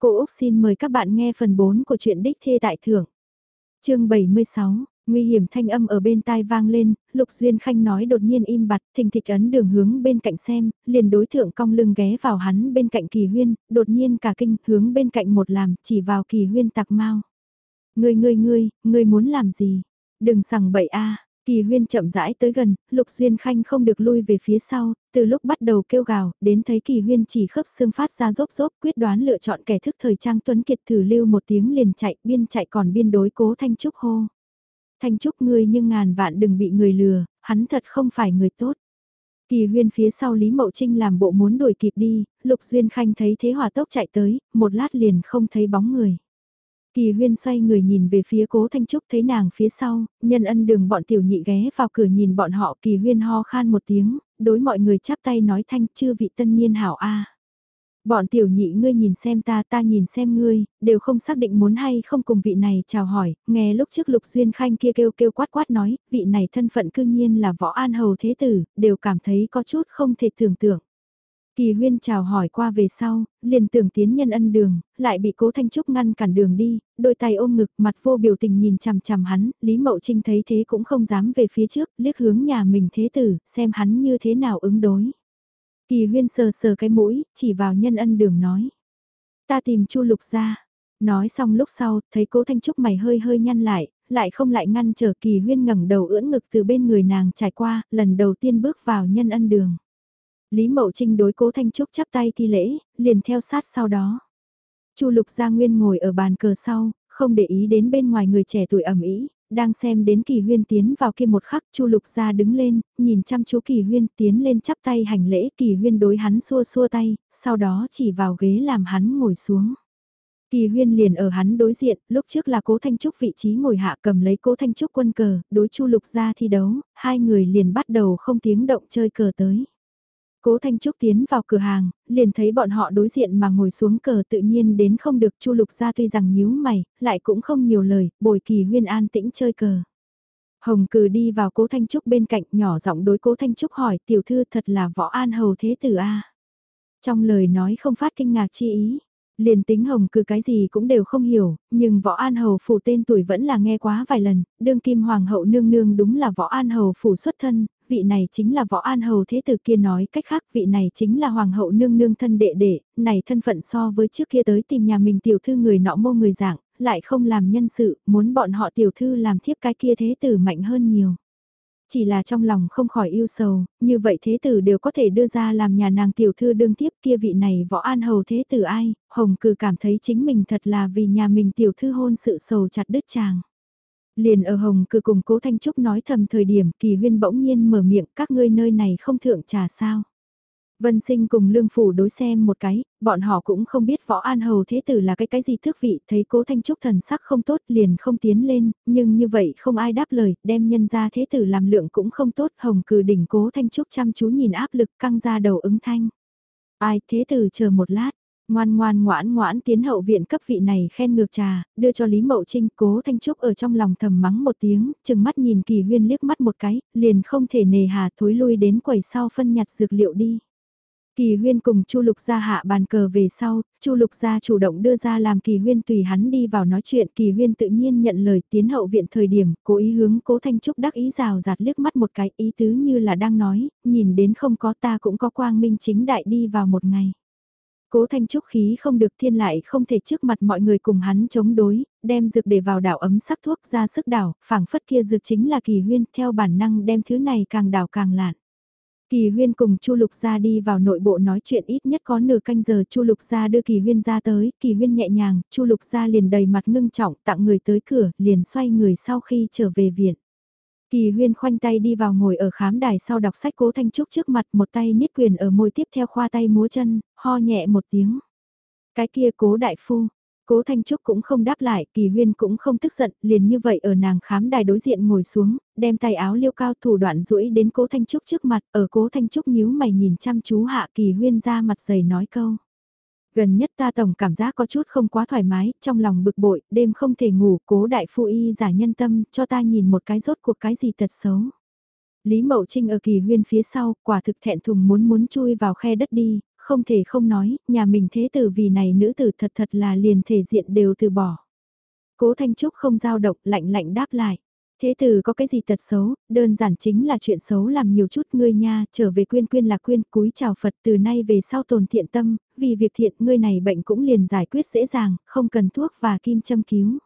Cô Úc xin mời các bạn nghe phần 4 của truyện Đích Thê Tại Thưởng. chương 76, nguy hiểm thanh âm ở bên tai vang lên, Lục Duyên Khanh nói đột nhiên im bặt, thình thịch ấn đường hướng bên cạnh xem, liền đối thượng cong lưng ghé vào hắn bên cạnh kỳ huyên, đột nhiên cả kinh hướng bên cạnh một làm, chỉ vào kỳ huyên tặc mau. Ngươi ngươi ngươi, ngươi muốn làm gì? Đừng sằng bậy a Kỳ huyên chậm rãi tới gần, Lục Duyên Khanh không được lui về phía sau, từ lúc bắt đầu kêu gào, đến thấy kỳ huyên chỉ khớp xương phát ra rốp rốp quyết đoán lựa chọn kẻ thức thời trang tuấn kiệt thử lưu một tiếng liền chạy, biên chạy còn biên đối cố Thanh Trúc hô. Thanh Trúc ngươi nhưng ngàn vạn đừng bị người lừa, hắn thật không phải người tốt. Kỳ huyên phía sau Lý Mậu Trinh làm bộ muốn đuổi kịp đi, Lục Duyên Khanh thấy thế hòa tốc chạy tới, một lát liền không thấy bóng người. Kỳ huyên xoay người nhìn về phía cố Thanh Trúc thấy nàng phía sau, nhân ân đường bọn tiểu nhị ghé vào cửa nhìn bọn họ kỳ huyên ho khan một tiếng, đối mọi người chắp tay nói thanh chư vị tân niên hảo a Bọn tiểu nhị ngươi nhìn xem ta ta nhìn xem ngươi, đều không xác định muốn hay không cùng vị này chào hỏi, nghe lúc trước lục duyên khanh kia kêu kêu quát quát nói, vị này thân phận cương nhiên là võ an hầu thế tử, đều cảm thấy có chút không thể tưởng tượng. Kỳ huyên chào hỏi qua về sau, liền tưởng tiến nhân ân đường, lại bị cố Thanh Trúc ngăn cản đường đi, đôi tay ôm ngực mặt vô biểu tình nhìn chằm chằm hắn, Lý Mậu Trinh thấy thế cũng không dám về phía trước, liếc hướng nhà mình thế tử, xem hắn như thế nào ứng đối. Kỳ huyên sờ sờ cái mũi, chỉ vào nhân ân đường nói. Ta tìm chu lục ra. Nói xong lúc sau, thấy cố Thanh Trúc mày hơi hơi nhăn lại, lại không lại ngăn trở kỳ huyên ngẩng đầu ưỡn ngực từ bên người nàng trải qua, lần đầu tiên bước vào nhân ân đường. Lý Mậu Trinh đối cố Thanh Trúc chắp tay thi lễ, liền theo sát sau đó. Chu Lục Gia Nguyên ngồi ở bàn cờ sau, không để ý đến bên ngoài người trẻ tuổi ẩm ý, đang xem đến Kỳ Huyên tiến vào kia một khắc, Chu Lục Gia đứng lên, nhìn chăm chú Kỳ Huyên tiến lên chắp tay hành lễ, Kỳ Huyên đối hắn xua xua tay, sau đó chỉ vào ghế làm hắn ngồi xuống. Kỳ huyên liền ở hắn đối diện, lúc trước là cố Thanh Trúc vị trí ngồi hạ cầm lấy cố Thanh Trúc quân cờ, đối chu lục Gia thi đấu, hai người liền bắt đầu không tiếng động chơi cờ tới. Cố Thanh Trúc tiến vào cửa hàng, liền thấy bọn họ đối diện mà ngồi xuống cờ tự nhiên đến không được Chu Lục gia tuy rằng nhíu mày, lại cũng không nhiều lời, bồi kỳ huyên an tĩnh chơi cờ. Hồng Cừ đi vào cố Thanh Trúc bên cạnh nhỏ giọng đối cố Thanh Trúc hỏi tiểu thư thật là võ an hầu thế tử a Trong lời nói không phát kinh ngạc chi ý, liền tính hồng cứ cái gì cũng đều không hiểu, nhưng võ an hầu phủ tên tuổi vẫn là nghe quá vài lần, đương kim hoàng hậu nương nương đúng là võ an hầu phủ xuất thân, vị này chính là võ an hầu thế tử kia nói cách khác vị này chính là hoàng hậu nương nương thân đệ đệ, này thân phận so với trước kia tới tìm nhà mình tiểu thư người nọ mô người dạng, lại không làm nhân sự, muốn bọn họ tiểu thư làm thiếp cái kia thế tử mạnh hơn nhiều. Chỉ là trong lòng không khỏi yêu sầu, như vậy thế tử đều có thể đưa ra làm nhà nàng tiểu thư đương tiếp kia vị này võ an hầu thế tử ai, hồng cử cảm thấy chính mình thật là vì nhà mình tiểu thư hôn sự sầu chặt đứt chàng. Liền ở Hồng cử cùng cố Thanh Trúc nói thầm thời điểm kỳ huyên bỗng nhiên mở miệng các ngươi nơi này không thượng trà sao. Vân sinh cùng lương phủ đối xem một cái, bọn họ cũng không biết võ an hầu thế tử là cái cái gì thước vị, thấy cố thanh trúc thần sắc không tốt liền không tiến lên, nhưng như vậy không ai đáp lời, đem nhân ra thế tử làm lượng cũng không tốt, hồng cử đỉnh cố thanh trúc chăm chú nhìn áp lực căng ra đầu ứng thanh. Ai thế tử chờ một lát, Ngoan ngoan ngoãn ngoãn tiến hậu viện cấp vị này khen ngược trà, đưa cho Lý Mậu Trinh cố Thanh Trúc ở trong lòng thầm mắng một tiếng, chừng mắt nhìn kỳ huyên liếc mắt một cái, liền không thể nề hà thối lui đến quầy sau phân nhặt dược liệu đi. Kỳ huyên cùng Chu Lục gia hạ bàn cờ về sau, Chu Lục gia chủ động đưa ra làm Kỳ huyên tùy hắn đi vào nói chuyện, Kỳ huyên tự nhiên nhận lời tiến hậu viện thời điểm, cố ý hướng Cố Thanh Trúc đắc ý rào rạt liếc mắt một cái, ý tứ như là đang nói, nhìn đến không có ta cũng có quang minh chính đại đi vào một ngày. Cố Thanh Trúc khí không được thiên lại không thể trước mặt mọi người cùng hắn chống đối, đem dược để vào đảo ấm sắc thuốc ra sức đảo, phảng phất kia dược chính là kỳ huyên, theo bản năng đem thứ này càng đảo càng lạn. Kỳ huyên cùng Chu Lục gia đi vào nội bộ nói chuyện ít nhất có nửa canh giờ Chu Lục gia đưa Kỳ huyên ra tới, Kỳ huyên nhẹ nhàng, Chu Lục gia liền đầy mặt ngưng trọng tặng người tới cửa, liền xoay người sau khi trở về viện. Kỳ huyên khoanh tay đi vào ngồi ở khám đài sau đọc sách cố Thanh Trúc trước mặt một tay niết quyền ở môi tiếp theo khoa tay múa chân, ho nhẹ một tiếng. Cái kia cố đại phu, cố Thanh Trúc cũng không đáp lại, kỳ huyên cũng không tức giận, liền như vậy ở nàng khám đài đối diện ngồi xuống, đem tay áo liêu cao thủ đoạn duỗi đến cố Thanh Trúc trước mặt, ở cố Thanh Trúc nhíu mày nhìn chăm chú hạ kỳ huyên ra mặt dày nói câu. Gần nhất ta tổng cảm giác có chút không quá thoải mái, trong lòng bực bội, đêm không thể ngủ, cố đại phu y giả nhân tâm, cho ta nhìn một cái rốt cuộc cái gì thật xấu. Lý Mậu Trinh ở kỳ huyên phía sau, quả thực thẹn thùng muốn muốn chui vào khe đất đi, không thể không nói, nhà mình thế tử vì này nữ tử thật thật là liền thể diện đều từ bỏ. Cố Thanh Trúc không giao động, lạnh lạnh đáp lại. Thế tử có cái gì tật xấu, đơn giản chính là chuyện xấu làm nhiều chút ngươi nha, trở về quyên quyên là quyên, cúi chào Phật từ nay về sau tồn thiện tâm, vì việc thiện ngươi này bệnh cũng liền giải quyết dễ dàng, không cần thuốc và kim châm cứu.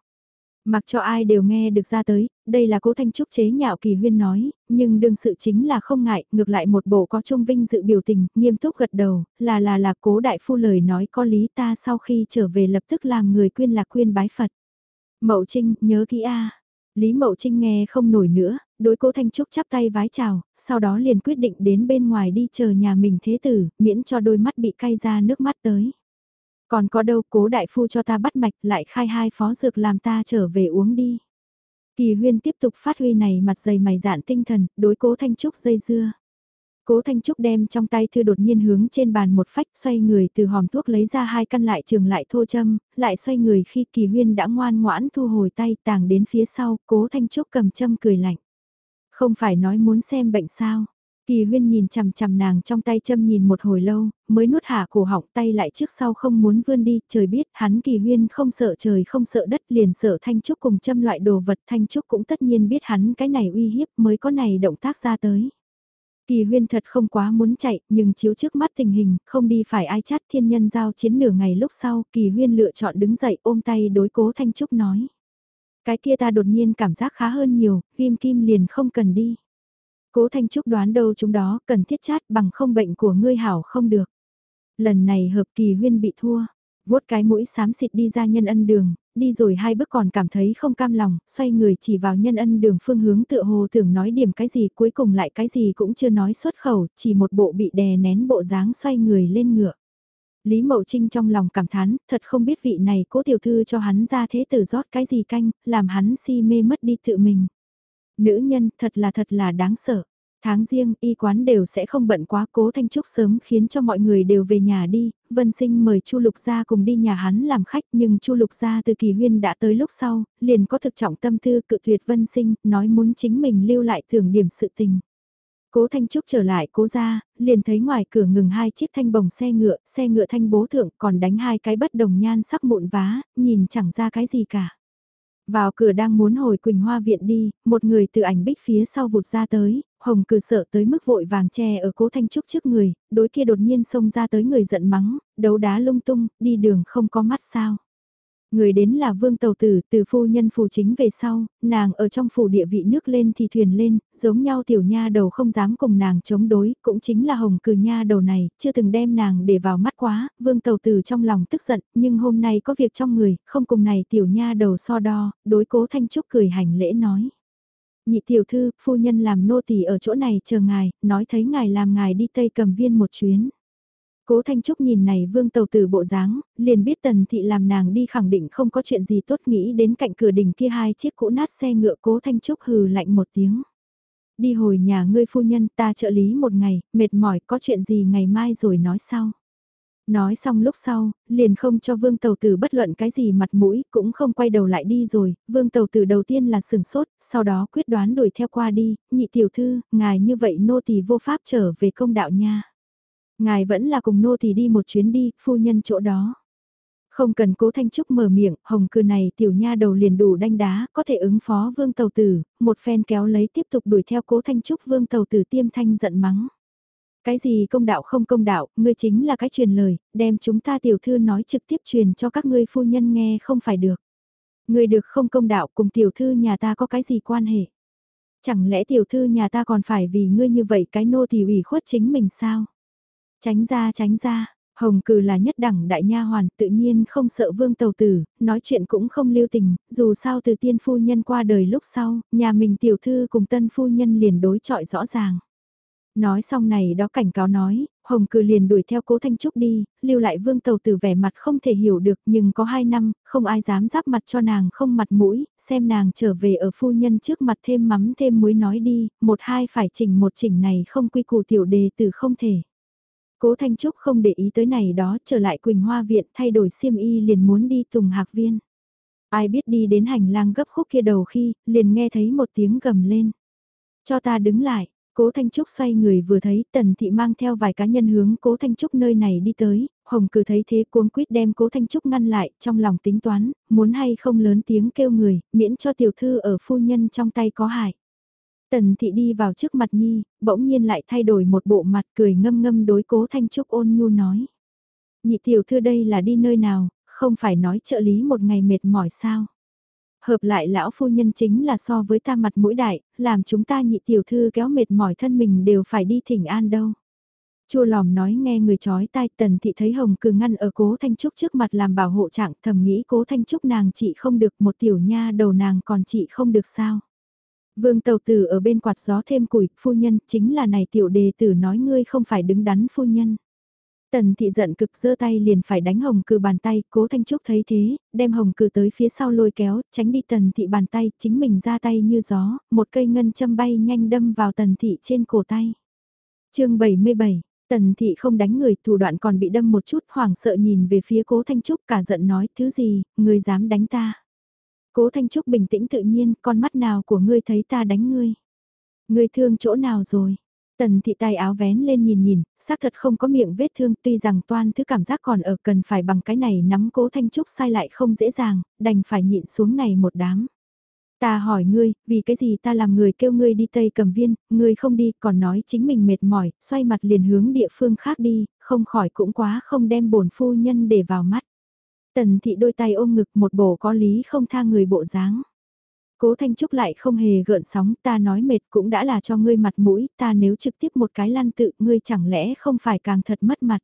Mặc cho ai đều nghe được ra tới, đây là cố Thanh Trúc chế nhạo kỳ huyên nói, nhưng đương sự chính là không ngại, ngược lại một bộ có trung vinh dự biểu tình, nghiêm túc gật đầu, là là là cố đại phu lời nói có lý ta sau khi trở về lập tức làm người quyên lạc quyên bái Phật. Mậu Trinh, nhớ kỹ a Lý Mậu Trinh nghe không nổi nữa, đối cố Thanh Trúc chắp tay vái chào, sau đó liền quyết định đến bên ngoài đi chờ nhà mình thế tử, miễn cho đôi mắt bị cay ra nước mắt tới. Còn có đâu cố đại phu cho ta bắt mạch lại khai hai phó dược làm ta trở về uống đi. Kỳ huyên tiếp tục phát huy này mặt dày mày dạn tinh thần, đối cố Thanh Trúc dây dưa. Cố Thanh Trúc đem trong tay thư đột nhiên hướng trên bàn một phách xoay người từ hòm thuốc lấy ra hai căn lại trường lại thô châm, lại xoay người khi kỳ huyên đã ngoan ngoãn thu hồi tay tàng đến phía sau, cố Thanh Trúc cầm châm cười lạnh. Không phải nói muốn xem bệnh sao, Kỳ huyên nhìn chằm chằm nàng trong tay châm nhìn một hồi lâu, mới nuốt hạ cổ họng tay lại trước sau không muốn vươn đi, trời biết hắn kỳ huyên không sợ trời không sợ đất liền sợ Thanh Trúc cùng châm loại đồ vật Thanh Trúc cũng tất nhiên biết hắn cái này uy hiếp mới có này động tác ra tới. Kỳ huyên thật không quá muốn chạy, nhưng chiếu trước mắt tình hình, không đi phải ai chát thiên nhân giao chiến nửa ngày lúc sau, kỳ huyên lựa chọn đứng dậy ôm tay đối cố Thanh Trúc nói. Cái kia ta đột nhiên cảm giác khá hơn nhiều, kim kim liền không cần đi. Cố Thanh Trúc đoán đâu chúng đó cần thiết chát bằng không bệnh của ngươi hảo không được. Lần này hợp kỳ huyên bị thua, vuốt cái mũi xám xịt đi ra nhân ân đường, đi rồi hai bước còn cảm thấy không cam lòng, xoay người chỉ vào nhân ân đường phương hướng tựa hồ tưởng nói điểm cái gì cuối cùng lại cái gì cũng chưa nói xuất khẩu, chỉ một bộ bị đè nén bộ dáng xoay người lên ngựa. Lý Mậu Trinh trong lòng cảm thán, thật không biết vị này cố tiểu thư cho hắn ra thế tử rót cái gì canh, làm hắn si mê mất đi tự mình. Nữ nhân thật là thật là đáng sợ. Tháng riêng, y quán đều sẽ không bận quá cố Thanh Trúc sớm khiến cho mọi người đều về nhà đi, Vân Sinh mời Chu Lục Gia cùng đi nhà hắn làm khách nhưng Chu Lục Gia từ kỳ huyên đã tới lúc sau, liền có thực trọng tâm thư cự tuyệt Vân Sinh, nói muốn chính mình lưu lại thưởng điểm sự tình. Cố Thanh Trúc trở lại cố ra, liền thấy ngoài cửa ngừng hai chiếc thanh bồng xe ngựa, xe ngựa thanh bố thượng còn đánh hai cái bất đồng nhan sắc mụn vá, nhìn chẳng ra cái gì cả. Vào cửa đang muốn hồi Quỳnh Hoa Viện đi, một người từ ảnh bích phía sau vụt ra tới, Hồng cử sợ tới mức vội vàng che ở cố Thanh Trúc trước người, đối kia đột nhiên xông ra tới người giận mắng, đấu đá lung tung, đi đường không có mắt sao. Người đến là vương tàu tử, từ phu nhân phù chính về sau, nàng ở trong phủ địa vị nước lên thì thuyền lên, giống nhau tiểu nha đầu không dám cùng nàng chống đối, cũng chính là hồng cừ nha đầu này, chưa từng đem nàng để vào mắt quá, vương tàu tử trong lòng tức giận, nhưng hôm nay có việc trong người, không cùng này tiểu nha đầu so đo, đối cố thanh trúc cười hành lễ nói. Nhị tiểu thư, phu nhân làm nô tỳ ở chỗ này chờ ngài, nói thấy ngài làm ngài đi Tây cầm viên một chuyến. Cố Thanh Trúc nhìn này vương tàu tử bộ dáng, liền biết tần thị làm nàng đi khẳng định không có chuyện gì tốt nghĩ đến cạnh cửa đình kia hai chiếc cũ nát xe ngựa cố Thanh Trúc hừ lạnh một tiếng. Đi hồi nhà ngươi phu nhân ta trợ lý một ngày, mệt mỏi có chuyện gì ngày mai rồi nói sau. Nói xong lúc sau, liền không cho vương tàu tử bất luận cái gì mặt mũi, cũng không quay đầu lại đi rồi, vương tàu tử đầu tiên là sừng sốt, sau đó quyết đoán đuổi theo qua đi, nhị tiểu thư, ngài như vậy nô tỳ vô pháp trở về công đạo nha. Ngài vẫn là cùng nô tỳ đi một chuyến đi, phu nhân chỗ đó. Không cần cố Thanh Trúc mở miệng, hồng cư này tiểu nha đầu liền đủ đanh đá, có thể ứng phó vương tàu tử, một phen kéo lấy tiếp tục đuổi theo cố Thanh Trúc vương tàu tử tiêm thanh giận mắng. Cái gì công đạo không công đạo, ngươi chính là cái truyền lời, đem chúng ta tiểu thư nói trực tiếp truyền cho các ngươi phu nhân nghe không phải được. Ngươi được không công đạo cùng tiểu thư nhà ta có cái gì quan hệ? Chẳng lẽ tiểu thư nhà ta còn phải vì ngươi như vậy cái nô thì ủy khuất chính mình sao? Tránh ra tránh ra, Hồng cừ là nhất đẳng đại nha hoàn, tự nhiên không sợ vương tàu tử, nói chuyện cũng không lưu tình, dù sao từ tiên phu nhân qua đời lúc sau, nhà mình tiểu thư cùng tân phu nhân liền đối chọi rõ ràng. Nói xong này đó cảnh cáo nói, Hồng cừ liền đuổi theo cố Thanh Trúc đi, lưu lại vương tàu tử vẻ mặt không thể hiểu được nhưng có hai năm, không ai dám giáp mặt cho nàng không mặt mũi, xem nàng trở về ở phu nhân trước mặt thêm mắm thêm muối nói đi, một hai phải chỉnh một chỉnh này không quy củ tiểu đề từ không thể. Cố Thanh Trúc không để ý tới này đó, trở lại Quỳnh Hoa Viện thay đổi xiêm y liền muốn đi Tùng Hạc Viên. Ai biết đi đến hành lang gấp khúc kia đầu khi, liền nghe thấy một tiếng gầm lên. Cho ta đứng lại, Cố Thanh Trúc xoay người vừa thấy Tần Thị mang theo vài cá nhân hướng Cố Thanh Trúc nơi này đi tới, Hồng cử thấy thế cuống quýt đem Cố Thanh Trúc ngăn lại, trong lòng tính toán, muốn hay không lớn tiếng kêu người, miễn cho tiểu thư ở phu nhân trong tay có hại. Tần Thị đi vào trước mặt Nhi, bỗng nhiên lại thay đổi một bộ mặt cười ngâm ngâm đối Cố Thanh Trúc ôn nhu nói. Nhị tiểu thư đây là đi nơi nào, không phải nói trợ lý một ngày mệt mỏi sao? Hợp lại lão phu nhân chính là so với ta mặt mũi đại, làm chúng ta nhị tiểu thư kéo mệt mỏi thân mình đều phải đi thỉnh an đâu. Chua lòm nói nghe người chói tai tần thị thấy hồng cừ ngăn ở cố thanh trúc trước mặt làm bảo hộ trạng thầm nghĩ cố thanh trúc nàng chị không được một tiểu nha đầu nàng còn chị không được sao. Vương tàu tử ở bên quạt gió thêm củi, phu nhân chính là này tiểu đề tử nói ngươi không phải đứng đắn phu nhân. Tần thị giận cực giơ tay liền phải đánh hồng cừ bàn tay, cố thanh trúc thấy thế, đem hồng cừ tới phía sau lôi kéo, tránh đi tần thị bàn tay, chính mình ra tay như gió, một cây ngân châm bay nhanh đâm vào tần thị trên cổ tay. chương 77, tần thị không đánh người, thủ đoạn còn bị đâm một chút, hoảng sợ nhìn về phía cố thanh trúc cả giận nói, thứ gì, người dám đánh ta. Cố thanh trúc bình tĩnh tự nhiên, con mắt nào của ngươi thấy ta đánh ngươi. Ngươi thương chỗ nào rồi? Tần thị tay áo vén lên nhìn nhìn, xác thật không có miệng vết thương tuy rằng toan thứ cảm giác còn ở cần phải bằng cái này nắm cố thanh trúc sai lại không dễ dàng, đành phải nhịn xuống này một đám. Ta hỏi ngươi, vì cái gì ta làm người kêu ngươi đi Tây cầm viên, ngươi không đi, còn nói chính mình mệt mỏi, xoay mặt liền hướng địa phương khác đi, không khỏi cũng quá không đem bổn phu nhân để vào mắt. Tần thị đôi tay ôm ngực một bộ có lý không tha người bộ dáng. Cố Thanh Trúc lại không hề gợn sóng, ta nói mệt cũng đã là cho ngươi mặt mũi, ta nếu trực tiếp một cái lăn tự, ngươi chẳng lẽ không phải càng thật mất mặt.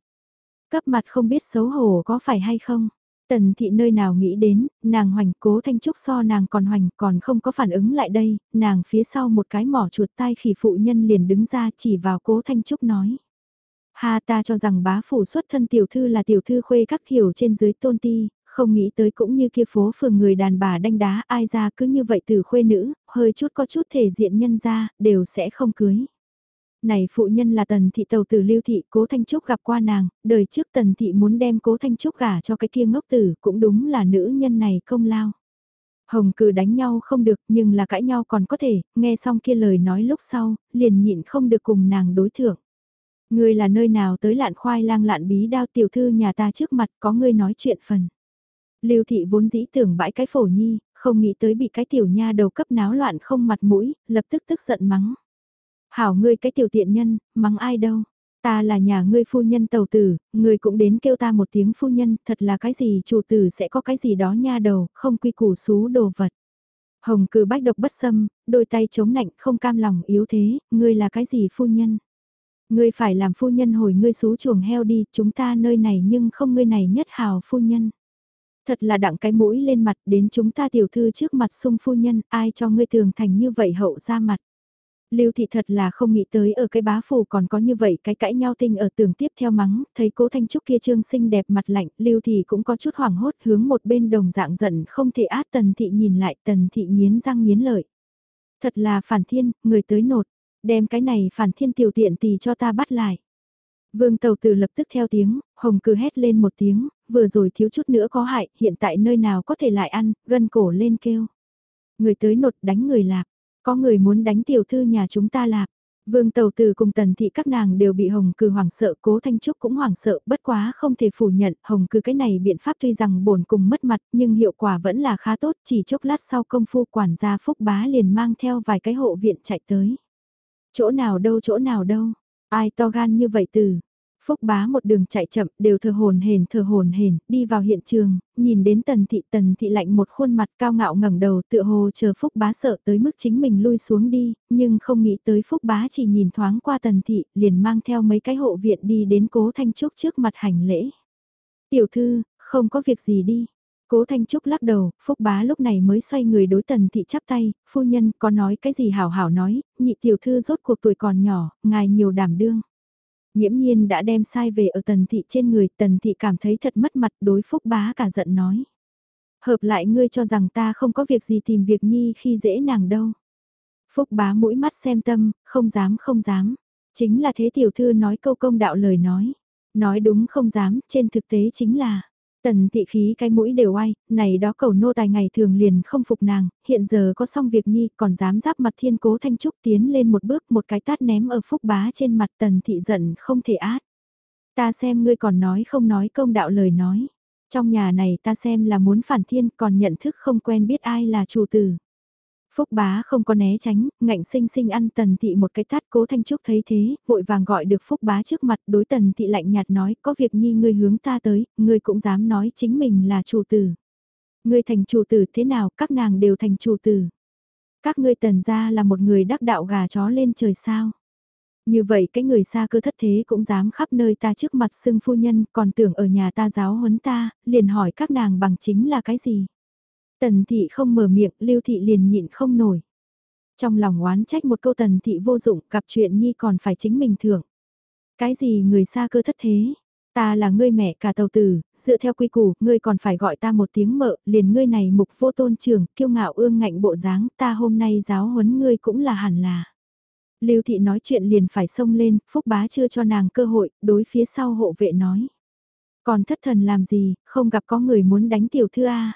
Cấp mặt không biết xấu hổ có phải hay không. Tần thị nơi nào nghĩ đến, nàng hoành cố Thanh Trúc so nàng còn hoành còn không có phản ứng lại đây, nàng phía sau một cái mỏ chuột tai khỉ phụ nhân liền đứng ra chỉ vào cố Thanh Trúc nói. Ha ta cho rằng bá phủ xuất thân tiểu thư là tiểu thư khuê các hiểu trên dưới tôn ti, không nghĩ tới cũng như kia phố phường người đàn bà đanh đá ai ra cứ như vậy từ khuê nữ, hơi chút có chút thể diện nhân ra, đều sẽ không cưới. Này phụ nhân là tần thị tàu từ lưu thị cố Thanh Trúc gặp qua nàng, đời trước tần thị muốn đem cố Thanh Trúc gả cho cái kia ngốc tử cũng đúng là nữ nhân này công lao. Hồng cử đánh nhau không được nhưng là cãi nhau còn có thể, nghe xong kia lời nói lúc sau, liền nhịn không được cùng nàng đối thượng. Ngươi là nơi nào tới lạn khoai lang lạn bí đao tiểu thư nhà ta trước mặt có ngươi nói chuyện phần. Lưu thị vốn dĩ tưởng bãi cái phổ nhi, không nghĩ tới bị cái tiểu nha đầu cấp náo loạn không mặt mũi, lập tức tức giận mắng. Hảo ngươi cái tiểu tiện nhân, mắng ai đâu. Ta là nhà ngươi phu nhân tàu tử, ngươi cũng đến kêu ta một tiếng phu nhân, thật là cái gì chủ tử sẽ có cái gì đó nha đầu, không quy củ xú đồ vật. Hồng cử bách độc bất xâm, đôi tay chống nạnh không cam lòng yếu thế, ngươi là cái gì phu nhân? Ngươi phải làm phu nhân hồi ngươi xú chuồng heo đi, chúng ta nơi này nhưng không ngươi này nhất hào phu nhân. Thật là đặng cái mũi lên mặt đến chúng ta tiểu thư trước mặt sung phu nhân, ai cho ngươi thường thành như vậy hậu ra mặt. Lưu thị thật là không nghĩ tới ở cái bá phủ còn có như vậy cái cãi nhau tinh ở tường tiếp theo mắng, thấy cố thanh trúc kia trương xinh đẹp mặt lạnh, Lưu thị cũng có chút hoảng hốt hướng một bên đồng dạng giận không thể át tần thị nhìn lại tần thị nghiến răng nghiến lợi. Thật là phản thiên, người tới nột, đem cái này phản thiên tiểu tiện tì cho ta bắt lại. Vương Tàu Tử lập tức theo tiếng, Hồng cứ hét lên một tiếng, vừa rồi thiếu chút nữa có hại, hiện tại nơi nào có thể lại ăn, gân cổ lên kêu. Người tới nột đánh người lạc, có người muốn đánh tiểu thư nhà chúng ta lạc. Vương Tàu Tử cùng Tần Thị các nàng đều bị Hồng Cừ hoảng sợ, Cố Thanh Trúc cũng hoảng sợ, bất quá không thể phủ nhận, Hồng Cừ cái này biện pháp tuy rằng bổn cùng mất mặt, nhưng hiệu quả vẫn là khá tốt, chỉ chốc lát sau công phu quản gia Phúc Bá liền mang theo vài cái hộ viện chạy tới. Chỗ nào đâu chỗ nào đâu, ai to gan như vậy từ, Phúc bá một đường chạy chậm, đều thờ hồn hền thờ hồn hền, đi vào hiện trường, nhìn đến tần thị tần thị lạnh một khuôn mặt cao ngạo ngẩng đầu tựa hồ chờ Phúc bá sợ tới mức chính mình lui xuống đi, nhưng không nghĩ tới Phúc bá chỉ nhìn thoáng qua tần thị, liền mang theo mấy cái hộ viện đi đến cố Thanh Trúc trước mặt hành lễ. Tiểu thư, không có việc gì đi. Cố Thanh Trúc lắc đầu, Phúc Bá lúc này mới xoay người đối tần thị chắp tay, phu nhân có nói cái gì hảo hảo nói, nhị tiểu thư rốt cuộc tuổi còn nhỏ, ngài nhiều đảm đương. nhiễm nhiên đã đem sai về ở tần thị trên người, tần thị cảm thấy thật mất mặt đối phúc bá cả giận nói. Hợp lại ngươi cho rằng ta không có việc gì tìm việc nhi khi dễ nàng đâu. Phúc bá mũi mắt xem tâm, không dám không dám. Chính là thế tiểu thư nói câu công đạo lời nói. Nói đúng không dám, trên thực tế chính là. Tần thị khí cái mũi đều oai, này đó cầu nô tài ngày thường liền không phục nàng, hiện giờ có xong việc nhi còn dám giáp mặt thiên cố thanh trúc tiến lên một bước một cái tát ném ở phúc bá trên mặt tần thị giận không thể át. Ta xem ngươi còn nói không nói công đạo lời nói. Trong nhà này ta xem là muốn phản thiên còn nhận thức không quen biết ai là chủ tử. Phúc bá không có né tránh, ngạnh sinh sinh ăn tần thị một cái tát cố thanh trúc thấy thế, vội vàng gọi được phúc bá trước mặt đối tần thị lạnh nhạt nói có việc nhi ngươi hướng ta tới, ngươi cũng dám nói chính mình là chủ tử. Ngươi thành chủ tử thế nào các nàng đều thành chủ tử. Các ngươi tần ra là một người đắc đạo gà chó lên trời sao. Như vậy cái người xa cơ thất thế cũng dám khắp nơi ta trước mặt xưng phu nhân còn tưởng ở nhà ta giáo huấn ta, liền hỏi các nàng bằng chính là cái gì. Tần thị không mở miệng, lưu thị liền nhịn không nổi. Trong lòng oán trách một câu tần thị vô dụng, gặp chuyện nhi còn phải chính mình thưởng. Cái gì người xa cơ thất thế? Ta là ngươi mẹ cả tàu tử, dựa theo quy củ, ngươi còn phải gọi ta một tiếng mợ, liền ngươi này mục vô tôn trường, kiêu ngạo ương ngạnh bộ dáng, ta hôm nay giáo huấn ngươi cũng là hẳn là. Lưu thị nói chuyện liền phải xông lên, Phúc bá chưa cho nàng cơ hội, đối phía sau hộ vệ nói. Còn thất thần làm gì, không gặp có người muốn đánh tiểu thư a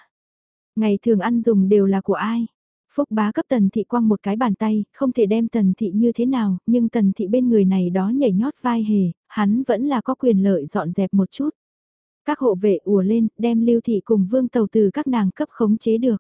Ngày thường ăn dùng đều là của ai? Phúc bá cấp tần thị quăng một cái bàn tay, không thể đem tần thị như thế nào, nhưng tần thị bên người này đó nhảy nhót vai hề, hắn vẫn là có quyền lợi dọn dẹp một chút. Các hộ vệ ùa lên, đem lưu thị cùng vương tàu từ các nàng cấp khống chế được.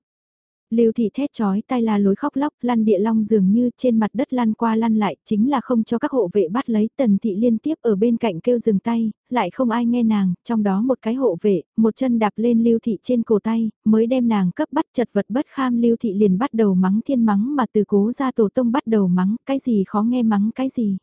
Lưu thị thét chói tay la lối khóc lóc, lăn địa long dường như trên mặt đất lăn qua lăn lại, chính là không cho các hộ vệ bắt lấy, tần thị liên tiếp ở bên cạnh kêu dừng tay, lại không ai nghe nàng, trong đó một cái hộ vệ, một chân đạp lên lưu thị trên cổ tay, mới đem nàng cấp bắt chật vật bất kham lưu thị liền bắt đầu mắng thiên mắng mà từ cố ra tổ tông bắt đầu mắng, cái gì khó nghe mắng cái gì.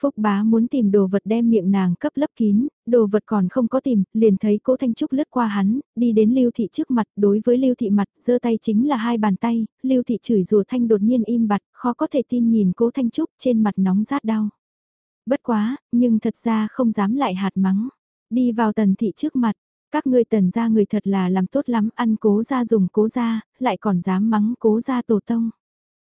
Phúc bá muốn tìm đồ vật đem miệng nàng cấp lấp kín, đồ vật còn không có tìm, liền thấy cố Thanh Trúc lướt qua hắn, đi đến Lưu Thị trước mặt, đối với Lưu Thị mặt, giơ tay chính là hai bàn tay, Lưu Thị chửi rủa Thanh đột nhiên im bặt, khó có thể tin nhìn cố Thanh Trúc trên mặt nóng rát đau. Bất quá, nhưng thật ra không dám lại hạt mắng. Đi vào tần thị trước mặt, các ngươi tần ra người thật là làm tốt lắm, ăn cố ra dùng cố ra, lại còn dám mắng cố ra tổ tông.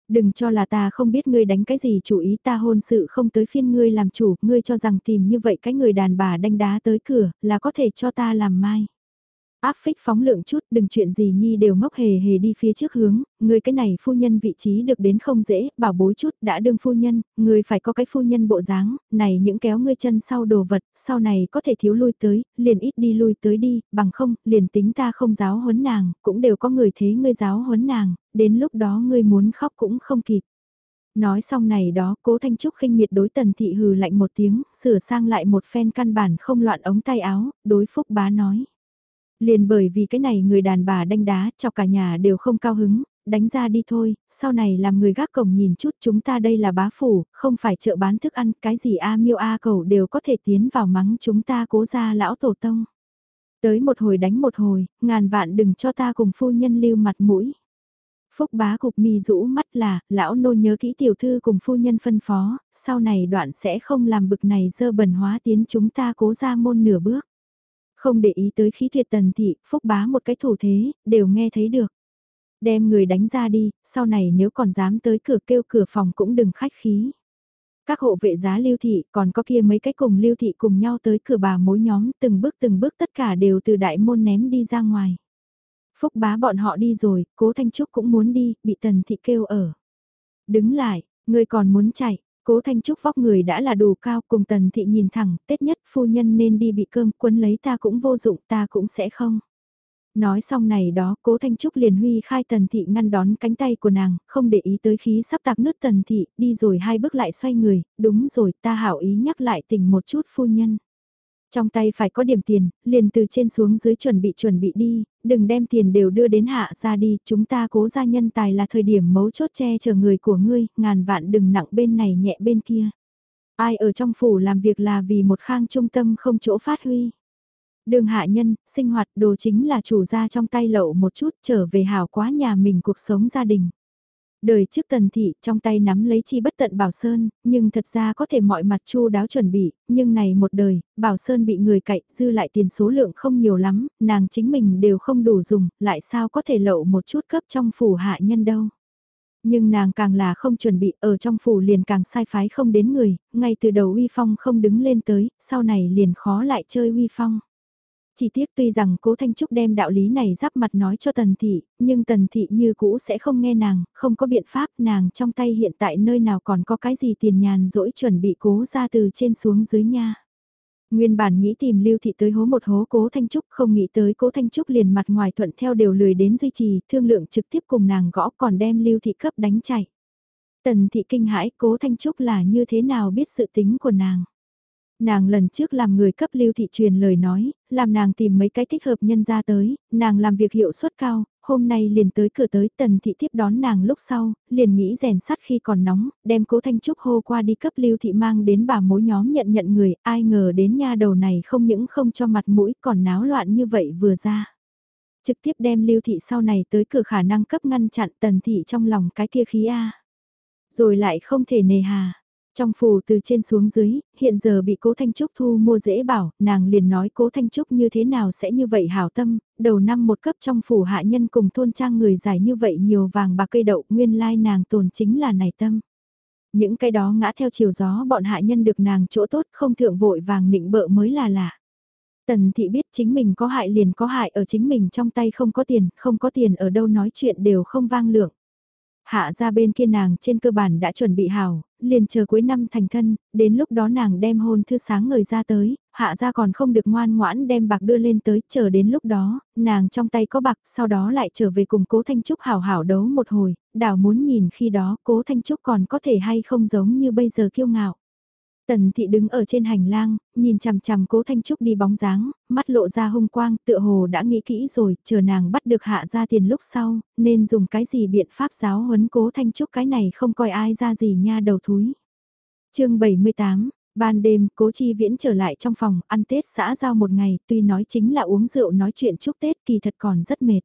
Đừng cho là ta không biết ngươi đánh cái gì chủ ý ta hôn sự không tới phiên ngươi làm chủ, ngươi cho rằng tìm như vậy cái người đàn bà đánh đá tới cửa là có thể cho ta làm mai. Áp phích phóng lượng chút, đừng chuyện gì nhi đều ngốc hề hề đi phía trước hướng, người cái này phu nhân vị trí được đến không dễ, bảo bối chút, đã đương phu nhân, người phải có cái phu nhân bộ dáng, này những kéo ngươi chân sau đồ vật, sau này có thể thiếu lui tới, liền ít đi lui tới đi, bằng không, liền tính ta không giáo huấn nàng, cũng đều có người thế ngươi giáo huấn nàng, đến lúc đó ngươi muốn khóc cũng không kịp. Nói xong này đó, cố Thanh Trúc khinh miệt đối tần thị hừ lạnh một tiếng, sửa sang lại một phen căn bản không loạn ống tay áo, đối phúc bá nói. Liền bởi vì cái này người đàn bà đánh đá, chọc cả nhà đều không cao hứng, đánh ra đi thôi, sau này làm người gác cổng nhìn chút chúng ta đây là bá phủ, không phải chợ bán thức ăn, cái gì A miêu A cầu đều có thể tiến vào mắng chúng ta cố ra lão tổ tông. Tới một hồi đánh một hồi, ngàn vạn đừng cho ta cùng phu nhân lưu mặt mũi. Phúc bá cục mi rũ mắt là, lão nô nhớ kỹ tiểu thư cùng phu nhân phân phó, sau này đoạn sẽ không làm bực này dơ bẩn hóa tiến chúng ta cố ra môn nửa bước. Không để ý tới khí tuyệt tần thị, phúc bá một cái thủ thế, đều nghe thấy được. Đem người đánh ra đi, sau này nếu còn dám tới cửa kêu cửa phòng cũng đừng khách khí. Các hộ vệ giá lưu thị còn có kia mấy cái cùng lưu thị cùng nhau tới cửa bà mối nhóm từng bước từng bước tất cả đều từ đại môn ném đi ra ngoài. Phúc bá bọn họ đi rồi, cố Thanh Trúc cũng muốn đi, bị tần thị kêu ở. Đứng lại, người còn muốn chạy, Cố Thanh Trúc vóc người đã là đủ cao cùng tần thị nhìn thẳng, tết nhất phu nhân nên đi bị cơm quân lấy ta cũng vô dụng ta cũng sẽ không. Nói xong này đó, cố Thanh Trúc liền huy khai tần thị ngăn đón cánh tay của nàng, không để ý tới khí sắp tạc nước tần thị, đi rồi hai bước lại xoay người, đúng rồi ta hảo ý nhắc lại tình một chút phu nhân. Trong tay phải có điểm tiền, liền từ trên xuống dưới chuẩn bị chuẩn bị đi, đừng đem tiền đều đưa đến hạ ra đi, chúng ta cố ra nhân tài là thời điểm mấu chốt che chở người của ngươi, ngàn vạn đừng nặng bên này nhẹ bên kia. Ai ở trong phủ làm việc là vì một khang trung tâm không chỗ phát huy. Đường hạ nhân, sinh hoạt đồ chính là chủ gia trong tay lậu một chút trở về hào quá nhà mình cuộc sống gia đình. Đời trước tần thị trong tay nắm lấy chi bất tận Bảo Sơn, nhưng thật ra có thể mọi mặt chu đáo chuẩn bị, nhưng này một đời, Bảo Sơn bị người cậy, dư lại tiền số lượng không nhiều lắm, nàng chính mình đều không đủ dùng, lại sao có thể lậu một chút cấp trong phủ hạ nhân đâu. Nhưng nàng càng là không chuẩn bị, ở trong phủ liền càng sai phái không đến người, ngay từ đầu uy phong không đứng lên tới, sau này liền khó lại chơi uy phong. Chỉ tiếc tuy rằng cố Thanh Trúc đem đạo lý này giáp mặt nói cho Tần Thị, nhưng Tần Thị như cũ sẽ không nghe nàng, không có biện pháp nàng trong tay hiện tại nơi nào còn có cái gì tiền nhàn dỗi chuẩn bị cố ra từ trên xuống dưới nha. Nguyên bản nghĩ tìm Lưu Thị tới hố một hố cố Thanh Trúc không nghĩ tới cố Thanh Trúc liền mặt ngoài thuận theo đều lười đến duy trì, thương lượng trực tiếp cùng nàng gõ còn đem Lưu Thị cấp đánh chạy. Tần Thị kinh hãi cố Thanh Trúc là như thế nào biết sự tính của nàng. Nàng lần trước làm người cấp lưu thị truyền lời nói, làm nàng tìm mấy cái thích hợp nhân ra tới, nàng làm việc hiệu suất cao, hôm nay liền tới cửa tới tần thị tiếp đón nàng lúc sau, liền nghĩ rèn sắt khi còn nóng, đem cố thanh trúc hô qua đi cấp lưu thị mang đến bà mối nhóm nhận nhận người, ai ngờ đến nha đầu này không những không cho mặt mũi còn náo loạn như vậy vừa ra. Trực tiếp đem lưu thị sau này tới cửa khả năng cấp ngăn chặn tần thị trong lòng cái kia khí A. Rồi lại không thể nề hà trong phủ từ trên xuống dưới, hiện giờ bị cố Thanh Trúc thu mua dễ bảo, nàng liền nói cố Thanh Trúc như thế nào sẽ như vậy hảo tâm, đầu năm một cấp trong phủ hạ nhân cùng thôn trang người giải như vậy nhiều vàng bạc cây đậu nguyên lai nàng tồn chính là này tâm. Những cái đó ngã theo chiều gió bọn hạ nhân được nàng chỗ tốt không thượng vội vàng nịnh bợ mới là lạ. Tần thị biết chính mình có hại liền có hại ở chính mình trong tay không có tiền, không có tiền ở đâu nói chuyện đều không vang lượng. Hạ ra bên kia nàng trên cơ bản đã chuẩn bị hảo, liền chờ cuối năm thành thân, đến lúc đó nàng đem hôn thư sáng người ra tới, hạ ra còn không được ngoan ngoãn đem bạc đưa lên tới, chờ đến lúc đó, nàng trong tay có bạc, sau đó lại trở về cùng cố Thanh Trúc hảo hảo đấu một hồi, đảo muốn nhìn khi đó cố Thanh Trúc còn có thể hay không giống như bây giờ kiêu ngạo. Tần thị đứng ở trên hành lang, nhìn chằm chằm cố Thanh Trúc đi bóng dáng, mắt lộ ra hung quang, tựa hồ đã nghĩ kỹ rồi, chờ nàng bắt được hạ ra tiền lúc sau, nên dùng cái gì biện pháp giáo huấn cố Thanh Trúc cái này không coi ai ra gì nha đầu thúi. chương 78 Ban đêm, cố chi viễn trở lại trong phòng, ăn Tết xã giao một ngày, tuy nói chính là uống rượu nói chuyện chúc Tết kỳ thật còn rất mệt.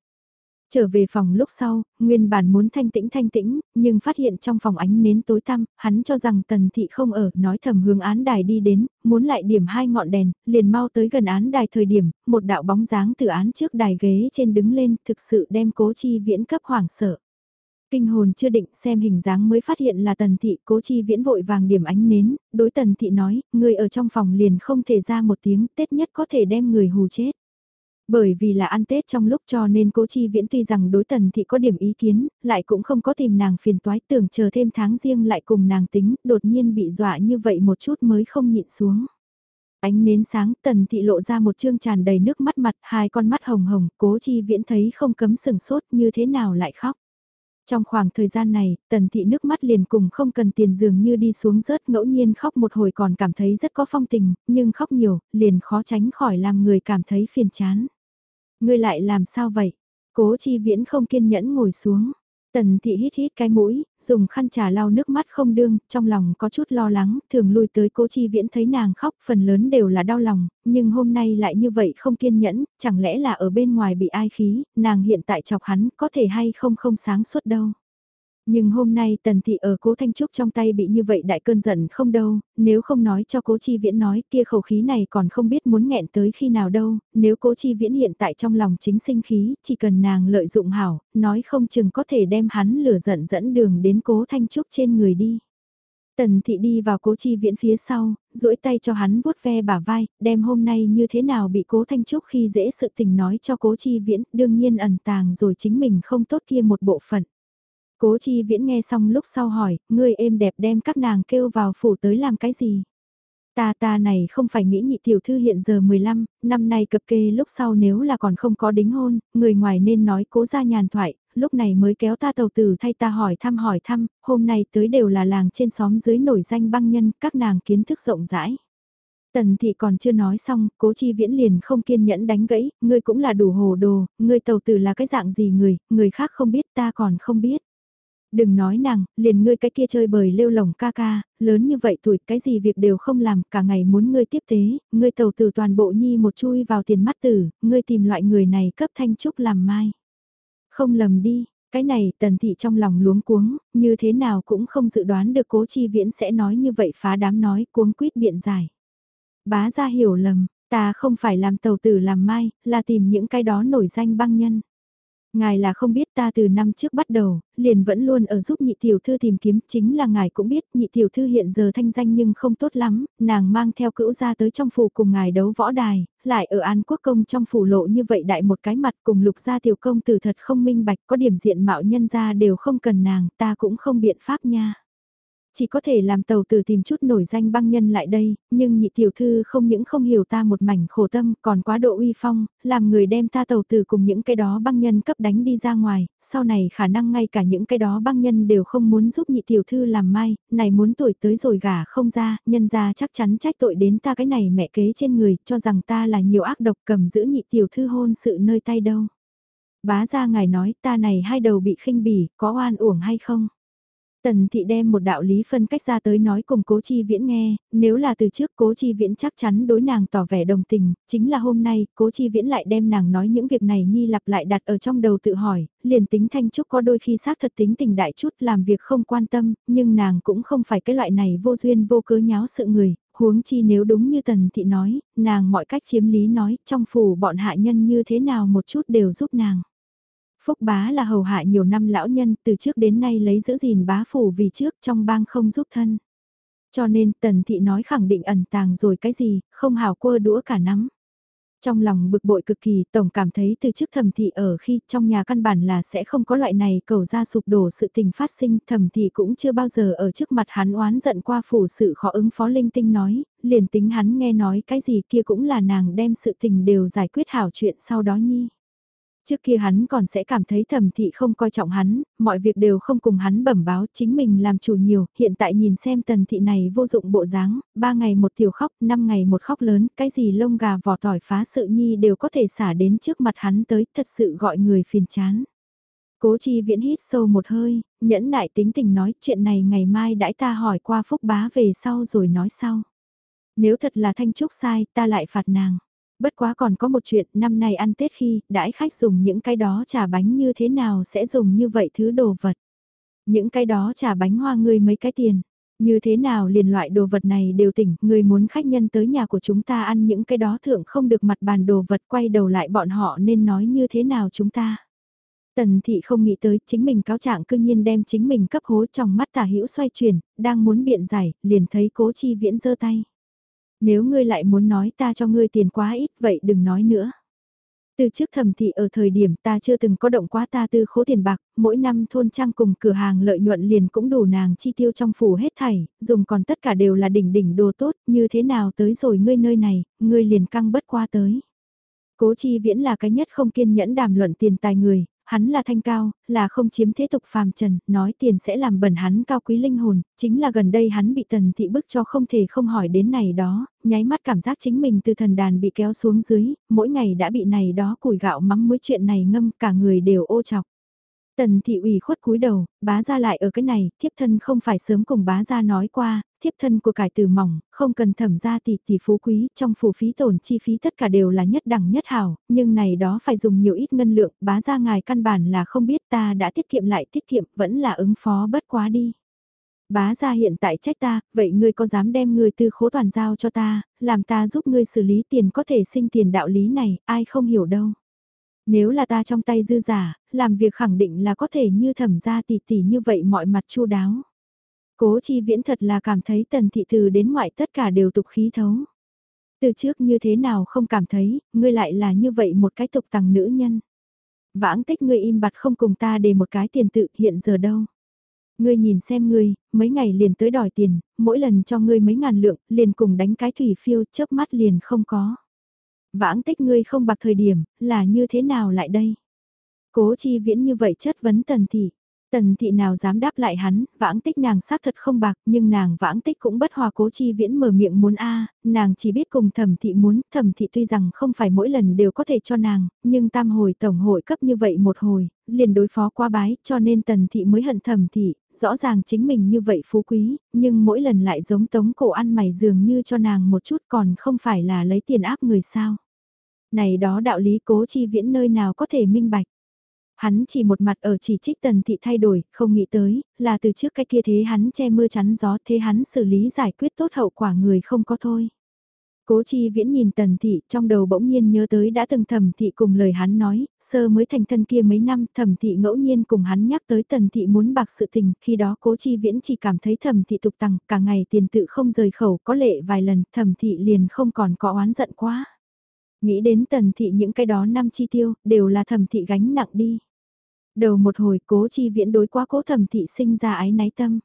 Trở về phòng lúc sau, nguyên bản muốn thanh tĩnh thanh tĩnh, nhưng phát hiện trong phòng ánh nến tối tăm, hắn cho rằng tần thị không ở, nói thầm hướng án đài đi đến, muốn lại điểm hai ngọn đèn, liền mau tới gần án đài thời điểm, một đạo bóng dáng từ án trước đài ghế trên đứng lên, thực sự đem cố chi viễn cấp hoảng sợ. Kinh hồn chưa định xem hình dáng mới phát hiện là tần thị cố chi viễn vội vàng điểm ánh nến, đối tần thị nói, người ở trong phòng liền không thể ra một tiếng, tết nhất có thể đem người hù chết. Bởi vì là ăn Tết trong lúc cho nên cố chi viễn tuy rằng đối tần thị có điểm ý kiến, lại cũng không có tìm nàng phiền toái tưởng chờ thêm tháng riêng lại cùng nàng tính, đột nhiên bị dọa như vậy một chút mới không nhịn xuống. Ánh nến sáng tần thị lộ ra một chương tràn đầy nước mắt mặt, hai con mắt hồng hồng, cố chi viễn thấy không cấm sừng sốt như thế nào lại khóc. Trong khoảng thời gian này, tần thị nước mắt liền cùng không cần tiền dường như đi xuống rớt ngẫu nhiên khóc một hồi còn cảm thấy rất có phong tình, nhưng khóc nhiều, liền khó tránh khỏi làm người cảm thấy phiền chán. Ngươi lại làm sao vậy? Cố chi viễn không kiên nhẫn ngồi xuống. Tần thị hít hít cái mũi, dùng khăn trà lau nước mắt không đương, trong lòng có chút lo lắng, thường lui tới cố chi viễn thấy nàng khóc, phần lớn đều là đau lòng, nhưng hôm nay lại như vậy không kiên nhẫn, chẳng lẽ là ở bên ngoài bị ai khí, nàng hiện tại chọc hắn, có thể hay không không sáng suốt đâu. Nhưng hôm nay tần thị ở cố Thanh Trúc trong tay bị như vậy đại cơn giận không đâu, nếu không nói cho cố chi viễn nói kia khẩu khí này còn không biết muốn nghẹn tới khi nào đâu, nếu cố chi viễn hiện tại trong lòng chính sinh khí, chỉ cần nàng lợi dụng hảo, nói không chừng có thể đem hắn lửa giận dẫn đường đến cố Thanh Trúc trên người đi. Tần thị đi vào cố chi viễn phía sau, duỗi tay cho hắn vuốt ve bả vai, đem hôm nay như thế nào bị cố Thanh Trúc khi dễ sự tình nói cho cố chi viễn, đương nhiên ẩn tàng rồi chính mình không tốt kia một bộ phận. Cố chi viễn nghe xong lúc sau hỏi, ngươi êm đẹp đem các nàng kêu vào phủ tới làm cái gì? Ta ta này không phải nghĩ nhị tiểu thư hiện giờ 15, năm nay cập kê lúc sau nếu là còn không có đính hôn, người ngoài nên nói cố ra nhàn thoại, lúc này mới kéo ta tàu tử thay ta hỏi thăm hỏi thăm, hôm nay tới đều là làng trên xóm dưới nổi danh băng nhân, các nàng kiến thức rộng rãi. Tần thị còn chưa nói xong, cố chi viễn liền không kiên nhẫn đánh gãy, ngươi cũng là đủ hồ đồ, ngươi tàu tử là cái dạng gì người, người khác không biết ta còn không biết. Đừng nói nàng, liền ngươi cái kia chơi bời lêu lỏng ca ca, lớn như vậy tuổi cái gì việc đều không làm, cả ngày muốn ngươi tiếp tế, ngươi tàu từ toàn bộ nhi một chui vào tiền mắt tử, ngươi tìm loại người này cấp thanh trúc làm mai. Không lầm đi, cái này tần thị trong lòng luống cuống, như thế nào cũng không dự đoán được cố chi viễn sẽ nói như vậy phá đám nói cuống quýt biện giải. Bá ra hiểu lầm, ta không phải làm tàu tử làm mai, là tìm những cái đó nổi danh băng nhân. Ngài là không biết ta từ năm trước bắt đầu, liền vẫn luôn ở giúp nhị tiểu thư tìm kiếm, chính là ngài cũng biết nhị tiểu thư hiện giờ thanh danh nhưng không tốt lắm, nàng mang theo cữu ra tới trong phủ cùng ngài đấu võ đài, lại ở An Quốc Công trong phủ lộ như vậy đại một cái mặt cùng lục gia tiểu công tử thật không minh bạch có điểm diện mạo nhân ra đều không cần nàng, ta cũng không biện pháp nha. Chỉ có thể làm tàu từ tìm chút nổi danh băng nhân lại đây, nhưng nhị tiểu thư không những không hiểu ta một mảnh khổ tâm còn quá độ uy phong, làm người đem ta tàu từ cùng những cái đó băng nhân cấp đánh đi ra ngoài, sau này khả năng ngay cả những cái đó băng nhân đều không muốn giúp nhị tiểu thư làm mai, này muốn tuổi tới rồi gả không ra, nhân ra chắc chắn trách tội đến ta cái này mẹ kế trên người, cho rằng ta là nhiều ác độc cầm giữ nhị tiểu thư hôn sự nơi tay đâu. Bá ra ngài nói ta này hai đầu bị khinh bỉ, có oan uổng hay không? Tần thị đem một đạo lý phân cách ra tới nói cùng cố chi viễn nghe, nếu là từ trước cố chi viễn chắc chắn đối nàng tỏ vẻ đồng tình, chính là hôm nay cố chi viễn lại đem nàng nói những việc này nhi lặp lại đặt ở trong đầu tự hỏi, liền tính thanh trúc có đôi khi xác thật tính tình đại chút làm việc không quan tâm, nhưng nàng cũng không phải cái loại này vô duyên vô cớ nháo sự người, huống chi nếu đúng như tần thị nói, nàng mọi cách chiếm lý nói, trong phủ bọn hạ nhân như thế nào một chút đều giúp nàng. Phúc bá là hầu hạ nhiều năm lão nhân từ trước đến nay lấy giữ gìn bá phủ vì trước trong bang không giúp thân. Cho nên tần thị nói khẳng định ẩn tàng rồi cái gì, không hào quơ đũa cả nắm. Trong lòng bực bội cực kỳ, tổng cảm thấy từ trước thẩm thị ở khi trong nhà căn bản là sẽ không có loại này cầu ra sụp đổ sự tình phát sinh, thẩm thị cũng chưa bao giờ ở trước mặt hắn oán giận qua phủ sự khó ứng phó linh tinh nói, liền tính hắn nghe nói cái gì kia cũng là nàng đem sự tình đều giải quyết hảo chuyện sau đó nhi. Trước kia hắn còn sẽ cảm thấy thẩm thị không coi trọng hắn, mọi việc đều không cùng hắn bẩm báo chính mình làm chủ nhiều, hiện tại nhìn xem tần thị này vô dụng bộ dáng, ba ngày một tiểu khóc, năm ngày một khóc lớn, cái gì lông gà vỏ tỏi phá sự nhi đều có thể xả đến trước mặt hắn tới, thật sự gọi người phiền chán. Cố chi viễn hít sâu một hơi, nhẫn nại tính tình nói chuyện này ngày mai đãi ta hỏi qua phúc bá về sau rồi nói sau. Nếu thật là thanh trúc sai, ta lại phạt nàng. Bất quá còn có một chuyện, năm nay ăn Tết khi, đãi khách dùng những cái đó trà bánh như thế nào sẽ dùng như vậy thứ đồ vật. Những cái đó trà bánh hoa ngươi mấy cái tiền. Như thế nào liền loại đồ vật này đều tỉnh, người muốn khách nhân tới nhà của chúng ta ăn những cái đó thượng không được mặt bàn đồ vật quay đầu lại bọn họ nên nói như thế nào chúng ta. Tần thị không nghĩ tới chính mình cáo trạng cư nhiên đem chính mình cấp hố trong mắt tả hữu xoay chuyển, đang muốn biện giải, liền thấy cố chi viễn giơ tay. Nếu ngươi lại muốn nói ta cho ngươi tiền quá ít vậy đừng nói nữa. Từ trước thẩm thị ở thời điểm ta chưa từng có động quá ta tư khố tiền bạc, mỗi năm thôn trang cùng cửa hàng lợi nhuận liền cũng đủ nàng chi tiêu trong phủ hết thảy, dùng còn tất cả đều là đỉnh đỉnh đồ tốt, như thế nào tới rồi ngươi nơi này, ngươi liền căng bất qua tới. Cố chi viễn là cái nhất không kiên nhẫn đàm luận tiền tài người, hắn là thanh cao, là không chiếm thế tục phàm trần, nói tiền sẽ làm bẩn hắn cao quý linh hồn, chính là gần đây hắn bị tần thị bức cho không thể không hỏi đến này đó, nháy mắt cảm giác chính mình từ thần đàn bị kéo xuống dưới, mỗi ngày đã bị này đó củi gạo mắm muối chuyện này ngâm cả người đều ô chọc. Tần thị ủy khuất cúi đầu, bá ra lại ở cái này, thiếp thân không phải sớm cùng bá ra nói qua, thiếp thân của cải từ mỏng, không cần thẩm ra tỷ tỷ phú quý, trong phủ phí tổn chi phí tất cả đều là nhất đẳng nhất hảo, nhưng này đó phải dùng nhiều ít ngân lượng, bá ra ngài căn bản là không biết ta đã tiết kiệm lại tiết kiệm, vẫn là ứng phó bất quá đi. Bá ra hiện tại trách ta, vậy ngươi có dám đem người tư khố toàn giao cho ta, làm ta giúp ngươi xử lý tiền có thể sinh tiền đạo lý này, ai không hiểu đâu. Nếu là ta trong tay dư giả, làm việc khẳng định là có thể như thẩm ra tỷ tỷ như vậy mọi mặt chu đáo. Cố chi viễn thật là cảm thấy tần thị từ đến ngoại tất cả đều tục khí thấu. Từ trước như thế nào không cảm thấy, ngươi lại là như vậy một cái tục tằng nữ nhân. Vãng tích ngươi im bặt không cùng ta để một cái tiền tự hiện giờ đâu. Ngươi nhìn xem ngươi, mấy ngày liền tới đòi tiền, mỗi lần cho ngươi mấy ngàn lượng, liền cùng đánh cái thủy phiêu chớp mắt liền không có. Vãng tích ngươi không bạc thời điểm, là như thế nào lại đây? Cố chi viễn như vậy chất vấn tần thị. Tần thị nào dám đáp lại hắn, vãng tích nàng xác thật không bạc, nhưng nàng vãng tích cũng bất hòa cố chi viễn mở miệng muốn a nàng chỉ biết cùng thẩm thị muốn, thẩm thị tuy rằng không phải mỗi lần đều có thể cho nàng, nhưng tam hồi tổng hội cấp như vậy một hồi, liền đối phó qua bái, cho nên tần thị mới hận thẩm thị, rõ ràng chính mình như vậy phú quý, nhưng mỗi lần lại giống tống cổ ăn mày dường như cho nàng một chút còn không phải là lấy tiền áp người sao. Này đó đạo lý cố chi viễn nơi nào có thể minh bạch. Hắn chỉ một mặt ở chỉ trích tần thị thay đổi, không nghĩ tới, là từ trước cái kia thế hắn che mưa chắn gió thế hắn xử lý giải quyết tốt hậu quả người không có thôi. Cố chi viễn nhìn tần thị trong đầu bỗng nhiên nhớ tới đã từng thẩm thị cùng lời hắn nói, sơ mới thành thân kia mấy năm thẩm thị ngẫu nhiên cùng hắn nhắc tới tần thị muốn bạc sự tình, khi đó cố chi viễn chỉ cảm thấy thẩm thị tục tằng, cả ngày tiền tự không rời khẩu có lệ vài lần thẩm thị liền không còn có oán giận quá. Nghĩ đến tần thị những cái đó năm chi tiêu, đều là thẩm thị gánh nặng đi. Đầu một hồi cố chi viễn đối quá cố thẩm thị sinh ra ái náy tâm.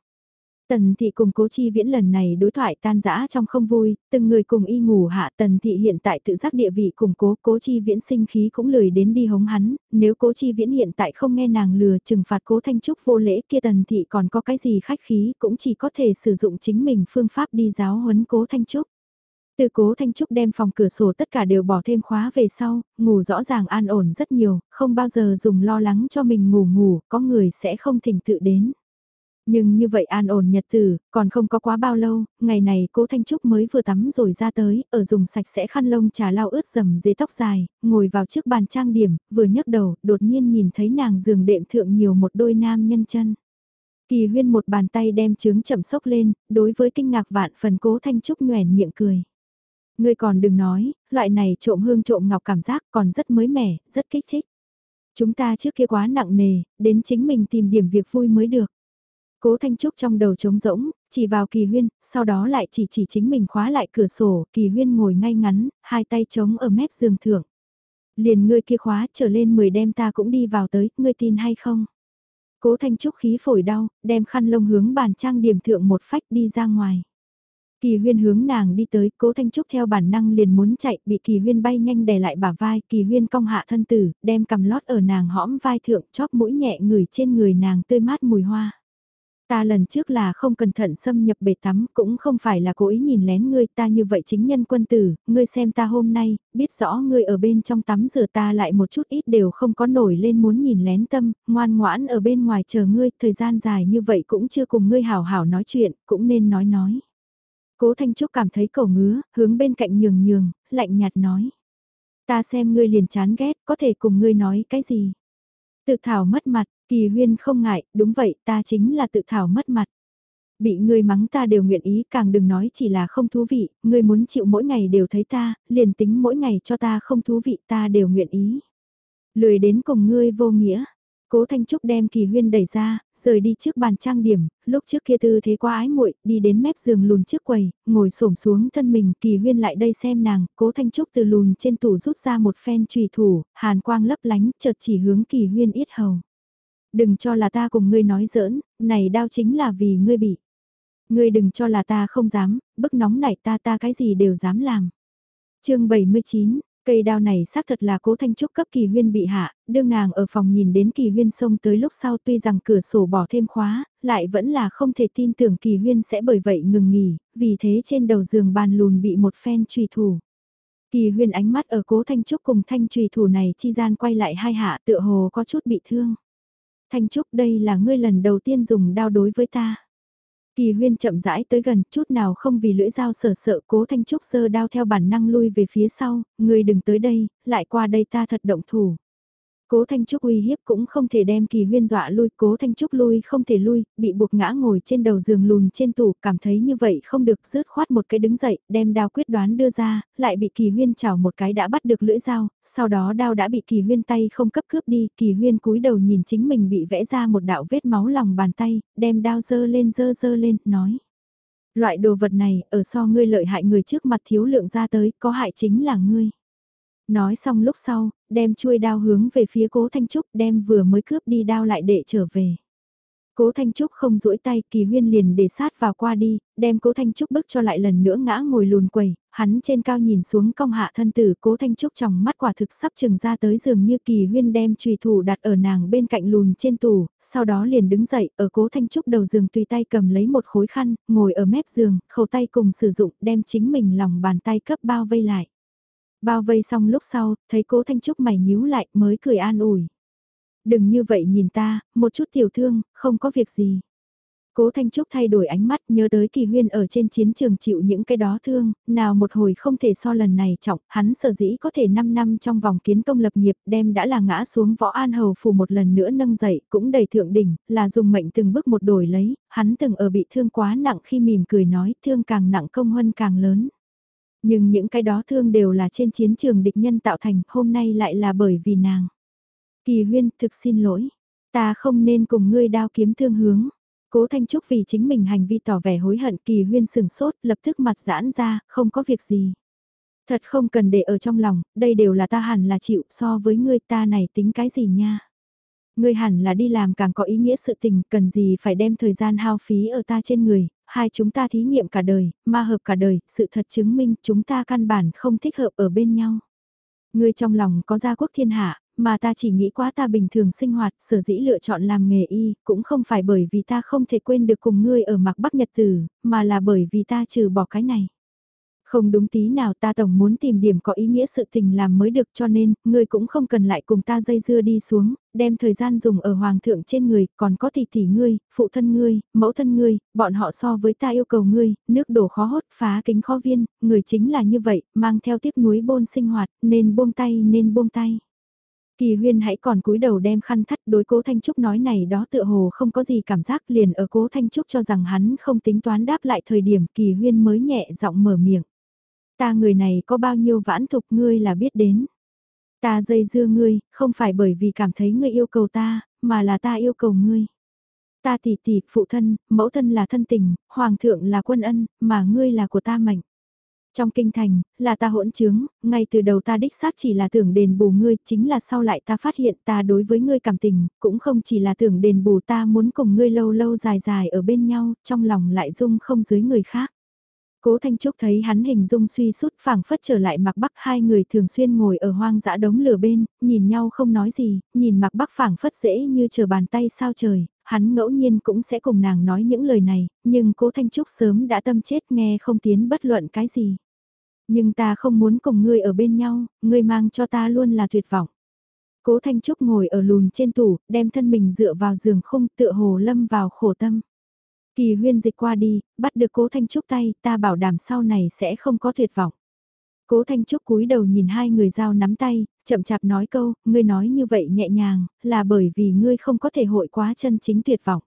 Tần thị cùng cố chi viễn lần này đối thoại tan rã trong không vui, từng người cùng y ngủ hạ tần thị hiện tại tự giác địa vị cùng cố, cố chi viễn sinh khí cũng lười đến đi hống hắn, nếu cố chi viễn hiện tại không nghe nàng lừa trừng phạt cố thanh trúc vô lễ kia tần thị còn có cái gì khách khí cũng chỉ có thể sử dụng chính mình phương pháp đi giáo huấn cố thanh trúc. Từ cố Thanh Trúc đem phòng cửa sổ tất cả đều bỏ thêm khóa về sau, ngủ rõ ràng an ổn rất nhiều, không bao giờ dùng lo lắng cho mình ngủ ngủ, có người sẽ không thỉnh tự đến. Nhưng như vậy an ổn nhật tử, còn không có quá bao lâu, ngày này cố Thanh Trúc mới vừa tắm rồi ra tới, ở dùng sạch sẽ khăn lông trà lau ướt dầm dưới tóc dài, ngồi vào trước bàn trang điểm, vừa nhấc đầu, đột nhiên nhìn thấy nàng giường đệm thượng nhiều một đôi nam nhân chân. Kỳ huyên một bàn tay đem trứng chậm sốc lên, đối với kinh ngạc vạn phần cố Thanh Trúc nhoèn miệng cười. Ngươi còn đừng nói, loại này trộm hương trộm ngọc cảm giác còn rất mới mẻ, rất kích thích. Chúng ta trước kia quá nặng nề, đến chính mình tìm điểm việc vui mới được. Cố Thanh Trúc trong đầu trống rỗng, chỉ vào kỳ huyên, sau đó lại chỉ chỉ chính mình khóa lại cửa sổ, kỳ huyên ngồi ngay ngắn, hai tay trống ở mép giường thượng. Liền ngươi kia khóa trở lên 10 đêm ta cũng đi vào tới, ngươi tin hay không? Cố Thanh Trúc khí phổi đau, đem khăn lông hướng bàn trang điểm thượng một phách đi ra ngoài. Kỳ huyên hướng nàng đi tới, cố Thanh Trúc theo bản năng liền muốn chạy, bị kỳ huyên bay nhanh đè lại bả vai, kỳ huyên cong hạ thân tử, đem cầm lót ở nàng hõm vai thượng, chóp mũi nhẹ người trên người nàng tươi mát mùi hoa. Ta lần trước là không cẩn thận xâm nhập bể tắm, cũng không phải là cố ý nhìn lén ngươi, ta như vậy chính nhân quân tử, ngươi xem ta hôm nay, biết rõ ngươi ở bên trong tắm rửa ta lại một chút ít đều không có nổi lên muốn nhìn lén tâm, ngoan ngoãn ở bên ngoài chờ ngươi, thời gian dài như vậy cũng chưa cùng ngươi hảo hảo nói chuyện, cũng nên nói nói. Cố Thanh Trúc cảm thấy cổ ngứa, hướng bên cạnh nhường nhường, lạnh nhạt nói. Ta xem ngươi liền chán ghét, có thể cùng ngươi nói cái gì. Tự thảo mất mặt, kỳ huyên không ngại, đúng vậy, ta chính là tự thảo mất mặt. Bị ngươi mắng ta đều nguyện ý, càng đừng nói chỉ là không thú vị, ngươi muốn chịu mỗi ngày đều thấy ta, liền tính mỗi ngày cho ta không thú vị ta đều nguyện ý. Lười đến cùng ngươi vô nghĩa, Cố Thanh Trúc đem Kỳ Huyên đẩy ra, rời đi trước bàn trang điểm, lúc trước kia tư thế quá ái muội, đi đến mép giường lùn trước quầy, ngồi xổm xuống thân mình, Kỳ Huyên lại đây xem nàng, Cố Thanh Trúc từ lùn trên tủ rút ra một phen chùy thủ, hàn quang lấp lánh, chợt chỉ hướng Kỳ Huyên yết hầu. Đừng cho là ta cùng ngươi nói giỡn, này đau chính là vì ngươi bị. Ngươi đừng cho là ta không dám, bức nóng nảy ta ta cái gì đều dám làm. chương 79 Cây đao này xác thật là cố thanh trúc cấp kỳ huyên bị hạ, đương nàng ở phòng nhìn đến kỳ huyên xông tới lúc sau tuy rằng cửa sổ bỏ thêm khóa, lại vẫn là không thể tin tưởng kỳ huyên sẽ bởi vậy ngừng nghỉ, vì thế trên đầu giường bàn lùn bị một phen trùy thủ. Kỳ huyên ánh mắt ở cố thanh trúc cùng thanh trùy thủ này chi gian quay lại hai hạ tựa hồ có chút bị thương. Thanh trúc đây là ngươi lần đầu tiên dùng đao đối với ta. Kỳ huyên chậm rãi tới gần, chút nào không vì lưỡi dao sở sợ cố thanh trúc sơ đao theo bản năng lui về phía sau, người đừng tới đây, lại qua đây ta thật động thủ. Cố Thanh Trúc uy hiếp cũng không thể đem Kỳ Huyên dọa lui, Cố Thanh Trúc lui không thể lui, bị buộc ngã ngồi trên đầu giường lùn trên tủ, cảm thấy như vậy không được, rớt khoát một cái đứng dậy, đem đao quyết đoán đưa ra, lại bị Kỳ Huyên chảo một cái đã bắt được lưỡi dao, sau đó đao đã bị Kỳ Huyên tay không cấp cướp đi, Kỳ Huyên cúi đầu nhìn chính mình bị vẽ ra một đạo vết máu lòng bàn tay, đem đao dơ lên dơ dơ lên, nói. Loại đồ vật này, ở so ngươi lợi hại người trước mặt thiếu lượng ra tới, có hại chính là ngươi. Nói xong lúc sau, đem chuôi đao hướng về phía cố Thanh Trúc đem vừa mới cướp đi đao lại để trở về. Cố Thanh Trúc không duỗi tay, Kỳ Huyên liền để sát vào qua đi, đem Cố Thanh Trúc bức cho lại lần nữa ngã ngồi lùn quầy, hắn trên cao nhìn xuống cong hạ thân tử, Cố Thanh Trúc trong mắt quả thực sắp chừng ra tới giường như Kỳ Huyên đem trùy thủ đặt ở nàng bên cạnh lùn trên tủ, sau đó liền đứng dậy, ở Cố Thanh Trúc đầu giường tùy tay cầm lấy một khối khăn, ngồi ở mép giường, khâu tay cùng sử dụng, đem chính mình lòng bàn tay cấp bao vây lại. Bao vây xong lúc sau, thấy cố Thanh Trúc mày nhíu lại mới cười an ủi. Đừng như vậy nhìn ta, một chút tiểu thương, không có việc gì. Cố Thanh Trúc thay đổi ánh mắt nhớ tới kỳ huyên ở trên chiến trường chịu những cái đó thương, nào một hồi không thể so lần này trọng, hắn sở dĩ có thể 5 năm trong vòng kiến công lập nghiệp đem đã là ngã xuống võ an hầu phù một lần nữa nâng dậy, cũng đầy thượng đỉnh, là dùng mệnh từng bước một đổi lấy, hắn từng ở bị thương quá nặng khi mỉm cười nói thương càng nặng công huân càng lớn. Nhưng những cái đó thương đều là trên chiến trường địch nhân tạo thành, hôm nay lại là bởi vì nàng. Kỳ huyên, thực xin lỗi. Ta không nên cùng ngươi đao kiếm thương hướng. Cố Thanh Trúc vì chính mình hành vi tỏ vẻ hối hận kỳ huyên sừng sốt, lập tức mặt giãn ra, không có việc gì. Thật không cần để ở trong lòng, đây đều là ta hẳn là chịu so với ngươi ta này tính cái gì nha. Ngươi hẳn là đi làm càng có ý nghĩa sự tình, cần gì phải đem thời gian hao phí ở ta trên người, hai chúng ta thí nghiệm cả đời, ma hợp cả đời, sự thật chứng minh chúng ta căn bản không thích hợp ở bên nhau. Ngươi trong lòng có gia quốc thiên hạ, mà ta chỉ nghĩ quá ta bình thường sinh hoạt, sở dĩ lựa chọn làm nghề y, cũng không phải bởi vì ta không thể quên được cùng ngươi ở mặc Bắc Nhật Tử, mà là bởi vì ta trừ bỏ cái này. Không đúng tí nào ta tổng muốn tìm điểm có ý nghĩa sự tình làm mới được cho nên, ngươi cũng không cần lại cùng ta dây dưa đi xuống, đem thời gian dùng ở hoàng thượng trên người, còn có tỷ tỷ ngươi, phụ thân ngươi, mẫu thân ngươi, bọn họ so với ta yêu cầu ngươi, nước đổ khó hốt, phá kính khó viên, người chính là như vậy, mang theo tiếp núi bôn sinh hoạt, nên buông tay nên buông tay. Kỳ huyên hãy còn cúi đầu đem khăn thắt đối cố Thanh Trúc nói này đó tựa hồ không có gì cảm giác liền ở cố Thanh Trúc cho rằng hắn không tính toán đáp lại thời điểm kỳ huyên mới nhẹ giọng mở miệng. Ta người này có bao nhiêu vãn thục ngươi là biết đến. Ta dây dưa ngươi, không phải bởi vì cảm thấy ngươi yêu cầu ta, mà là ta yêu cầu ngươi. Ta tỷ tỷ, phụ thân, mẫu thân là thân tình, hoàng thượng là quân ân, mà ngươi là của ta mệnh. Trong kinh thành, là ta hỗn trướng, ngay từ đầu ta đích xác chỉ là tưởng đền bù ngươi, chính là sau lại ta phát hiện ta đối với ngươi cảm tình, cũng không chỉ là tưởng đền bù ta muốn cùng ngươi lâu lâu dài dài ở bên nhau, trong lòng lại dung không dưới người khác. Cố Thanh Trúc thấy hắn hình dung suy sút phảng phất trở lại mặc bắc hai người thường xuyên ngồi ở hoang dã đống lửa bên, nhìn nhau không nói gì, nhìn mặc bắc phảng phất dễ như chờ bàn tay sao trời, hắn ngẫu nhiên cũng sẽ cùng nàng nói những lời này, nhưng cố Thanh Trúc sớm đã tâm chết nghe không tiến bất luận cái gì. Nhưng ta không muốn cùng ngươi ở bên nhau, ngươi mang cho ta luôn là tuyệt vọng. Cố Thanh Trúc ngồi ở lùn trên tủ, đem thân mình dựa vào giường khung tựa hồ lâm vào khổ tâm. Kỳ huyên dịch qua đi, bắt được cố Thanh Trúc tay, ta bảo đảm sau này sẽ không có tuyệt vọng. Cố Thanh Trúc cúi đầu nhìn hai người giao nắm tay, chậm chạp nói câu, ngươi nói như vậy nhẹ nhàng, là bởi vì ngươi không có thể hội quá chân chính tuyệt vọng.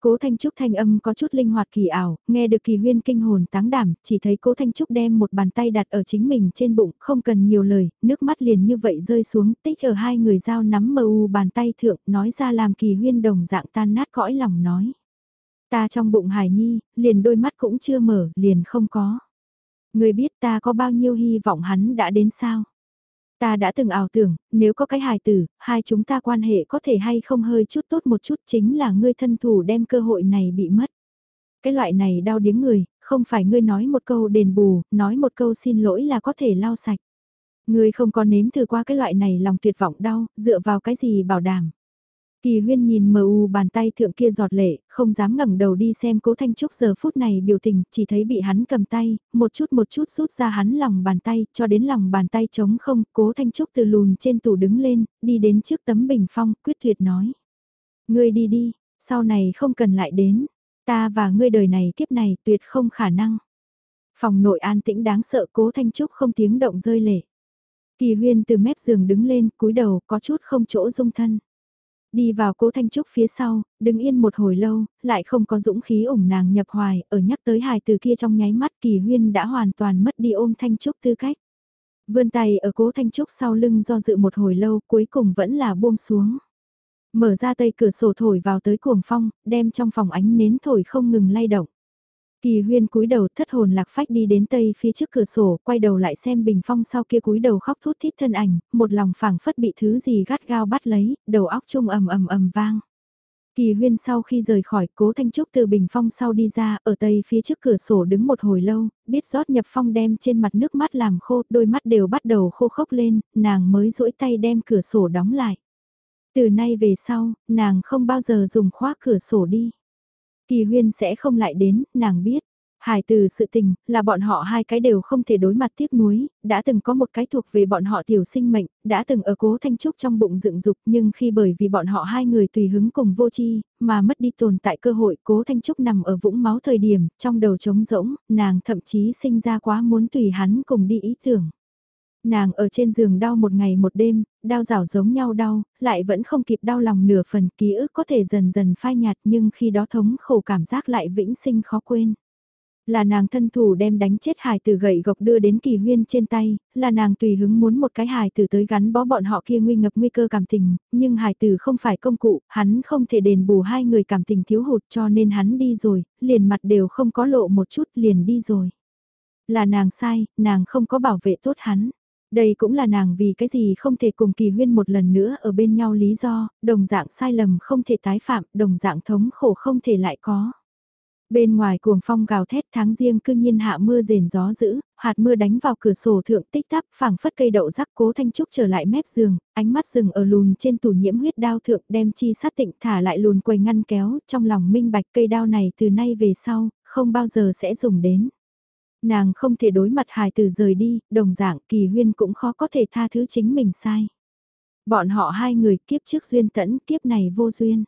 Cố Thanh Trúc thanh âm có chút linh hoạt kỳ ảo, nghe được kỳ huyên kinh hồn táng đảm, chỉ thấy Cố Thanh Trúc đem một bàn tay đặt ở chính mình trên bụng, không cần nhiều lời, nước mắt liền như vậy rơi xuống, tích ở hai người giao nắm mờ u bàn tay thượng, nói ra làm kỳ huyên đồng dạng tan nát cõi lòng nói. Ta trong bụng Hải Nhi, liền đôi mắt cũng chưa mở, liền không có. Người biết ta có bao nhiêu hy vọng hắn đã đến sao? Ta đã từng ảo tưởng, nếu có cái hài tử, hai chúng ta quan hệ có thể hay không hơi chút tốt một chút chính là ngươi thân thủ đem cơ hội này bị mất. Cái loại này đau điếng người, không phải ngươi nói một câu đền bù, nói một câu xin lỗi là có thể lau sạch. Ngươi không có nếm thử qua cái loại này lòng tuyệt vọng đau, dựa vào cái gì bảo đảm. Kỳ huyên nhìn mờ u bàn tay thượng kia giọt lệ, không dám ngẩng đầu đi xem cố Thanh Trúc giờ phút này biểu tình, chỉ thấy bị hắn cầm tay, một chút một chút rút ra hắn lòng bàn tay, cho đến lòng bàn tay trống không, cố Thanh Trúc từ lùn trên tủ đứng lên, đi đến trước tấm bình phong, quyết tuyệt nói. Ngươi đi đi, sau này không cần lại đến, ta và ngươi đời này kiếp này tuyệt không khả năng. Phòng nội an tĩnh đáng sợ cố Thanh Trúc không tiếng động rơi lệ. Kỳ huyên từ mép giường đứng lên, cúi đầu, có chút không chỗ dung thân. Đi vào cố Thanh Trúc phía sau, đứng yên một hồi lâu, lại không có dũng khí ủng nàng nhập hoài, ở nhắc tới hài từ kia trong nháy mắt kỳ huyên đã hoàn toàn mất đi ôm Thanh Trúc tư cách. Vươn tay ở cố Thanh Trúc sau lưng do dự một hồi lâu cuối cùng vẫn là buông xuống. Mở ra tay cửa sổ thổi vào tới cuồng phong, đem trong phòng ánh nến thổi không ngừng lay động. Kỳ huyên cúi đầu thất hồn lạc phách đi đến tây phía trước cửa sổ, quay đầu lại xem bình phong sau kia cúi đầu khóc thút thít thân ảnh, một lòng phảng phất bị thứ gì gắt gao bắt lấy, đầu óc trung ầm ầm ầm vang. Kỳ huyên sau khi rời khỏi cố thanh trúc từ bình phong sau đi ra, ở tây phía trước cửa sổ đứng một hồi lâu, biết rót nhập phong đem trên mặt nước mắt làm khô, đôi mắt đều bắt đầu khô khốc lên, nàng mới duỗi tay đem cửa sổ đóng lại. Từ nay về sau, nàng không bao giờ dùng khóa cửa sổ đi. Kỳ huyên sẽ không lại đến, nàng biết. Hải từ sự tình, là bọn họ hai cái đều không thể đối mặt tiếc nuối, đã từng có một cái thuộc về bọn họ tiểu sinh mệnh, đã từng ở cố thanh trúc trong bụng dựng dục nhưng khi bởi vì bọn họ hai người tùy hứng cùng vô chi, mà mất đi tồn tại cơ hội cố thanh trúc nằm ở vũng máu thời điểm, trong đầu trống rỗng, nàng thậm chí sinh ra quá muốn tùy hắn cùng đi ý tưởng. Nàng ở trên giường đau một ngày một đêm, đau rảo giống nhau đau, lại vẫn không kịp đau lòng nửa phần ký ức có thể dần dần phai nhạt nhưng khi đó thống khổ cảm giác lại vĩnh sinh khó quên. Là nàng thân thủ đem đánh chết hài tử gậy gộc đưa đến kỳ huyên trên tay, là nàng tùy hứng muốn một cái hài tử tới gắn bó bọn họ kia nguy ngập nguy cơ cảm tình, nhưng hài tử không phải công cụ, hắn không thể đền bù hai người cảm tình thiếu hụt cho nên hắn đi rồi, liền mặt đều không có lộ một chút liền đi rồi. Là nàng sai, nàng không có bảo vệ tốt hắn. Đây cũng là nàng vì cái gì không thể cùng kỳ huyên một lần nữa ở bên nhau lý do, đồng dạng sai lầm không thể tái phạm, đồng dạng thống khổ không thể lại có. Bên ngoài cuồng phong gào thét tháng riêng cư nhiên hạ mưa rền gió dữ, hạt mưa đánh vào cửa sổ thượng tích tắp phảng phất cây đậu rắc cố thanh trúc trở lại mép giường, ánh mắt rừng ở lùn trên tủ nhiễm huyết đao thượng đem chi sát tịnh thả lại lùn quầy ngăn kéo, trong lòng minh bạch cây đao này từ nay về sau, không bao giờ sẽ dùng đến. Nàng không thể đối mặt hài từ rời đi, đồng dạng kỳ huyên cũng khó có thể tha thứ chính mình sai. Bọn họ hai người kiếp trước duyên tẫn, kiếp này vô duyên.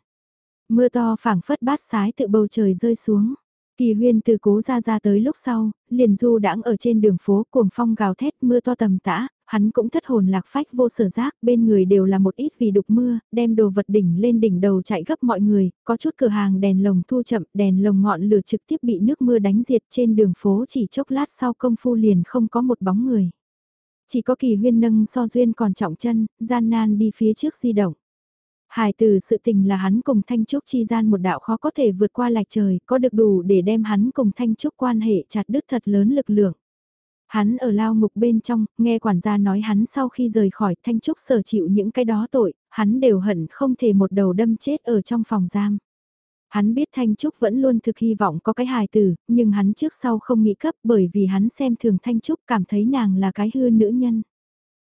Mưa to phảng phất bát sái tự bầu trời rơi xuống. Kỳ huyên từ cố ra ra tới lúc sau, liền du đãng ở trên đường phố cuồng phong gào thét mưa to tầm tã, hắn cũng thất hồn lạc phách vô sở giác, bên người đều là một ít vì đục mưa, đem đồ vật đỉnh lên đỉnh đầu chạy gấp mọi người, có chút cửa hàng đèn lồng thu chậm, đèn lồng ngọn lửa trực tiếp bị nước mưa đánh diệt trên đường phố chỉ chốc lát sau công phu liền không có một bóng người. Chỉ có kỳ huyên nâng so duyên còn trọng chân, gian nan đi phía trước di động. hải từ sự tình là hắn cùng Thanh Trúc chi gian một đạo khó có thể vượt qua lạch trời, có được đủ để đem hắn cùng Thanh Trúc quan hệ chặt đứt thật lớn lực lượng. Hắn ở lao ngục bên trong, nghe quản gia nói hắn sau khi rời khỏi Thanh Trúc sở chịu những cái đó tội, hắn đều hận không thể một đầu đâm chết ở trong phòng giam. Hắn biết Thanh Trúc vẫn luôn thực hy vọng có cái hài tử, nhưng hắn trước sau không nghĩ cấp bởi vì hắn xem thường Thanh Trúc cảm thấy nàng là cái hư nữ nhân.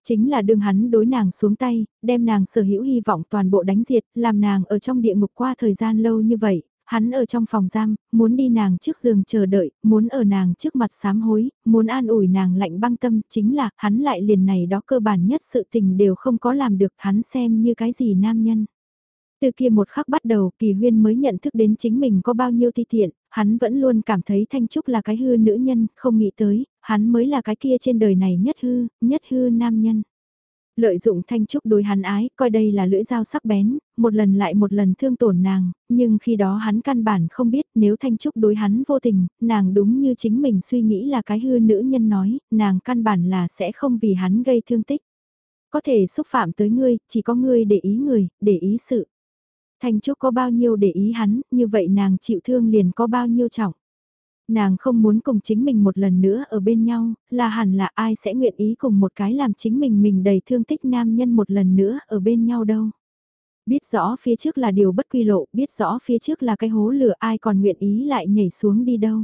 Chính là đương hắn đối nàng xuống tay, đem nàng sở hữu hy vọng toàn bộ đánh diệt, làm nàng ở trong địa ngục qua thời gian lâu như vậy, hắn ở trong phòng giam, muốn đi nàng trước giường chờ đợi, muốn ở nàng trước mặt sám hối, muốn an ủi nàng lạnh băng tâm, chính là hắn lại liền này đó cơ bản nhất sự tình đều không có làm được hắn xem như cái gì nam nhân. Từ kia một khắc bắt đầu, Kỳ Huyên mới nhận thức đến chính mình có bao nhiêu thi tiện, hắn vẫn luôn cảm thấy Thanh Trúc là cái hư nữ nhân, không nghĩ tới, hắn mới là cái kia trên đời này nhất hư, nhất hư nam nhân. Lợi dụng Thanh Trúc đối hắn ái, coi đây là lưỡi dao sắc bén, một lần lại một lần thương tổn nàng, nhưng khi đó hắn căn bản không biết nếu Thanh Trúc đối hắn vô tình, nàng đúng như chính mình suy nghĩ là cái hư nữ nhân nói, nàng căn bản là sẽ không vì hắn gây thương tích. Có thể xúc phạm tới ngươi, chỉ có ngươi để ý người, để ý sự. Thanh Trúc có bao nhiêu để ý hắn, như vậy nàng chịu thương liền có bao nhiêu trọng. Nàng không muốn cùng chính mình một lần nữa ở bên nhau, là hẳn là ai sẽ nguyện ý cùng một cái làm chính mình mình đầy thương tích nam nhân một lần nữa ở bên nhau đâu. Biết rõ phía trước là điều bất quy lộ, biết rõ phía trước là cái hố lửa ai còn nguyện ý lại nhảy xuống đi đâu.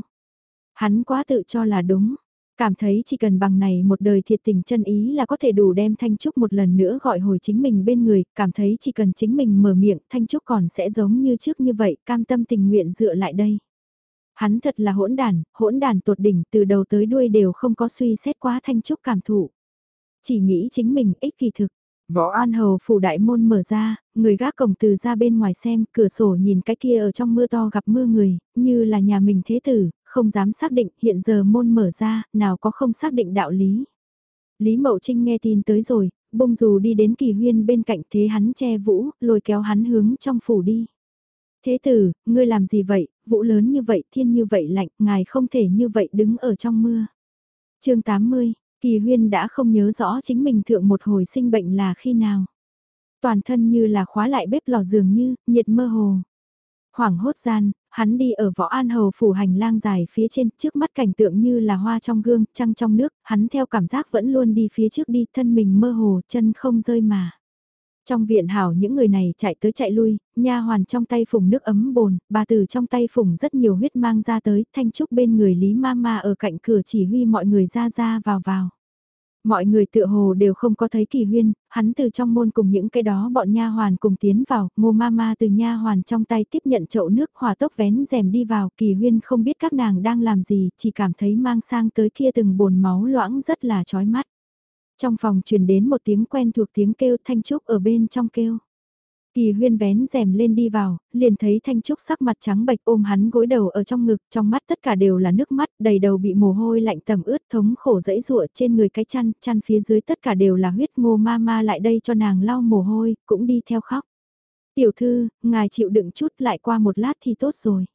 Hắn quá tự cho là đúng, Cảm thấy chỉ cần bằng này một đời thiệt tình chân ý là có thể đủ đem Thanh Trúc một lần nữa gọi hồi chính mình bên người, cảm thấy chỉ cần chính mình mở miệng Thanh Trúc còn sẽ giống như trước như vậy, cam tâm tình nguyện dựa lại đây. Hắn thật là hỗn đàn, hỗn đàn tột đỉnh từ đầu tới đuôi đều không có suy xét quá Thanh Trúc cảm thụ. Chỉ nghĩ chính mình ích kỳ thực. Võ An Hầu phủ đại môn mở ra, người gác cổng từ ra bên ngoài xem, cửa sổ nhìn cái kia ở trong mưa to gặp mưa người, như là nhà mình thế tử, không dám xác định hiện giờ môn mở ra, nào có không xác định đạo lý. Lý Mậu Trinh nghe tin tới rồi, bông dù đi đến kỳ huyên bên cạnh thế hắn che vũ, lôi kéo hắn hướng trong phủ đi. Thế tử, ngươi làm gì vậy, vũ lớn như vậy, thiên như vậy lạnh, ngài không thể như vậy đứng ở trong mưa. chương 80, kỳ huyên đã không nhớ rõ chính mình thượng một hồi sinh bệnh là khi nào. Toàn thân như là khóa lại bếp lò dường như, nhiệt mơ hồ. Hoảng hốt gian, hắn đi ở võ an hầu phủ hành lang dài phía trên, trước mắt cảnh tượng như là hoa trong gương, trăng trong nước, hắn theo cảm giác vẫn luôn đi phía trước đi, thân mình mơ hồ, chân không rơi mà. Trong viện hảo những người này chạy tới chạy lui, nha hoàn trong tay phùng nước ấm bồn, bà từ trong tay phùng rất nhiều huyết mang ra tới, thanh trúc bên người Lý Mama ở cạnh cửa chỉ huy mọi người ra ra vào vào. Mọi người tựa hồ đều không có thấy kỳ huyên, hắn từ trong môn cùng những cái đó bọn nha hoàn cùng tiến vào, ngô mama từ nha hoàn trong tay tiếp nhận chậu nước hòa tốc vén rèm đi vào, kỳ huyên không biết các nàng đang làm gì, chỉ cảm thấy mang sang tới kia từng bồn máu loãng rất là chói mắt. Trong phòng truyền đến một tiếng quen thuộc tiếng kêu thanh trúc ở bên trong kêu. Kỳ huyên vén rèm lên đi vào, liền thấy Thanh Trúc sắc mặt trắng bệch ôm hắn gối đầu ở trong ngực, trong mắt tất cả đều là nước mắt, đầy đầu bị mồ hôi lạnh tầm ướt thống khổ dẫy rụa trên người cái chăn, chăn phía dưới tất cả đều là huyết ngô ma ma lại đây cho nàng lau mồ hôi, cũng đi theo khóc. Tiểu thư, ngài chịu đựng chút lại qua một lát thì tốt rồi.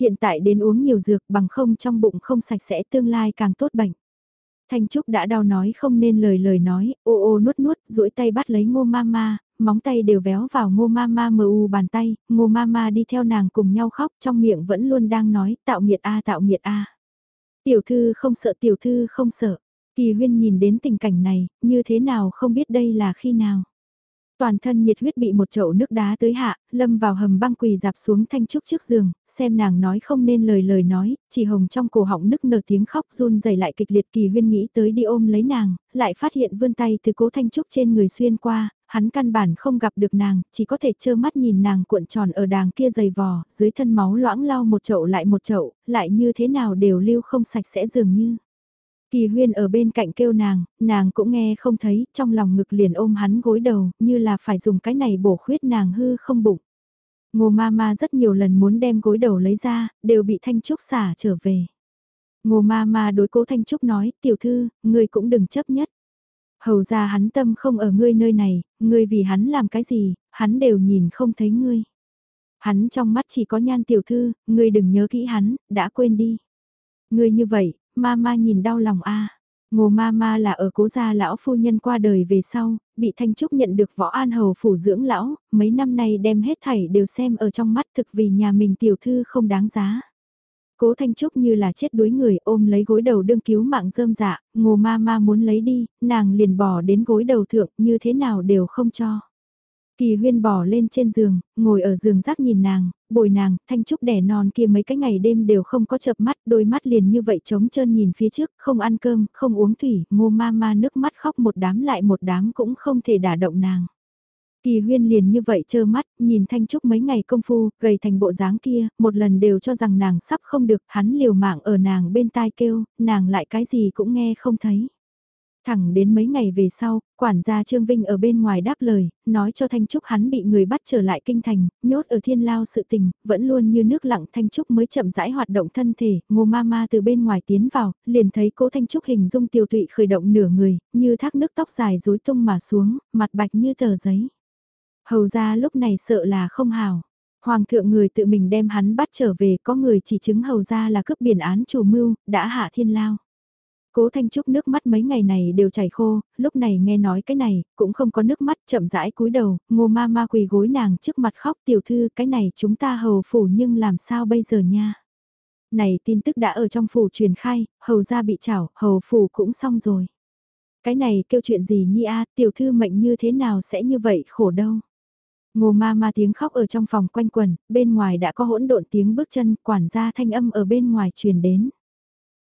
Hiện tại đến uống nhiều dược bằng không trong bụng không sạch sẽ tương lai càng tốt bệnh. Thanh Trúc đã đau nói không nên lời lời nói, ô ô nuốt nuốt, duỗi tay bắt lấy ngô mama, móng tay đều véo vào ngô mama mờ u bàn tay, ngô mama đi theo nàng cùng nhau khóc trong miệng vẫn luôn đang nói tạo nghiệt a tạo nghiệt a. Tiểu thư không sợ tiểu thư không sợ, kỳ huyên nhìn đến tình cảnh này, như thế nào không biết đây là khi nào. Toàn thân nhiệt huyết bị một chậu nước đá tới hạ, lâm vào hầm băng quỳ dạp xuống thanh trúc trước giường, xem nàng nói không nên lời lời nói, chỉ hồng trong cổ họng nức nở tiếng khóc run rẩy lại kịch liệt kỳ huyên nghĩ tới đi ôm lấy nàng, lại phát hiện vươn tay từ cố thanh trúc trên người xuyên qua, hắn căn bản không gặp được nàng, chỉ có thể trơ mắt nhìn nàng cuộn tròn ở đàng kia dày vò, dưới thân máu loãng lau một chậu lại một chậu, lại như thế nào đều lưu không sạch sẽ dường như. Kỳ huyên ở bên cạnh kêu nàng, nàng cũng nghe không thấy, trong lòng ngực liền ôm hắn gối đầu, như là phải dùng cái này bổ khuyết nàng hư không bụng. Ngô ma ma rất nhiều lần muốn đem gối đầu lấy ra, đều bị Thanh Trúc xả trở về. Ngô ma ma đối cố Thanh Trúc nói, tiểu thư, ngươi cũng đừng chấp nhất. Hầu ra hắn tâm không ở ngươi nơi này, ngươi vì hắn làm cái gì, hắn đều nhìn không thấy ngươi. Hắn trong mắt chỉ có nhan tiểu thư, ngươi đừng nhớ kỹ hắn, đã quên đi. Ngươi như vậy, Mama nhìn đau lòng a. Ngô Mama là ở cố gia lão phu nhân qua đời về sau, bị Thanh Trúc nhận được võ an hầu phủ dưỡng lão, mấy năm nay đem hết thảy đều xem ở trong mắt thực vì nhà mình tiểu thư không đáng giá. Cố Thanh Trúc như là chết đuối người ôm lấy gối đầu đương cứu mạng rơm dạ, ngô ma ma muốn lấy đi, nàng liền bỏ đến gối đầu thượng như thế nào đều không cho. Kỳ huyên bỏ lên trên giường, ngồi ở giường rác nhìn nàng, bồi nàng, thanh trúc đẻ non kia mấy cái ngày đêm đều không có chập mắt, đôi mắt liền như vậy trống trơn nhìn phía trước, không ăn cơm, không uống thủy, ngô ma ma nước mắt khóc một đám lại một đám cũng không thể đả động nàng. Kỳ huyên liền như vậy trơ mắt, nhìn Thanh Trúc mấy ngày công phu, gầy thành bộ dáng kia, một lần đều cho rằng nàng sắp không được, hắn liều mạng ở nàng bên tai kêu, nàng lại cái gì cũng nghe không thấy. Thẳng đến mấy ngày về sau, quản gia Trương Vinh ở bên ngoài đáp lời, nói cho Thanh Trúc hắn bị người bắt trở lại kinh thành, nhốt ở thiên lao sự tình, vẫn luôn như nước lặng Thanh Trúc mới chậm rãi hoạt động thân thể, ngô ma ma từ bên ngoài tiến vào, liền thấy cố Thanh Trúc hình dung tiêu tụy khởi động nửa người, như thác nước tóc dài rối tung mà xuống, mặt bạch như tờ giấy. Hầu ra lúc này sợ là không hào. Hoàng thượng người tự mình đem hắn bắt trở về, có người chỉ chứng hầu ra là cướp biển án chủ mưu, đã hạ thiên lao. Cố Thanh Trúc nước mắt mấy ngày này đều chảy khô, lúc này nghe nói cái này, cũng không có nước mắt chậm rãi cúi đầu, ngô ma ma quỳ gối nàng trước mặt khóc tiểu thư cái này chúng ta hầu phủ nhưng làm sao bây giờ nha. Này tin tức đã ở trong phủ truyền khai, hầu ra bị chảo, hầu phủ cũng xong rồi. Cái này kêu chuyện gì nhi a tiểu thư mệnh như thế nào sẽ như vậy khổ đâu. Ngô ma ma tiếng khóc ở trong phòng quanh quần, bên ngoài đã có hỗn độn tiếng bước chân, quản gia thanh âm ở bên ngoài truyền đến.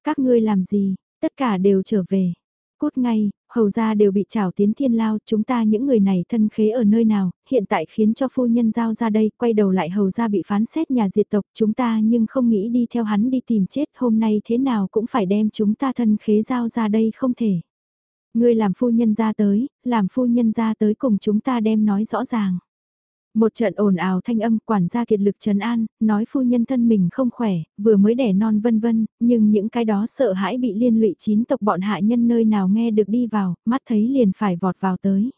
Các ngươi làm gì, Tất cả đều trở về. Cút ngay, hầu gia đều bị trảo tiến thiên lao, chúng ta những người này thân khế ở nơi nào, hiện tại khiến cho phu nhân giao ra đây, quay đầu lại hầu gia bị phán xét nhà diệt tộc, chúng ta nhưng không nghĩ đi theo hắn đi tìm chết, hôm nay thế nào cũng phải đem chúng ta thân khế giao ra đây không thể. Ngươi làm phu nhân ra tới, làm phu nhân ra tới cùng chúng ta đem nói rõ ràng. Một trận ồn ào thanh âm quản gia kiệt lực trấn an, nói phu nhân thân mình không khỏe, vừa mới đẻ non vân vân, nhưng những cái đó sợ hãi bị liên lụy chín tộc bọn hạ nhân nơi nào nghe được đi vào, mắt thấy liền phải vọt vào tới.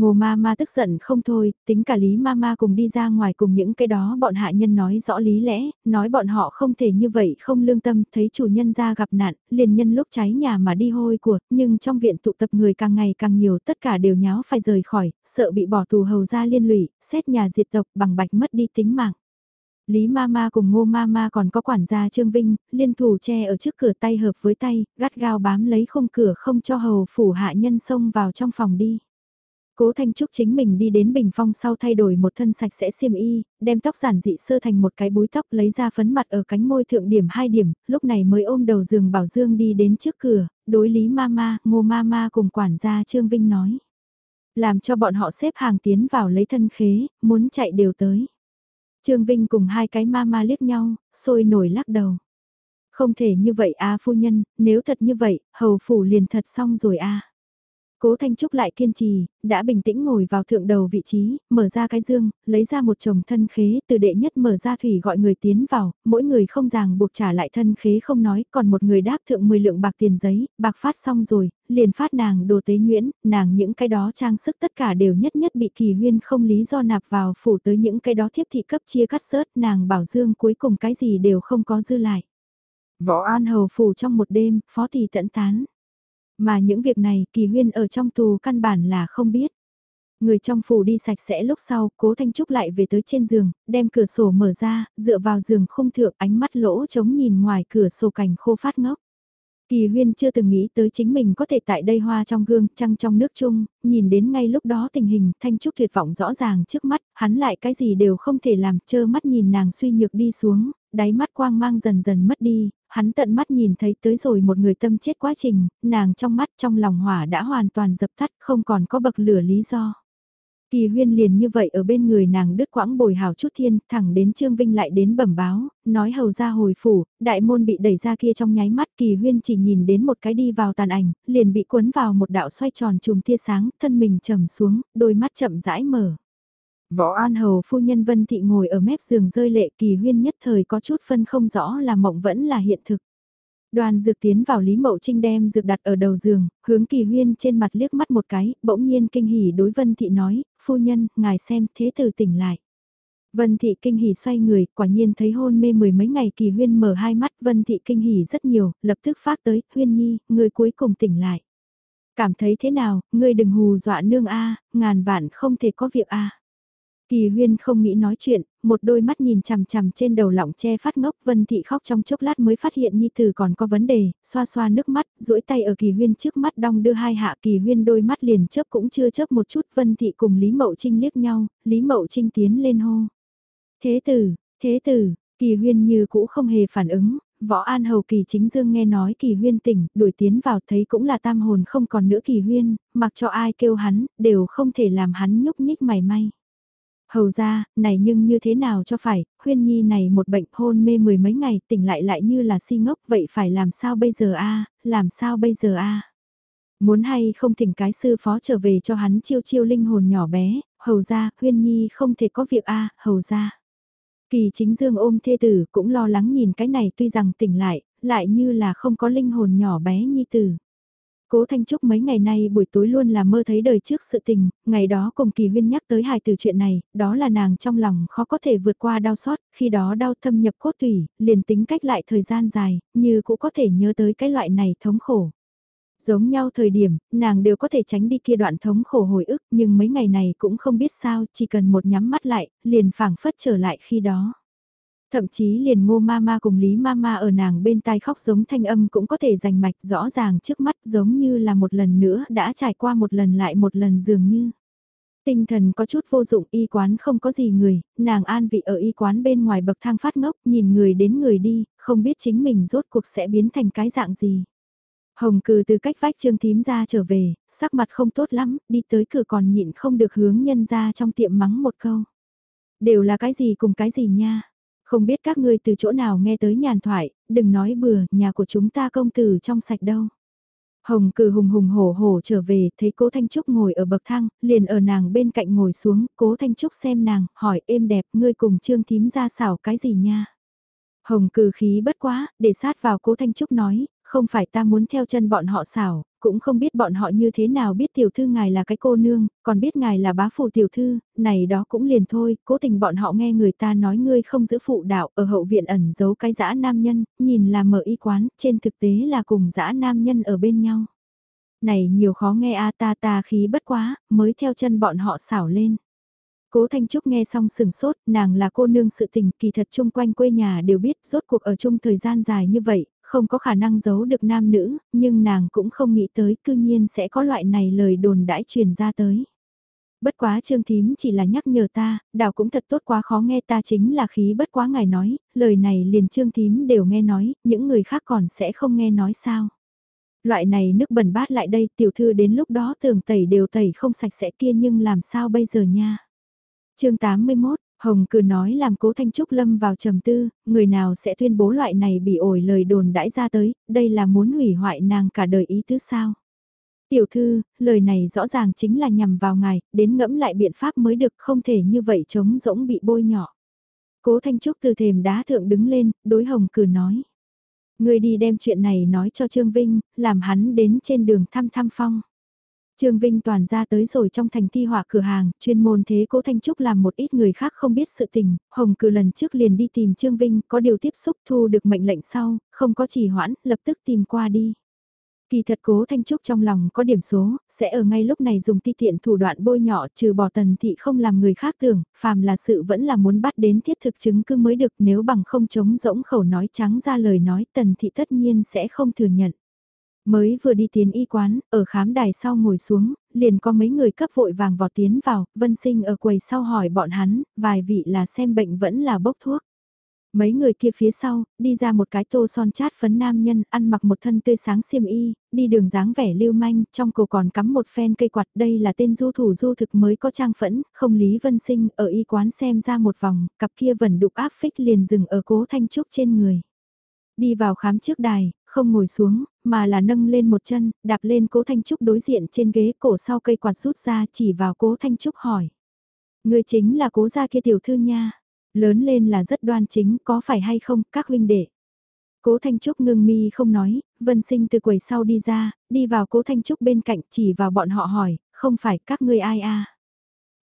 Ngô ma ma tức giận không thôi, tính cả lý ma ma cùng đi ra ngoài cùng những cái đó bọn hạ nhân nói rõ lý lẽ, nói bọn họ không thể như vậy không lương tâm, thấy chủ nhân ra gặp nạn, liền nhân lúc cháy nhà mà đi hôi của, nhưng trong viện tụ tập người càng ngày càng nhiều tất cả đều nháo phải rời khỏi, sợ bị bỏ tù hầu ra liên lụy, xét nhà diệt tộc bằng bạch mất đi tính mạng. Lý ma ma cùng ngô ma ma còn có quản gia Trương Vinh, liên thủ che ở trước cửa tay hợp với tay, gắt gao bám lấy khung cửa không cho hầu phủ hạ nhân xông vào trong phòng đi. Cố Thanh Trúc chính mình đi đến bình phong sau thay đổi một thân sạch sẽ xiêm y, đem tóc giản dị sơ thành một cái búi tóc lấy ra phấn mặt ở cánh môi thượng điểm hai điểm, lúc này mới ôm đầu giường Bảo Dương đi đến trước cửa, đối lý mama, ngô mama cùng quản gia Trương Vinh nói. Làm cho bọn họ xếp hàng tiến vào lấy thân khế, muốn chạy đều tới. Trương Vinh cùng hai cái mama liếc nhau, sôi nổi lắc đầu. Không thể như vậy a phu nhân, nếu thật như vậy, hầu phủ liền thật xong rồi a Cố Thanh Trúc lại kiên trì, đã bình tĩnh ngồi vào thượng đầu vị trí, mở ra cái dương, lấy ra một chồng thân khế, từ đệ nhất mở ra thủy gọi người tiến vào, mỗi người không ràng buộc trả lại thân khế không nói, còn một người đáp thượng 10 lượng bạc tiền giấy, bạc phát xong rồi, liền phát nàng đồ tế nhuyễn, nàng những cái đó trang sức tất cả đều nhất nhất bị kỳ huyên không lý do nạp vào phủ tới những cái đó thiếp thị cấp chia cắt sớt, nàng bảo dương cuối cùng cái gì đều không có dư lại. Võ An Hầu phủ trong một đêm, phó tỷ tận tán. Mà những việc này kỳ huyên ở trong tù căn bản là không biết. Người trong phủ đi sạch sẽ lúc sau, cố Thanh Trúc lại về tới trên giường, đem cửa sổ mở ra, dựa vào giường không thượng ánh mắt lỗ trống nhìn ngoài cửa sổ cảnh khô phát ngốc. Kỳ huyên chưa từng nghĩ tới chính mình có thể tại đây hoa trong gương, trăng trong nước chung, nhìn đến ngay lúc đó tình hình Thanh Trúc tuyệt vọng rõ ràng trước mắt, hắn lại cái gì đều không thể làm, chơ mắt nhìn nàng suy nhược đi xuống, đáy mắt quang mang dần dần mất đi, hắn tận mắt nhìn thấy tới rồi một người tâm chết quá trình, nàng trong mắt trong lòng hỏa đã hoàn toàn dập tắt, không còn có bậc lửa lý do. Kỳ huyên liền như vậy ở bên người nàng đứt quãng bồi hào chút thiên, thẳng đến Trương Vinh lại đến bẩm báo, nói hầu ra hồi phủ, đại môn bị đẩy ra kia trong nháy mắt kỳ huyên chỉ nhìn đến một cái đi vào tàn ảnh, liền bị cuốn vào một đạo xoay tròn chùm tia sáng, thân mình trầm xuống, đôi mắt chậm rãi mở. Võ An Hầu phu nhân Vân Thị ngồi ở mép giường rơi lệ kỳ huyên nhất thời có chút phân không rõ là mộng vẫn là hiện thực. Đoàn dược tiến vào Lý Mậu Trinh đem dược đặt ở đầu giường, hướng kỳ huyên trên mặt liếc mắt một cái, bỗng nhiên kinh hỉ đối Vân Thị nói, phu nhân, ngài xem, thế từ tỉnh lại. Vân Thị kinh hỉ xoay người, quả nhiên thấy hôn mê mười mấy ngày kỳ huyên mở hai mắt, Vân Thị kinh hỉ rất nhiều, lập tức phát tới, huyên nhi, người cuối cùng tỉnh lại. Cảm thấy thế nào, ngươi đừng hù dọa nương a ngàn vạn không thể có việc a Kỳ huyên không nghĩ nói chuyện, một đôi mắt nhìn chằm chằm trên đầu lọng che phát ngốc Vân Thị khóc trong chốc lát mới phát hiện Nhi Tử còn có vấn đề, xoa xoa nước mắt, duỗi tay ở kỳ huyên trước mắt đong đưa hai hạ kỳ huyên đôi mắt liền chớp cũng chưa chớp một chút Vân Thị cùng Lý Mậu Trinh liếc nhau, Lý Mậu Trinh tiến lên hô. Thế tử, thế tử, kỳ huyên như cũ không hề phản ứng, Võ An Hầu Kỳ chính dương nghe nói Kỳ Huyên tỉnh, đuổi tiến vào thấy cũng là tam hồn không còn nữa Kỳ Huyên, mặc cho ai kêu hắn, đều không thể làm hắn nhúc nhích mày may. Hầu ra, này nhưng như thế nào cho phải, huyên nhi này một bệnh hôn mê mười mấy ngày tỉnh lại lại như là si ngốc vậy phải làm sao bây giờ a làm sao bây giờ a Muốn hay không thỉnh cái sư phó trở về cho hắn chiêu chiêu linh hồn nhỏ bé, hầu ra, huyên nhi không thể có việc a hầu ra. Kỳ chính dương ôm thê tử cũng lo lắng nhìn cái này tuy rằng tỉnh lại, lại như là không có linh hồn nhỏ bé nhi tử. Cố Thanh Trúc mấy ngày nay buổi tối luôn là mơ thấy đời trước sự tình, ngày đó cùng Kỳ Huyên nhắc tới hài từ chuyện này, đó là nàng trong lòng khó có thể vượt qua đau xót, khi đó đau thâm nhập cốt tủy, liền tính cách lại thời gian dài, như cũng có thể nhớ tới cái loại này thống khổ. Giống nhau thời điểm, nàng đều có thể tránh đi kia đoạn thống khổ hồi ức, nhưng mấy ngày này cũng không biết sao, chỉ cần một nhắm mắt lại, liền phảng phất trở lại khi đó. Thậm chí liền ngô Mama cùng lý Mama ở nàng bên tai khóc giống thanh âm cũng có thể giành mạch rõ ràng trước mắt giống như là một lần nữa đã trải qua một lần lại một lần dường như. Tinh thần có chút vô dụng y quán không có gì người, nàng an vị ở y quán bên ngoài bậc thang phát ngốc nhìn người đến người đi, không biết chính mình rốt cuộc sẽ biến thành cái dạng gì. Hồng cừ từ cách vách trương tím ra trở về, sắc mặt không tốt lắm, đi tới cửa còn nhịn không được hướng nhân ra trong tiệm mắng một câu. Đều là cái gì cùng cái gì nha. Không biết các ngươi từ chỗ nào nghe tới nhàn thoại, đừng nói bừa, nhà của chúng ta công tử trong sạch đâu. Hồng cử hùng hùng hổ hổ trở về, thấy cố Thanh Trúc ngồi ở bậc thang, liền ở nàng bên cạnh ngồi xuống, cố Thanh Trúc xem nàng, hỏi êm đẹp, ngươi cùng trương thím ra xảo cái gì nha. Hồng cử khí bất quá, để sát vào cố Thanh Trúc nói, không phải ta muốn theo chân bọn họ xảo, cũng không biết bọn họ như thế nào biết tiểu thư ngài là cái cô nương, còn biết ngài là bá phụ tiểu thư, này đó cũng liền thôi, cố tình bọn họ nghe người ta nói ngươi không giữ phụ đạo, ở hậu viện ẩn giấu cái dã nam nhân, nhìn là mở y quán, trên thực tế là cùng dã nam nhân ở bên nhau. Này nhiều khó nghe a ta ta khí bất quá, mới theo chân bọn họ xảo lên. Cố Thanh Trúc nghe xong sừng sốt, nàng là cô nương sự tình kỳ thật chung quanh quê nhà đều biết rốt cuộc ở chung thời gian dài như vậy, không có khả năng giấu được nam nữ, nhưng nàng cũng không nghĩ tới cư nhiên sẽ có loại này lời đồn đãi truyền ra tới. Bất quá trương thím chỉ là nhắc nhở ta, đảo cũng thật tốt quá khó nghe ta chính là khí bất quá ngài nói, lời này liền trương thím đều nghe nói, những người khác còn sẽ không nghe nói sao. Loại này nước bẩn bát lại đây tiểu thư đến lúc đó tưởng tẩy đều tẩy không sạch sẽ kia nhưng làm sao bây giờ nha. chương 81, Hồng cứ nói làm cố Thanh Trúc lâm vào trầm tư, người nào sẽ tuyên bố loại này bị ổi lời đồn đãi ra tới, đây là muốn hủy hoại nàng cả đời ý tứ sao. Tiểu thư, lời này rõ ràng chính là nhằm vào ngài, đến ngẫm lại biện pháp mới được không thể như vậy chống rỗng bị bôi nhỏ. Cố Thanh Trúc từ thềm đá thượng đứng lên, đối hồng cử nói. Người đi đem chuyện này nói cho Trương Vinh, làm hắn đến trên đường thăm thăm phong. Trương Vinh toàn ra tới rồi trong thành thi họa cửa hàng, chuyên môn thế cố Thanh Trúc làm một ít người khác không biết sự tình, Hồng cử lần trước liền đi tìm Trương Vinh, có điều tiếp xúc thu được mệnh lệnh sau, không có trì hoãn, lập tức tìm qua đi. Kỳ thật cố Thanh Trúc trong lòng có điểm số, sẽ ở ngay lúc này dùng ti tiện thủ đoạn bôi nhọ trừ bỏ tần thị không làm người khác tưởng, phàm là sự vẫn là muốn bắt đến thiết thực chứng cứ mới được nếu bằng không chống rỗng khẩu nói trắng ra lời nói tần thị tất nhiên sẽ không thừa nhận. Mới vừa đi tiến y quán, ở khám đài sau ngồi xuống, liền có mấy người cấp vội vàng vào tiến vào, vân sinh ở quầy sau hỏi bọn hắn, vài vị là xem bệnh vẫn là bốc thuốc. Mấy người kia phía sau, đi ra một cái tô son chát phấn nam nhân, ăn mặc một thân tươi sáng xiêm y, đi đường dáng vẻ lưu manh, trong cổ còn cắm một phen cây quạt. Đây là tên du thủ du thực mới có trang phẫn, không lý vân sinh, ở y quán xem ra một vòng, cặp kia vẫn đục áp phích liền dừng ở cố thanh trúc trên người. Đi vào khám trước đài, không ngồi xuống, mà là nâng lên một chân, đạp lên cố thanh trúc đối diện trên ghế cổ sau cây quạt rút ra chỉ vào cố thanh trúc hỏi. Người chính là cố gia kia tiểu thư nha. Lớn lên là rất đoan chính, có phải hay không, các huynh đệ. Cố Thanh Trúc ngưng mi không nói, Vân Sinh từ quầy sau đi ra, đi vào Cố Thanh Trúc bên cạnh chỉ vào bọn họ hỏi, không phải các ngươi ai a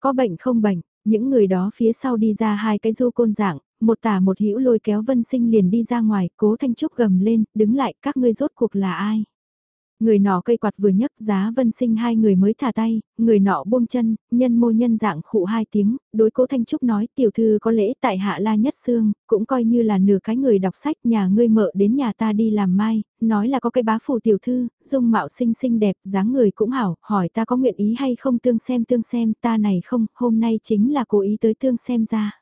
Có bệnh không bệnh, những người đó phía sau đi ra hai cái du côn dạng, một tả một hữu lôi kéo Vân Sinh liền đi ra ngoài, Cố Thanh Trúc gầm lên, đứng lại, các ngươi rốt cuộc là ai? Người nọ cây quạt vừa nhấc giá vân sinh hai người mới thả tay, người nọ buông chân, nhân mô nhân dạng khụ hai tiếng, đối cố Thanh Trúc nói tiểu thư có lễ tại hạ la nhất xương, cũng coi như là nửa cái người đọc sách nhà ngươi mợ đến nhà ta đi làm mai, nói là có cái bá phù tiểu thư, dung mạo xinh xinh đẹp, dáng người cũng hảo, hỏi ta có nguyện ý hay không tương xem tương xem, ta này không, hôm nay chính là cố ý tới tương xem ra.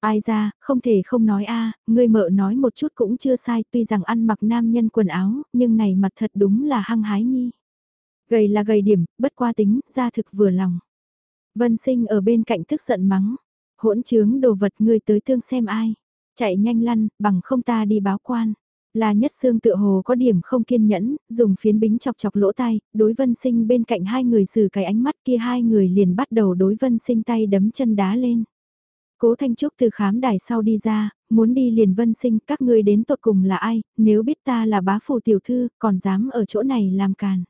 Ai ra, không thể không nói a người mợ nói một chút cũng chưa sai tuy rằng ăn mặc nam nhân quần áo, nhưng này mặt thật đúng là hăng hái nhi. Gầy là gầy điểm, bất qua tính, ra thực vừa lòng. Vân sinh ở bên cạnh tức giận mắng, hỗn trướng đồ vật người tới tương xem ai. Chạy nhanh lăn, bằng không ta đi báo quan. Là nhất xương tựa hồ có điểm không kiên nhẫn, dùng phiến bính chọc chọc lỗ tai, đối vân sinh bên cạnh hai người xử cái ánh mắt kia hai người liền bắt đầu đối vân sinh tay đấm chân đá lên. Cố Thanh Trúc từ khám đài sau đi ra, muốn đi liền vân sinh các ngươi đến tột cùng là ai, nếu biết ta là bá phù tiểu thư, còn dám ở chỗ này làm càn.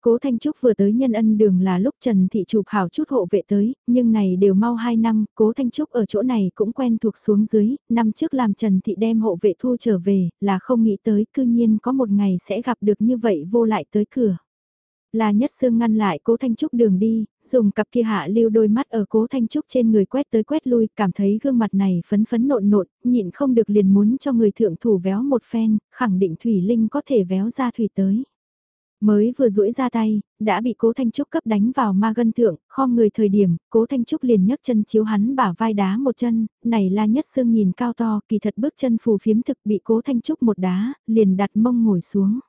Cố Thanh Trúc vừa tới nhân ân đường là lúc Trần Thị chụp hảo chút hộ vệ tới, nhưng này đều mau 2 năm, Cố Thanh Trúc ở chỗ này cũng quen thuộc xuống dưới, năm trước làm Trần Thị đem hộ vệ thu trở về, là không nghĩ tới cư nhiên có một ngày sẽ gặp được như vậy vô lại tới cửa. Là nhất xương ngăn lại cố Thanh Trúc đường đi, dùng cặp kia hạ lưu đôi mắt ở cố Thanh Trúc trên người quét tới quét lui, cảm thấy gương mặt này phấn phấn nộn nộn, nhịn không được liền muốn cho người thượng thủ véo một phen, khẳng định Thủy Linh có thể véo ra Thủy tới. Mới vừa duỗi ra tay, đã bị cố Thanh Trúc cấp đánh vào ma gân thượng, khom người thời điểm, cố Thanh Trúc liền nhấc chân chiếu hắn bả vai đá một chân, này là nhất xương nhìn cao to, kỳ thật bước chân phù phiếm thực bị cố Thanh Trúc một đá, liền đặt mông ngồi xuống.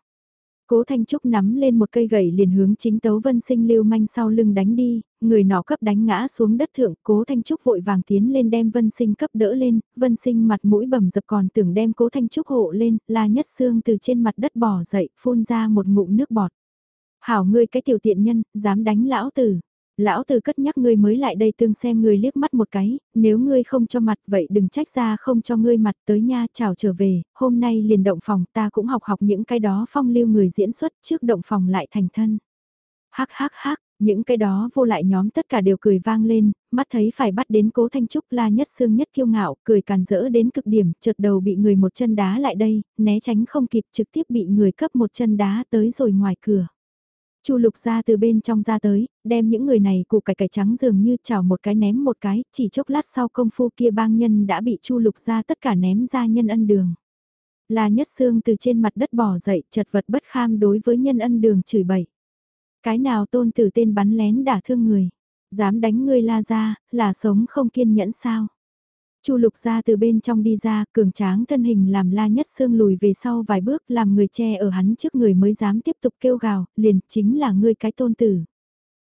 Cố Thanh Trúc nắm lên một cây gậy liền hướng chính tấu vân sinh lưu manh sau lưng đánh đi, người nọ cấp đánh ngã xuống đất thượng, cố Thanh Trúc vội vàng tiến lên đem vân sinh cấp đỡ lên, vân sinh mặt mũi bầm dập còn tưởng đem cố Thanh Trúc hộ lên, la nhất xương từ trên mặt đất bò dậy, phun ra một ngụm nước bọt. Hảo ngươi cái tiểu tiện nhân, dám đánh lão tử, Lão từ cất nhắc ngươi mới lại đây tương xem ngươi liếc mắt một cái, nếu ngươi không cho mặt vậy đừng trách ra không cho ngươi mặt tới nha chào trở về, hôm nay liền động phòng ta cũng học học những cái đó phong lưu người diễn xuất trước động phòng lại thành thân. Hắc hắc hắc, những cái đó vô lại nhóm tất cả đều cười vang lên, mắt thấy phải bắt đến cố thanh trúc la nhất xương nhất kiêu ngạo, cười càn rỡ đến cực điểm, chợt đầu bị người một chân đá lại đây, né tránh không kịp trực tiếp bị người cấp một chân đá tới rồi ngoài cửa. Chu lục ra từ bên trong ra tới, đem những người này cụ cải cải trắng dường như chảo một cái ném một cái, chỉ chốc lát sau công phu kia bang nhân đã bị chu lục ra tất cả ném ra nhân ân đường. Là nhất xương từ trên mặt đất bỏ dậy, chật vật bất kham đối với nhân ân đường chửi bậy. Cái nào tôn tử tên bắn lén đả thương người, dám đánh ngươi la ra, là sống không kiên nhẫn sao. Chu lục ra từ bên trong đi ra, cường tráng thân hình làm la nhất xương lùi về sau vài bước làm người che ở hắn trước người mới dám tiếp tục kêu gào, liền chính là ngươi cái tôn tử.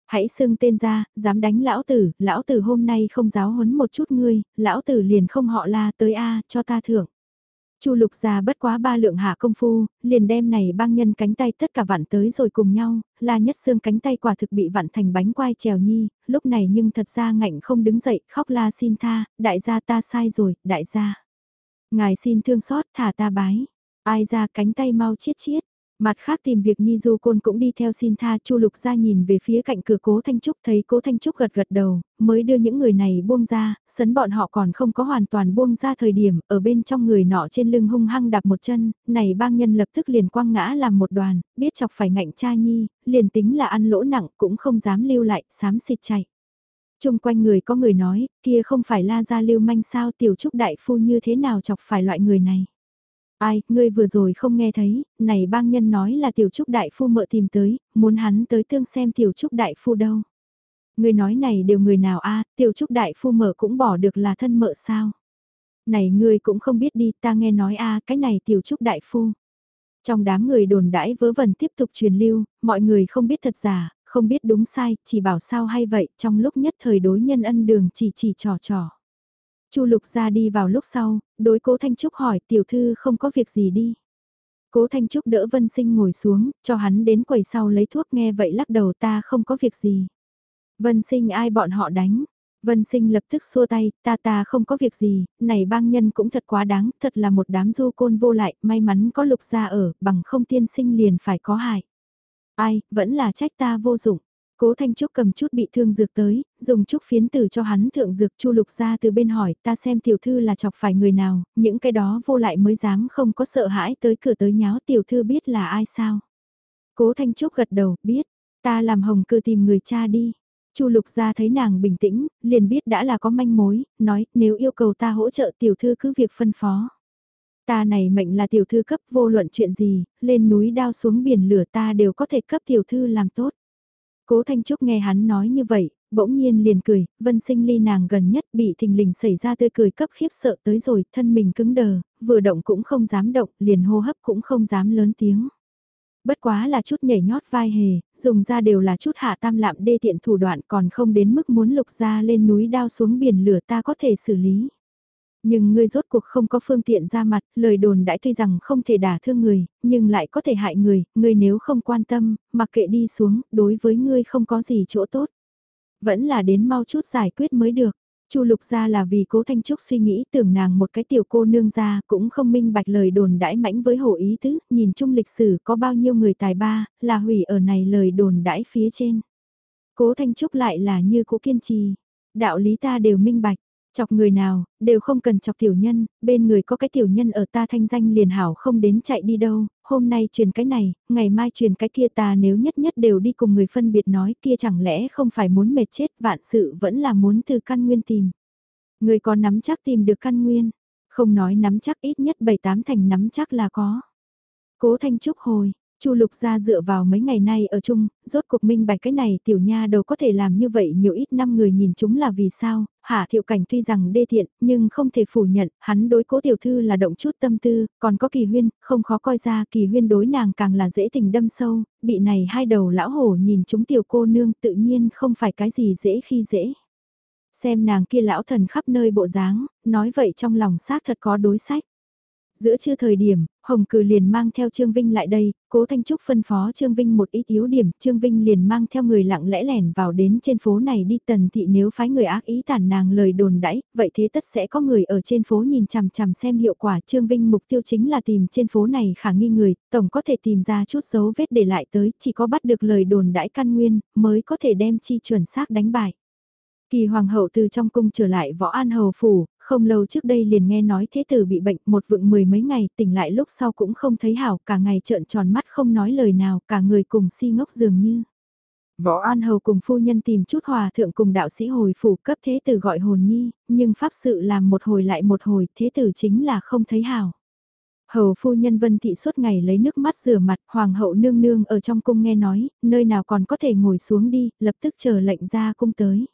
Hãy xưng tên ra, dám đánh lão tử, lão tử hôm nay không giáo huấn một chút ngươi, lão tử liền không họ la tới a cho ta thưởng. Chu Lục gia bất quá ba lượng hạ công phu, liền đem này băng nhân cánh tay tất cả vặn tới rồi cùng nhau, là nhất xương cánh tay quả thực bị vặn thành bánh quai trèo nhi, lúc này nhưng thật ra ngạnh không đứng dậy, khóc la xin tha, đại gia ta sai rồi, đại gia. Ngài xin thương xót thả ta bái, ai ra cánh tay mau chiết chiết, Mặt khác tìm việc Nhi Du Côn cũng đi theo xin tha Chu Lục ra nhìn về phía cạnh cửa Cố Thanh Trúc thấy Cố Thanh Trúc gật gật đầu, mới đưa những người này buông ra, sấn bọn họ còn không có hoàn toàn buông ra thời điểm, ở bên trong người nọ trên lưng hung hăng đạp một chân, này bang nhân lập tức liền quăng ngã làm một đoàn, biết chọc phải ngạnh cha Nhi, liền tính là ăn lỗ nặng cũng không dám lưu lại, sám xịt chạy. Trung quanh người có người nói, kia không phải la ra lưu manh sao tiểu trúc đại phu như thế nào chọc phải loại người này. Ai, ngươi vừa rồi không nghe thấy, này bang nhân nói là tiểu trúc đại phu mợ tìm tới, muốn hắn tới tương xem tiểu trúc đại phu đâu. Ngươi nói này đều người nào a tiểu trúc đại phu mợ cũng bỏ được là thân mợ sao. Này ngươi cũng không biết đi, ta nghe nói a cái này tiểu trúc đại phu. Trong đám người đồn đãi vớ vẩn tiếp tục truyền lưu, mọi người không biết thật giả, không biết đúng sai, chỉ bảo sao hay vậy, trong lúc nhất thời đối nhân ân đường chỉ chỉ trò trò. Chu Lục ra đi vào lúc sau, đối cố Thanh Trúc hỏi tiểu thư không có việc gì đi. Cố Thanh Trúc đỡ Vân Sinh ngồi xuống, cho hắn đến quầy sau lấy thuốc nghe vậy lắc đầu ta không có việc gì. Vân Sinh ai bọn họ đánh. Vân Sinh lập tức xua tay, ta ta không có việc gì, này bang nhân cũng thật quá đáng, thật là một đám du côn vô lại, may mắn có lục gia ở, bằng không tiên sinh liền phải có hại. Ai, vẫn là trách ta vô dụng. Cố Thanh Trúc cầm chút bị thương dược tới, dùng chút phiến tử cho hắn thượng dược chu lục ra từ bên hỏi ta xem tiểu thư là chọc phải người nào, những cái đó vô lại mới dám không có sợ hãi tới cửa tới nháo tiểu thư biết là ai sao. Cố Thanh Trúc gật đầu, biết, ta làm hồng cư tìm người cha đi. Chu Lục ra thấy nàng bình tĩnh, liền biết đã là có manh mối, nói nếu yêu cầu ta hỗ trợ tiểu thư cứ việc phân phó. Ta này mệnh là tiểu thư cấp vô luận chuyện gì, lên núi đao xuống biển lửa ta đều có thể cấp tiểu thư làm tốt. Cố Thanh Trúc nghe hắn nói như vậy, bỗng nhiên liền cười, vân sinh ly nàng gần nhất bị thình lình xảy ra tươi cười cấp khiếp sợ tới rồi, thân mình cứng đờ, vừa động cũng không dám động, liền hô hấp cũng không dám lớn tiếng. Bất quá là chút nhảy nhót vai hề, dùng ra đều là chút hạ tam lạm đê tiện thủ đoạn còn không đến mức muốn lục ra lên núi đao xuống biển lửa ta có thể xử lý. Nhưng ngươi rốt cuộc không có phương tiện ra mặt, lời đồn đãi tuy rằng không thể đả thương người, nhưng lại có thể hại người, ngươi nếu không quan tâm, mặc kệ đi xuống, đối với ngươi không có gì chỗ tốt. Vẫn là đến mau chút giải quyết mới được. Chu Lục gia là vì Cố Thanh Trúc suy nghĩ tưởng nàng một cái tiểu cô nương gia cũng không minh bạch lời đồn đãi mãnh với hồ ý tứ, nhìn chung lịch sử có bao nhiêu người tài ba, là hủy ở này lời đồn đãi phía trên. Cố Thanh Trúc lại là như cũ kiên trì, đạo lý ta đều minh bạch, Chọc người nào, đều không cần chọc tiểu nhân, bên người có cái tiểu nhân ở ta thanh danh liền hảo không đến chạy đi đâu, hôm nay truyền cái này, ngày mai truyền cái kia ta nếu nhất nhất đều đi cùng người phân biệt nói kia chẳng lẽ không phải muốn mệt chết vạn sự vẫn là muốn từ căn nguyên tìm. Người có nắm chắc tìm được căn nguyên, không nói nắm chắc ít nhất bảy tám thành nắm chắc là có. Cố Thanh Trúc hồi, Chu Lục gia dựa vào mấy ngày nay ở chung, rốt cuộc minh bạch cái này tiểu nha đầu có thể làm như vậy nhiều ít năm người nhìn chúng là vì sao, Hạ Thiệu Cảnh tuy rằng đê thiện, nhưng không thể phủ nhận, hắn đối cố tiểu thư là động chút tâm tư, còn có kỳ huyên, không khó coi ra kỳ huyên đối nàng càng là dễ tình đâm sâu, bị này hai đầu lão hổ nhìn chúng tiểu cô nương tự nhiên không phải cái gì dễ khi dễ. Xem nàng kia lão thần khắp nơi bộ dáng, nói vậy trong lòng xác thật có đối sách. Giữa trưa thời điểm, Hồng Cử liền mang theo Trương Vinh lại đây, Cố Thanh Trúc phân phó Trương Vinh một ít yếu điểm, Trương Vinh liền mang theo người lặng lẽ lẻn vào đến trên phố này đi tần thị nếu phái người ác ý tản nàng lời đồn đãi, vậy thế tất sẽ có người ở trên phố nhìn chằm chằm xem hiệu quả. Trương Vinh mục tiêu chính là tìm trên phố này khả nghi người, tổng có thể tìm ra chút dấu vết để lại tới, chỉ có bắt được lời đồn đãi căn nguyên, mới có thể đem chi chuẩn xác đánh bại. Kỳ hoàng hậu từ trong cung trở lại võ an hầu phủ, không lâu trước đây liền nghe nói thế tử bị bệnh một vựng mười mấy ngày tỉnh lại lúc sau cũng không thấy hảo cả ngày trợn tròn mắt không nói lời nào cả người cùng si ngốc dường như. Võ An Hầu cùng phu nhân tìm chút hòa thượng cùng đạo sĩ hồi phủ cấp thế tử gọi hồn nhi, nhưng pháp sự làm một hồi lại một hồi thế tử chính là không thấy hảo. Hầu phu nhân vân thị suốt ngày lấy nước mắt rửa mặt, hoàng hậu nương nương ở trong cung nghe nói, nơi nào còn có thể ngồi xuống đi, lập tức chờ lệnh ra cung tới.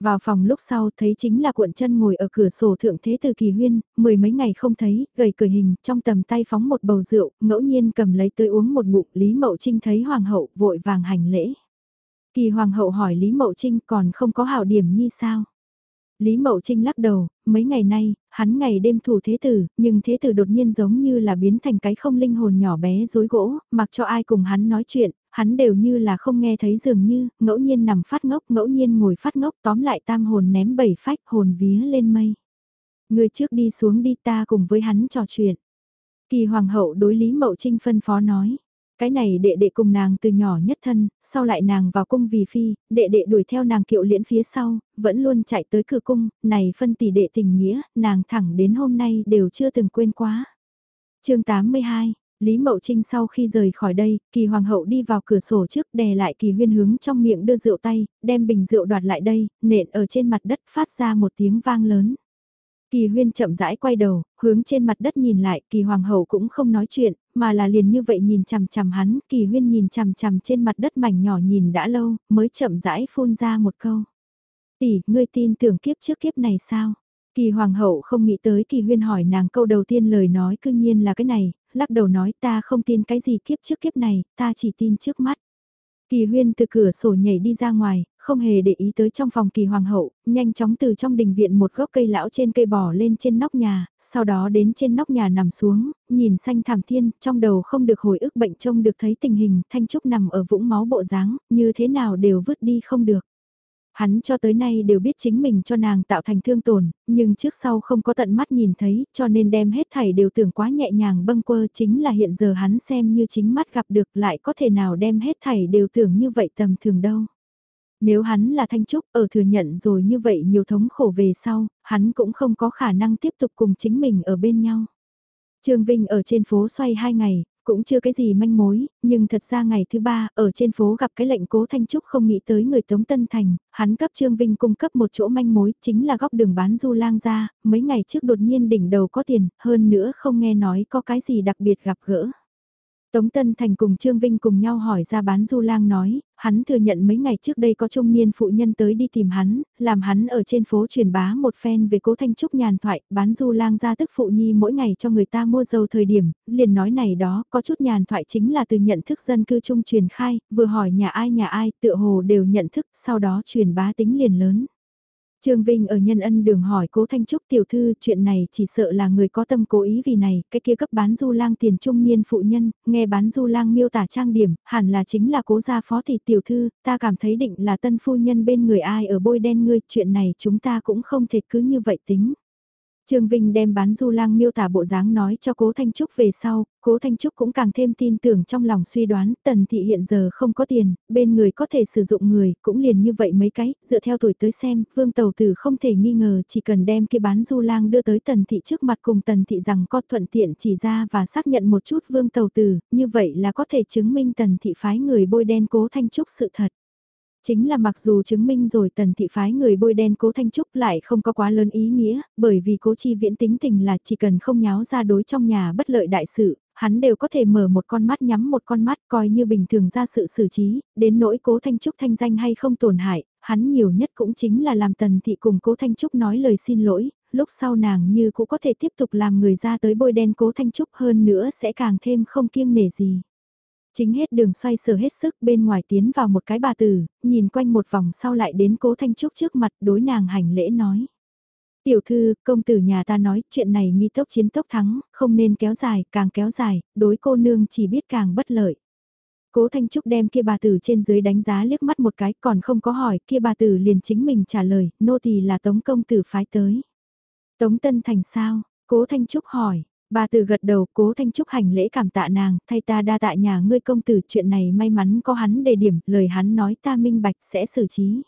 Vào phòng lúc sau thấy chính là cuộn chân ngồi ở cửa sổ thượng thế từ kỳ huyên, mười mấy ngày không thấy, gầy cười hình, trong tầm tay phóng một bầu rượu, ngẫu nhiên cầm lấy tới uống một ngụm, Lý Mậu Trinh thấy hoàng hậu vội vàng hành lễ. Kỳ hoàng hậu hỏi Lý Mậu Trinh còn không có hảo điểm như sao? Lý Mậu Trinh lắc đầu, mấy ngày nay, hắn ngày đêm thủ thế tử, nhưng thế tử đột nhiên giống như là biến thành cái không linh hồn nhỏ bé dối gỗ, mặc cho ai cùng hắn nói chuyện, hắn đều như là không nghe thấy dường như, ngẫu nhiên nằm phát ngốc, ngẫu nhiên ngồi phát ngốc, tóm lại tam hồn ném bảy phách, hồn vía lên mây. Người trước đi xuống đi ta cùng với hắn trò chuyện. Kỳ hoàng hậu đối Lý Mậu Trinh phân phó nói. Cái này đệ đệ cùng nàng từ nhỏ nhất thân, sau lại nàng vào cung vì phi, đệ đệ đuổi theo nàng kiệu liễn phía sau, vẫn luôn chạy tới cửa cung, này phân tỷ đệ tình nghĩa, nàng thẳng đến hôm nay đều chưa từng quên quá. chương 82 Lý Mậu Trinh sau khi rời khỏi đây, kỳ hoàng hậu đi vào cửa sổ trước đè lại kỳ huyên hướng trong miệng đưa rượu tay, đem bình rượu đoạt lại đây, nện ở trên mặt đất phát ra một tiếng vang lớn. Kỳ huyên chậm rãi quay đầu, hướng trên mặt đất nhìn lại, kỳ hoàng hậu cũng không nói chuyện, mà là liền như vậy nhìn chằm chằm hắn, kỳ huyên nhìn chằm chằm trên mặt đất mảnh nhỏ nhìn đã lâu, mới chậm rãi phun ra một câu. Tỷ, ngươi tin tưởng kiếp trước kiếp này sao? Kỳ hoàng hậu không nghĩ tới kỳ huyên hỏi nàng câu đầu tiên lời nói cư nhiên là cái này, lắc đầu nói ta không tin cái gì kiếp trước kiếp này, ta chỉ tin trước mắt. Kỳ huyên từ cửa sổ nhảy đi ra ngoài, không hề để ý tới trong phòng kỳ hoàng hậu, nhanh chóng từ trong đình viện một gốc cây lão trên cây bò lên trên nóc nhà, sau đó đến trên nóc nhà nằm xuống, nhìn xanh thảm thiên, trong đầu không được hồi ức bệnh trông được thấy tình hình, thanh trúc nằm ở vũng máu bộ dáng như thế nào đều vứt đi không được. Hắn cho tới nay đều biết chính mình cho nàng tạo thành thương tổn, nhưng trước sau không có tận mắt nhìn thấy, cho nên đem hết thảy đều tưởng quá nhẹ nhàng bâng quơ chính là hiện giờ hắn xem như chính mắt gặp được lại có thể nào đem hết thảy đều tưởng như vậy tầm thường đâu. Nếu hắn là Thanh Trúc ở thừa nhận rồi như vậy nhiều thống khổ về sau, hắn cũng không có khả năng tiếp tục cùng chính mình ở bên nhau. Trương Vinh ở trên phố xoay hai ngày, cũng chưa cái gì manh mối, nhưng thật ra ngày thứ ba, ở trên phố gặp cái lệnh cố Thanh Trúc không nghĩ tới người Tống Tân Thành, hắn cấp Trương Vinh cung cấp một chỗ manh mối, chính là góc đường bán du lang ra, mấy ngày trước đột nhiên đỉnh đầu có tiền, hơn nữa không nghe nói có cái gì đặc biệt gặp gỡ. Tống Tân Thành cùng Trương Vinh cùng nhau hỏi ra bán du lang nói, hắn thừa nhận mấy ngày trước đây có trung niên phụ nhân tới đi tìm hắn, làm hắn ở trên phố truyền bá một phen về cố thanh trúc nhàn thoại, bán du lang ra tức phụ nhi mỗi ngày cho người ta mua dầu thời điểm, liền nói này đó, có chút nhàn thoại chính là từ nhận thức dân cư trung truyền khai, vừa hỏi nhà ai nhà ai, tựa hồ đều nhận thức, sau đó truyền bá tính liền lớn. Trương Vinh ở nhân ân đường hỏi cố Thanh Trúc tiểu thư chuyện này chỉ sợ là người có tâm cố ý vì này, cái kia cấp bán du lang tiền trung niên phụ nhân, nghe bán du lang miêu tả trang điểm, hẳn là chính là cố gia phó thị tiểu thư, ta cảm thấy định là tân phu nhân bên người ai ở bôi đen ngươi, chuyện này chúng ta cũng không thể cứ như vậy tính. Trương Vinh đem bán du lang miêu tả bộ dáng nói cho Cố Thanh Trúc về sau, Cố Thanh Trúc cũng càng thêm tin tưởng trong lòng suy đoán Tần Thị hiện giờ không có tiền, bên người có thể sử dụng người, cũng liền như vậy mấy cái, dựa theo tuổi tới xem, Vương Tàu Tử không thể nghi ngờ chỉ cần đem cái bán du lang đưa tới Tần Thị trước mặt cùng Tần Thị rằng có thuận tiện chỉ ra và xác nhận một chút Vương Tàu Tử, như vậy là có thể chứng minh Tần Thị phái người bôi đen Cố Thanh Trúc sự thật. Chính là mặc dù chứng minh rồi tần thị phái người bôi đen cố Thanh Trúc lại không có quá lớn ý nghĩa, bởi vì cố chi viễn tính tình là chỉ cần không nháo ra đối trong nhà bất lợi đại sự, hắn đều có thể mở một con mắt nhắm một con mắt coi như bình thường ra sự xử trí, đến nỗi cố Thanh Trúc thanh danh hay không tổn hại, hắn nhiều nhất cũng chính là làm tần thị cùng cố Thanh Trúc nói lời xin lỗi, lúc sau nàng như cũng có thể tiếp tục làm người ra tới bôi đen cố Thanh Trúc hơn nữa sẽ càng thêm không kiêng nể gì. Chính hết đường xoay sở hết sức bên ngoài tiến vào một cái bà tử, nhìn quanh một vòng sau lại đến cố Thanh Trúc trước mặt đối nàng hành lễ nói. Tiểu thư, công tử nhà ta nói chuyện này nghi tốc chiến tốc thắng, không nên kéo dài, càng kéo dài, đối cô nương chỉ biết càng bất lợi. Cố Thanh Trúc đem kia bà tử trên dưới đánh giá liếc mắt một cái còn không có hỏi kia bà tử liền chính mình trả lời, nô tỳ là tống công tử phái tới. Tống Tân Thành sao? Cố Thanh Trúc hỏi, Bà từ gật đầu cố thanh trúc hành lễ cảm tạ nàng, thay ta đa tạ nhà ngươi công tử chuyện này may mắn có hắn đề điểm, lời hắn nói ta minh bạch sẽ xử trí.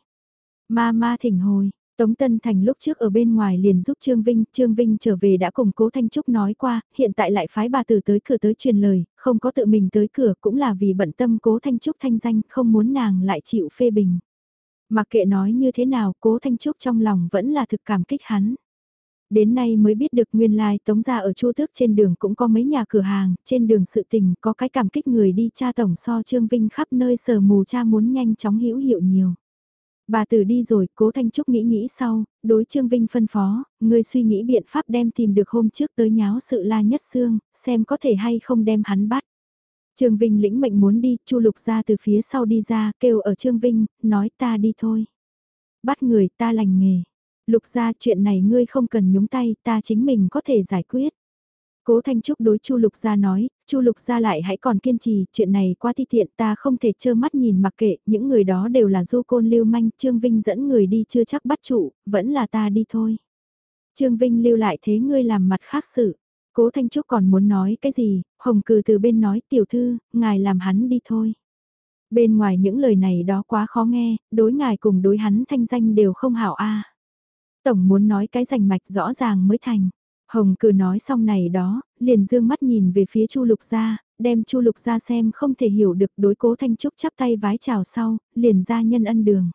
Ma ma thỉnh hồi, Tống Tân Thành lúc trước ở bên ngoài liền giúp Trương Vinh, Trương Vinh trở về đã cùng cố Thanh Trúc nói qua, hiện tại lại phái bà từ tới cửa tới truyền lời, không có tự mình tới cửa cũng là vì bận tâm cố Thanh Trúc thanh danh, không muốn nàng lại chịu phê bình. Mặc kệ nói như thế nào, cố Thanh Trúc trong lòng vẫn là thực cảm kích hắn. Đến nay mới biết được nguyên lai like, tống gia ở chu tước trên đường cũng có mấy nhà cửa hàng, trên đường sự tình có cái cảm kích người đi cha tổng so Trương Vinh khắp nơi sờ mù cha muốn nhanh chóng hữu hiệu nhiều. Bà tử đi rồi, cố Thanh Trúc nghĩ nghĩ sau, đối Trương Vinh phân phó, người suy nghĩ biện pháp đem tìm được hôm trước tới nháo sự la nhất xương, xem có thể hay không đem hắn bắt. Trương Vinh lĩnh mệnh muốn đi, Chu Lục ra từ phía sau đi ra, kêu ở Trương Vinh, nói ta đi thôi. Bắt người ta lành nghề. Lục gia chuyện này ngươi không cần nhúng tay, ta chính mình có thể giải quyết. Cố Thanh Trúc đối Chu Lục Gia nói, Chu Lục Gia lại hãy còn kiên trì, chuyện này quá thi tiện ta không thể trơ mắt nhìn mặc kệ, những người đó đều là du côn lưu manh, Trương Vinh dẫn người đi chưa chắc bắt trụ, vẫn là ta đi thôi. Trương Vinh lưu lại thế ngươi làm mặt khác sự. Cố Thanh Trúc còn muốn nói cái gì, Hồng Cừ từ bên nói tiểu thư, ngài làm hắn đi thôi. Bên ngoài những lời này đó quá khó nghe, đối ngài cùng đối hắn thanh danh đều không hảo a. Tổng muốn nói cái rành mạch rõ ràng mới thành. Hồng cử nói xong này đó, liền dương mắt nhìn về phía Chu Lục Gia, đem Chu Lục Gia xem không thể hiểu được đối cố Thanh Trúc chắp tay vái chào sau, liền ra nhân ân đường.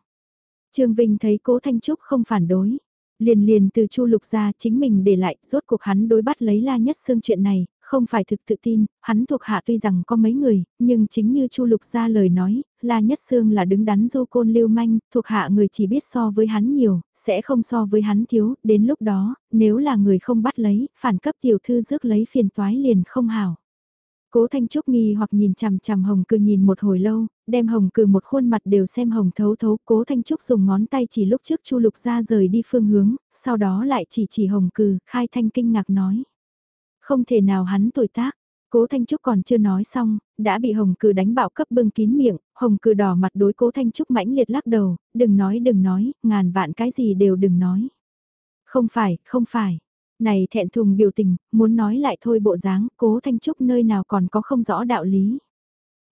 Trương Vinh thấy cố Thanh Trúc không phản đối, liền liền từ Chu Lục Gia chính mình để lại, rốt cuộc hắn đối bắt lấy La Nhất Xương chuyện này, không phải thực tự tin, hắn thuộc hạ tuy rằng có mấy người, nhưng chính như Chu Lục ra lời nói, La Nhất Sương là đứng đắn du côn lưu manh, thuộc hạ người chỉ biết so với hắn nhiều, sẽ không so với hắn thiếu, đến lúc đó, nếu là người không bắt lấy, phản cấp tiểu thư rước lấy phiền toái liền không hảo. Cố Thanh Trúc nghi hoặc nhìn chằm chằm Hồng Cừ nhìn một hồi lâu, đem Hồng Cừ một khuôn mặt đều xem Hồng thấu thấu. Cố Thanh Trúc dùng ngón tay chỉ lúc trước Chu Lục ra rời đi phương hướng, sau đó lại chỉ chỉ Hồng Cừ, khai thanh kinh ngạc nói. Không thể nào hắn tuổi tác. Cố Thanh Trúc còn chưa nói xong, đã bị Hồng Cừ đánh bạo cấp bưng kín miệng, Hồng Cừ đỏ mặt đối Cố Thanh Trúc mãnh liệt lắc đầu, đừng nói đừng nói, ngàn vạn cái gì đều đừng nói. Không phải, không phải. Này thẹn thùng biểu tình, muốn nói lại thôi bộ dáng, Cố Thanh Trúc nơi nào còn có không rõ đạo lý.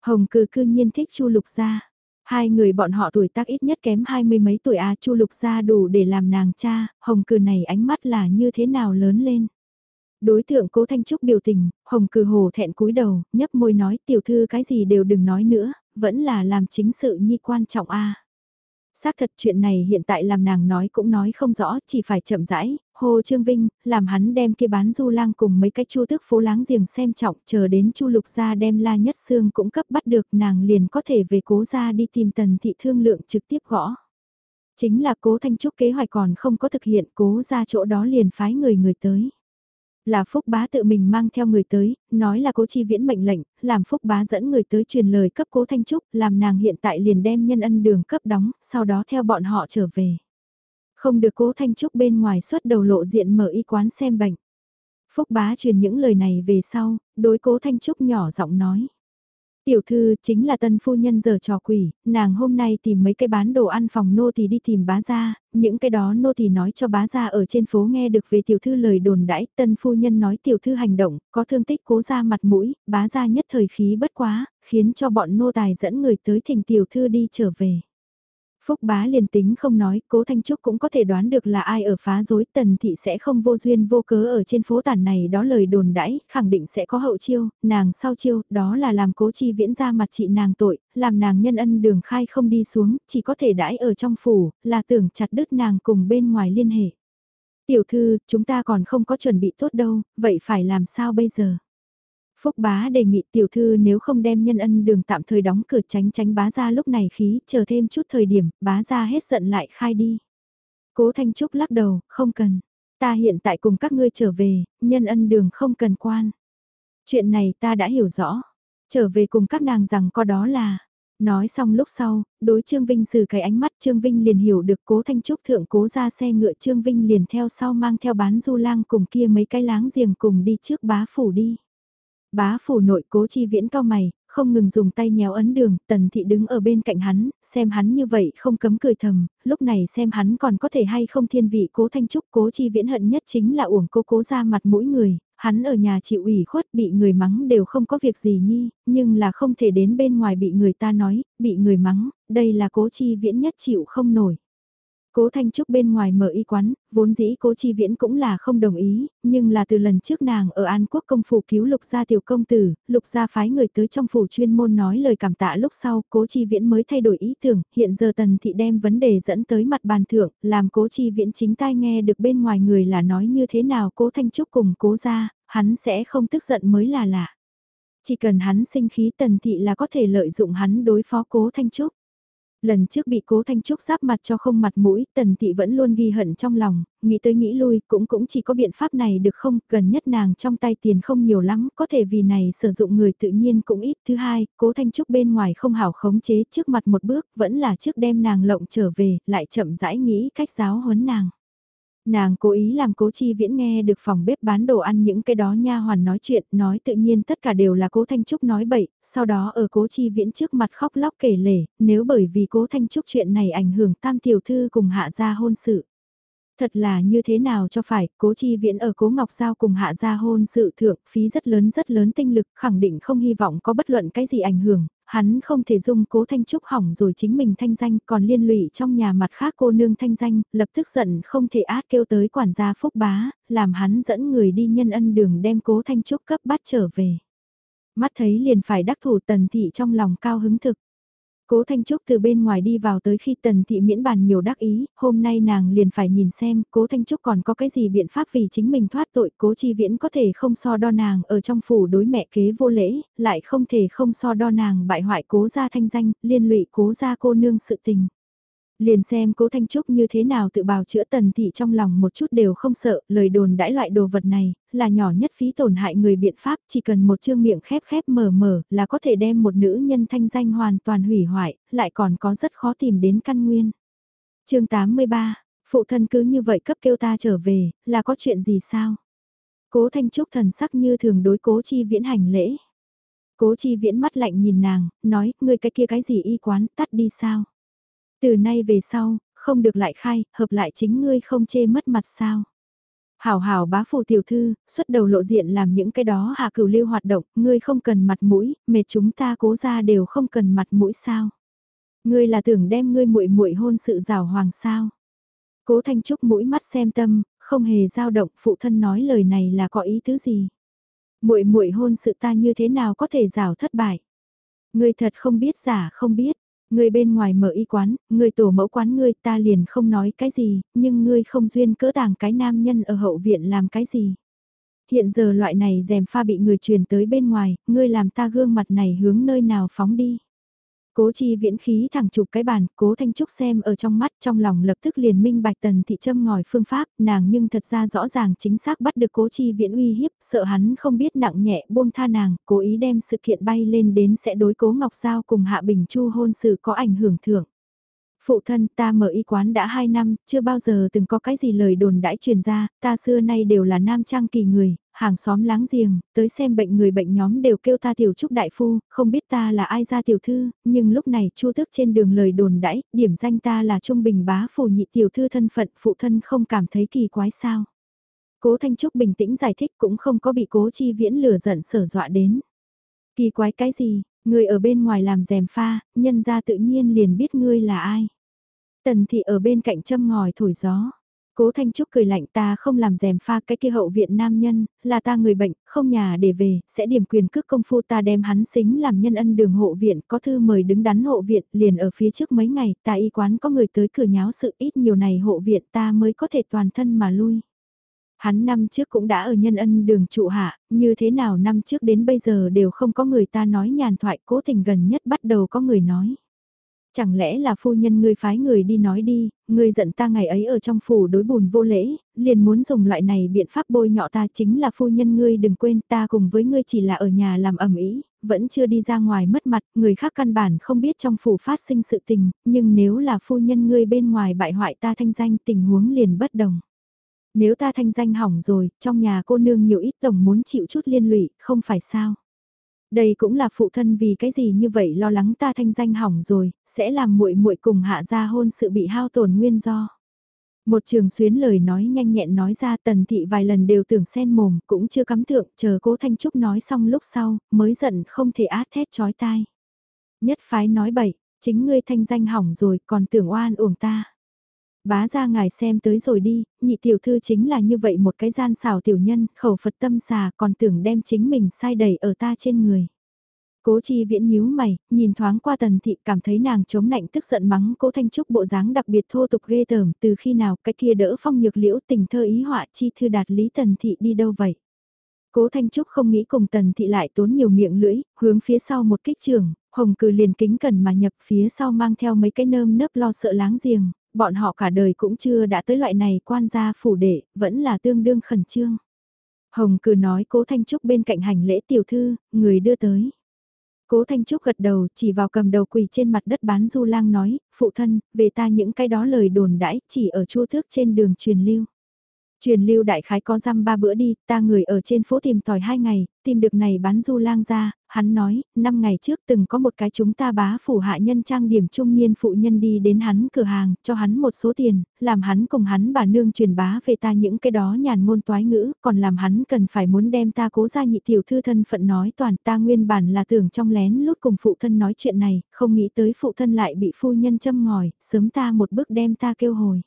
Hồng Cừ cư nhiên thích Chu Lục gia. Hai người bọn họ tuổi tác ít nhất kém hai mươi mấy tuổi à Chu Lục gia đủ để làm nàng cha, Hồng Cừ này ánh mắt là như thế nào lớn lên. Đối tượng cố Thanh Trúc biểu tình, hồng cừ hồ thẹn cúi đầu, nhấp môi nói tiểu thư cái gì đều đừng nói nữa, vẫn là làm chính sự nhi quan trọng a. Xác thật chuyện này hiện tại làm nàng nói cũng nói không rõ, chỉ phải chậm rãi, Hồ Trương Vinh, làm hắn đem kia bán du lang cùng mấy cái chu tước phố láng giềng xem trọng, chờ đến chu lục gia đem la nhất xương cũng cấp bắt được nàng liền có thể về cố gia đi tìm tần thị thương lượng trực tiếp gõ. Chính là cố thanh trúc kế hoạch còn không có thực hiện cố ra chỗ đó liền phái người người tới. Là Phúc Bá tự mình mang theo người tới, nói là cố chi viễn mệnh lệnh, làm Phúc Bá dẫn người tới truyền lời cấp cố Thanh Trúc, làm nàng hiện tại liền đem nhân ân đường cấp đóng, sau đó theo bọn họ trở về. Không được cố Thanh Trúc bên ngoài xuất đầu lộ diện mở y quán xem bệnh. Phúc Bá truyền những lời này về sau, đối cố Thanh Trúc nhỏ giọng nói. Tiểu thư chính là tân phu nhân giờ trò quỷ, nàng hôm nay tìm mấy cái bán đồ ăn phòng nô thì đi tìm bá gia, những cái đó nô thì nói cho bá gia ở trên phố nghe được về tiểu thư lời đồn đãi, tân phu nhân nói tiểu thư hành động, có thương tích cố ra mặt mũi, bá gia nhất thời khí bất quá, khiến cho bọn nô tài dẫn người tới thỉnh tiểu thư đi trở về. Phúc bá liền tính không nói, cố Thanh Trúc cũng có thể đoán được là ai ở phá rối tần thị sẽ không vô duyên vô cớ ở trên phố tản này đó lời đồn đãi, khẳng định sẽ có hậu chiêu, nàng sau chiêu, đó là làm cố chi viễn ra mặt chị nàng tội, làm nàng nhân ân đường khai không đi xuống, chỉ có thể đãi ở trong phủ, là tưởng chặt đứt nàng cùng bên ngoài liên hệ. Tiểu thư, chúng ta còn không có chuẩn bị tốt đâu, vậy phải làm sao bây giờ? Phúc bá đề nghị tiểu thư nếu không đem nhân ân đường tạm thời đóng cửa tránh tránh bá ra lúc này khí, chờ thêm chút thời điểm, bá ra hết giận lại khai đi. Cố Thanh Trúc lắc đầu, không cần. Ta hiện tại cùng các ngươi trở về, nhân ân đường không cần quan. Chuyện này ta đã hiểu rõ. Trở về cùng các nàng rằng có đó là... Nói xong lúc sau, đối Trương Vinh sử cái ánh mắt Trương Vinh liền hiểu được cố Thanh Trúc thượng cố ra xe ngựa Trương Vinh liền theo sau mang theo bán du lang cùng kia mấy cái láng giềng cùng đi trước bá phủ đi. Bá phủ nội cố chi viễn cao mày, không ngừng dùng tay nhéo ấn đường, tần thị đứng ở bên cạnh hắn, xem hắn như vậy không cấm cười thầm, lúc này xem hắn còn có thể hay không thiên vị cố thanh trúc cố chi viễn hận nhất chính là uổng cố cố ra mặt mũi người, hắn ở nhà chịu ủy khuất bị người mắng đều không có việc gì nhi, nhưng là không thể đến bên ngoài bị người ta nói, bị người mắng, đây là cố chi viễn nhất chịu không nổi. Cố Thanh Trúc bên ngoài mở y quán, vốn dĩ cố chi viễn cũng là không đồng ý, nhưng là từ lần trước nàng ở An Quốc công phủ cứu lục gia tiểu công tử, lục gia phái người tới trong phủ chuyên môn nói lời cảm tạ lúc sau, cố chi viễn mới thay đổi ý tưởng, hiện giờ tần thị đem vấn đề dẫn tới mặt bàn thượng, làm cố chi viễn chính tai nghe được bên ngoài người là nói như thế nào cố Thanh Trúc cùng cố gia, hắn sẽ không tức giận mới là lạ. Chỉ cần hắn sinh khí tần thị là có thể lợi dụng hắn đối phó cố Thanh Trúc. Lần trước bị cố Thanh Trúc giáp mặt cho không mặt mũi, tần thị vẫn luôn ghi hận trong lòng, nghĩ tới nghĩ lui, cũng cũng chỉ có biện pháp này được không, gần nhất nàng trong tay tiền không nhiều lắm, có thể vì này sử dụng người tự nhiên cũng ít. Thứ hai, cố Thanh Trúc bên ngoài không hảo khống chế trước mặt một bước, vẫn là trước đem nàng lộng trở về, lại chậm rãi nghĩ cách giáo huấn nàng. Nàng cố ý làm cố chi viễn nghe được phòng bếp bán đồ ăn những cái đó nha hoàn nói chuyện, nói tự nhiên tất cả đều là cố Thanh Trúc nói bậy, sau đó ở cố chi viễn trước mặt khóc lóc kể lể, nếu bởi vì cố Thanh Trúc chuyện này ảnh hưởng tam tiểu thư cùng hạ gia hôn sự. Thật là như thế nào cho phải, cố chi viễn ở cố Ngọc Giao cùng hạ gia hôn sự thượng, phí rất lớn rất lớn tinh lực, khẳng định không hy vọng có bất luận cái gì ảnh hưởng, hắn không thể dung cố thanh trúc hỏng rồi chính mình thanh danh còn liên lụy trong nhà mặt khác cô nương thanh danh, lập tức giận không thể át kêu tới quản gia phúc bá, làm hắn dẫn người đi nhân ân đường đem cố thanh trúc cấp bắt trở về. Mắt thấy liền phải đắc thủ tần thị trong lòng cao hứng thực. Cố Thanh Trúc từ bên ngoài đi vào tới khi Tần Thị miễn bàn nhiều đắc ý, hôm nay nàng liền phải nhìn xem Cố Thanh Trúc còn có cái gì biện pháp vì chính mình thoát tội Cố Chi Viễn có thể không so đo nàng ở trong phủ đối mẹ kế vô lễ, lại không thể không so đo nàng bại hoại cố gia thanh danh, liên lụy cố gia cô nương sự tình. Liền xem cố Thanh Trúc như thế nào tự bào chữa tần thị trong lòng một chút đều không sợ, lời đồn đãi loại đồ vật này, là nhỏ nhất phí tổn hại người biện pháp, chỉ cần một chương miệng khép khép mở mở là có thể đem một nữ nhân thanh danh hoàn toàn hủy hoại, lại còn có rất khó tìm đến căn nguyên. chương 83, phụ thân cứ như vậy cấp kêu ta trở về, là có chuyện gì sao? Cố Thanh Trúc thần sắc như thường đối cố chi viễn hành lễ. Cố chi viễn mắt lạnh nhìn nàng, nói, ngươi cái kia cái gì y quán, tắt đi sao? Từ nay về sau, không được lại khai, hợp lại chính ngươi không chê mất mặt sao. Hảo hảo bá phụ tiểu thư, xuất đầu lộ diện làm những cái đó hạ cửu lưu hoạt động, ngươi không cần mặt mũi, mệt chúng ta cố ra đều không cần mặt mũi sao. Ngươi là tưởng đem ngươi muội muội hôn sự rào hoàng sao. Cố Thanh Trúc mũi mắt xem tâm, không hề dao động, phụ thân nói lời này là có ý tứ gì. Muội muội hôn sự ta như thế nào có thể rào thất bại. Ngươi thật không biết giả không biết, Người bên ngoài mở y quán, người tổ mẫu quán ngươi ta liền không nói cái gì, nhưng ngươi không duyên cỡ tàng cái nam nhân ở hậu viện làm cái gì. Hiện giờ loại này dèm pha bị người truyền tới bên ngoài, ngươi làm ta gương mặt này hướng nơi nào phóng đi. Cố chi viễn khí thẳng chụp cái bàn, cố thanh trúc xem ở trong mắt trong lòng lập tức liền minh bạch tần thị châm ngòi phương pháp, nàng nhưng thật ra rõ ràng chính xác bắt được cố chi viễn uy hiếp, sợ hắn không biết nặng nhẹ buông tha nàng, cố ý đem sự kiện bay lên đến sẽ đối cố Ngọc Giao cùng Hạ Bình Chu hôn sự có ảnh hưởng thưởng. Phụ thân ta mở y quán đã 2 năm, chưa bao giờ từng có cái gì lời đồn đãi truyền ra, ta xưa nay đều là nam trang kỳ người, hàng xóm láng giềng, tới xem bệnh người bệnh nhóm đều kêu ta tiểu trúc đại phu, không biết ta là ai ra tiểu thư, nhưng lúc này chu tước trên đường lời đồn đãi, điểm danh ta là trung bình bá phủ nhị tiểu thư thân phận phụ thân không cảm thấy kỳ quái sao. Cố Thanh Trúc bình tĩnh giải thích cũng không có bị cố chi viễn lửa giận sở dọa đến. Kỳ quái cái gì, người ở bên ngoài làm rèm pha, nhân ra tự nhiên liền biết ngươi là ai. Tần thị ở bên cạnh châm ngòi thổi gió. Cố Thanh Trúc cười lạnh ta không làm rèm pha cái kia hậu viện nam nhân, là ta người bệnh, không nhà để về, sẽ điểm quyền cước công phu ta đem hắn xính làm nhân ân đường hộ viện, có thư mời đứng đắn hộ viện, liền ở phía trước mấy ngày, ta y quán có người tới cửa nháo sự ít nhiều này hộ viện ta mới có thể toàn thân mà lui. Hắn năm trước cũng đã ở nhân ân đường trụ hạ, như thế nào năm trước đến bây giờ đều không có người ta nói nhàn thoại cố tình gần nhất bắt đầu có người nói. Chẳng lẽ là phu nhân ngươi phái người đi nói đi, ngươi giận ta ngày ấy ở trong phủ đối bùn vô lễ, liền muốn dùng loại này biện pháp bôi nhọ ta chính là phu nhân ngươi đừng quên ta cùng với ngươi chỉ là ở nhà làm ẩm ý, vẫn chưa đi ra ngoài mất mặt, người khác căn bản không biết trong phủ phát sinh sự tình, nhưng nếu là phu nhân ngươi bên ngoài bại hoại ta thanh danh tình huống liền bất đồng. Nếu ta thanh danh hỏng rồi, trong nhà cô nương nhiều ít tổng muốn chịu chút liên lụy, không phải sao? Đây cũng là phụ thân vì cái gì như vậy lo lắng ta thanh danh hỏng rồi, sẽ làm muội muội cùng hạ gia hôn sự bị hao tổn nguyên do. Một trường xuyến lời nói nhanh nhẹn nói ra tần thị vài lần đều tưởng sen mồm, cũng chưa cắm thượng, chờ cố Thanh Trúc nói xong lúc sau, mới giận không thể át thét chói tai. Nhất phái nói bậy, chính ngươi thanh danh hỏng rồi còn tưởng oan uổng ta. Bá ra ngài xem tới rồi đi, nhị tiểu thư chính là như vậy một cái gian xảo tiểu nhân, khẩu Phật tâm xà còn tưởng đem chính mình sai đầy ở ta trên người. Cố chi viễn nhíu mày, nhìn thoáng qua tần thị cảm thấy nàng chống nạnh tức giận mắng cố thanh trúc bộ dáng đặc biệt thô tục ghê tởm từ khi nào cái kia đỡ phong nhược liễu tình thơ ý họa chi thư đạt lý tần thị đi đâu vậy. Cố Thanh Trúc không nghĩ cùng Tần Thị lại tốn nhiều miệng lưỡi, hướng phía sau một kích trường, Hồng Cử liền kính cần mà nhập phía sau mang theo mấy cái nơm nớp lo sợ láng giềng, bọn họ cả đời cũng chưa đã tới loại này quan gia phủ đệ, vẫn là tương đương khẩn trương. Hồng cứ nói cố Thanh Trúc bên cạnh hành lễ tiểu thư, người đưa tới. Cố Thanh Trúc gật đầu chỉ vào cầm đầu quỳ trên mặt đất bán du lang nói, phụ thân, về ta những cái đó lời đồn đãi chỉ ở chua thước trên đường truyền lưu. Truyền lưu đại khái có răm ba bữa đi, ta người ở trên phố tìm tòi hai ngày, tìm được này bán du lang ra, hắn nói, năm ngày trước từng có một cái chúng ta bá phủ hạ nhân trang điểm trung niên phụ nhân đi đến hắn cửa hàng, cho hắn một số tiền, làm hắn cùng hắn bà nương truyền bá về ta những cái đó nhàn ngôn toái ngữ, còn làm hắn cần phải muốn đem ta cố ra nhị tiểu thư thân phận nói toàn ta nguyên bản là tưởng trong lén lút cùng phụ thân nói chuyện này, không nghĩ tới phụ thân lại bị phu nhân châm ngòi, sớm ta một bước đem ta kêu hồi.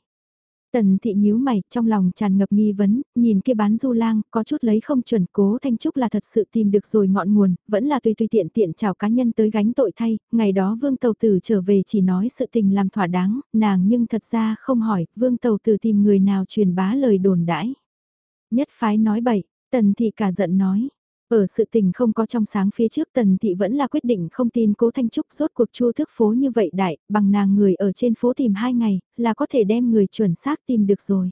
Tần thị nhíu mày, trong lòng tràn ngập nghi vấn, nhìn kia bán du lang, có chút lấy không chuẩn cố Thanh Trúc là thật sự tìm được rồi ngọn nguồn, vẫn là tùy tùy tiện tiện chào cá nhân tới gánh tội thay, ngày đó vương tàu tử trở về chỉ nói sự tình làm thỏa đáng, nàng nhưng thật ra không hỏi, vương tàu tử tìm người nào truyền bá lời đồn đãi. Nhất phái nói bậy, tần thị cả giận nói, ở sự tình không có trong sáng phía trước tần thị vẫn là quyết định không tin cố Thanh Trúc rốt cuộc chua thức phố như vậy đại, bằng nàng người ở trên phố tìm hai ngày, là có thể đem người chuẩn xác tìm được rồi.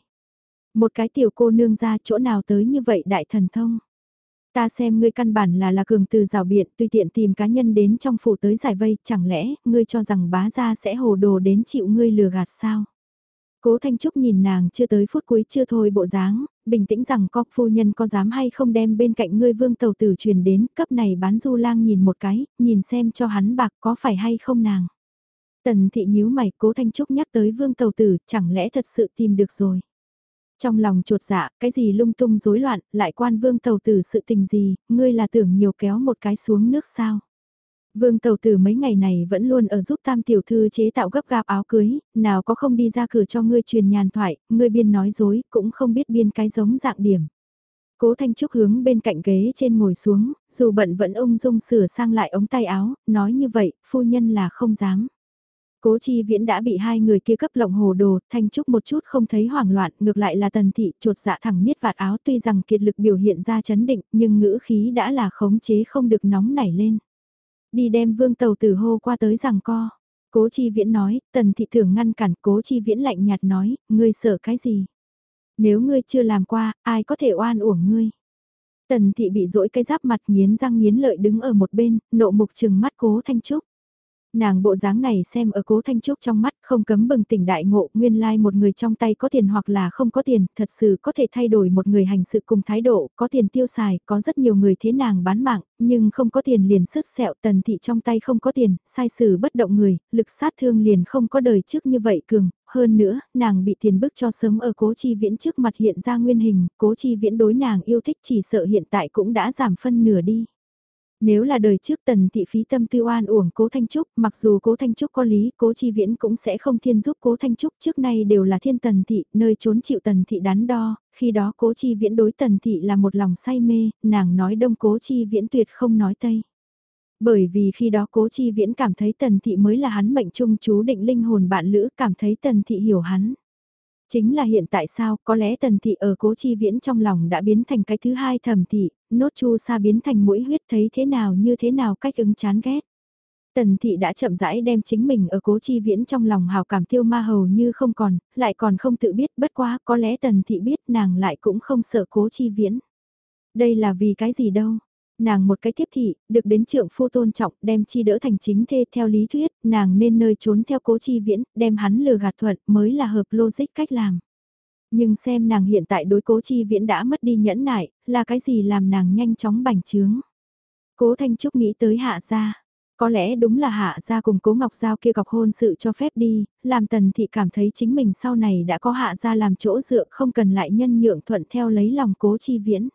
Một cái tiểu cô nương ra chỗ nào tới như vậy đại thần thông. Ta xem ngươi căn bản là là cường từ rào biện tùy tiện tìm cá nhân đến trong phủ tới giải vây, chẳng lẽ ngươi cho rằng bá gia sẽ hồ đồ đến chịu ngươi lừa gạt sao? Cố Thanh Trúc nhìn nàng chưa tới phút cuối chưa thôi bộ dáng, bình tĩnh rằng có phu nhân có dám hay không đem bên cạnh ngươi vương tàu tử truyền đến cấp này bán du lang nhìn một cái, nhìn xem cho hắn bạc có phải hay không nàng. Tần thị nhíu mày cố Thanh Trúc nhắc tới vương tàu tử chẳng lẽ thật sự tìm được rồi. Trong lòng chuột dạ, cái gì lung tung rối loạn, lại quan vương tàu tử sự tình gì, ngươi là tưởng nhiều kéo một cái xuống nước sao. Vương Tàu Tử mấy ngày này vẫn luôn ở giúp tam tiểu thư chế tạo gấp gáp áo cưới, nào có không đi ra cửa cho ngươi truyền nhàn thoại, ngươi biên nói dối, cũng không biết biên cái giống dạng điểm. Cố Thanh Trúc hướng bên cạnh ghế trên ngồi xuống, dù bận vẫn ung dung sửa sang lại ống tay áo, nói như vậy, phu nhân là không dám. Cố chi viễn đã bị hai người kia cấp lộng hồ đồ, Thanh Trúc một chút không thấy hoảng loạn, ngược lại là tần thị trột dạ thẳng miết vạt áo tuy rằng kiệt lực biểu hiện ra chấn định, nhưng ngữ khí đã là khống chế không được nóng nảy lên. Đi đem vương tàu tử hô qua tới rằng co. Cố chi viễn nói, tần thị thường ngăn cản cố chi viễn lạnh nhạt nói, ngươi sợ cái gì? Nếu ngươi chưa làm qua, ai có thể oan uổng ngươi? Tần thị bị dỗi cây giáp mặt nghiến răng nghiến lợi đứng ở một bên, nộ mục trừng mắt cố thanh trúc. Nàng bộ dáng này xem ở cố Thanh Trúc trong mắt không cấm bừng tỉnh đại ngộ nguyên lai like một người trong tay có tiền hoặc là không có tiền, thật sự có thể thay đổi một người hành sự cùng thái độ, có tiền tiêu xài, có rất nhiều người thế nàng bán mạng, nhưng không có tiền liền sứt sẹo tần thị trong tay không có tiền, sai sử bất động người, lực sát thương liền không có đời trước như vậy cường, hơn nữa, nàng bị tiền bức cho sớm ở cố chi viễn trước mặt hiện ra nguyên hình, cố chi viễn đối nàng yêu thích chỉ sợ hiện tại cũng đã giảm phân nửa đi. Nếu là đời trước tần thị phí tâm tư oan uổng cố Thanh Trúc, mặc dù cố Thanh Trúc có lý, cố chi viễn cũng sẽ không thiên giúp cố Thanh Trúc trước nay đều là thiên tần thị, nơi trốn chịu tần thị đắn đo, khi đó cố chi viễn đối tần thị là một lòng say mê, nàng nói đông cố chi viễn tuyệt không nói tây. Bởi vì khi đó cố chi viễn cảm thấy tần thị mới là hắn mệnh trung chú định linh hồn bạn lữ cảm thấy tần thị hiểu hắn. Chính là hiện tại sao, có lẽ tần thị ở cố chi viễn trong lòng đã biến thành cái thứ hai thầm thị, nốt chu sa biến thành mũi huyết thấy thế nào như thế nào cách ứng chán ghét. Tần thị đã chậm rãi đem chính mình ở cố chi viễn trong lòng hào cảm tiêu ma hầu như không còn, lại còn không tự biết bất quá có lẽ tần thị biết nàng lại cũng không sợ cố chi viễn. Đây là vì cái gì đâu, nàng một cái tiếp thị, được đến trượng phu tôn trọng, đem chi đỡ thành chính thê theo lý thuyết, nàng nên nơi trốn theo cố chi viễn, đem hắn lừa gạt thuận mới là hợp logic cách làm. Nhưng xem nàng hiện tại đối cố chi viễn đã mất đi nhẫn nại, là cái gì làm nàng nhanh chóng bành trướng. Cố Thanh Trúc nghĩ tới hạ gia. Có lẽ đúng là hạ gia cùng cố Ngọc Giao kia gọc hôn sự cho phép đi, làm tần thị cảm thấy chính mình sau này đã có hạ gia làm chỗ dựa không cần lại nhân nhượng thuận theo lấy lòng cố chi viễn.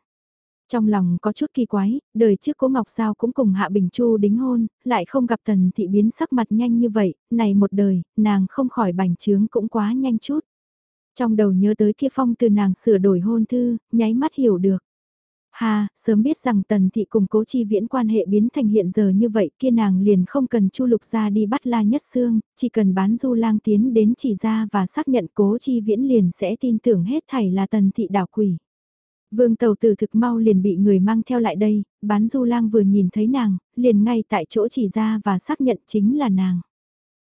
Trong lòng có chút kỳ quái, đời trước cố Ngọc Giao cũng cùng Hạ Bình Chu đính hôn, lại không gặp tần thị biến sắc mặt nhanh như vậy, này một đời, nàng không khỏi bành trướng cũng quá nhanh chút. Trong đầu nhớ tới kia phong từ nàng sửa đổi hôn thư, nháy mắt hiểu được. Ha, sớm biết rằng tần thị cùng cố chi viễn quan hệ biến thành hiện giờ như vậy kia nàng liền không cần chu lục ra đi bắt la nhất xương, chỉ cần bán du lang tiến đến chỉ ra và xác nhận cố chi viễn liền sẽ tin tưởng hết thảy là tần thị đảo quỷ. Vương tàu tử thực mau liền bị người mang theo lại đây, bán du lang vừa nhìn thấy nàng, liền ngay tại chỗ chỉ ra và xác nhận chính là nàng.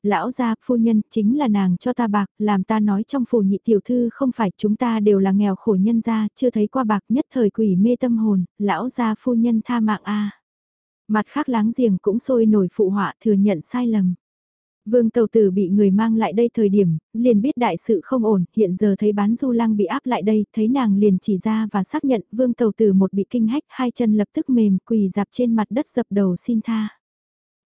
Lão gia, phu nhân, chính là nàng cho ta bạc, làm ta nói trong phủ nhị tiểu thư không phải chúng ta đều là nghèo khổ nhân gia, chưa thấy qua bạc nhất thời quỷ mê tâm hồn, lão gia phu nhân tha mạng a. Mặt khác láng giềng cũng sôi nổi phụ họa thừa nhận sai lầm. Vương Tầu Tử bị người mang lại đây thời điểm, liền biết đại sự không ổn, hiện giờ thấy bán du lang bị áp lại đây, thấy nàng liền chỉ ra và xác nhận Vương Tầu Tử một bị kinh hách, hai chân lập tức mềm quỳ dạp trên mặt đất dập đầu xin tha.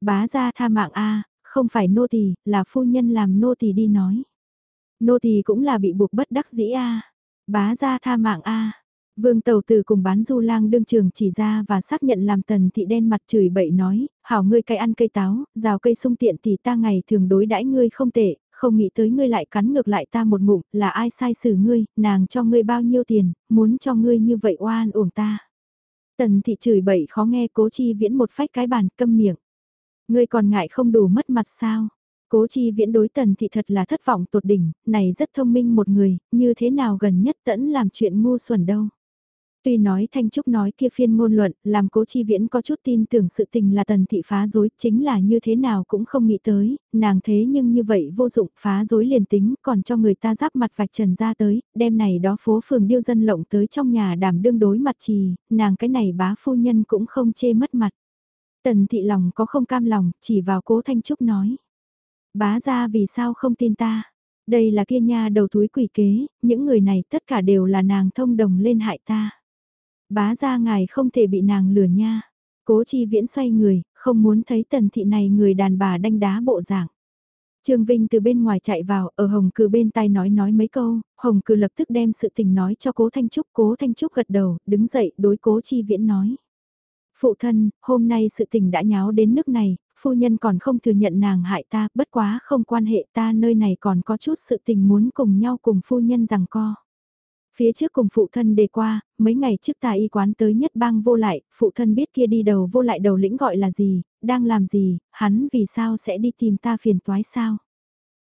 Bá ra tha mạng a không phải nô tỳ là phu nhân làm nô tỳ đi nói. Nô tỳ cũng là bị buộc bất đắc dĩ a bá ra tha mạng a Vương Tầu Từ cùng bán du lang đương trường chỉ ra và xác nhận làm tần thị đen mặt chửi bậy nói, hảo ngươi cây ăn cây táo, rào cây sung tiện thì ta ngày thường đối đãi ngươi không tệ, không nghĩ tới ngươi lại cắn ngược lại ta một ngụm, là ai sai xử ngươi, nàng cho ngươi bao nhiêu tiền, muốn cho ngươi như vậy oan uổng ta. Tần thị chửi bậy khó nghe cố chi viễn một phách cái bàn câm miệng. Ngươi còn ngại không đủ mất mặt sao? Cố chi viễn đối tần thị thật là thất vọng tột đỉnh, này rất thông minh một người, như thế nào gần nhất tẫn làm chuyện ngu xuẩn đâu. Tuy nói Thanh Trúc nói kia phiên ngôn luận, làm cố chi viễn có chút tin tưởng sự tình là tần thị phá dối, chính là như thế nào cũng không nghĩ tới, nàng thế nhưng như vậy vô dụng phá dối liền tính, còn cho người ta giáp mặt vạch trần ra tới, đêm này đó phố phường điêu dân lộng tới trong nhà đảm đương đối mặt trì, nàng cái này bá phu nhân cũng không chê mất mặt. Tần thị lòng có không cam lòng, chỉ vào cố Thanh Trúc nói. Bá ra vì sao không tin ta? Đây là kia nha đầu túi quỷ kế, những người này tất cả đều là nàng thông đồng lên hại ta. Bá ra ngài không thể bị nàng lừa nha. Cố chi viễn xoay người, không muốn thấy tần thị này người đàn bà đanh đá bộ dạng. Trương Vinh từ bên ngoài chạy vào, ở Hồng Cừ bên tai nói nói mấy câu, Hồng Cừ lập tức đem sự tình nói cho Cố Thanh Trúc, Cố Thanh Trúc gật đầu, đứng dậy, đối Cố Chi Viễn nói. Phụ thân, hôm nay sự tình đã nháo đến nước này, phu nhân còn không thừa nhận nàng hại ta, bất quá không quan hệ ta nơi này còn có chút sự tình muốn cùng nhau cùng phu nhân rằng co. Phía trước cùng phụ thân đề qua, mấy ngày trước ta y quán tới nhất bang vô lại, phụ thân biết kia đi đầu vô lại đầu lĩnh gọi là gì, đang làm gì, hắn vì sao sẽ đi tìm ta phiền toái sao.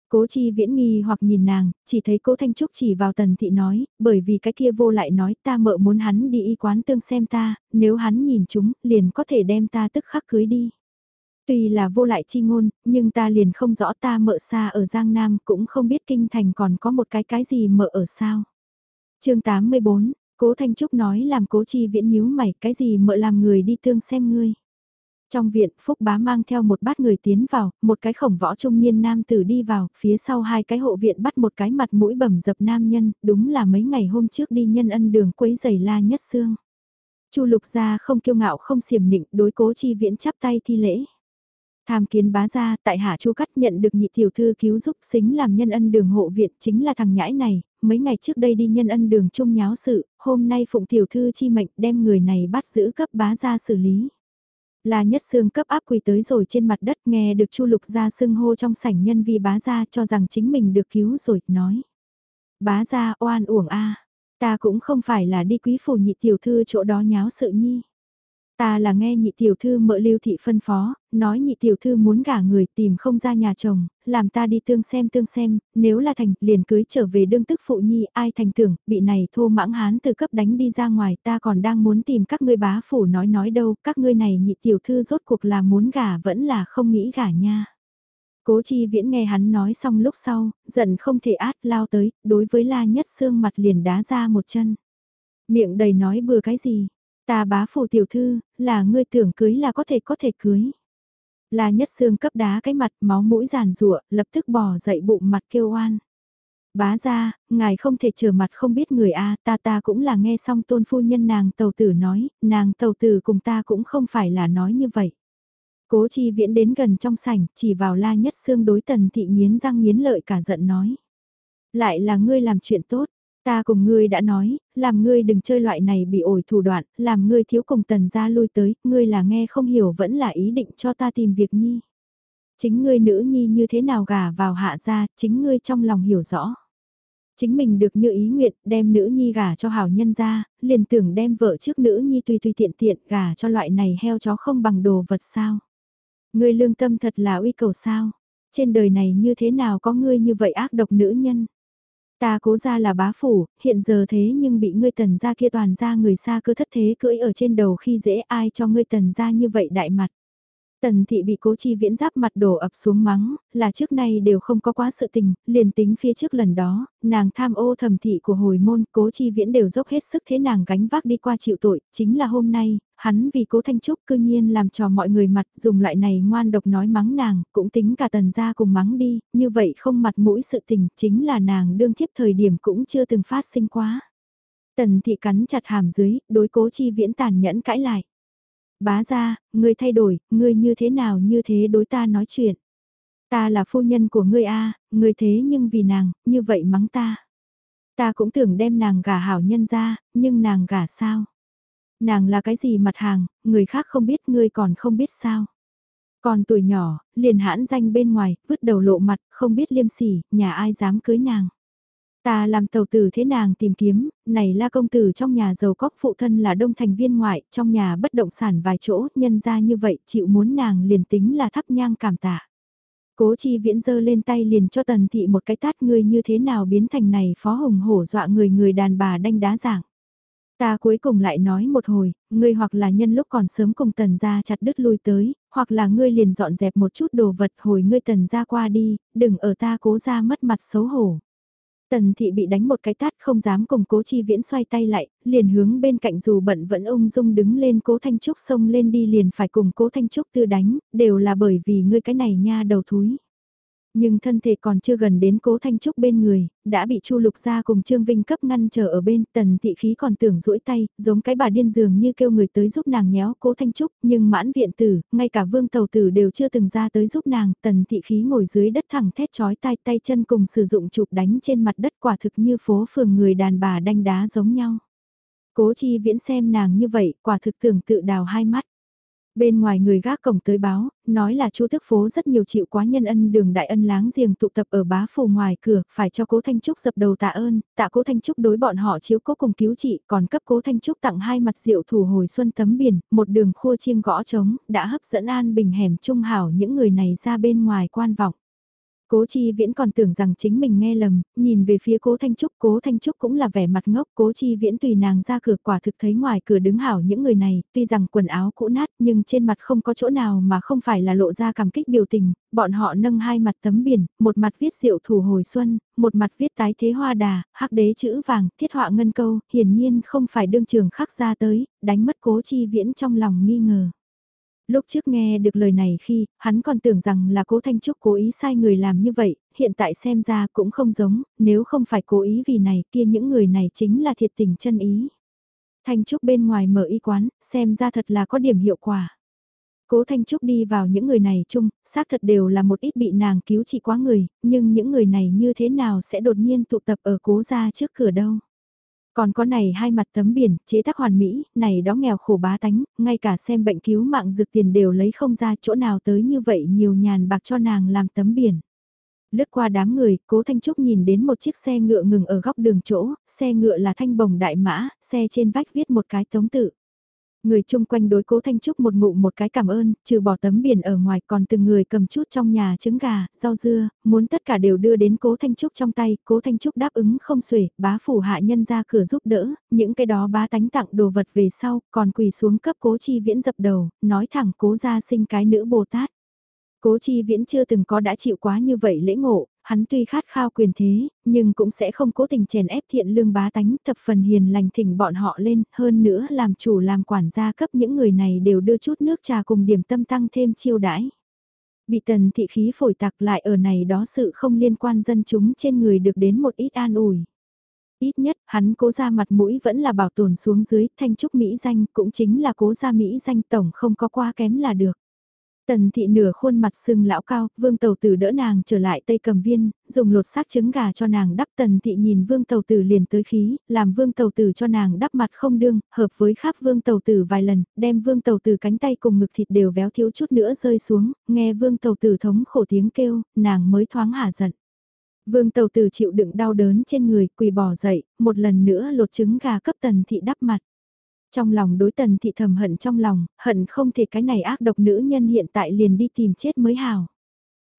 Cố chi viễn nghi hoặc nhìn nàng, chỉ thấy cố Thanh Trúc chỉ vào tần thị nói, bởi vì cái kia vô lại nói ta mợ muốn hắn đi y quán tương xem ta, nếu hắn nhìn chúng, liền có thể đem ta tức khắc cưới đi. Tuy là vô lại chi ngôn, nhưng ta liền không rõ ta mợ xa ở Giang Nam cũng không biết kinh thành còn có một cái cái gì mợ ở sao chương 84, Cố Thanh Trúc nói làm cố chi viễn nhíu mày cái gì mợ làm người đi tương xem ngươi. Trong viện, Phúc Bá mang theo một bát người tiến vào, một cái khổng võ trung niên nam tử đi vào, phía sau hai cái hộ viện bắt một cái mặt mũi bầm dập nam nhân, đúng là mấy ngày hôm trước đi nhân ân đường quấy giày la nhất xương. Chu lục gia không kiêu ngạo không xiểm nịnh, đối cố chi viễn chắp tay thi lễ. Tham kiến bá gia, tại hạ chu cắt nhận được nhị tiểu thư cứu giúp xính làm nhân ân đường hộ viện chính là thằng nhãi này, mấy ngày trước đây đi nhân ân đường chung nháo sự, hôm nay phụng tiểu thư chi mệnh đem người này bắt giữ cấp bá gia xử lý. Là nhất xương cấp áp quỳ tới rồi trên mặt đất nghe được chu lục gia xưng hô trong sảnh nhân vi bá gia cho rằng chính mình được cứu rồi, nói. Bá gia oan uổng a ta cũng không phải là đi quý phủ nhị tiểu thư chỗ đó nháo sự nhi. Ta là nghe nhị tiểu thư mợ lưu thị phân phó, nói nhị tiểu thư muốn gả người tìm không ra nhà chồng, làm ta đi tương xem tương xem, nếu là thành liền cưới trở về đương tức phụ nhi ai thành tưởng, bị này thô mãng hán từ cấp đánh đi ra ngoài ta còn đang muốn tìm các ngươi bá phủ nói nói đâu, các ngươi này nhị tiểu thư rốt cuộc là muốn gả vẫn là không nghĩ gả nha. Cố chi viễn nghe hắn nói xong lúc sau, giận không thể át lao tới, đối với la nhất xương mặt liền đá ra một chân. Miệng đầy nói bừa cái gì, Ta bá phủ tiểu thư, là ngươi tưởng cưới là có thể có thể cưới. Là nhất xương cấp đá cái mặt máu mũi giàn rụa, lập tức bỏ dậy bụng mặt kêu oan. Bá ra, ngài không thể trở mặt không biết người a ta ta cũng là nghe xong tôn phu nhân nàng tàu tử nói, nàng tàu tử cùng ta cũng không phải là nói như vậy. Cố chi viễn đến gần trong sảnh, chỉ vào la nhất xương đối tần thị nghiến răng nghiến lợi cả giận nói. Lại là ngươi làm chuyện tốt, Ta cùng ngươi đã nói, làm ngươi đừng chơi loại này bị ổi thủ đoạn, làm ngươi thiếu cùng tần gia lui tới, ngươi là nghe không hiểu vẫn là ý định cho ta tìm việc nhi. Chính ngươi nữ nhi như thế nào gả vào hạ gia, chính ngươi trong lòng hiểu rõ. Chính mình được như ý nguyện, đem nữ nhi gả cho hảo nhân gia, liền tưởng đem vợ trước nữ nhi tùy tùy tiện tiện gả cho loại này heo chó không bằng đồ vật sao. Ngươi lương tâm thật là uy cầu sao. Trên đời này như thế nào có ngươi như vậy ác độc nữ nhân. Ta cố ra là bá phủ, hiện giờ thế nhưng bị ngươi tần ra kia toàn ra người xa cứ thất thế cưỡi ở trên đầu khi dễ ai cho ngươi tần ra như vậy đại mặt. Tần thị bị cố chi viễn giáp mặt đổ ập xuống mắng, là trước nay đều không có quá sự tình, liền tính phía trước lần đó, nàng tham ô thầm thị của hồi môn, cố chi viễn đều dốc hết sức thế nàng gánh vác đi qua chịu tội, chính là hôm nay, hắn vì cố Thanh Trúc cư nhiên làm trò mọi người mặt dùng loại này ngoan độc nói mắng nàng, cũng tính cả tần gia cùng mắng đi, như vậy không mặt mũi sự tình, chính là nàng đương thiếp thời điểm cũng chưa từng phát sinh quá. Tần thị cắn chặt hàm dưới, đối cố chi viễn tàn nhẫn cãi lại. Bá ra, ngươi thay đổi, ngươi như thế nào như thế đối ta nói chuyện. Ta là phu nhân của ngươi a, ngươi thế nhưng vì nàng, như vậy mắng ta. Ta cũng tưởng đem nàng gả hảo nhân ra, nhưng nàng gả sao? Nàng là cái gì mặt hàng, người khác không biết ngươi còn không biết sao? Còn tuổi nhỏ, liền hãn danh bên ngoài, vứt đầu lộ mặt, không biết liêm sỉ, nhà ai dám cưới nàng. Ta làm tàu tử thế nàng tìm kiếm, này là công tử trong nhà giàu có phụ thân là đông thành viên ngoại, trong nhà bất động sản vài chỗ, nhân ra như vậy chịu muốn nàng liền tính là thắp nhang cảm tạ. Cố chi viễn dơ lên tay liền cho tần thị một cái tát ngươi như thế nào biến thành này phó hồng hổ dọa người người đàn bà đanh đá giảng. Ta cuối cùng lại nói một hồi, ngươi hoặc là nhân lúc còn sớm cùng tần ra chặt đứt lui tới, hoặc là ngươi liền dọn dẹp một chút đồ vật hồi ngươi tần ra qua đi, đừng ở ta cố ra mất mặt xấu hổ. Tần thị bị đánh một cái tát không dám cùng cố chi viễn xoay tay lại, liền hướng bên cạnh dù bận vẫn ung dung đứng lên cố thanh trúc xông lên đi liền phải cùng cố thanh trúc tư đánh, đều là bởi vì ngươi cái này nha đầu thúi. Nhưng thân thể còn chưa gần đến cố Thanh Trúc bên người, đã bị Chu Lục gia cùng Trương Vinh cấp ngăn chờ ở bên, tần thị khí còn tưởng duỗi tay, giống cái bà điên dường như kêu người tới giúp nàng nhéo cố Thanh Trúc, nhưng mãn viện tử, ngay cả vương tàu tử đều chưa từng ra tới giúp nàng, tần thị khí ngồi dưới đất thẳng thét chói tai tay chân cùng sử dụng chụp đánh trên mặt đất quả thực như phố phường người đàn bà đanh đá giống nhau. Cố chi viễn xem nàng như vậy, quả thực tưởng tự đào hai mắt. Bên ngoài người gác cổng tới báo, nói là chu thức phố rất nhiều chịu quá nhân ân đường đại ân láng giềng tụ tập ở bá phủ ngoài cửa, phải cho cố Thanh Trúc dập đầu tạ ơn, tạ cố Thanh Trúc đối bọn họ chiếu cố cùng cứu trị, còn cấp cố Thanh Trúc tặng hai mặt rượu thủ hồi xuân tấm biển, một đường khua chiêng gõ trống, đã hấp dẫn an bình hẻm trung hảo những người này ra bên ngoài quan vọng. Cố Chi Viễn còn tưởng rằng chính mình nghe lầm, nhìn về phía Cố Thanh Trúc, Cố Thanh Trúc cũng là vẻ mặt ngốc, Cố Chi Viễn tùy nàng ra cửa quả thực thấy ngoài cửa đứng hảo những người này, tuy rằng quần áo cũ nát nhưng trên mặt không có chỗ nào mà không phải là lộ ra cảm kích biểu tình, bọn họ nâng hai mặt tấm biển, một mặt viết diệu thủ hồi xuân, một mặt viết tái thế hoa đà, hắc đế chữ vàng, thiết họa ngân câu, hiển nhiên không phải đương trường khắc ra tới, đánh mất Cố Chi Viễn trong lòng nghi ngờ. Lúc trước nghe được lời này khi, hắn còn tưởng rằng là cố Thanh Trúc cố ý sai người làm như vậy, hiện tại xem ra cũng không giống, nếu không phải cố ý vì này kia những người này chính là thiệt tình chân ý. Thanh Trúc bên ngoài mở y quán, xem ra thật là có điểm hiệu quả. Cố Thanh Trúc đi vào những người này chung, xác thật đều là một ít bị nàng cứu trị quá người, nhưng những người này như thế nào sẽ đột nhiên tụ tập ở cố gia trước cửa đâu. Còn có này hai mặt tấm biển, chế tác hoàn mỹ, này đó nghèo khổ bá tánh, ngay cả xem bệnh cứu mạng dược tiền đều lấy không ra chỗ nào tới như vậy nhiều nhàn bạc cho nàng làm tấm biển. Lướt qua đám người, cố Thanh Trúc nhìn đến một chiếc xe ngựa ngừng ở góc đường chỗ, xe ngựa là thanh bồng đại mã, xe trên vách viết một cái tống tự. Người chung quanh đối cố Thanh Trúc một ngụ một cái cảm ơn, trừ bỏ tấm biển ở ngoài còn từng người cầm chút trong nhà trứng gà, rau dưa, muốn tất cả đều đưa đến cố Thanh Trúc trong tay, cố Thanh Trúc đáp ứng không xuể, bá phủ hạ nhân ra cửa giúp đỡ, những cái đó bá tánh tặng đồ vật về sau, còn quỳ xuống cấp cố chi viễn dập đầu, nói thẳng cố ra sinh cái nữ Bồ Tát. Cố chi viễn chưa từng có đã chịu quá như vậy lễ ngộ, hắn tuy khát khao quyền thế, nhưng cũng sẽ không cố tình chèn ép thiện lương bá tánh thập phần hiền lành thỉnh bọn họ lên, hơn nữa làm chủ làm quản gia cấp những người này đều đưa chút nước trà cùng điểm tâm tăng thêm chiêu đãi. Bị tần thị khí phổi tạc lại ở này đó sự không liên quan dân chúng trên người được đến một ít an ủi. Ít nhất, hắn cố ra mặt mũi vẫn là bảo tồn xuống dưới, thanh trúc Mỹ danh cũng chính là cố ra Mỹ danh tổng không có qua kém là được. Tần thị nửa khuôn mặt sưng lão cao, vương tàu tử đỡ nàng trở lại tây cầm viên, dùng lột xác trứng gà cho nàng đắp tần thị nhìn vương tàu tử liền tới khí, làm vương tàu tử cho nàng đắp mặt không đương, hợp với khắp vương tàu tử vài lần, đem vương tàu tử cánh tay cùng ngực thịt đều véo thiếu chút nữa rơi xuống, nghe vương tàu tử thống khổ tiếng kêu, nàng mới thoáng hả giận. Vương tàu tử chịu đựng đau đớn trên người, quỳ bỏ dậy, một lần nữa lột trứng gà cấp tần thị đắp mặt. Trong lòng đối tần thị thầm hận trong lòng, hận không thể cái này ác độc nữ nhân hiện tại liền đi tìm chết mới hào.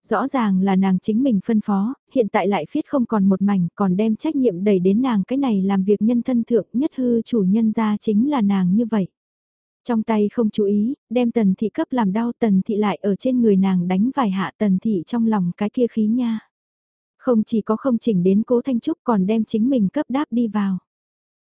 Rõ ràng là nàng chính mình phân phó, hiện tại lại phiết không còn một mảnh, còn đem trách nhiệm đẩy đến nàng cái này làm việc nhân thân thượng nhất hư chủ nhân ra chính là nàng như vậy. Trong tay không chú ý, đem tần thị cấp làm đau tần thị lại ở trên người nàng đánh vài hạ tần thị trong lòng cái kia khí nha. Không chỉ có không chỉnh đến cố thanh trúc còn đem chính mình cấp đáp đi vào.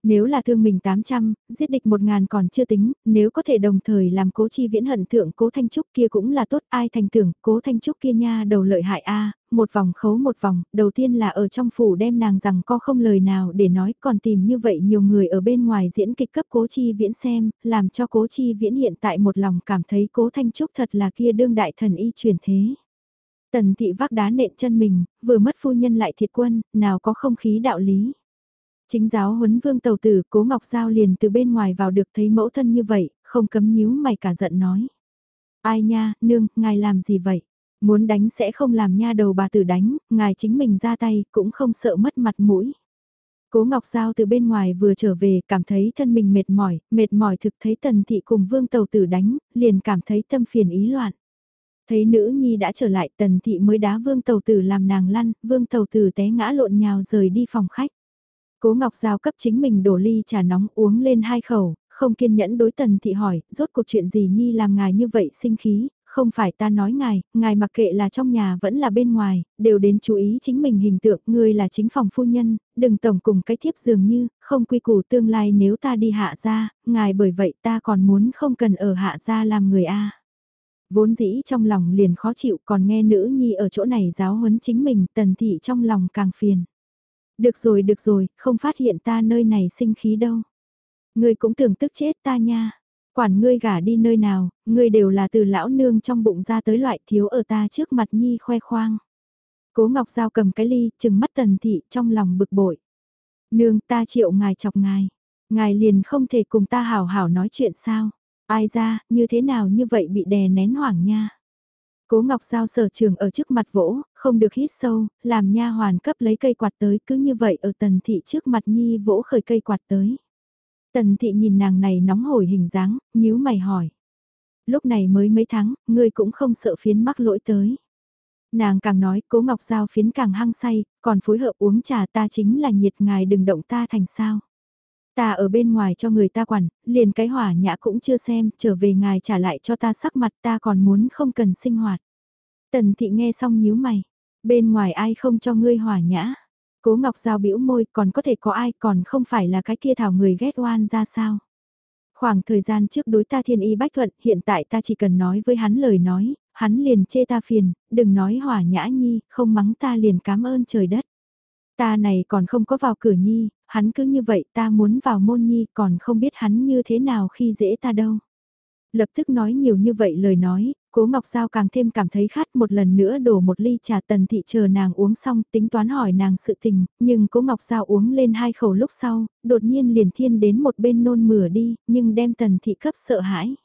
Nếu là thương mình 800, giết địch 1.000 còn chưa tính, nếu có thể đồng thời làm cố chi viễn hận thượng cố thanh trúc kia cũng là tốt ai thành tưởng cố thanh trúc kia nha đầu lợi hại a một vòng khấu một vòng, đầu tiên là ở trong phủ đem nàng rằng có không lời nào để nói còn tìm như vậy nhiều người ở bên ngoài diễn kịch cấp cố chi viễn xem, làm cho cố chi viễn hiện tại một lòng cảm thấy cố thanh trúc thật là kia đương đại thần y truyền thế. Tần thị vác đá nện chân mình, vừa mất phu nhân lại thiệt quân, nào có không khí đạo lý. Chính giáo huấn vương tàu tử cố ngọc giao liền từ bên ngoài vào được thấy mẫu thân như vậy, không cấm nhíu mày cả giận nói. Ai nha, nương, ngài làm gì vậy? Muốn đánh sẽ không làm nha đầu bà tử đánh, ngài chính mình ra tay, cũng không sợ mất mặt mũi. Cố Ngọc Giao từ bên ngoài vừa trở về, cảm thấy thân mình mệt mỏi, mệt mỏi thực thấy tần thị cùng vương tàu tử đánh, liền cảm thấy tâm phiền ý loạn. Thấy nữ nhi đã trở lại tần thị mới đá vương tàu tử làm nàng lăn, vương tàu tử té ngã lộn nhào rời đi phòng khách. Cố Ngọc Giao cấp chính mình đổ ly trà nóng uống lên hai khẩu, không kiên nhẫn đối tần thị hỏi, rốt cuộc chuyện gì nhi làm ngài như vậy sinh khí, không phải ta nói ngài, ngài mặc kệ là trong nhà vẫn là bên ngoài, đều đến chú ý chính mình hình tượng, ngươi là chính phòng phu nhân, đừng tổng cùng cái thiếp dường như, không quy củ tương lai nếu ta đi hạ ra, ngài bởi vậy ta còn muốn không cần ở hạ ra làm người A. Vốn dĩ trong lòng liền khó chịu còn nghe nữ nhi ở chỗ này giáo huấn chính mình, tần thị trong lòng càng phiền. Được rồi được rồi, không phát hiện ta nơi này sinh khí đâu. Ngươi cũng tưởng tức chết ta nha. Quản ngươi gả đi nơi nào, ngươi đều là từ lão nương trong bụng ra tới loại thiếu ở ta trước mặt nhi khoe khoang. Cố Ngọc Giao cầm cái ly, chừng mắt tần thị trong lòng bực bội. Nương ta chịu ngài chọc ngài, ngài liền không thể cùng ta hảo hảo nói chuyện sao. Ai ra, như thế nào như vậy bị đè nén hoảng nha. Cố Ngọc Giao sở trường ở trước mặt vỗ, không được hít sâu, làm nha hoàn cấp lấy cây quạt tới cứ như vậy ở tần thị trước mặt nhi vỗ khởi cây quạt tới. Tần thị nhìn nàng này nóng hổi hình dáng, nhíu mày hỏi. Lúc này mới mấy tháng, ngươi cũng không sợ phiến mắc lỗi tới. Nàng càng nói, cố ngọc giao phiến càng hăng say, còn phối hợp uống trà ta chính là nhiệt ngài đừng động ta thành sao. Ta ở bên ngoài cho người ta quản, liền cái hỏa nhã cũng chưa xem, trở về ngài trả lại cho ta sắc mặt ta còn muốn không cần sinh hoạt. Tần thị nghe xong nhíu mày, bên ngoài ai không cho ngươi hỏa nhã. Cố Ngọc Giao bĩu môi còn có thể có ai còn không phải là cái kia thảo người ghét oan ra sao. Khoảng thời gian trước đối ta thiên y bách thuận, hiện tại ta chỉ cần nói với hắn lời nói, hắn liền chê ta phiền, đừng nói hỏa nhã nhi, không mắng ta liền cảm ơn trời đất. Ta này còn không có vào cửa nhi, hắn cứ như vậy ta muốn vào môn nhi còn không biết hắn như thế nào khi dễ ta đâu. Lập tức nói nhiều như vậy lời nói, cố Ngọc Giao càng thêm cảm thấy khát một lần nữa đổ một ly trà tần thị chờ nàng uống xong tính toán hỏi nàng sự tình, nhưng cố Ngọc Giao uống lên hai khẩu lúc sau, đột nhiên liền thiên đến một bên nôn mửa đi, nhưng đem tần thị cấp sợ hãi.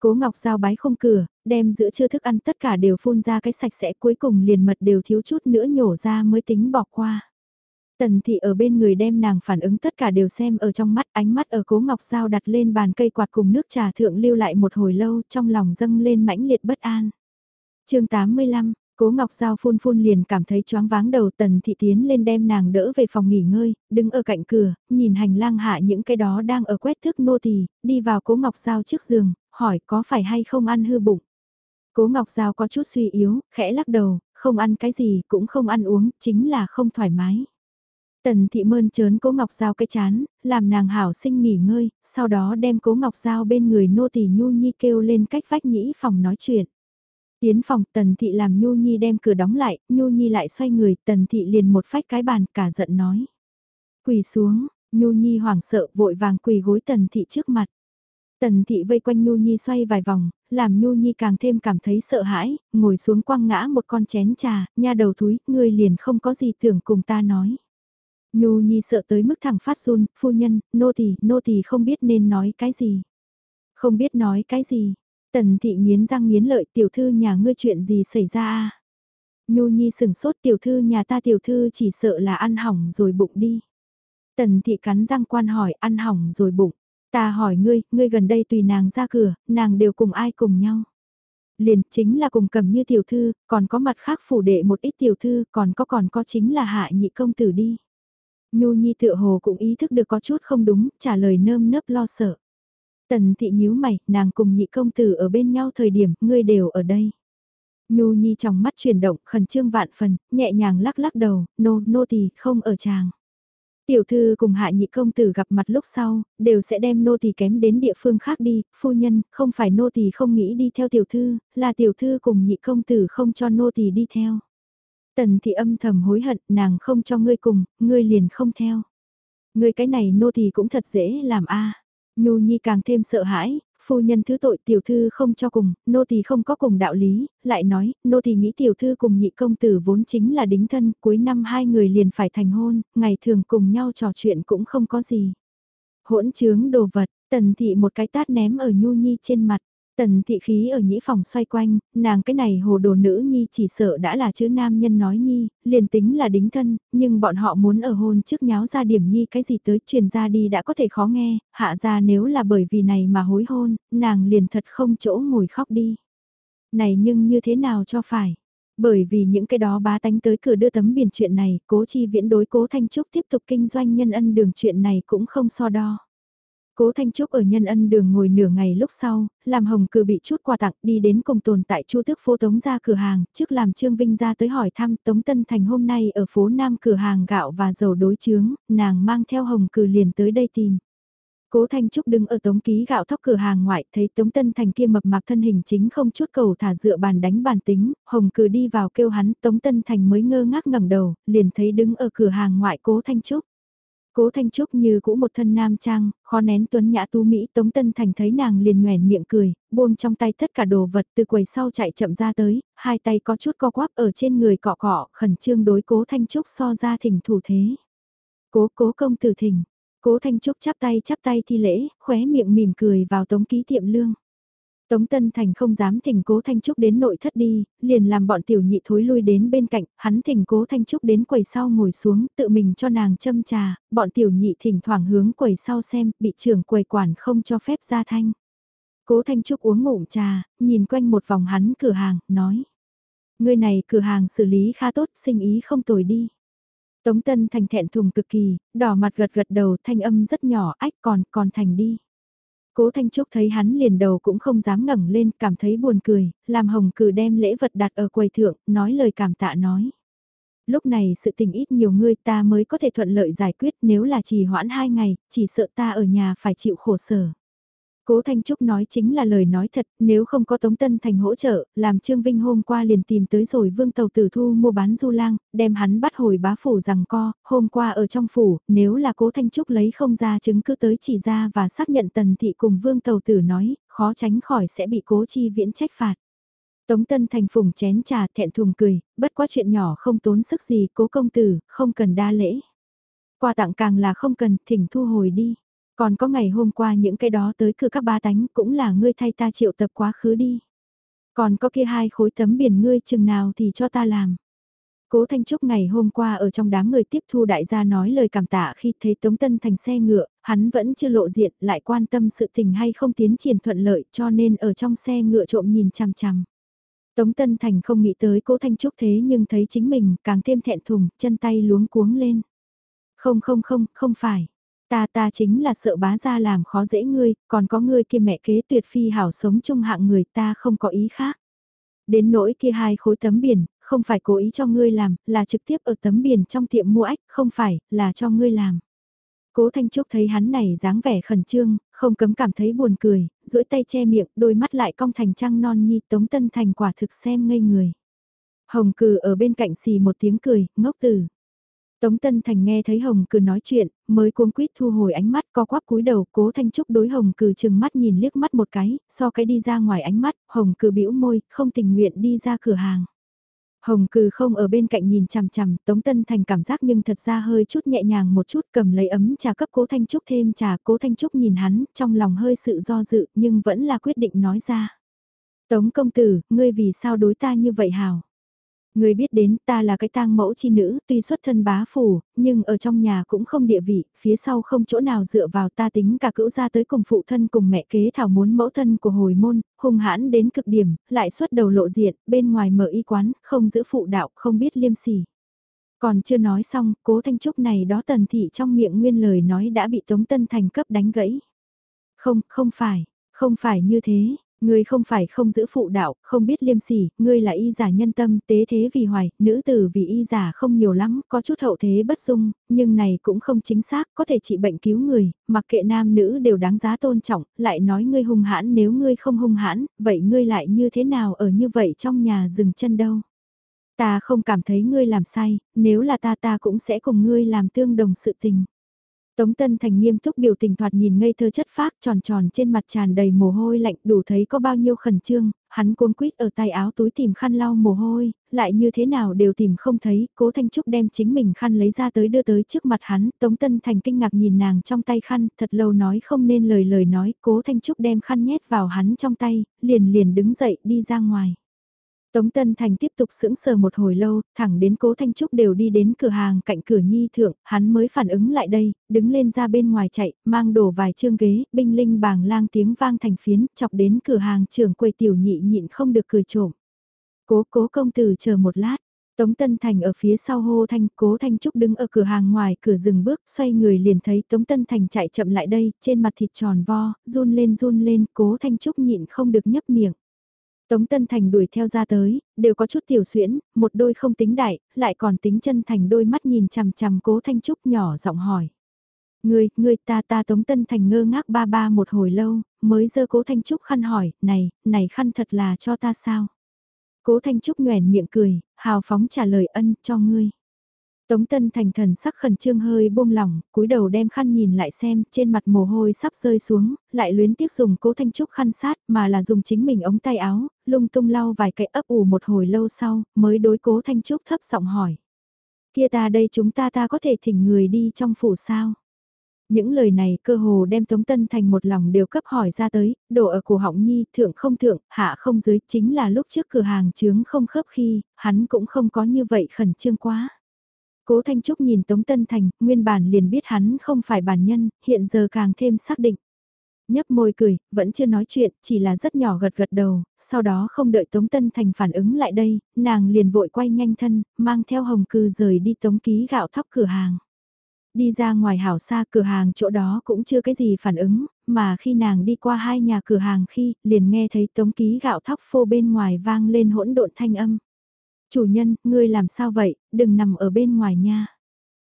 Cố Ngọc Giao bái không cửa, đem giữa chưa thức ăn tất cả đều phun ra cái sạch sẽ cuối cùng liền mật đều thiếu chút nữa nhổ ra mới tính bỏ qua. Tần thị ở bên người đem nàng phản ứng tất cả đều xem ở trong mắt ánh mắt ở cố ngọc sao đặt lên bàn cây quạt cùng nước trà thượng lưu lại một hồi lâu trong lòng dâng lên mãnh liệt bất an. chương 85, cố ngọc Giao phun phun liền cảm thấy choáng váng đầu tần thị tiến lên đem nàng đỡ về phòng nghỉ ngơi, đứng ở cạnh cửa, nhìn hành lang hạ những cái đó đang ở quét thức nô tỳ đi vào cố ngọc Giao trước giường, hỏi có phải hay không ăn hư bụng. Cố ngọc Giao có chút suy yếu, khẽ lắc đầu, không ăn cái gì cũng không ăn uống, chính là không thoải mái. Tần thị mơn trớn cố ngọc giao cái chán, làm nàng hảo sinh nghỉ ngơi, sau đó đem cố ngọc giao bên người nô tỳ nhu nhi kêu lên cách vách nhĩ phòng nói chuyện. Tiến phòng tần thị làm nhu nhi đem cửa đóng lại, nhu nhi lại xoay người, tần thị liền một phách cái bàn cả giận nói. Quỳ xuống, nhu nhi hoảng sợ vội vàng quỳ gối tần thị trước mặt. Tần thị vây quanh Nhu Nhi xoay vài vòng, làm Nhu Nhi càng thêm cảm thấy sợ hãi, ngồi xuống quăng ngã một con chén trà, nha đầu thúi ngươi liền không có gì tưởng cùng ta nói. Nhu Nhi sợ tới mức thẳng phát run, phu nhân, nô tỳ, nô tỳ không biết nên nói cái gì. Không biết nói cái gì. Tần thị nghiến răng nghiến lợi tiểu thư nhà ngươi chuyện gì xảy ra a? Nhu Nhi sừng sốt tiểu thư nhà ta tiểu thư chỉ sợ là ăn hỏng rồi bụng đi. Tần thị cắn răng quan hỏi ăn hỏng rồi bụng. Ta hỏi ngươi, ngươi gần đây tùy nàng ra cửa, nàng đều cùng ai cùng nhau. Liền chính là cùng cầm như tiểu thư, còn có mặt khác phủ đệ một ít tiểu thư, còn có còn có chính là hạ nhị công tử đi. Nhu Nhi tựa hồ cũng ý thức được có chút không đúng, trả lời nơm nớp lo sợ. Tần thị nhíu mày, nàng cùng nhị công tử ở bên nhau thời điểm, ngươi đều ở đây. Nhu Nhi trong mắt chuyển động, khẩn trương vạn phần, nhẹ nhàng lắc lắc đầu, nô, nô tỳ không ở chàng. Tiểu thư cùng hạ nhị công tử gặp mặt lúc sau, đều sẽ đem nô tỳ kém đến địa phương khác đi, phu nhân, không phải nô tỳ không nghĩ đi theo tiểu thư, là tiểu thư cùng nhị công tử không cho nô tỳ đi theo. Tần thị âm thầm hối hận, nàng không cho ngươi cùng, ngươi liền không theo. Ngươi cái này nô tỳ cũng thật dễ làm a. Nhu Nhi càng thêm sợ hãi, phu nhân thứ tội tiểu thư không cho cùng, nô tỳ không có cùng đạo lý, lại nói, nô tỳ nghĩ tiểu thư cùng nhị công tử vốn chính là đính thân, cuối năm hai người liền phải thành hôn, ngày thường cùng nhau trò chuyện cũng không có gì. Hỗn trướng đồ vật, tần thị một cái tát ném ở nhu nhi trên mặt. Tần thị khí ở nhĩ phòng xoay quanh, nàng cái này hồ đồ nữ nhi chỉ sợ đã là chữ nam nhân nói nhi, liền tính là đính thân, nhưng bọn họ muốn ở hôn trước nháo ra điểm nhi cái gì tới truyền ra đi đã có thể khó nghe, hạ ra nếu là bởi vì này mà hối hôn, nàng liền thật không chỗ ngồi khóc đi. Này nhưng như thế nào cho phải? Bởi vì những cái đó bá tánh tới cửa đưa tấm biển chuyện này, cố chi viễn đối cố Thanh Trúc tiếp tục kinh doanh nhân ân đường chuyện này cũng không so đo. Cố Thanh Trúc ở nhân ân đường ngồi nửa ngày lúc sau, làm hồng cử bị chút quà tặng đi đến cùng tồn tại chu tước phố Tống ra cửa hàng, trước làm Trương Vinh ra tới hỏi thăm Tống Tân Thành hôm nay ở phố Nam cửa hàng gạo và dầu đối chướng, nàng mang theo hồng cử liền tới đây tìm. Cố Thanh Trúc đứng ở tống ký gạo thóc cửa hàng ngoại thấy Tống Tân Thành kia mập mạp thân hình chính không chút cầu thả dựa bàn đánh bàn tính, Hồng cử đi vào kêu hắn Tống Tân Thành mới ngơ ngác ngẩng đầu, liền thấy đứng ở cửa hàng ngoại Cố Thanh Trúc. Cố Thanh Trúc như cũ một thân nam trang, khó nén tuấn nhã tu Mỹ Tống Tân Thành thấy nàng liền nhoèn miệng cười, buông trong tay tất cả đồ vật từ quầy sau chạy chậm ra tới, hai tay có chút co quắp ở trên người cọ cọ, khẩn trương đối Cố Thanh Trúc so ra thỉnh thủ thế. Cố cố công tử thỉnh, Cố Thanh Trúc chắp tay chắp tay thi lễ, khóe miệng mỉm cười vào tống ký tiệm lương. Tống Tân Thành không dám thỉnh Cố Thanh Trúc đến nội thất đi, liền làm bọn tiểu nhị thối lui đến bên cạnh, hắn thỉnh Cố Thanh Trúc đến quầy sau ngồi xuống, tự mình cho nàng châm trà, bọn tiểu nhị thỉnh thoảng hướng quầy sau xem, bị trưởng quầy quản không cho phép ra thanh. Cố Thanh Trúc uống ngụm trà, nhìn quanh một vòng hắn cửa hàng, nói. Người này cửa hàng xử lý khá tốt, sinh ý không tồi đi. Tống Tân Thành thẹn thùng cực kỳ, đỏ mặt gật gật đầu thanh âm rất nhỏ ách còn còn thành đi. Cố Thanh Trúc thấy hắn liền đầu cũng không dám ngẩng lên, cảm thấy buồn cười, làm hồng cử đem lễ vật đặt ở quầy thượng, nói lời cảm tạ nói. Lúc này sự tình ít nhiều người ta mới có thể thuận lợi giải quyết nếu là trì hoãn hai ngày, chỉ sợ ta ở nhà phải chịu khổ sở. Cố Thanh Trúc nói chính là lời nói thật, nếu không có Tống Tân Thành hỗ trợ, làm Trương Vinh hôm qua liền tìm tới rồi Vương Tàu Tử Thu mua bán du lang, đem hắn bắt hồi bá phủ rằng co, hôm qua ở trong phủ, nếu là Cố Thanh Trúc lấy không ra chứng cứ tới chỉ ra và xác nhận Tần Thị cùng Vương Tàu Tử nói, khó tránh khỏi sẽ bị Cố Chi Viễn trách phạt. Tống Tân Thành phùng chén trà thẹn thùng cười, bất quá chuyện nhỏ không tốn sức gì, Cố Công Tử, không cần đa lễ. Quà tặng càng là không cần, thỉnh thu hồi đi. Còn có ngày hôm qua những cái đó tới cửa các ba tánh cũng là ngươi thay ta triệu tập quá khứ đi. Còn có kia hai khối tấm biển ngươi chừng nào thì cho ta làm. Cố Thanh Trúc ngày hôm qua ở trong đám người tiếp thu đại gia nói lời cảm tạ khi thấy Tống Tân thành xe ngựa, hắn vẫn chưa lộ diện lại quan tâm sự tình hay không tiến triển thuận lợi cho nên ở trong xe ngựa trộm nhìn chằm chằm. Tống Tân Thành không nghĩ tới Cố Thanh Trúc thế nhưng thấy chính mình càng thêm thẹn thùng, chân tay luống cuống lên. Không không không, không phải. Ta ta chính là sợ bá ra làm khó dễ ngươi, còn có ngươi kia mẹ kế tuyệt phi hảo sống chung hạng người ta không có ý khác. Đến nỗi kia hai khối tấm biển, không phải cố ý cho ngươi làm, là trực tiếp ở tấm biển trong tiệm mua ách, không phải, là cho ngươi làm. Cố Thanh Trúc thấy hắn này dáng vẻ khẩn trương, không cấm cảm thấy buồn cười, duỗi tay che miệng, đôi mắt lại cong thành trăng non nhi tống tân thành quả thực xem ngây người. Hồng cừ ở bên cạnh xì một tiếng cười, ngốc tử. Tống Tân Thành nghe thấy Hồng Cừ nói chuyện, mới cuống quýt thu hồi ánh mắt co quắp cúi đầu cố Thanh Trúc đối Hồng Cừ chừng mắt nhìn liếc mắt một cái, so cái đi ra ngoài ánh mắt, Hồng Cừ bĩu môi, không tình nguyện đi ra cửa hàng. Hồng Cừ không ở bên cạnh nhìn chằm chằm, Tống Tân Thành cảm giác nhưng thật ra hơi chút nhẹ nhàng một chút cầm lấy ấm trà cấp cố Thanh Trúc thêm trà, cố Thanh Trúc nhìn hắn, trong lòng hơi sự do dự, nhưng vẫn là quyết định nói ra. Tống công tử, ngươi vì sao đối ta như vậy hào? Người biết đến ta là cái tang mẫu chi nữ, tuy xuất thân bá phủ, nhưng ở trong nhà cũng không địa vị, phía sau không chỗ nào dựa vào ta tính cả cữu ra tới cùng phụ thân cùng mẹ kế thảo muốn mẫu thân của hồi môn, hung hãn đến cực điểm, lại xuất đầu lộ diện, bên ngoài mở y quán, không giữ phụ đạo, không biết liêm sỉ. Còn chưa nói xong, cố thanh trúc này đó tần thị trong miệng nguyên lời nói đã bị Tống Tân Thành cấp đánh gãy. Không, không phải, không phải như thế, Ngươi không phải không giữ phụ đạo, không biết liêm sỉ, ngươi là y giả nhân tâm, tế thế vì hoài, nữ tử vì y giả không nhiều lắm, có chút hậu thế bất dung, nhưng này cũng không chính xác, có thể trị bệnh cứu người, mặc kệ nam nữ đều đáng giá tôn trọng, lại nói ngươi hung hãn nếu ngươi không hung hãn, vậy ngươi lại như thế nào ở như vậy trong nhà dừng chân đâu. Ta không cảm thấy ngươi làm sai, nếu là ta ta cũng sẽ cùng ngươi làm tương đồng sự tình. Tống Tân Thành nghiêm túc biểu tình thoạt nhìn ngây thơ chất phác tròn tròn trên mặt tràn đầy mồ hôi lạnh đủ thấy có bao nhiêu khẩn trương, hắn cuốn quýt ở tay áo túi tìm khăn lau mồ hôi, lại như thế nào đều tìm không thấy, cố Thanh Trúc đem chính mình khăn lấy ra tới đưa tới trước mặt hắn, Tống Tân Thành kinh ngạc nhìn nàng trong tay khăn, thật lâu nói không nên lời lời nói, cố Thanh Trúc đem khăn nhét vào hắn trong tay, liền liền đứng dậy đi ra ngoài. Tống Tân Thành tiếp tục sững sờ một hồi lâu, thẳng đến cố Thanh Trúc đều đi đến cửa hàng cạnh cửa nhi thượng, hắn mới phản ứng lại đây, đứng lên ra bên ngoài chạy, mang đổ vài chương ghế, binh linh bàng lang tiếng vang thành phiến, chọc đến cửa hàng trưởng quầy tiểu nhị nhịn không được cười trộm. Cố cố công tử chờ một lát, Tống Tân Thành ở phía sau hô thanh, cố Thanh Trúc đứng ở cửa hàng ngoài cửa dừng bước, xoay người liền thấy Tống Tân Thành chạy chậm lại đây, trên mặt thịt tròn vo, run lên run lên, cố Thanh Trúc nhịn không được nhấp miệng. Tống Tân Thành đuổi theo ra tới, đều có chút tiểu xuyễn, một đôi không tính đại, lại còn tính chân thành đôi mắt nhìn chằm chằm cố Thanh Trúc nhỏ giọng hỏi. Người, người ta ta Tống Tân Thành ngơ ngác ba ba một hồi lâu, mới dơ cố Thanh Trúc khăn hỏi, này, này khăn thật là cho ta sao? Cố Thanh Trúc nhoèn miệng cười, hào phóng trả lời ân cho ngươi. Tống Tân Thành thần sắc khẩn trương hơi buông lỏng, cúi đầu đem khăn nhìn lại xem, trên mặt mồ hôi sắp rơi xuống, lại luyến tiếc dùng cố thanh trúc khăn sát, mà là dùng chính mình ống tay áo, lung tung lau vài cái ấp ủ một hồi lâu sau, mới đối cố thanh trúc thấp giọng hỏi. Kia ta đây chúng ta ta có thể thỉnh người đi trong phủ sao? Những lời này cơ hồ đem Tống Tân Thành một lòng đều cấp hỏi ra tới, đổ ở cổ họng nhi, thượng không thượng, hạ không dưới, chính là lúc trước cửa hàng chướng không khớp khi, hắn cũng không có như vậy khẩn trương quá. Cố Thanh Trúc nhìn Tống Tân Thành, nguyên bản liền biết hắn không phải bản nhân, hiện giờ càng thêm xác định. Nhấp môi cười, vẫn chưa nói chuyện, chỉ là rất nhỏ gật gật đầu, sau đó không đợi Tống Tân Thành phản ứng lại đây, nàng liền vội quay nhanh thân, mang theo hồng cư rời đi tống ký gạo thóc cửa hàng. Đi ra ngoài hảo xa cửa hàng chỗ đó cũng chưa cái gì phản ứng, mà khi nàng đi qua hai nhà cửa hàng khi, liền nghe thấy tống ký gạo thóc phô bên ngoài vang lên hỗn độn thanh âm. Chủ nhân, ngươi làm sao vậy, đừng nằm ở bên ngoài nha.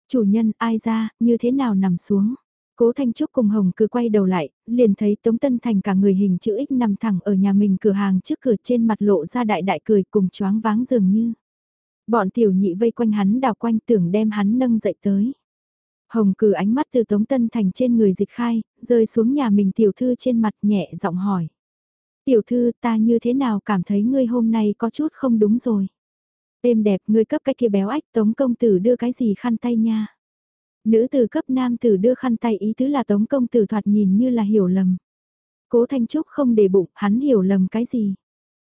Chủ nhân, ai ra, như thế nào nằm xuống. Cố Thanh Trúc cùng Hồng cứ quay đầu lại, liền thấy Tống Tân Thành cả người hình chữ X nằm thẳng ở nhà mình cửa hàng trước cửa trên mặt lộ ra đại đại cười cùng choáng váng dường như. Bọn tiểu nhị vây quanh hắn đào quanh tưởng đem hắn nâng dậy tới. Hồng cử ánh mắt từ Tống Tân Thành trên người dịch khai, rơi xuống nhà mình tiểu thư trên mặt nhẹ giọng hỏi. Tiểu thư ta như thế nào cảm thấy ngươi hôm nay có chút không đúng rồi. Êm đẹp, ngươi cấp cái kia béo ách tống công tử đưa cái gì khăn tay nha. Nữ từ cấp nam từ đưa khăn tay ý tứ là tống công tử thoạt nhìn như là hiểu lầm. Cố Thanh Trúc không để bụng, hắn hiểu lầm cái gì.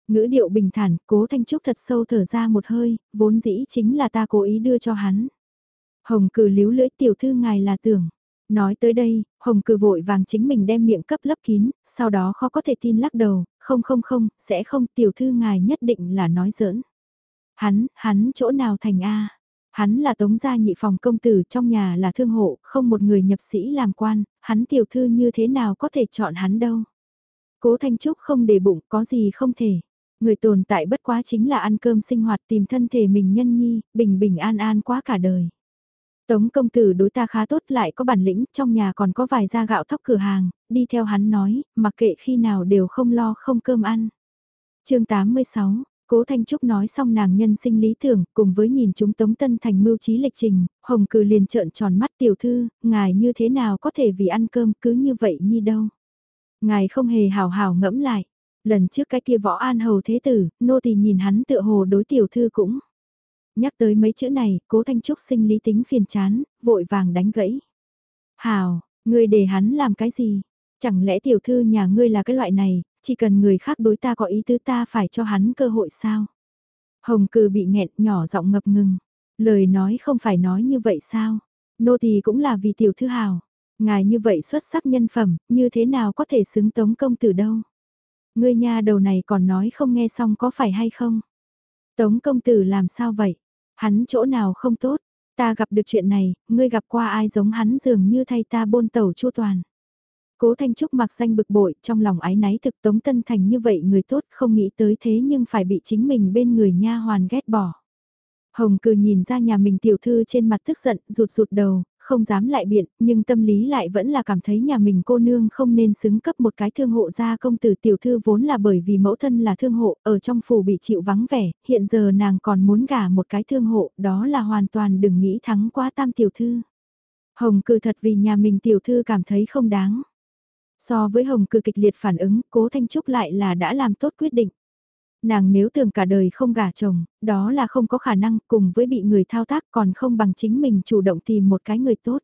Ngữ điệu bình thản, cố Thanh Trúc thật sâu thở ra một hơi, vốn dĩ chính là ta cố ý đưa cho hắn. Hồng cử líu lưỡi tiểu thư ngài là tưởng. Nói tới đây, Hồng cử vội vàng chính mình đem miệng cấp lấp kín, sau đó khó có thể tin lắc đầu, không không không, sẽ không tiểu thư ngài nhất định là nói giỡn. Hắn, hắn chỗ nào thành A? Hắn là tống gia nhị phòng công tử trong nhà là thương hộ, không một người nhập sĩ làm quan, hắn tiểu thư như thế nào có thể chọn hắn đâu. Cố Thanh Trúc không để bụng có gì không thể. Người tồn tại bất quá chính là ăn cơm sinh hoạt tìm thân thể mình nhân nhi, bình bình an an quá cả đời. Tống công tử đối ta khá tốt lại có bản lĩnh, trong nhà còn có vài gia gạo thóc cửa hàng, đi theo hắn nói, mặc kệ khi nào đều không lo không cơm ăn. chương 86, Cố Thanh Trúc nói xong nàng nhân sinh lý tưởng, cùng với nhìn chúng Tống Tân Thành mưu trí lịch trình, Hồng cừ liền trợn tròn mắt tiểu thư, ngài như thế nào có thể vì ăn cơm cứ như vậy như đâu. Ngài không hề hào hào ngẫm lại, lần trước cái kia võ an hầu thế tử, nô tỳ nhìn hắn tựa hồ đối tiểu thư cũng. Nhắc tới mấy chữ này, cố Thanh Trúc sinh lý tính phiền chán, vội vàng đánh gãy. Hào, ngươi để hắn làm cái gì? Chẳng lẽ tiểu thư nhà ngươi là cái loại này, chỉ cần người khác đối ta có ý tứ ta phải cho hắn cơ hội sao? Hồng cừ bị nghẹn nhỏ giọng ngập ngừng. Lời nói không phải nói như vậy sao? Nô tỳ cũng là vì tiểu thư hào. Ngài như vậy xuất sắc nhân phẩm, như thế nào có thể xứng tống công tử đâu? Ngươi nha đầu này còn nói không nghe xong có phải hay không? Tống công tử làm sao vậy? Hắn chỗ nào không tốt? Ta gặp được chuyện này, ngươi gặp qua ai giống hắn dường như thay ta bôn tẩu chu toàn. Cố Thanh Trúc mặc danh bực bội, trong lòng ái náy thực Tống Tân Thành như vậy người tốt không nghĩ tới thế nhưng phải bị chính mình bên người nha hoàn ghét bỏ. Hồng cừ nhìn ra nhà mình tiểu thư trên mặt tức giận, rụt rụt đầu, không dám lại biện, nhưng tâm lý lại vẫn là cảm thấy nhà mình cô nương không nên xứng cấp một cái thương hộ gia công tử tiểu thư vốn là bởi vì mẫu thân là thương hộ, ở trong phủ bị chịu vắng vẻ, hiện giờ nàng còn muốn gả một cái thương hộ, đó là hoàn toàn đừng nghĩ thắng quá tam tiểu thư. Hồng cừ thật vì nhà mình tiểu thư cảm thấy không đáng. So với Hồng cừ kịch liệt phản ứng, cố Thanh Trúc lại là đã làm tốt quyết định. Nàng nếu tưởng cả đời không gả chồng, đó là không có khả năng cùng với bị người thao tác còn không bằng chính mình chủ động tìm một cái người tốt.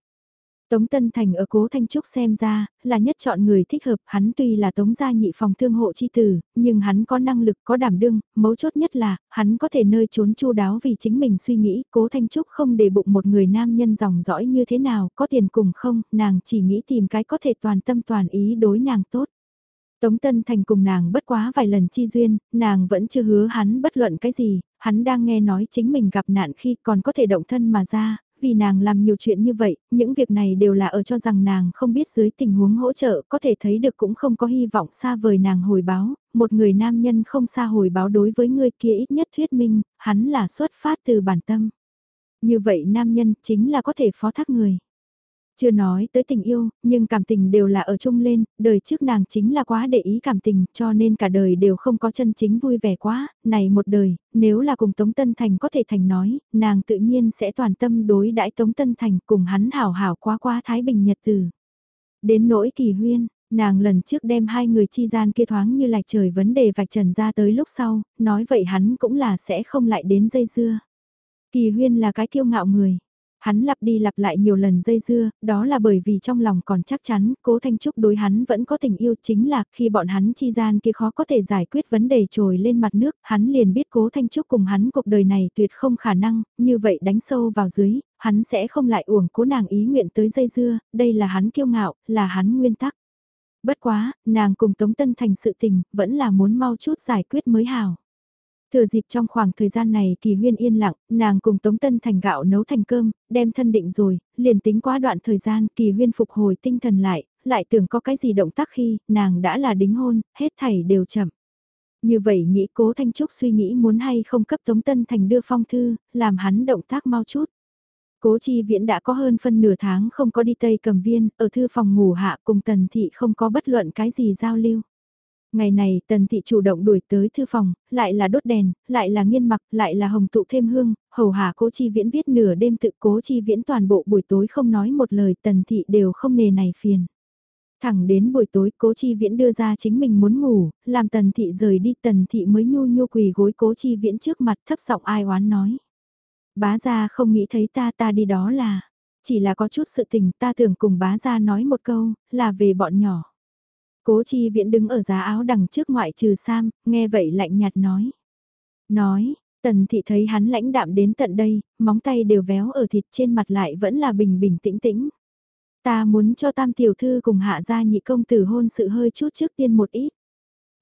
Tống Tân Thành ở Cố Thanh Trúc xem ra, là nhất chọn người thích hợp, hắn tuy là Tống gia nhị phòng thương hộ chi tử, nhưng hắn có năng lực, có đảm đương, mấu chốt nhất là, hắn có thể nơi trốn chu đáo vì chính mình suy nghĩ, Cố Thanh Trúc không để bụng một người nam nhân dòng dõi như thế nào, có tiền cùng không, nàng chỉ nghĩ tìm cái có thể toàn tâm toàn ý đối nàng tốt. Tống Tân Thành cùng nàng bất quá vài lần chi duyên, nàng vẫn chưa hứa hắn bất luận cái gì, hắn đang nghe nói chính mình gặp nạn khi còn có thể động thân mà ra, vì nàng làm nhiều chuyện như vậy, những việc này đều là ở cho rằng nàng không biết dưới tình huống hỗ trợ, có thể thấy được cũng không có hy vọng xa vời nàng hồi báo, một người nam nhân không xa hồi báo đối với người kia ít nhất thuyết minh, hắn là xuất phát từ bản tâm. Như vậy nam nhân chính là có thể phó thác người. Chưa nói tới tình yêu, nhưng cảm tình đều là ở chung lên, đời trước nàng chính là quá để ý cảm tình, cho nên cả đời đều không có chân chính vui vẻ quá, này một đời, nếu là cùng Tống Tân Thành có thể thành nói, nàng tự nhiên sẽ toàn tâm đối đãi Tống Tân Thành cùng hắn hảo hảo quá qua Thái Bình Nhật Tử. Đến nỗi kỳ huyên, nàng lần trước đem hai người chi gian kia thoáng như lạch trời vấn đề vạch trần ra tới lúc sau, nói vậy hắn cũng là sẽ không lại đến dây dưa. Kỳ huyên là cái kiêu ngạo người Hắn lặp đi lặp lại nhiều lần dây dưa, đó là bởi vì trong lòng còn chắc chắn, cố Thanh Trúc đối hắn vẫn có tình yêu chính là khi bọn hắn chi gian kia khó có thể giải quyết vấn đề trồi lên mặt nước, hắn liền biết cố Thanh Trúc cùng hắn cuộc đời này tuyệt không khả năng, như vậy đánh sâu vào dưới, hắn sẽ không lại uổng cố nàng ý nguyện tới dây dưa, đây là hắn kiêu ngạo, là hắn nguyên tắc. Bất quá, nàng cùng Tống Tân Thành sự tình, vẫn là muốn mau chút giải quyết mới hào. Thừa dịp trong khoảng thời gian này kỳ huyên yên lặng, nàng cùng Tống Tân thành gạo nấu thành cơm, đem thân định rồi, liền tính quá đoạn thời gian kỳ huyên phục hồi tinh thần lại, lại tưởng có cái gì động tác khi nàng đã là đính hôn, hết thảy đều chậm. Như vậy nghĩ cố Thanh Trúc suy nghĩ muốn hay không cấp Tống Tân Thành đưa phong thư, làm hắn động tác mau chút. Cố chi viễn đã có hơn phân nửa tháng không có đi Tây cầm viên, ở thư phòng ngủ hạ cùng tần thị không có bất luận cái gì giao lưu. Ngày này tần thị chủ động đuổi tới thư phòng, lại là đốt đèn, lại là nghiên mặc, lại là hồng tụ thêm hương, hầu hạ cố chi viễn viết nửa đêm tự cố chi viễn toàn bộ buổi tối không nói một lời tần thị đều không nề này phiền. Thẳng đến buổi tối cố chi viễn đưa ra chính mình muốn ngủ, làm tần thị rời đi tần thị mới nhu nhu quỳ gối cố chi viễn trước mặt thấp giọng ai oán nói. Bá gia không nghĩ thấy ta ta đi đó là, chỉ là có chút sự tình ta tưởng cùng bá gia nói một câu, là về bọn nhỏ. Cố chi viễn đứng ở giá áo đằng trước ngoại trừ Sam, nghe vậy lạnh nhạt nói. Nói, tần thị thấy hắn lãnh đạm đến tận đây, móng tay đều véo ở thịt trên mặt lại vẫn là bình bình tĩnh tĩnh. Ta muốn cho tam tiểu thư cùng hạ gia nhị công tử hôn sự hơi chút trước tiên một ít.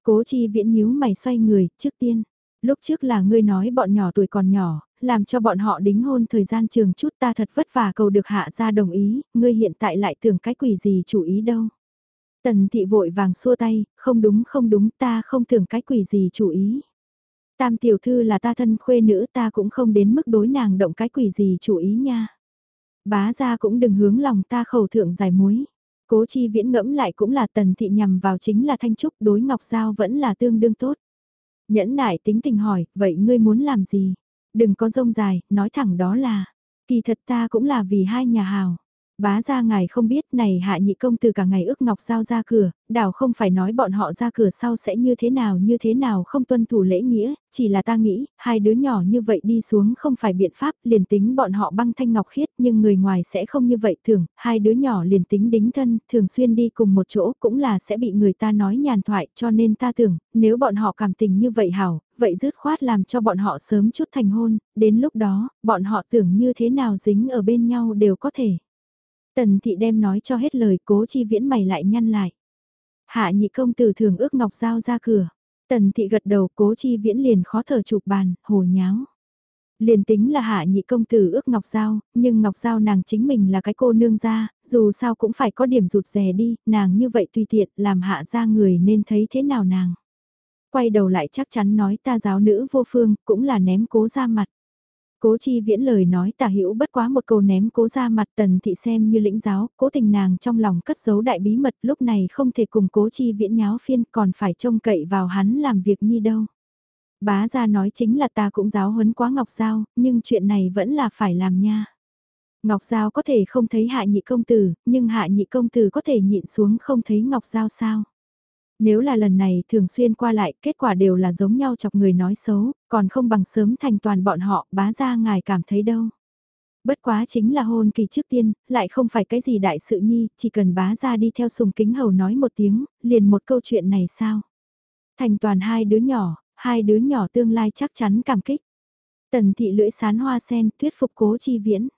Cố chi viễn nhíu mày xoay người, trước tiên. Lúc trước là ngươi nói bọn nhỏ tuổi còn nhỏ, làm cho bọn họ đính hôn thời gian trường chút ta thật vất vả cầu được hạ gia đồng ý, ngươi hiện tại lại tưởng cái quỷ gì chủ ý đâu. Tần thị vội vàng xua tay, không đúng không đúng ta không thường cái quỷ gì chủ ý. Tam tiểu thư là ta thân khuê nữ ta cũng không đến mức đối nàng động cái quỷ gì chủ ý nha. Bá ra cũng đừng hướng lòng ta khẩu thượng giải muối. Cố chi viễn ngẫm lại cũng là tần thị nhằm vào chính là thanh trúc đối ngọc giao vẫn là tương đương tốt. Nhẫn nại tính tình hỏi, vậy ngươi muốn làm gì? Đừng có rông dài, nói thẳng đó là, kỳ thật ta cũng là vì hai nhà hào. Bá ra ngài không biết này hạ nhị công từ cả ngày ước ngọc giao ra cửa, đảo không phải nói bọn họ ra cửa sau sẽ như thế nào như thế nào không tuân thủ lễ nghĩa, chỉ là ta nghĩ, hai đứa nhỏ như vậy đi xuống không phải biện pháp, liền tính bọn họ băng thanh ngọc khiết nhưng người ngoài sẽ không như vậy thường, hai đứa nhỏ liền tính đính thân, thường xuyên đi cùng một chỗ cũng là sẽ bị người ta nói nhàn thoại cho nên ta tưởng, nếu bọn họ cảm tình như vậy hảo, vậy dứt khoát làm cho bọn họ sớm chút thành hôn, đến lúc đó, bọn họ tưởng như thế nào dính ở bên nhau đều có thể. Tần thị đem nói cho hết lời cố chi viễn mày lại nhăn lại. Hạ nhị công tử thường ước ngọc giao ra cửa. Tần thị gật đầu cố chi viễn liền khó thở chụp bàn, hồ nháo. Liền tính là hạ nhị công tử ước Ngọc Giao, nhưng Ngọc Giao nàng chính mình là cái cô nương gia, dù sao cũng phải có điểm rụt rè đi, nàng như vậy tùy tiện làm hạ ra người nên thấy thế nào nàng. Quay đầu lại chắc chắn nói ta giáo nữ vô phương, cũng là ném cố ra mặt. Cố chi viễn lời nói tả hữu bất quá một câu ném cố ra mặt tần thị xem như lĩnh giáo, cố tình nàng trong lòng cất giấu đại bí mật lúc này không thể cùng cố chi viễn nháo phiên còn phải trông cậy vào hắn làm việc như đâu. Bá ra nói chính là ta cũng giáo huấn quá Ngọc Giao, nhưng chuyện này vẫn là phải làm nha. Ngọc Giao có thể không thấy hạ nhị công tử, nhưng hạ nhị công tử có thể nhịn xuống không thấy Ngọc Giao sao. Nếu là lần này thường xuyên qua lại, kết quả đều là giống nhau chọc người nói xấu, còn không bằng sớm thành toàn bọn họ, bá ra ngài cảm thấy đâu. Bất quá chính là hôn kỳ trước tiên, lại không phải cái gì đại sự nhi, chỉ cần bá ra đi theo sùng kính hầu nói một tiếng, liền một câu chuyện này sao. Thành toàn hai đứa nhỏ, hai đứa nhỏ tương lai chắc chắn cảm kích. Tần thị lưỡi sán hoa sen thuyết phục cố chi viễn.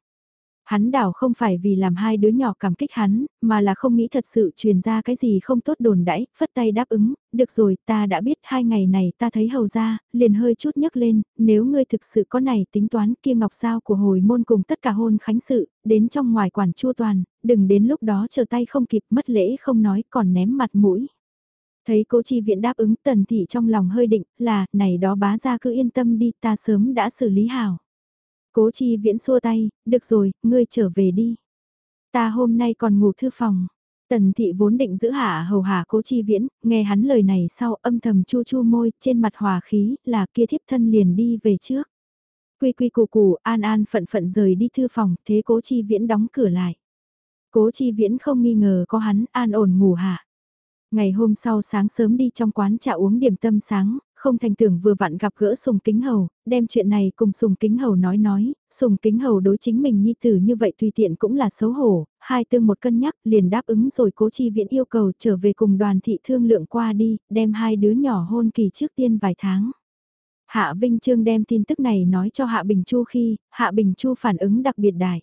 Hắn đảo không phải vì làm hai đứa nhỏ cảm kích hắn, mà là không nghĩ thật sự truyền ra cái gì không tốt đồn đãi, phất tay đáp ứng, được rồi ta đã biết hai ngày này ta thấy hầu ra, liền hơi chút nhấc lên, nếu ngươi thực sự có này tính toán kia ngọc sao của hồi môn cùng tất cả hôn khánh sự, đến trong ngoài quản chua toàn, đừng đến lúc đó chờ tay không kịp mất lễ không nói còn ném mặt mũi. Thấy cố chi viện đáp ứng tần thị trong lòng hơi định là, này đó bá ra cứ yên tâm đi ta sớm đã xử lý hảo. Cố chi viễn xua tay, được rồi, ngươi trở về đi. Ta hôm nay còn ngủ thư phòng. Tần thị vốn định giữ hạ hầu hạ cố chi viễn, nghe hắn lời này sau âm thầm chu chu môi, trên mặt hòa khí, là kia thiếp thân liền đi về trước. Quy quy củ củ, an an phận phận rời đi thư phòng, thế cố chi viễn đóng cửa lại. Cố chi viễn không nghi ngờ có hắn an ổn ngủ hạ. Ngày hôm sau sáng sớm đi trong quán trà uống điểm tâm sáng, không thành tưởng vừa vặn gặp gỡ Sùng Kính Hầu, đem chuyện này cùng Sùng Kính Hầu nói nói, Sùng Kính Hầu đối chính mình nhi tử như vậy tùy tiện cũng là xấu hổ, hai tương một cân nhắc liền đáp ứng rồi cố chi viện yêu cầu trở về cùng đoàn thị thương lượng qua đi, đem hai đứa nhỏ hôn kỳ trước tiên vài tháng. Hạ Vinh Trương đem tin tức này nói cho Hạ Bình Chu khi, Hạ Bình Chu phản ứng đặc biệt đại.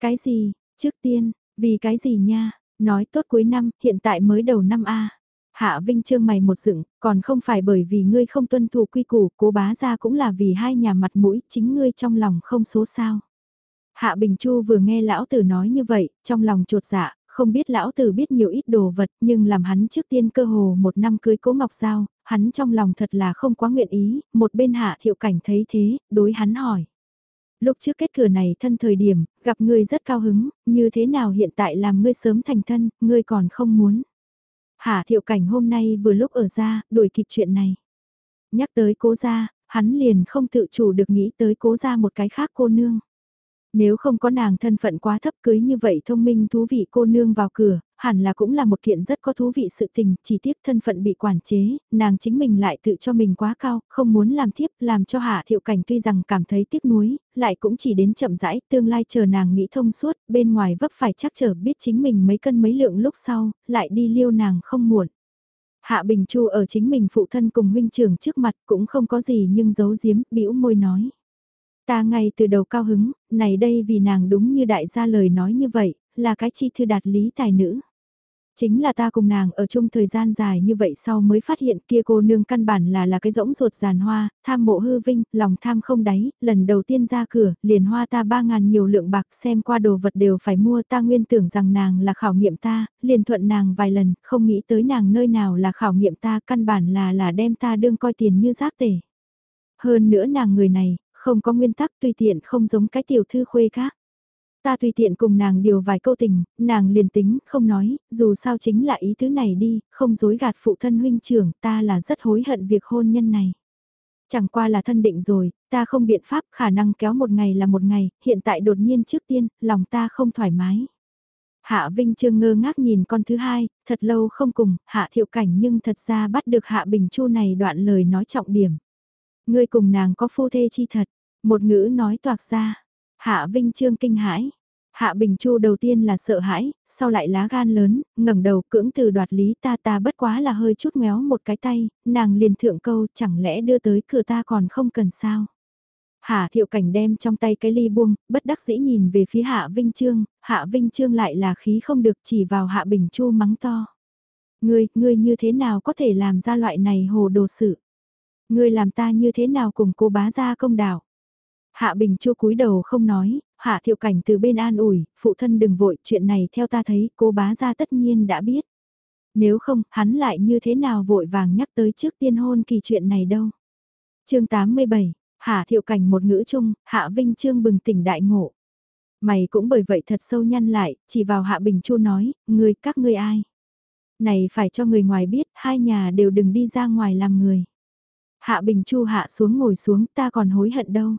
Cái gì, trước tiên, vì cái gì nha, nói tốt cuối năm, hiện tại mới đầu năm A. Hạ Vinh Trương mày một dựng, còn không phải bởi vì ngươi không tuân thủ quy củ, cố bá ra cũng là vì hai nhà mặt mũi, chính ngươi trong lòng không số sao. Hạ Bình Chu vừa nghe lão tử nói như vậy, trong lòng trột dạ, không biết lão tử biết nhiều ít đồ vật, nhưng làm hắn trước tiên cơ hồ một năm cưới cố ngọc giao, hắn trong lòng thật là không quá nguyện ý, một bên hạ thiệu cảnh thấy thế, đối hắn hỏi. Lúc trước kết cửa này thân thời điểm, gặp ngươi rất cao hứng, như thế nào hiện tại làm ngươi sớm thành thân, ngươi còn không muốn. Hạ thiệu cảnh hôm nay vừa lúc ở ra, đuổi kịp chuyện này. Nhắc tới cố gia, hắn liền không tự chủ được nghĩ tới cố gia một cái khác cô nương. Nếu không có nàng thân phận quá thấp cưới như vậy thông minh thú vị cô nương vào cửa, hẳn là cũng là một kiện rất có thú vị sự tình, chỉ tiếc thân phận bị quản chế, nàng chính mình lại tự cho mình quá cao, không muốn làm thiếp, làm cho hạ thiệu cảnh tuy rằng cảm thấy tiếc nuối, lại cũng chỉ đến chậm rãi, tương lai chờ nàng nghĩ thông suốt, bên ngoài vấp phải chắc chờ biết chính mình mấy cân mấy lượng lúc sau, lại đi liêu nàng không muộn. Hạ Bình Chu ở chính mình phụ thân cùng huynh trưởng trước mặt cũng không có gì nhưng giấu giếm, bĩu môi nói. Ta ngay từ đầu cao hứng, này đây vì nàng đúng như đại gia lời nói như vậy, là cái chi thư đạt lý tài nữ. Chính là ta cùng nàng ở chung thời gian dài như vậy sau mới phát hiện kia cô nương căn bản là là cái rỗng ruột giàn hoa, tham mộ hư vinh, lòng tham không đáy, lần đầu tiên ra cửa, liền hoa ta ba ngàn nhiều lượng bạc xem qua đồ vật đều phải mua ta nguyên tưởng rằng nàng là khảo nghiệm ta, liền thuận nàng vài lần, không nghĩ tới nàng nơi nào là khảo nghiệm ta, căn bản là là đem ta đương coi tiền như rác tể. Hơn nữa nàng người này, không có nguyên tắc tùy tiện không giống cái tiểu thư khuê khác. Ta tùy tiện cùng nàng điều vài câu tình, nàng liền tính, không nói, dù sao chính là ý thứ này đi, không dối gạt phụ thân huynh trưởng, ta là rất hối hận việc hôn nhân này. Chẳng qua là thân định rồi, ta không biện pháp khả năng kéo một ngày là một ngày, hiện tại đột nhiên trước tiên, lòng ta không thoải mái. Hạ Vinh Trương ngơ ngác nhìn con thứ hai, thật lâu không cùng, Hạ Thiệu Cảnh nhưng thật ra bắt được Hạ Bình Chu này đoạn lời nói trọng điểm. Ngươi cùng nàng có phu thê chi thật, một ngữ nói toạc ra. Hạ Vinh Trương kinh hãi. Hạ Bình Chu đầu tiên là sợ hãi, sau lại lá gan lớn, ngẩng đầu cưỡng từ đoạt lý ta ta bất quá là hơi chút méo một cái tay, nàng liền thượng câu chẳng lẽ đưa tới cửa ta còn không cần sao. Hạ thiệu cảnh đem trong tay cái ly buông, bất đắc dĩ nhìn về phía Hạ Vinh Trương, Hạ Vinh Trương lại là khí không được chỉ vào Hạ Bình Chu mắng to. Ngươi, ngươi như thế nào có thể làm ra loại này hồ đồ sự? Ngươi làm ta như thế nào cùng cô bá ra công đạo? Hạ Bình Chu cúi đầu không nói, Hạ Thiệu Cảnh từ bên an ủi, phụ thân đừng vội, chuyện này theo ta thấy cô bá gia tất nhiên đã biết. Nếu không, hắn lại như thế nào vội vàng nhắc tới trước tiên hôn kỳ chuyện này đâu. chương 87, Hạ Thiệu Cảnh một ngữ chung, Hạ Vinh Trương bừng tỉnh đại ngộ. Mày cũng bởi vậy thật sâu nhăn lại, chỉ vào Hạ Bình Chu nói, người các ngươi ai. Này phải cho người ngoài biết, hai nhà đều đừng đi ra ngoài làm người. Hạ Bình Chu hạ xuống ngồi xuống ta còn hối hận đâu.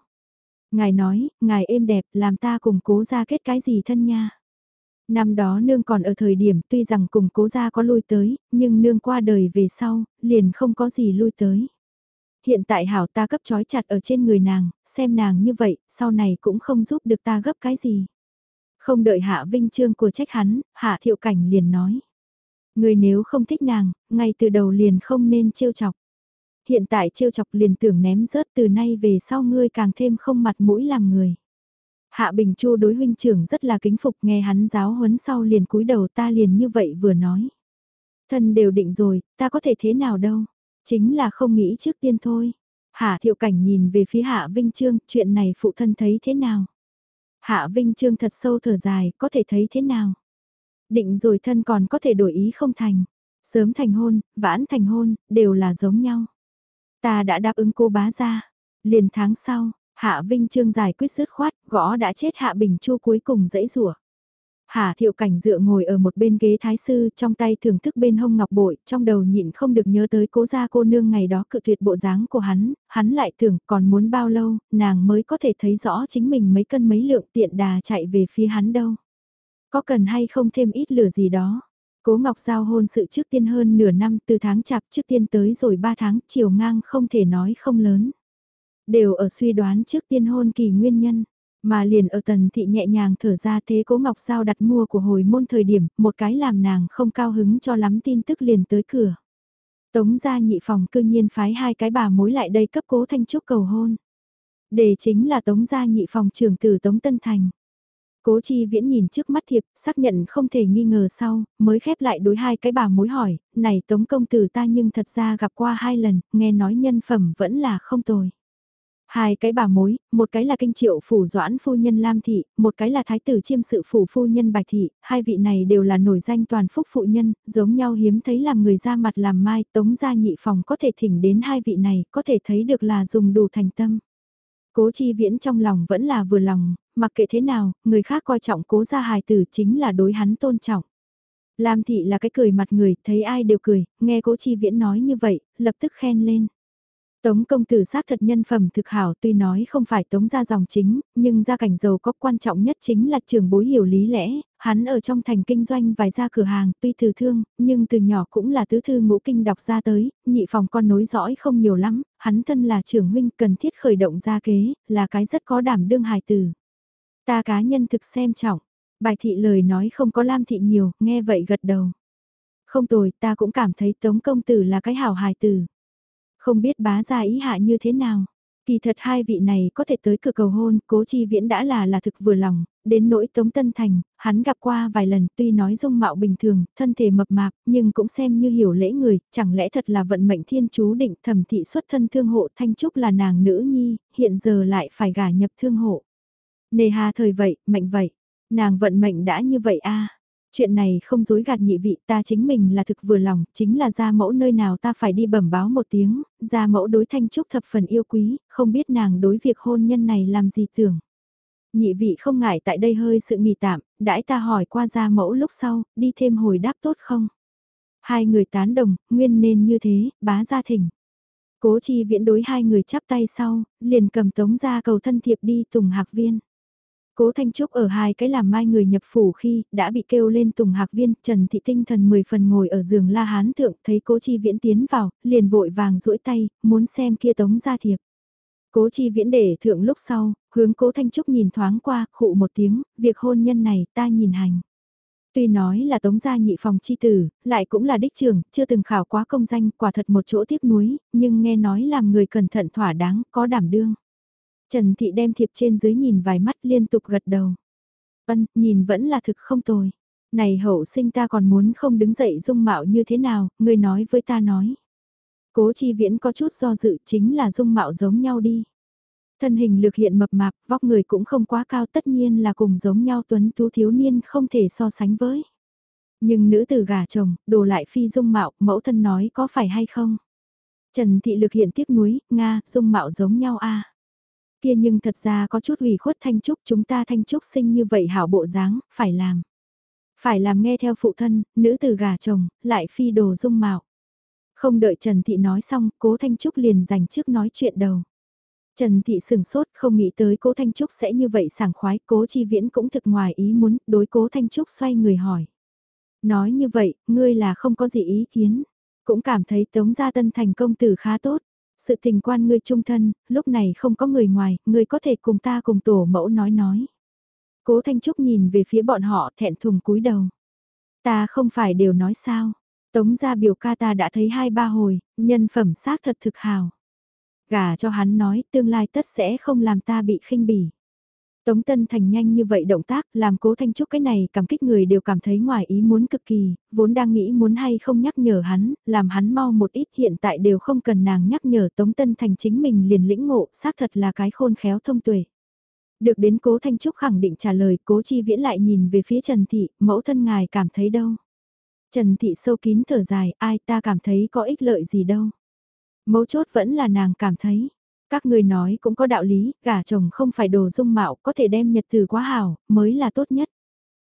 Ngài nói, ngài êm đẹp làm ta cùng cố ra kết cái gì thân nha. Năm đó nương còn ở thời điểm tuy rằng cùng cố gia có lui tới, nhưng nương qua đời về sau, liền không có gì lui tới. Hiện tại hảo ta cấp trói chặt ở trên người nàng, xem nàng như vậy, sau này cũng không giúp được ta gấp cái gì. Không đợi hạ vinh trương của trách hắn, hạ thiệu cảnh liền nói. Người nếu không thích nàng, ngay từ đầu liền không nên trêu chọc. Hiện tại trêu chọc liền tưởng ném rớt từ nay về sau ngươi càng thêm không mặt mũi làm người. Hạ Bình Chu đối huynh trưởng rất là kính phục nghe hắn giáo huấn sau liền cúi đầu ta liền như vậy vừa nói. Thân đều định rồi, ta có thể thế nào đâu. Chính là không nghĩ trước tiên thôi. Hạ Thiệu Cảnh nhìn về phía Hạ Vinh Trương, chuyện này phụ thân thấy thế nào? Hạ Vinh Trương thật sâu thở dài, có thể thấy thế nào? Định rồi thân còn có thể đổi ý không thành. Sớm thành hôn, vãn thành hôn, đều là giống nhau. Ta đã đáp ứng cô bá ra. Liền tháng sau, Hạ Vinh Trương giải quyết dứt khoát, gõ đã chết Hạ Bình Chu cuối cùng dãy rủa. Hạ thiệu cảnh dựa ngồi ở một bên ghế thái sư trong tay thưởng thức bên hông ngọc bội, trong đầu nhịn không được nhớ tới cố gia cô nương ngày đó cự tuyệt bộ dáng của hắn, hắn lại tưởng còn muốn bao lâu, nàng mới có thể thấy rõ chính mình mấy cân mấy lượng tiện đà chạy về phía hắn đâu. Có cần hay không thêm ít lửa gì đó. Cố Ngọc Giao hôn sự trước tiên hơn nửa năm từ tháng chạp trước tiên tới rồi 3 tháng chiều ngang không thể nói không lớn. Đều ở suy đoán trước tiên hôn kỳ nguyên nhân. Mà liền ở tần thị nhẹ nhàng thở ra thế cố ngọc Giao đặt mua của hồi môn thời điểm, một cái làm nàng không cao hứng cho lắm tin tức liền tới cửa. Tống gia nhị phòng cư nhiên phái hai cái bà mối lại đây cấp cố thanh trúc cầu hôn. Đề chính là tống gia nhị phòng trưởng từ tống Tân Thành. Cố chi viễn nhìn trước mắt thiệp, xác nhận không thể nghi ngờ sau, mới khép lại đối hai cái bà mối hỏi, này tống công tử ta nhưng thật ra gặp qua hai lần, nghe nói nhân phẩm vẫn là không tồi. Hai cái bà mối, một cái là kinh triệu phủ doãn phu nhân Lam Thị, một cái là thái tử chiêm sự phủ phu nhân Bạch Thị, hai vị này đều là nổi danh toàn phúc phụ nhân, giống nhau hiếm thấy làm người ra mặt làm mai, tống gia nhị phòng có thể thỉnh đến hai vị này, có thể thấy được là dùng đủ thành tâm. Cố chi viễn trong lòng vẫn là vừa lòng, mặc kệ thế nào, người khác coi trọng cố gia hài tử chính là đối hắn tôn trọng. Lam thị là cái cười mặt người, thấy ai đều cười, nghe cố chi viễn nói như vậy, lập tức khen lên. Tống công tử xác thật nhân phẩm thực hảo tuy nói không phải tống gia dòng chính, nhưng gia cảnh giàu có quan trọng nhất chính là trường bối hiểu lý lẽ, hắn ở trong thành kinh doanh vài gia cửa hàng tuy từ thương, nhưng từ nhỏ cũng là tứ thư ngũ kinh đọc ra tới, nhị phòng con nối dõi không nhiều lắm, hắn thân là trưởng huynh cần thiết khởi động gia kế, là cái rất có đảm đương hài tử. Ta cá nhân thực xem trọng, bài thị lời nói không có lam thị nhiều, nghe vậy gật đầu. Không tồi, ta cũng cảm thấy tống công tử là cái hảo hài tử. Không biết bá gia ý hạ như thế nào. Kỳ thật hai vị này có thể tới cửa cầu hôn, cố chi viễn đã là là thực vừa lòng, đến nỗi Tống Tân Thành, hắn gặp qua vài lần tuy nói dung mạo bình thường, thân thể mập mạp, nhưng cũng xem như hiểu lễ người, chẳng lẽ thật là vận mệnh thiên chú định thẩm thị xuất thân thương hộ Thanh Trúc là nàng nữ nhi, hiện giờ lại phải gả nhập thương hộ. Nề hà thời vậy, mệnh vậy, nàng vận mệnh đã như vậy a Chuyện này không dối gạt nhị vị ta chính mình là thực vừa lòng, chính là gia mẫu nơi nào ta phải đi bẩm báo một tiếng, gia mẫu đối thanh trúc thập phần yêu quý, không biết nàng đối việc hôn nhân này làm gì tưởng. Nhị vị không ngại tại đây hơi sự nghỉ tạm, đãi ta hỏi qua gia mẫu lúc sau, đi thêm hồi đáp tốt không? Hai người tán đồng, nguyên nên như thế, bá gia thỉnh. Cố chi viễn đối hai người chắp tay sau, liền cầm tống ra cầu thân thiệp đi tùng hạc viên. Cố Thanh Trúc ở hai cái làm mai người nhập phủ khi đã bị kêu lên tùng hạc viên, Trần Thị Tinh thần mười phần ngồi ở giường La Hán Thượng thấy cố chi viễn tiến vào, liền vội vàng duỗi tay, muốn xem kia tống gia thiệp. Cố chi viễn để thượng lúc sau, hướng cố Thanh Trúc nhìn thoáng qua, khụ một tiếng, việc hôn nhân này ta nhìn hành. Tuy nói là tống gia nhị phòng chi tử, lại cũng là đích trường, chưa từng khảo quá công danh, quả thật một chỗ tiếc nuối, nhưng nghe nói làm người cẩn thận thỏa đáng, có đảm đương. Trần Thị đem thiệp trên dưới nhìn vài mắt liên tục gật đầu. Vân nhìn vẫn là thực không tồi. Này hậu sinh ta còn muốn không đứng dậy dung mạo như thế nào, người nói với ta nói. Cố chi viễn có chút do dự chính là dung mạo giống nhau đi. Thân hình lực hiện mập mạp, vóc người cũng không quá cao tất nhiên là cùng giống nhau tuấn tú thiếu niên không thể so sánh với. Nhưng nữ tử gả chồng, đồ lại phi dung mạo, mẫu thân nói có phải hay không? Trần Thị Lực hiện tiếc nuối, Nga, dung mạo giống nhau a Kia nhưng thật ra có chút ủy khuất Thanh Trúc chúng ta Thanh Trúc sinh như vậy hảo bộ dáng, phải làm. Phải làm nghe theo phụ thân, nữ tử gả chồng, lại phi đồ dung mạo. Không đợi Trần Thị nói xong, cố Thanh Trúc liền dành trước nói chuyện đầu. Trần Thị sừng sốt không nghĩ tới cố Thanh Trúc sẽ như vậy sảng khoái, cố chi viễn cũng thực ngoài ý muốn, đối cố Thanh Trúc xoay người hỏi. Nói như vậy, ngươi là không có gì ý kiến, cũng cảm thấy tống gia tân thành công tử khá tốt. Sự tình quan ngươi trung thân, lúc này không có người ngoài, ngươi có thể cùng ta cùng tổ mẫu nói nói. Cố Thanh Trúc nhìn về phía bọn họ thẹn thùng cúi đầu. Ta không phải đều nói sao, tống gia biểu ca ta đã thấy hai ba hồi, nhân phẩm xác thật thực hào. Gà cho hắn nói tương lai tất sẽ không làm ta bị khinh bỉ. Tống Tân Thành nhanh như vậy động tác làm cố Thanh Trúc cái này cảm kích người đều cảm thấy ngoài ý muốn cực kỳ, vốn đang nghĩ muốn hay không nhắc nhở hắn, làm hắn mau một ít hiện tại đều không cần nàng nhắc nhở Tống Tân Thành chính mình liền lĩnh ngộ, xác thật là cái khôn khéo thông tuệ. Được đến cố Thanh Trúc khẳng định trả lời cố chi viễn lại nhìn về phía Trần Thị, mẫu thân ngài cảm thấy đâu. Trần Thị sâu kín thở dài, ai ta cảm thấy có ích lợi gì đâu. Mấu chốt vẫn là nàng cảm thấy. Các người nói cũng có đạo lý, gả chồng không phải đồ dung mạo, có thể đem nhật từ quá hảo, mới là tốt nhất.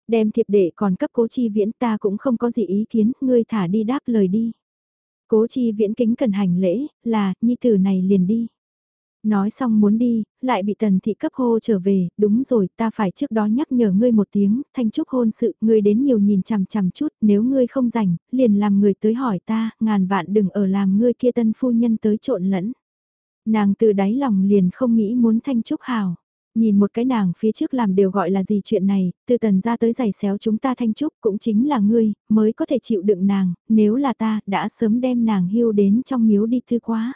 Đem thiệp đệ còn cấp cố chi viễn ta cũng không có gì ý kiến, ngươi thả đi đáp lời đi. Cố chi viễn kính cần hành lễ, là, nhi tử này liền đi. Nói xong muốn đi, lại bị tần thị cấp hô trở về, đúng rồi, ta phải trước đó nhắc nhở ngươi một tiếng, thanh trúc hôn sự, ngươi đến nhiều nhìn chằm chằm chút, nếu ngươi không rảnh, liền làm người tới hỏi ta, ngàn vạn đừng ở làm ngươi kia tân phu nhân tới trộn lẫn. Nàng từ đáy lòng liền không nghĩ muốn thanh trúc hào. Nhìn một cái nàng phía trước làm đều gọi là gì chuyện này, từ tần ra tới giày xéo chúng ta thanh trúc cũng chính là ngươi, mới có thể chịu đựng nàng, nếu là ta, đã sớm đem nàng hưu đến trong miếu đi thư quá.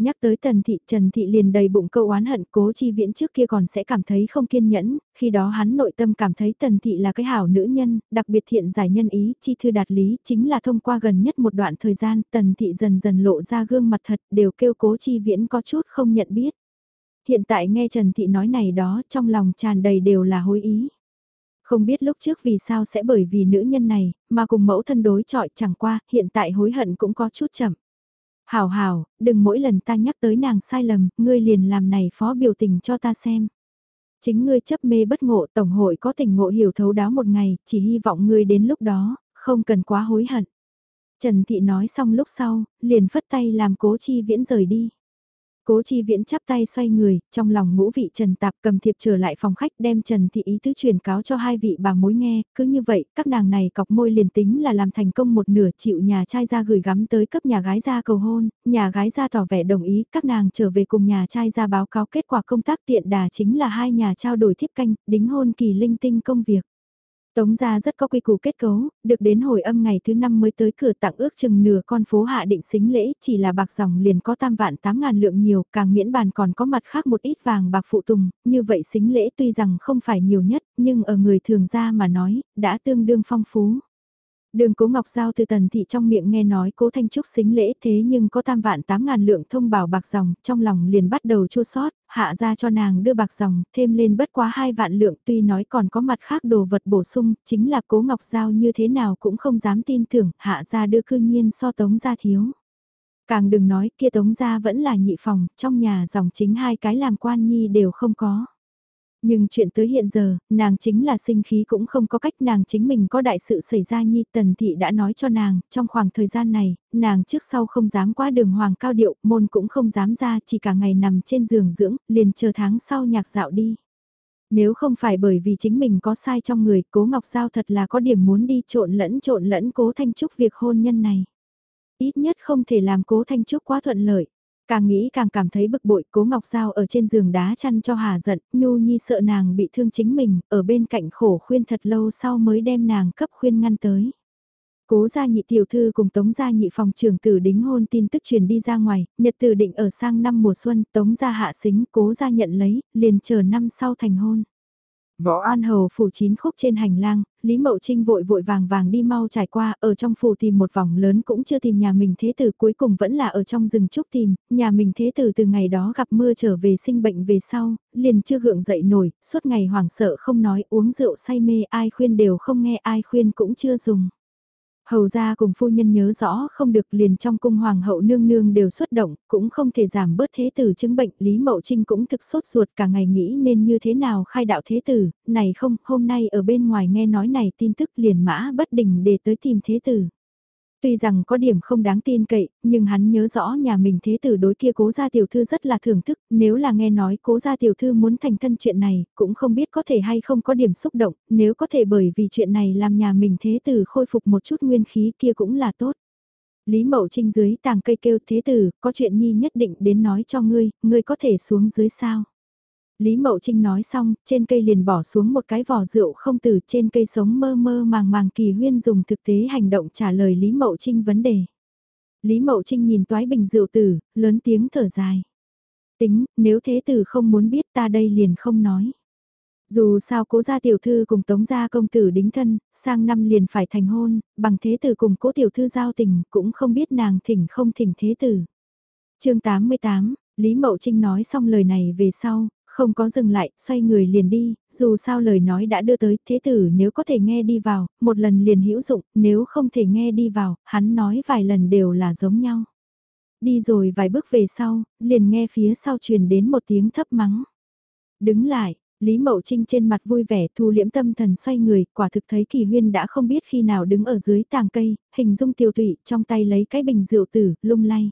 Nhắc tới Tần Thị, Trần Thị liền đầy bụng câu oán hận cố chi viễn trước kia còn sẽ cảm thấy không kiên nhẫn, khi đó hắn nội tâm cảm thấy Tần Thị là cái hảo nữ nhân, đặc biệt thiện giải nhân ý, chi thư đạt lý, chính là thông qua gần nhất một đoạn thời gian, Tần Thị dần dần lộ ra gương mặt thật, đều kêu cố chi viễn có chút không nhận biết. Hiện tại nghe Trần Thị nói này đó, trong lòng tràn đầy đều là hối ý. Không biết lúc trước vì sao sẽ bởi vì nữ nhân này, mà cùng mẫu thân đối chọi chẳng qua, hiện tại hối hận cũng có chút chậm. Hảo hảo, đừng mỗi lần ta nhắc tới nàng sai lầm, ngươi liền làm này phó biểu tình cho ta xem. Chính ngươi chấp mê bất ngộ tổng hội có tình ngộ hiểu thấu đáo một ngày, chỉ hy vọng ngươi đến lúc đó, không cần quá hối hận. Trần Thị nói xong lúc sau, liền phất tay làm cố chi viễn rời đi. Cố chi viễn chắp tay xoay người, trong lòng ngũ vị Trần Tạp cầm thiệp trở lại phòng khách đem Trần Thị ý tứ truyền cáo cho hai vị bà mối nghe, cứ như vậy, các nàng này cọc môi liền tính là làm thành công một nửa chịu nhà trai ra gửi gắm tới cấp nhà gái ra cầu hôn, nhà gái ra tỏ vẻ đồng ý, các nàng trở về cùng nhà trai ra báo cáo kết quả công tác tiện đà chính là hai nhà trao đổi thiếp canh, đính hôn kỳ linh tinh công việc. Tống gia rất có quy củ kết cấu, được đến hồi âm ngày thứ năm mới tới cửa tặng ước chừng nửa con phố hạ định xính lễ, chỉ là bạc dòng liền có tam vạn tám ngàn lượng nhiều, càng miễn bàn còn có mặt khác một ít vàng bạc phụ tùng, như vậy xính lễ tuy rằng không phải nhiều nhất, nhưng ở người thường gia mà nói, đã tương đương phong phú. Đường Cố Ngọc Giao từ tần thị trong miệng nghe nói cố Thanh Trúc xính lễ thế nhưng có tam vạn tám ngàn lượng thông bảo bạc dòng, trong lòng liền bắt đầu chua sót, hạ ra cho nàng đưa bạc dòng, thêm lên bất quá hai vạn lượng tuy nói còn có mặt khác đồ vật bổ sung, chính là cố Ngọc Giao như thế nào cũng không dám tin tưởng, hạ ra đưa cư nhiên so tống ra thiếu. Càng đừng nói kia tống ra vẫn là nhị phòng, trong nhà dòng chính hai cái làm quan nhi đều không có. Nhưng chuyện tới hiện giờ, nàng chính là sinh khí cũng không có cách nàng chính mình có đại sự xảy ra nhi tần thị đã nói cho nàng, trong khoảng thời gian này, nàng trước sau không dám qua đường hoàng cao điệu, môn cũng không dám ra, chỉ cả ngày nằm trên giường dưỡng, liền chờ tháng sau nhạc dạo đi. Nếu không phải bởi vì chính mình có sai trong người, cố Ngọc Giao thật là có điểm muốn đi trộn lẫn trộn lẫn cố Thanh Trúc việc hôn nhân này. Ít nhất không thể làm cố Thanh Trúc quá thuận lợi. Càng nghĩ càng cảm thấy bực bội, cố Ngọc sao ở trên giường đá chăn cho Hà giận, Nhu Nhi sợ nàng bị thương chính mình, ở bên cạnh khổ khuyên thật lâu sau mới đem nàng cấp khuyên ngăn tới. Cố gia nhị tiểu thư cùng Tống gia nhị phòng trưởng tử đính hôn tin tức truyền đi ra ngoài, nhật tử định ở sang năm mùa xuân, Tống gia hạ xính, cố gia nhận lấy, liền chờ năm sau thành hôn. Võ An Hầu phủ chín khúc trên hành lang, Lý Mậu Trinh vội vội vàng vàng đi mau trải qua, ở trong phủ tìm một vòng lớn cũng chưa tìm nhà mình thế tử cuối cùng vẫn là ở trong rừng trúc tìm, nhà mình thế tử từ ngày đó gặp mưa trở về sinh bệnh về sau, liền chưa gượng dậy nổi, suốt ngày hoảng sợ không nói uống rượu say mê ai khuyên đều không nghe ai khuyên cũng chưa dùng. Hầu gia cùng phu nhân nhớ rõ không được liền trong cung hoàng hậu nương nương đều xuất động, cũng không thể giảm bớt thế tử chứng bệnh, Lý Mậu Trinh cũng thực sốt ruột cả ngày nghĩ nên như thế nào khai đạo thế tử, này không, hôm nay ở bên ngoài nghe nói này tin tức liền mã bất đình để tới tìm thế tử. Tuy rằng có điểm không đáng tin cậy, nhưng hắn nhớ rõ nhà mình thế tử đối kia cố gia tiểu thư rất là thưởng thức, nếu là nghe nói cố gia tiểu thư muốn thành thân chuyện này, cũng không biết có thể hay không có điểm xúc động, nếu có thể bởi vì chuyện này làm nhà mình thế tử khôi phục một chút nguyên khí kia cũng là tốt. Lý Mậu Trinh dưới tàng cây kêu thế tử, có chuyện nhi nhất định đến nói cho ngươi, ngươi có thể xuống dưới sao. Lý Mậu Trinh nói xong, trên cây liền bỏ xuống một cái vỏ rượu không từ trên cây sống mơ mơ màng màng kỳ huyên dùng thực tế hành động trả lời Lý Mậu Trinh vấn đề. Lý Mậu Trinh nhìn toái bình rượu tử, lớn tiếng thở dài. Tính, nếu thế tử không muốn biết ta đây liền không nói. Dù sao cố gia tiểu thư cùng tống gia công tử đính thân, sang năm liền phải thành hôn, bằng thế tử cùng cố tiểu thư giao tình, cũng không biết nàng thỉnh không thỉnh thế tử. chương 88, Lý Mậu Trinh nói xong lời này về sau, không có dừng lại, xoay người liền đi, dù sao lời nói đã đưa tới, thế tử nếu có thể nghe đi vào, một lần liền hữu dụng, nếu không thể nghe đi vào, hắn nói vài lần đều là giống nhau. Đi rồi vài bước về sau, liền nghe phía sau truyền đến một tiếng thấp mắng. Đứng lại, Lý Mậu Trinh trên mặt vui vẻ thu liễm tâm thần xoay người, quả thực thấy kỳ huyên đã không biết khi nào đứng ở dưới tàng cây, hình dung tiêu tụy trong tay lấy cái bình rượu tử, lung lay.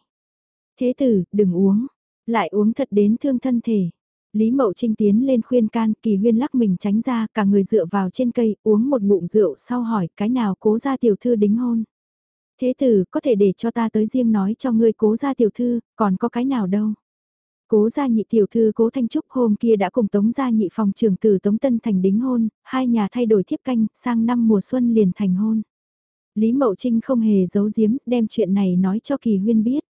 Thế tử, đừng uống, lại uống thật đến thương thân thể. Lý Mậu Trinh tiến lên khuyên can, kỳ huyên lắc mình tránh ra, cả người dựa vào trên cây, uống một ngụm rượu sau hỏi cái nào cố ra tiểu thư đính hôn. Thế tử, có thể để cho ta tới riêng nói cho ngươi cố ra tiểu thư, còn có cái nào đâu. Cố gia nhị tiểu thư cố Thanh Trúc hôm kia đã cùng Tống gia nhị phòng trưởng tử Tống Tân Thành đính hôn, hai nhà thay đổi thiếp canh, sang năm mùa xuân liền thành hôn. Lý Mậu Trinh không hề giấu giếm, đem chuyện này nói cho Kỳ Huyên biết.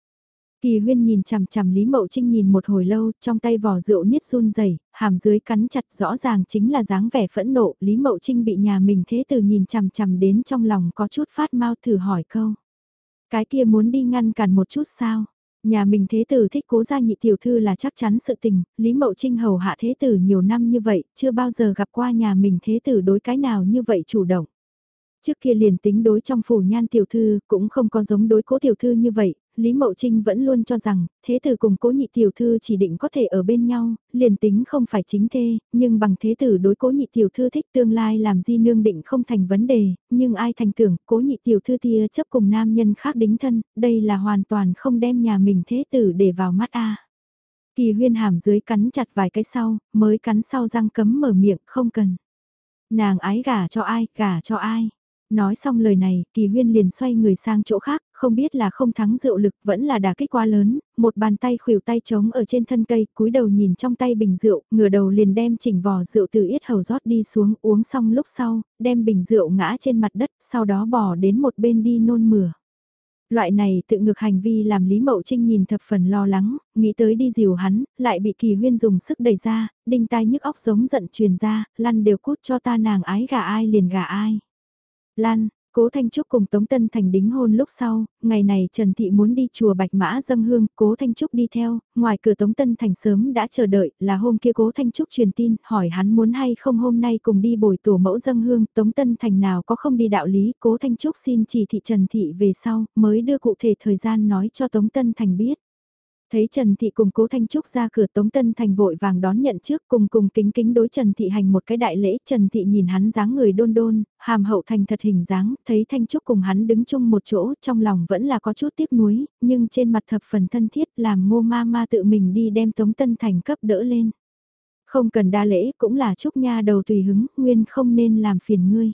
Kỳ huyên nhìn chằm chằm Lý Mậu Trinh nhìn một hồi lâu, trong tay vỏ rượu niết run rẩy hàm dưới cắn chặt rõ ràng chính là dáng vẻ phẫn nộ, Lý Mậu Trinh bị nhà mình thế từ nhìn chằm chằm đến trong lòng có chút phát mau thử hỏi câu. Cái kia muốn đi ngăn cản một chút sao? Nhà mình thế tử thích cố gia nhị tiểu thư là chắc chắn sự tình, Lý Mậu Trinh hầu hạ thế tử nhiều năm như vậy, chưa bao giờ gặp qua nhà mình thế tử đối cái nào như vậy chủ động. Trước kia liền tính đối trong phủ nhan tiểu thư cũng không có giống đối cố tiểu thư như vậy, Lý Mậu Trinh vẫn luôn cho rằng, thế tử cùng cố nhị tiểu thư chỉ định có thể ở bên nhau, liền tính không phải chính thê, nhưng bằng thế tử đối cố nhị tiểu thư thích tương lai làm di nương định không thành vấn đề, nhưng ai thành tưởng cố nhị tiểu thư tia chấp cùng nam nhân khác đính thân, đây là hoàn toàn không đem nhà mình thế tử để vào mắt a. Kỳ huyên hàm dưới cắn chặt vài cái sau, mới cắn sau răng cấm mở miệng không cần. Nàng ái gả cho ai, gả cho ai. Nói xong lời này, kỳ huyên liền xoay người sang chỗ khác, không biết là không thắng rượu lực vẫn là đả kích quá lớn, một bàn tay khuỷu tay trống ở trên thân cây, cúi đầu nhìn trong tay bình rượu, ngửa đầu liền đem chỉnh vò rượu từ yết hầu rót đi xuống uống xong lúc sau, đem bình rượu ngã trên mặt đất, sau đó bỏ đến một bên đi nôn mửa. Loại này tự ngược hành vi làm Lý Mậu Trinh nhìn thập phần lo lắng, nghĩ tới đi dìu hắn, lại bị kỳ huyên dùng sức đẩy ra, đinh tai nhức óc giống giận truyền ra, lăn đều cút cho ta nàng ái gà ai liền gà ai. Lan, Cố Thanh Trúc cùng Tống Tân Thành đính hôn lúc sau, ngày này Trần Thị muốn đi chùa Bạch Mã dâng hương, Cố Thanh Trúc đi theo, ngoài cửa Tống Tân Thành sớm đã chờ đợi, là hôm kia Cố Thanh Trúc truyền tin, hỏi hắn muốn hay không hôm nay cùng đi bồi tổ mẫu dâng hương, Tống Tân Thành nào có không đi đạo lý, Cố Thanh Trúc xin chỉ thị Trần Thị về sau, mới đưa cụ thể thời gian nói cho Tống Tân Thành biết. Thấy Trần Thị cùng Cố Thanh Trúc ra cửa Tống Tân Thành vội vàng đón nhận trước cùng cùng kính kính đối Trần Thị hành một cái đại lễ. Trần Thị nhìn hắn dáng người đôn đôn, hàm hậu thành thật hình dáng, thấy Thanh Trúc cùng hắn đứng chung một chỗ trong lòng vẫn là có chút tiếc nuối, nhưng trên mặt thập phần thân thiết làm ngô ma ma tự mình đi đem Tống Tân Thành cấp đỡ lên. Không cần đa lễ cũng là Trúc Nha đầu tùy hứng, nguyên không nên làm phiền ngươi.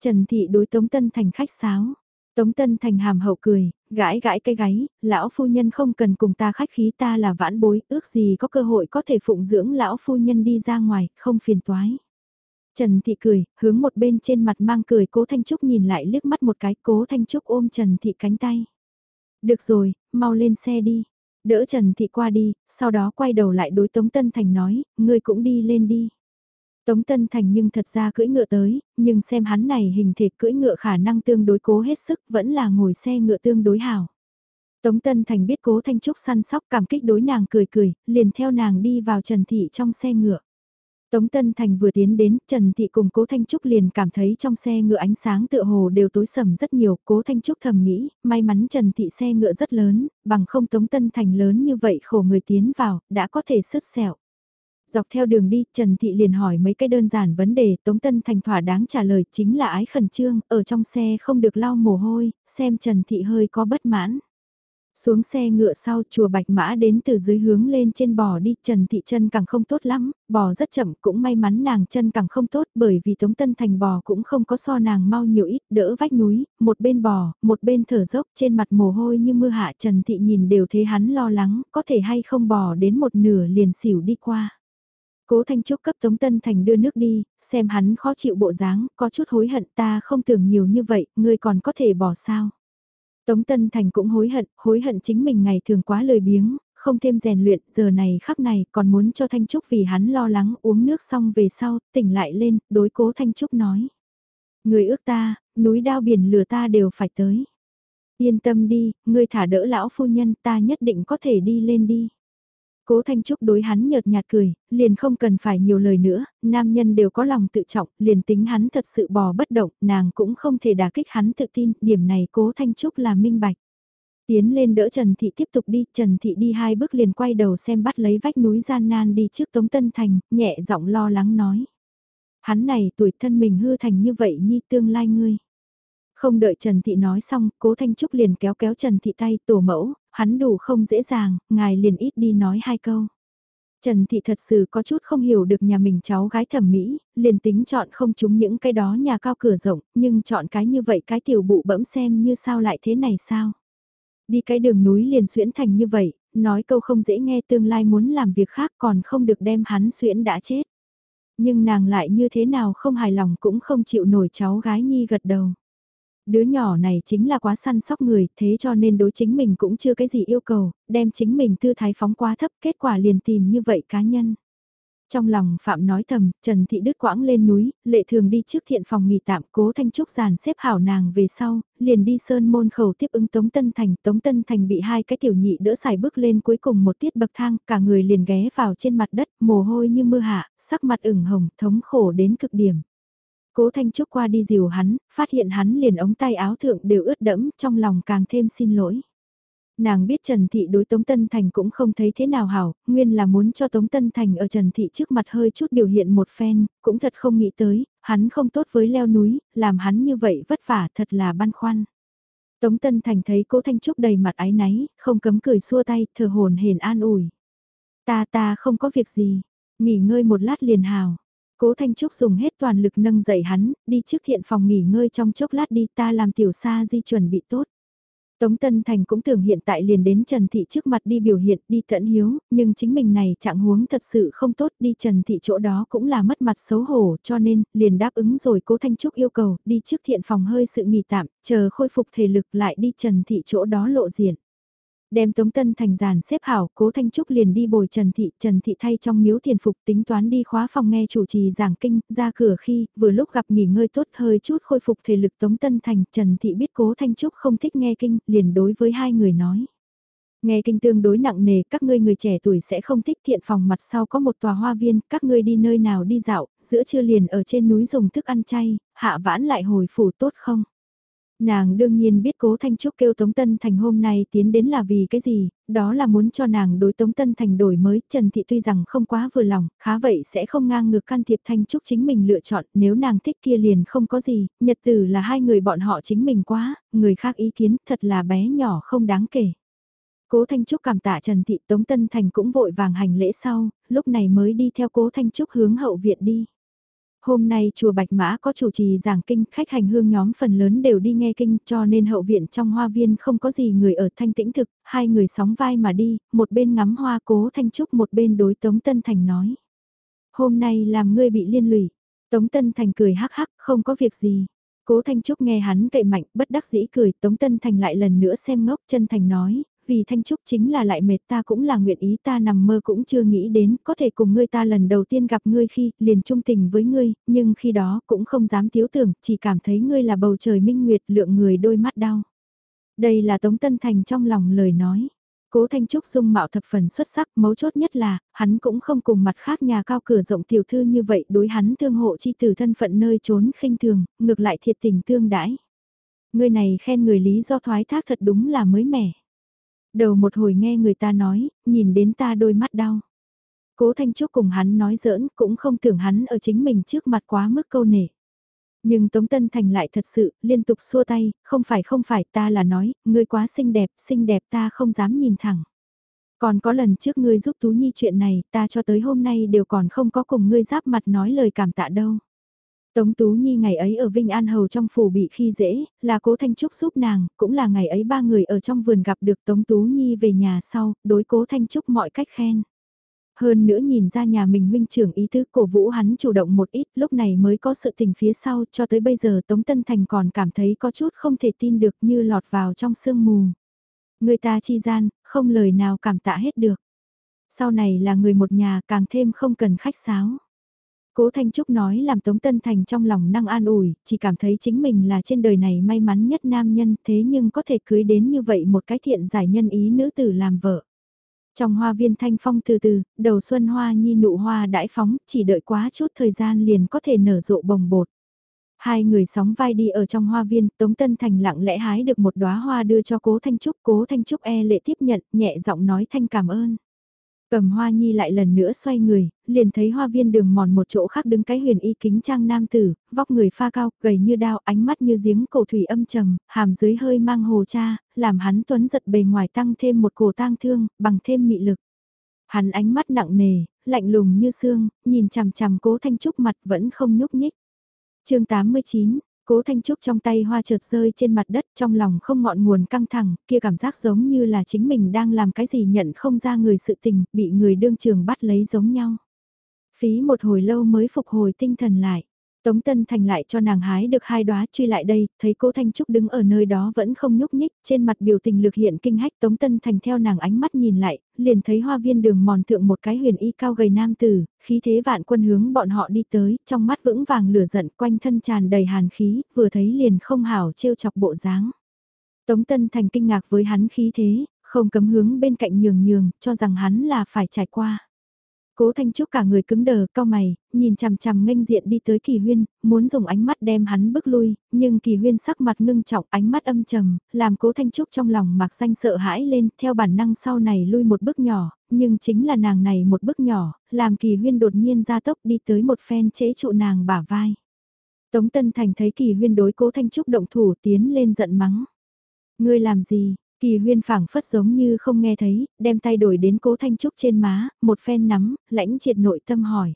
Trần Thị đối Tống Tân Thành khách sáo. Tống Tân Thành hàm hậu cười, gãi gãi cái gáy, lão phu nhân không cần cùng ta khách khí ta là vãn bối, ước gì có cơ hội có thể phụng dưỡng lão phu nhân đi ra ngoài, không phiền toái. Trần Thị cười, hướng một bên trên mặt mang cười cố Thanh Trúc nhìn lại liếc mắt một cái cố Thanh Trúc ôm Trần Thị cánh tay. Được rồi, mau lên xe đi. Đỡ Trần Thị qua đi, sau đó quay đầu lại đối Tống Tân Thành nói, ngươi cũng đi lên đi. Tống Tân Thành nhưng thật ra cưỡi ngựa tới, nhưng xem hắn này hình thể cưỡi ngựa khả năng tương đối cố hết sức vẫn là ngồi xe ngựa tương đối hảo. Tống Tân Thành biết cố Thanh Trúc săn sóc cảm kích đối nàng cười cười, liền theo nàng đi vào Trần Thị trong xe ngựa. Tống Tân Thành vừa tiến đến, Trần Thị cùng Cố Thanh Trúc liền cảm thấy trong xe ngựa ánh sáng tựa hồ đều tối sầm rất nhiều, Cố Thanh Trúc thầm nghĩ, may mắn Trần Thị xe ngựa rất lớn, bằng không Tống Tân Thành lớn như vậy khổ người tiến vào, đã có thể sứt sẹo. Dọc theo đường đi, Trần Thị liền hỏi mấy cái đơn giản vấn đề, Tống Tân Thành thỏa đáng trả lời chính là ái khẩn trương, ở trong xe không được lau mồ hôi, xem Trần Thị hơi có bất mãn. Xuống xe ngựa sau chùa Bạch Mã đến từ dưới hướng lên trên bò đi, Trần Thị chân càng không tốt lắm, bò rất chậm cũng may mắn nàng chân càng không tốt bởi vì Tống Tân Thành bò cũng không có so nàng mau nhiều ít, đỡ vách núi, một bên bò, một bên thở dốc trên mặt mồ hôi như mưa hạ Trần Thị nhìn đều thấy hắn lo lắng, có thể hay không bò đến một nửa liền xỉu đi qua. Cố Thanh Trúc cấp Tống Tân Thành đưa nước đi, xem hắn khó chịu bộ dáng, có chút hối hận ta không tưởng nhiều như vậy, ngươi còn có thể bỏ sao. Tống Tân Thành cũng hối hận, hối hận chính mình ngày thường quá lời biếng, không thêm rèn luyện, giờ này khắc này còn muốn cho Thanh Trúc vì hắn lo lắng uống nước xong về sau, tỉnh lại lên, đối cố Thanh Trúc nói. Người ước ta, núi đao biển lửa ta đều phải tới. Yên tâm đi, ngươi thả đỡ lão phu nhân ta nhất định có thể đi lên đi. Cố Thanh Trúc đối hắn nhợt nhạt cười, liền không cần phải nhiều lời nữa, nam nhân đều có lòng tự trọng, liền tính hắn thật sự bò bất động, nàng cũng không thể đả kích hắn tự tin, điểm này Cố Thanh Trúc là minh bạch. Tiến lên đỡ Trần Thị tiếp tục đi, Trần Thị đi hai bước liền quay đầu xem bắt lấy vách núi gian nan đi trước Tống Tân Thành, nhẹ giọng lo lắng nói. Hắn này tuổi thân mình hư thành như vậy nhi tương lai ngươi. Không đợi Trần Thị nói xong, cố Thanh Trúc liền kéo kéo Trần Thị tay tổ mẫu, hắn đủ không dễ dàng, ngài liền ít đi nói hai câu. Trần Thị thật sự có chút không hiểu được nhà mình cháu gái thẩm mỹ, liền tính chọn không chúng những cái đó nhà cao cửa rộng, nhưng chọn cái như vậy cái tiểu bụ bẫm xem như sao lại thế này sao. Đi cái đường núi liền xuyễn thành như vậy, nói câu không dễ nghe tương lai muốn làm việc khác còn không được đem hắn xuyễn đã chết. Nhưng nàng lại như thế nào không hài lòng cũng không chịu nổi cháu gái nhi gật đầu đứa nhỏ này chính là quá săn sóc người, thế cho nên đối chính mình cũng chưa cái gì yêu cầu, đem chính mình tư thái phóng quá thấp, kết quả liền tìm như vậy cá nhân. Trong lòng Phạm nói thầm, Trần Thị Đức quãng lên núi, lệ thường đi trước thiện phòng nghỉ tạm cố thanh trúc giàn xếp hảo nàng về sau, liền đi sơn môn khẩu tiếp ứng Tống Tân Thành. Tống Tân Thành bị hai cái tiểu nhị đỡ xài bước lên cuối cùng một tiết bậc thang, cả người liền ghé vào trên mặt đất, mồ hôi như mưa hạ, sắc mặt ửng hồng, thống khổ đến cực điểm. Cố Thanh Trúc qua đi dìu hắn, phát hiện hắn liền ống tay áo thượng đều ướt đẫm, trong lòng càng thêm xin lỗi. Nàng biết Trần Thị đối Tống Tân Thành cũng không thấy thế nào hảo, nguyên là muốn cho Tống Tân Thành ở Trần Thị trước mặt hơi chút biểu hiện một phen, cũng thật không nghĩ tới, hắn không tốt với leo núi, làm hắn như vậy vất vả thật là băn khoăn. Tống Tân Thành thấy cố Thanh Trúc đầy mặt ái náy, không cấm cười xua tay, thờ hồn hền an ủi. Ta ta không có việc gì, nghỉ ngơi một lát liền hào. Cố Thanh Trúc dùng hết toàn lực nâng dậy hắn, đi trước thiện phòng nghỉ ngơi trong chốc lát đi ta làm tiểu sa di chuẩn bị tốt. Tống Tân Thành cũng tưởng hiện tại liền đến Trần Thị trước mặt đi biểu hiện, đi tận hiếu, nhưng chính mình này trạng huống thật sự không tốt đi Trần Thị chỗ đó cũng là mất mặt xấu hổ cho nên liền đáp ứng rồi Cố Thanh Trúc yêu cầu đi trước thiện phòng hơi sự nghỉ tạm, chờ khôi phục thể lực lại đi Trần Thị chỗ đó lộ diện. Đem Tống Tân Thành giàn xếp hảo, Cố Thanh Trúc liền đi bồi Trần Thị, Trần Thị thay trong miếu thiền phục tính toán đi khóa phòng nghe chủ trì giảng kinh, ra cửa khi, vừa lúc gặp nghỉ ngơi tốt hơi chút khôi phục thể lực Tống Tân Thành, Trần Thị biết Cố Thanh Trúc không thích nghe kinh, liền đối với hai người nói. Nghe kinh tương đối nặng nề, các ngươi người trẻ tuổi sẽ không thích thiện phòng mặt sau có một tòa hoa viên, các ngươi đi nơi nào đi dạo, giữa trưa liền ở trên núi dùng thức ăn chay, hạ vãn lại hồi phủ tốt không? Nàng đương nhiên biết cố Thanh Trúc kêu Tống Tân Thành hôm nay tiến đến là vì cái gì, đó là muốn cho nàng đối Tống Tân Thành đổi mới, Trần Thị tuy rằng không quá vừa lòng, khá vậy sẽ không ngang ngược can thiệp Thanh Trúc chính mình lựa chọn, nếu nàng thích kia liền không có gì, nhật tử là hai người bọn họ chính mình quá, người khác ý kiến thật là bé nhỏ không đáng kể. Cố Thanh Trúc cảm tạ Trần Thị Tống Tân Thành cũng vội vàng hành lễ sau, lúc này mới đi theo Cố Thanh Trúc hướng hậu viện đi. Hôm nay chùa Bạch Mã có chủ trì giảng kinh, khách hành hương nhóm phần lớn đều đi nghe kinh cho nên hậu viện trong hoa viên không có gì người ở thanh tĩnh thực, hai người sóng vai mà đi, một bên ngắm hoa cố thanh trúc một bên đối Tống Tân Thành nói. Hôm nay làm ngươi bị liên lụy, Tống Tân Thành cười hắc hắc, không có việc gì. Cố Thanh Trúc nghe hắn cậy mạnh, bất đắc dĩ cười, Tống Tân Thành lại lần nữa xem ngốc, chân thành nói, vì Thanh Trúc chính là lại mệt ta cũng là nguyện ý ta nằm mơ cũng chưa nghĩ đến, có thể cùng ngươi ta lần đầu tiên gặp ngươi khi liền trung tình với ngươi, nhưng khi đó cũng không dám tiếu tưởng, chỉ cảm thấy ngươi là bầu trời minh nguyệt lượng người đôi mắt đau. Đây là Tống Tân Thành trong lòng lời nói. Cố Thanh Trúc dung mạo thập phần xuất sắc, mấu chốt nhất là, hắn cũng không cùng mặt khác nhà cao cửa rộng tiểu thư như vậy đối hắn thương hộ chi từ thân phận nơi trốn khinh thường, ngược lại thiệt tình tương đãi. Người này khen người lý do thoái thác thật đúng là mới mẻ. Đầu một hồi nghe người ta nói, nhìn đến ta đôi mắt đau. Cố Thanh Trúc cùng hắn nói giỡn, cũng không tưởng hắn ở chính mình trước mặt quá mức câu nể. Nhưng Tống Tân Thành lại thật sự, liên tục xua tay, không phải không phải ta là nói, ngươi quá xinh đẹp, xinh đẹp ta không dám nhìn thẳng. Còn có lần trước ngươi giúp Tú Nhi chuyện này, ta cho tới hôm nay đều còn không có cùng ngươi giáp mặt nói lời cảm tạ đâu. Tống Tú Nhi ngày ấy ở Vinh An Hầu trong phủ bị khi dễ, là cố Thanh Trúc giúp nàng, cũng là ngày ấy ba người ở trong vườn gặp được Tống Tú Nhi về nhà sau, đối cố Thanh Trúc mọi cách khen. Hơn nữa nhìn ra nhà mình huynh trưởng ý thức cổ vũ hắn chủ động một ít lúc này mới có sự tình phía sau cho tới bây giờ Tống Tân Thành còn cảm thấy có chút không thể tin được như lọt vào trong sương mù. Người ta chi gian, không lời nào cảm tạ hết được. Sau này là người một nhà càng thêm không cần khách sáo. Cố Thanh Trúc nói làm Tống Tân Thành trong lòng năng an ủi, chỉ cảm thấy chính mình là trên đời này may mắn nhất nam nhân thế nhưng có thể cưới đến như vậy một cái thiện giải nhân ý nữ tử làm vợ. Trong hoa viên thanh phong từ từ, đầu xuân hoa nhi nụ hoa đãi phóng, chỉ đợi quá chút thời gian liền có thể nở rộ bồng bột. Hai người sóng vai đi ở trong hoa viên, Tống Tân Thành lặng lẽ hái được một đóa hoa đưa cho Cố Thanh Trúc, Cố Thanh Trúc e lệ tiếp nhận, nhẹ giọng nói thanh cảm ơn. Cầm hoa nhi lại lần nữa xoay người, liền thấy hoa viên đường mòn một chỗ khác đứng cái huyền y kính trang nam tử, vóc người pha cao, gầy như đao, ánh mắt như giếng cổ thủy âm trầm, hàm dưới hơi mang hồ cha, làm hắn tuấn giật bề ngoài tăng thêm một cổ tang thương, bằng thêm mị lực. Hắn ánh mắt nặng nề, lạnh lùng như xương, nhìn chằm chằm cố thanh trúc mặt vẫn không nhúc nhích. chương 89, Cố Thanh Trúc trong tay hoa chợt rơi trên mặt đất trong lòng không ngọn nguồn căng thẳng, kia cảm giác giống như là chính mình đang làm cái gì nhận không ra người sự tình, bị người đương trường bắt lấy giống nhau. Phí một hồi lâu mới phục hồi tinh thần lại. Tống Tân Thành lại cho nàng hái được hai đóa truy lại đây, thấy cố Thanh Trúc đứng ở nơi đó vẫn không nhúc nhích, trên mặt biểu tình lực hiện kinh hách Tống Tân Thành theo nàng ánh mắt nhìn lại, liền thấy hoa viên đường mòn thượng một cái huyền y cao gầy nam tử, khí thế vạn quân hướng bọn họ đi tới, trong mắt vững vàng lửa giận quanh thân tràn đầy hàn khí, vừa thấy liền không hảo trêu chọc bộ dáng. Tống Tân Thành kinh ngạc với hắn khí thế, không cấm hướng bên cạnh nhường nhường, cho rằng hắn là phải trải qua. Cố Thanh Trúc cả người cứng đờ, cao mày, nhìn chằm chằm nghênh diện đi tới Kỳ Huyên, muốn dùng ánh mắt đem hắn bước lui, nhưng Kỳ Huyên sắc mặt ngưng trọng, ánh mắt âm trầm, làm Cố Thanh Trúc trong lòng mạc danh sợ hãi lên, theo bản năng sau này lui một bước nhỏ, nhưng chính là nàng này một bước nhỏ, làm Kỳ Huyên đột nhiên ra tốc đi tới một phen chế trụ nàng bả vai. Tống Tân Thành thấy Kỳ Huyên đối Cố Thanh Trúc động thủ tiến lên giận mắng. Ngươi làm gì, Kỳ huyên phảng phất giống như không nghe thấy, đem tay đổi đến cố thanh trúc trên má, một phen nắm, lãnh triệt nội tâm hỏi.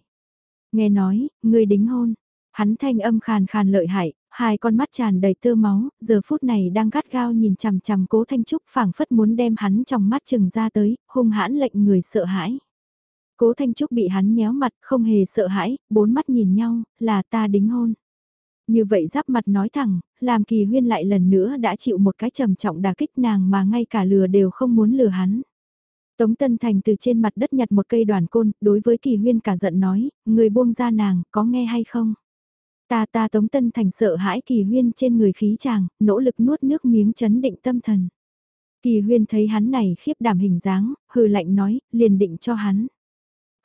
Nghe nói, người đính hôn. Hắn thanh âm khàn khàn lợi hại, hai con mắt tràn đầy tơ máu, giờ phút này đang gắt gao nhìn chằm chằm cố thanh trúc phảng phất muốn đem hắn trong mắt chừng ra tới, hung hãn lệnh người sợ hãi. Cố thanh trúc bị hắn nhéo mặt, không hề sợ hãi, bốn mắt nhìn nhau, là ta đính hôn. Như vậy giáp mặt nói thẳng, làm kỳ huyên lại lần nữa đã chịu một cái trầm trọng đà kích nàng mà ngay cả lừa đều không muốn lừa hắn. Tống Tân Thành từ trên mặt đất nhặt một cây đoàn côn, đối với kỳ huyên cả giận nói, người buông ra nàng, có nghe hay không? Ta ta Tống Tân Thành sợ hãi kỳ huyên trên người khí chàng, nỗ lực nuốt nước miếng chấn định tâm thần. Kỳ huyên thấy hắn này khiếp đảm hình dáng, hừ lạnh nói, liền định cho hắn.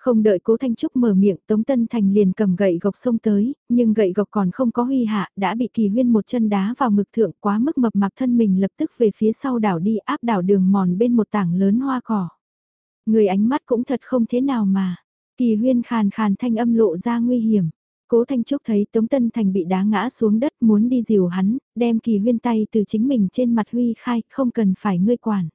Không đợi cố Thanh Trúc mở miệng Tống Tân Thành liền cầm gậy gộc xông tới, nhưng gậy gộc còn không có huy hạ, đã bị kỳ huyên một chân đá vào ngực thượng quá mức mập mạp thân mình lập tức về phía sau đảo đi áp đảo đường mòn bên một tảng lớn hoa cỏ. Người ánh mắt cũng thật không thế nào mà. Kỳ huyên khàn khàn thanh âm lộ ra nguy hiểm. Cố Thanh Trúc thấy Tống Tân Thành bị đá ngã xuống đất muốn đi dìu hắn, đem kỳ huyên tay từ chính mình trên mặt huy khai, không cần phải ngươi quản.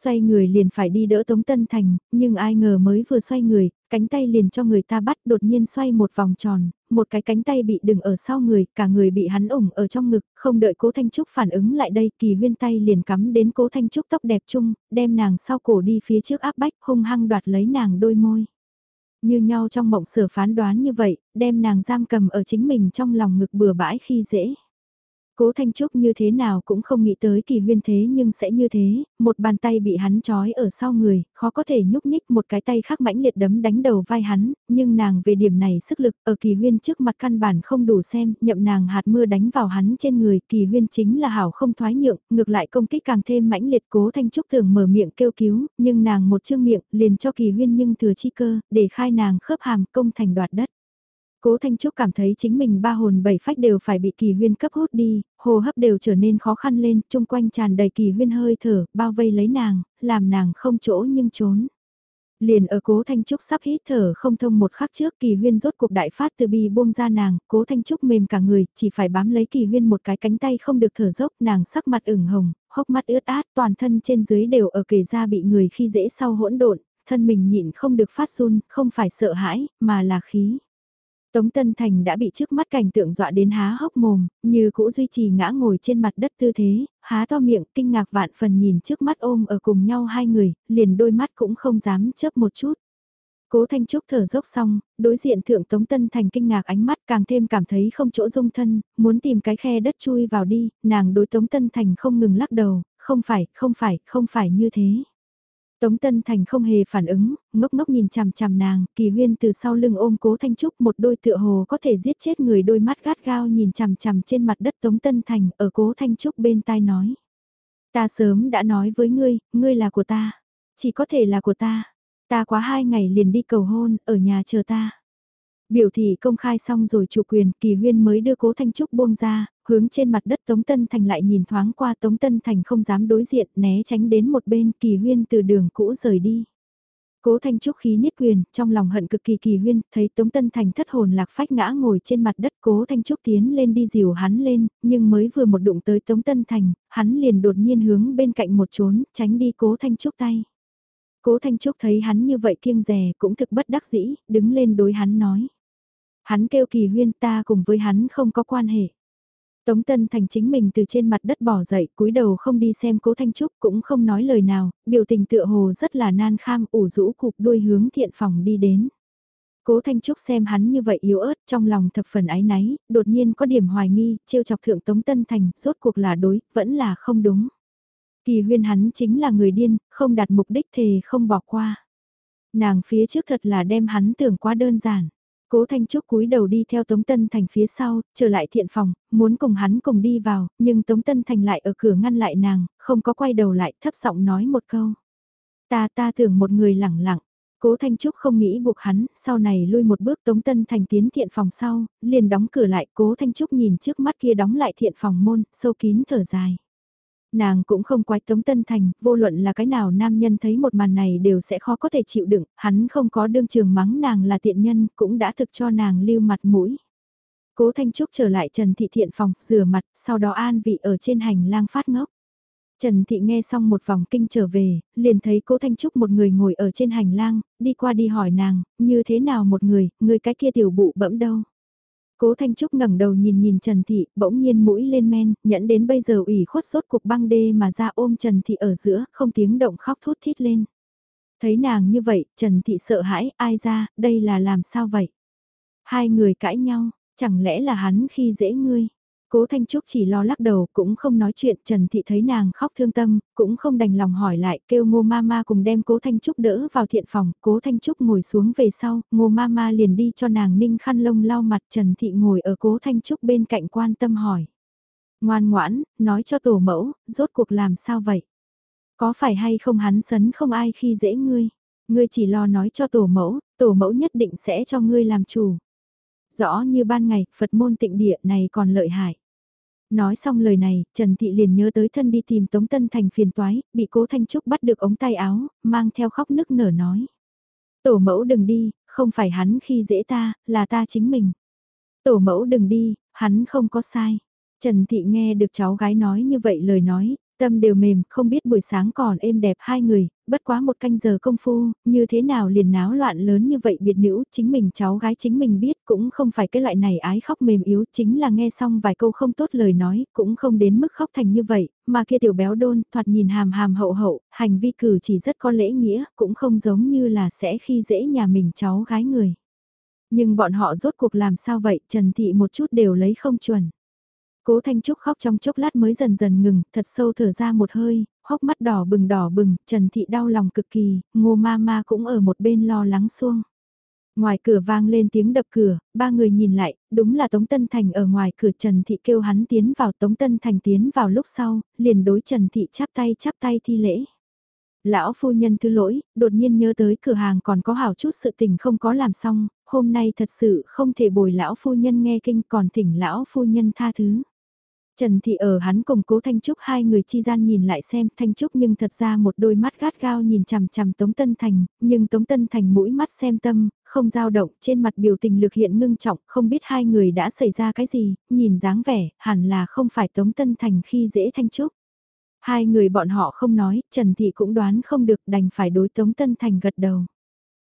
Xoay người liền phải đi đỡ Tống Tân Thành, nhưng ai ngờ mới vừa xoay người, cánh tay liền cho người ta bắt đột nhiên xoay một vòng tròn, một cái cánh tay bị đừng ở sau người, cả người bị hắn ủng ở trong ngực, không đợi cố Thanh Trúc phản ứng lại đây, kỳ huyên tay liền cắm đến cố Thanh Trúc tóc đẹp chung, đem nàng sau cổ đi phía trước áp bách, hung hăng đoạt lấy nàng đôi môi. Như nhau trong mộng sửa phán đoán như vậy, đem nàng giam cầm ở chính mình trong lòng ngực bừa bãi khi dễ. Cố Thanh Trúc như thế nào cũng không nghĩ tới kỳ huyên thế nhưng sẽ như thế, một bàn tay bị hắn trói ở sau người, khó có thể nhúc nhích một cái tay khác mãnh liệt đấm đánh đầu vai hắn, nhưng nàng về điểm này sức lực ở kỳ huyên trước mặt căn bản không đủ xem, nhậm nàng hạt mưa đánh vào hắn trên người, kỳ huyên chính là hảo không thoái nhượng, ngược lại công kích càng thêm mãnh liệt cố Thanh Trúc thường mở miệng kêu cứu, nhưng nàng một chương miệng liền cho kỳ huyên nhưng thừa chi cơ, để khai nàng khớp hàm công thành đoạt đất. Cố Thanh Trúc cảm thấy chính mình ba hồn bảy phách đều phải bị kỳ huyên cấp hút đi, hô hấp đều trở nên khó khăn lên, chung quanh tràn đầy kỳ huyên hơi thở, bao vây lấy nàng, làm nàng không chỗ nhưng trốn. Liền ở cố Thanh Trúc sắp hít thở không thông một khắc trước kỳ huyên rốt cuộc đại phát từ bi buông ra nàng, cố Thanh Trúc mềm cả người, chỉ phải bám lấy kỳ huyên một cái cánh tay không được thở dốc, nàng sắc mặt ửng hồng, hốc mắt ướt át, toàn thân trên dưới đều ở kề ra bị người khi dễ sau hỗn độn, thân mình nhịn không được phát run, không phải sợ hãi, mà là khí. Tống Tân Thành đã bị trước mắt cảnh tượng dọa đến há hốc mồm, như cũ duy trì ngã ngồi trên mặt đất tư thế, há to miệng kinh ngạc vạn phần nhìn trước mắt ôm ở cùng nhau hai người, liền đôi mắt cũng không dám chớp một chút. Cố Thanh Trúc thở dốc xong, đối diện thượng Tống Tân Thành kinh ngạc ánh mắt càng thêm cảm thấy không chỗ dung thân, muốn tìm cái khe đất chui vào đi, nàng đối Tống Tân Thành không ngừng lắc đầu, không phải, không phải, không phải như thế. Tống Tân Thành không hề phản ứng, ngốc ngốc nhìn chằm chằm nàng, kỳ huyên từ sau lưng ôm cố Thanh Trúc một đôi tựa hồ có thể giết chết người đôi mắt gắt gao nhìn chằm chằm trên mặt đất Tống Tân Thành ở cố Thanh Trúc bên tai nói. Ta sớm đã nói với ngươi, ngươi là của ta, chỉ có thể là của ta, ta quá hai ngày liền đi cầu hôn, ở nhà chờ ta. Biểu thị công khai xong rồi chủ quyền, kỳ huyên mới đưa cố Thanh Trúc buông ra, hướng trên mặt đất Tống Tân Thành lại nhìn thoáng qua Tống Tân Thành không dám đối diện né tránh đến một bên kỳ huyên từ đường cũ rời đi. Cố Thanh Trúc khí nhất quyền, trong lòng hận cực kỳ kỳ huyên, thấy Tống Tân Thành thất hồn lạc phách ngã ngồi trên mặt đất Cố Thanh Trúc tiến lên đi dìu hắn lên, nhưng mới vừa một đụng tới Tống Tân Thành, hắn liền đột nhiên hướng bên cạnh một trốn, tránh đi Cố Thanh Trúc tay. Cố Thanh Trúc thấy hắn như vậy kiêng rè cũng thực bất đắc dĩ, đứng lên đối hắn nói. Hắn kêu kỳ huyên ta cùng với hắn không có quan hệ. Tống Tân Thành chính mình từ trên mặt đất bỏ dậy, cúi đầu không đi xem Cố Thanh Trúc cũng không nói lời nào, biểu tình tựa hồ rất là nan kham ủ rũ cục đuôi hướng thiện phòng đi đến. Cố Thanh Trúc xem hắn như vậy yếu ớt trong lòng thập phần ái náy, đột nhiên có điểm hoài nghi, trêu chọc thượng Tống Tân Thành, rốt cuộc là đối, vẫn là không đúng. Kỳ huyên hắn chính là người điên, không đạt mục đích thề không bỏ qua. Nàng phía trước thật là đem hắn tưởng quá đơn giản. Cố Thanh Trúc cúi đầu đi theo Tống Tân Thành phía sau, trở lại thiện phòng, muốn cùng hắn cùng đi vào, nhưng Tống Tân Thành lại ở cửa ngăn lại nàng, không có quay đầu lại thấp giọng nói một câu. Ta ta tưởng một người lẳng lặng. Cố Thanh Trúc không nghĩ buộc hắn, sau này lui một bước Tống Tân Thành tiến thiện phòng sau, liền đóng cửa lại, Cố Thanh Trúc nhìn trước mắt kia đóng lại thiện phòng môn, sâu kín thở dài. Nàng cũng không quái Tống Tân Thành, vô luận là cái nào nam nhân thấy một màn này đều sẽ khó có thể chịu đựng, hắn không có đương trường mắng nàng là tiện nhân, cũng đã thực cho nàng lưu mặt mũi. Cố Thanh Trúc trở lại Trần Thị Thiện phòng, rửa mặt, sau đó an vị ở trên hành lang phát ngốc. Trần Thị nghe xong một vòng kinh trở về, liền thấy cố Thanh Trúc một người ngồi ở trên hành lang, đi qua đi hỏi nàng, như thế nào một người, người cái kia tiểu bụ bẫm đâu. Cố Thanh Trúc ngẩng đầu nhìn nhìn Trần Thị, bỗng nhiên mũi lên men, nhẫn đến bây giờ ủy khuất sốt cục băng đê mà ra ôm Trần Thị ở giữa, không tiếng động khóc thút thít lên. Thấy nàng như vậy, Trần Thị sợ hãi, ai ra, đây là làm sao vậy? Hai người cãi nhau, chẳng lẽ là hắn khi dễ ngươi? Cố Thanh Trúc chỉ lo lắc đầu cũng không nói chuyện Trần Thị thấy nàng khóc thương tâm, cũng không đành lòng hỏi lại kêu ngô mama cùng đem cố Thanh Trúc đỡ vào thiện phòng, cố Thanh Trúc ngồi xuống về sau, ngô mama liền đi cho nàng ninh khăn lông lau mặt Trần Thị ngồi ở cố Thanh Trúc bên cạnh quan tâm hỏi. Ngoan ngoãn, nói cho tổ mẫu, rốt cuộc làm sao vậy? Có phải hay không hắn sấn không ai khi dễ ngươi? Ngươi chỉ lo nói cho tổ mẫu, tổ mẫu nhất định sẽ cho ngươi làm chủ. Rõ như ban ngày, Phật môn tịnh địa này còn lợi hại. Nói xong lời này, Trần Thị liền nhớ tới thân đi tìm Tống Tân Thành phiền toái, bị cố Thanh Trúc bắt được ống tay áo, mang theo khóc nức nở nói. Tổ mẫu đừng đi, không phải hắn khi dễ ta, là ta chính mình. Tổ mẫu đừng đi, hắn không có sai. Trần Thị nghe được cháu gái nói như vậy lời nói, Tâm đều mềm, không biết buổi sáng còn êm đẹp hai người, bất quá một canh giờ công phu, như thế nào liền náo loạn lớn như vậy biệt nữ, chính mình cháu gái chính mình biết cũng không phải cái loại này ái khóc mềm yếu, chính là nghe xong vài câu không tốt lời nói, cũng không đến mức khóc thành như vậy, mà kia tiểu béo đôn, thoạt nhìn hàm hàm hậu hậu, hành vi cử chỉ rất có lễ nghĩa, cũng không giống như là sẽ khi dễ nhà mình cháu gái người. Nhưng bọn họ rốt cuộc làm sao vậy, Trần Thị một chút đều lấy không chuẩn. Cố Thanh Trúc khóc trong chốc lát mới dần dần ngừng, thật sâu thở ra một hơi, hốc mắt đỏ bừng đỏ bừng, Trần Thị đau lòng cực kỳ, ngô ma ma cũng ở một bên lo lắng xuông. Ngoài cửa vang lên tiếng đập cửa, ba người nhìn lại, đúng là Tống Tân Thành ở ngoài cửa Trần Thị kêu hắn tiến vào Tống Tân Thành tiến vào lúc sau, liền đối Trần Thị chắp tay chắp tay thi lễ. Lão phu nhân thứ lỗi, đột nhiên nhớ tới cửa hàng còn có hảo chút sự tình không có làm xong, hôm nay thật sự không thể bồi lão phu nhân nghe kinh còn thỉnh lão phu nhân tha thứ. Trần Thị ở hắn cùng cố Thanh Trúc hai người chi gian nhìn lại xem Thanh Trúc nhưng thật ra một đôi mắt gắt gao nhìn chằm chằm Tống Tân Thành, nhưng Tống Tân Thành mũi mắt xem tâm, không dao động trên mặt biểu tình lực hiện ngưng trọng, không biết hai người đã xảy ra cái gì, nhìn dáng vẻ, hẳn là không phải Tống Tân Thành khi dễ Thanh Trúc. Hai người bọn họ không nói, Trần Thị cũng đoán không được đành phải đối Tống Tân Thành gật đầu.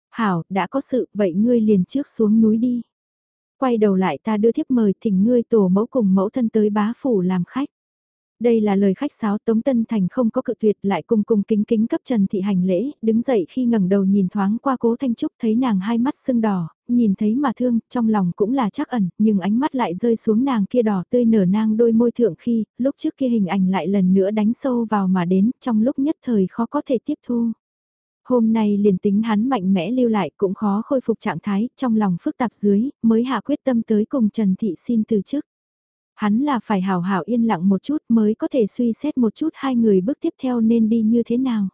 Hảo, đã có sự, vậy ngươi liền trước xuống núi đi quay đầu lại ta đưa thiếp mời thỉnh ngươi tổ mẫu cùng mẫu thân tới bá phủ làm khách. Đây là lời khách sáo Tống Tân Thành không có cự tuyệt lại cung cung kính kính cấp Trần Thị hành lễ, đứng dậy khi ngẩng đầu nhìn thoáng qua cố Thanh Trúc thấy nàng hai mắt sưng đỏ, nhìn thấy mà thương, trong lòng cũng là chắc ẩn, nhưng ánh mắt lại rơi xuống nàng kia đỏ tươi nở nang đôi môi thượng khi, lúc trước kia hình ảnh lại lần nữa đánh sâu vào mà đến, trong lúc nhất thời khó có thể tiếp thu. Hôm nay liền tính hắn mạnh mẽ lưu lại cũng khó khôi phục trạng thái, trong lòng phức tạp dưới, mới hạ quyết tâm tới cùng Trần Thị xin từ chức. Hắn là phải hào hảo yên lặng một chút mới có thể suy xét một chút hai người bước tiếp theo nên đi như thế nào.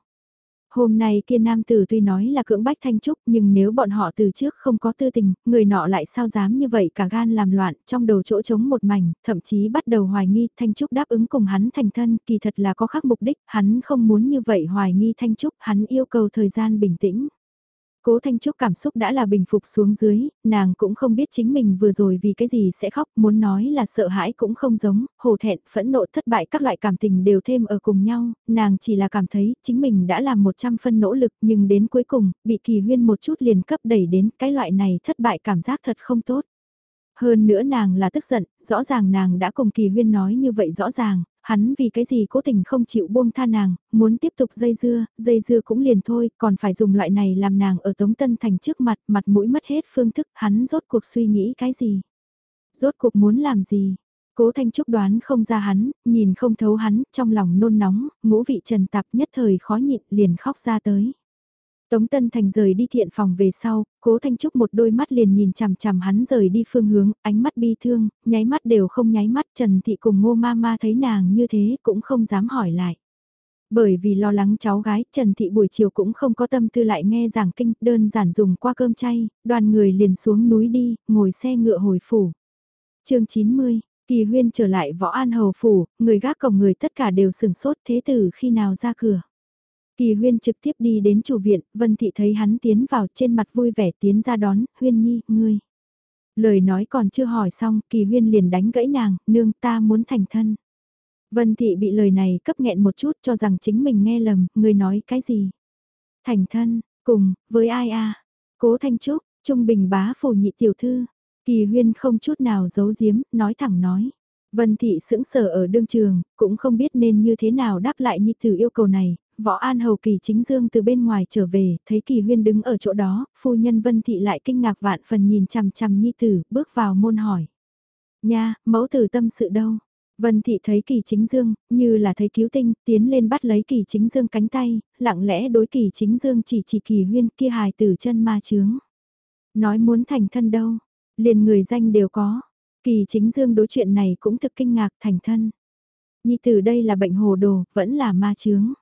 Hôm nay kia nam tử tuy nói là cưỡng bách Thanh Trúc nhưng nếu bọn họ từ trước không có tư tình, người nọ lại sao dám như vậy cả gan làm loạn trong đầu chỗ trống một mảnh, thậm chí bắt đầu hoài nghi Thanh Trúc đáp ứng cùng hắn thành thân kỳ thật là có khác mục đích, hắn không muốn như vậy hoài nghi Thanh Trúc, hắn yêu cầu thời gian bình tĩnh. Cố Thanh Trúc cảm xúc đã là bình phục xuống dưới, nàng cũng không biết chính mình vừa rồi vì cái gì sẽ khóc, muốn nói là sợ hãi cũng không giống, hồ thẹn, phẫn nộ, thất bại các loại cảm tình đều thêm ở cùng nhau, nàng chỉ là cảm thấy chính mình đã làm 100 phân nỗ lực nhưng đến cuối cùng, bị kỳ huyên một chút liền cấp đẩy đến cái loại này thất bại cảm giác thật không tốt. Hơn nữa nàng là tức giận, rõ ràng nàng đã cùng kỳ huyên nói như vậy rõ ràng, hắn vì cái gì cố tình không chịu buông tha nàng, muốn tiếp tục dây dưa, dây dưa cũng liền thôi, còn phải dùng loại này làm nàng ở Tống Tân Thành trước mặt, mặt mũi mất hết phương thức, hắn rốt cuộc suy nghĩ cái gì? Rốt cuộc muốn làm gì? Cố Thanh Trúc đoán không ra hắn, nhìn không thấu hắn, trong lòng nôn nóng, ngũ vị trần tạp nhất thời khó nhịn liền khóc ra tới. Tống Tân Thành rời đi thiện phòng về sau, cố Thanh Trúc một đôi mắt liền nhìn chằm chằm hắn rời đi phương hướng, ánh mắt bi thương, nháy mắt đều không nháy mắt Trần Thị cùng ngô ma ma thấy nàng như thế cũng không dám hỏi lại. Bởi vì lo lắng cháu gái, Trần Thị buổi chiều cũng không có tâm tư lại nghe giảng kinh, đơn giản dùng qua cơm chay, đoàn người liền xuống núi đi, ngồi xe ngựa hồi phủ. chương 90, Kỳ Huyên trở lại võ an hầu phủ, người gác cổng người tất cả đều sừng sốt thế tử khi nào ra cửa. Kỳ huyên trực tiếp đi đến chủ viện, Vân Thị thấy hắn tiến vào trên mặt vui vẻ tiến ra đón, huyên nhi, ngươi. Lời nói còn chưa hỏi xong, kỳ huyên liền đánh gãy nàng, nương ta muốn thành thân. Vân Thị bị lời này cấp nghẹn một chút cho rằng chính mình nghe lầm, ngươi nói cái gì. Thành thân, cùng, với ai a Cố Thanh Trúc, Trung Bình bá phủ nhị tiểu thư. Kỳ huyên không chút nào giấu giếm, nói thẳng nói. Vân Thị sững sờ ở đương trường, cũng không biết nên như thế nào đáp lại nhi tử yêu cầu này, võ an hầu kỳ chính dương từ bên ngoài trở về, thấy kỳ huyên đứng ở chỗ đó, phu nhân vân thị lại kinh ngạc vạn phần nhìn chằm chằm nhi tử, bước vào môn hỏi. Nha, mẫu tử tâm sự đâu? Vân thị thấy kỳ chính dương, như là thấy cứu tinh, tiến lên bắt lấy kỳ chính dương cánh tay, lặng lẽ đối kỳ chính dương chỉ chỉ kỳ huyên kia hài tử chân ma chướng. Nói muốn thành thân đâu, liền người danh đều có. Kỳ chính dương đối chuyện này cũng thực kinh ngạc thành thân. Nhi tử đây là bệnh hồ đồ, vẫn là ma chướng.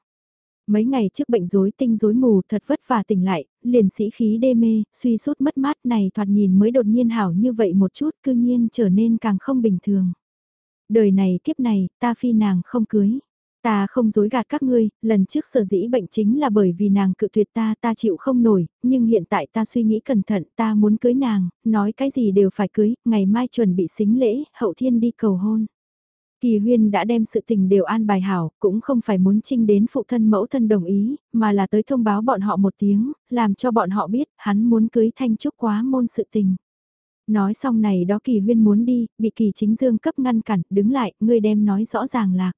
Mấy ngày trước bệnh rối tinh rối mù thật vất vả tỉnh lại, liền sĩ khí đê mê, suy sút mất mát này thoạt nhìn mới đột nhiên hảo như vậy một chút cư nhiên trở nên càng không bình thường. Đời này kiếp này, ta phi nàng không cưới. Ta không dối gạt các ngươi, lần trước sở dĩ bệnh chính là bởi vì nàng cự tuyệt ta ta chịu không nổi, nhưng hiện tại ta suy nghĩ cẩn thận ta muốn cưới nàng, nói cái gì đều phải cưới, ngày mai chuẩn bị xính lễ, hậu thiên đi cầu hôn. Kỳ huyên đã đem sự tình đều an bài hảo, cũng không phải muốn trinh đến phụ thân mẫu thân đồng ý, mà là tới thông báo bọn họ một tiếng, làm cho bọn họ biết hắn muốn cưới thanh trúc quá môn sự tình. Nói xong này đó kỳ huyên muốn đi, bị kỳ chính dương cấp ngăn cản, đứng lại, ngươi đem nói rõ ràng lạc.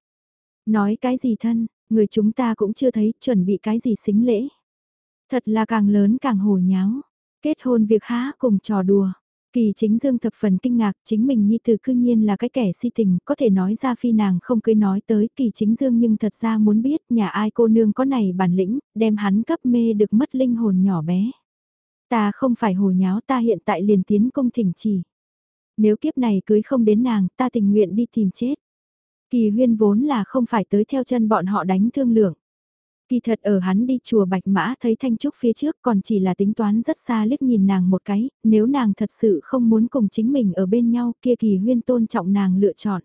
Nói cái gì thân, người chúng ta cũng chưa thấy, chuẩn bị cái gì xính lễ. Thật là càng lớn càng hồ nháo, kết hôn việc há cùng trò đùa. Kỳ chính dương thập phần kinh ngạc, chính mình nhi từ cư nhiên là cái kẻ si tình, có thể nói ra phi nàng không cưới nói tới kỳ chính dương nhưng thật ra muốn biết nhà ai cô nương có này bản lĩnh, đem hắn cấp mê được mất linh hồn nhỏ bé. Ta không phải hồ nháo ta hiện tại liền tiến công thỉnh chỉ. Nếu kiếp này cưới không đến nàng, ta tình nguyện đi tìm chết. Kỳ huyên vốn là không phải tới theo chân bọn họ đánh thương lượng. Kỳ thật ở hắn đi chùa Bạch Mã thấy Thanh Trúc phía trước còn chỉ là tính toán rất xa liếc nhìn nàng một cái, nếu nàng thật sự không muốn cùng chính mình ở bên nhau kia kỳ huyên tôn trọng nàng lựa chọn.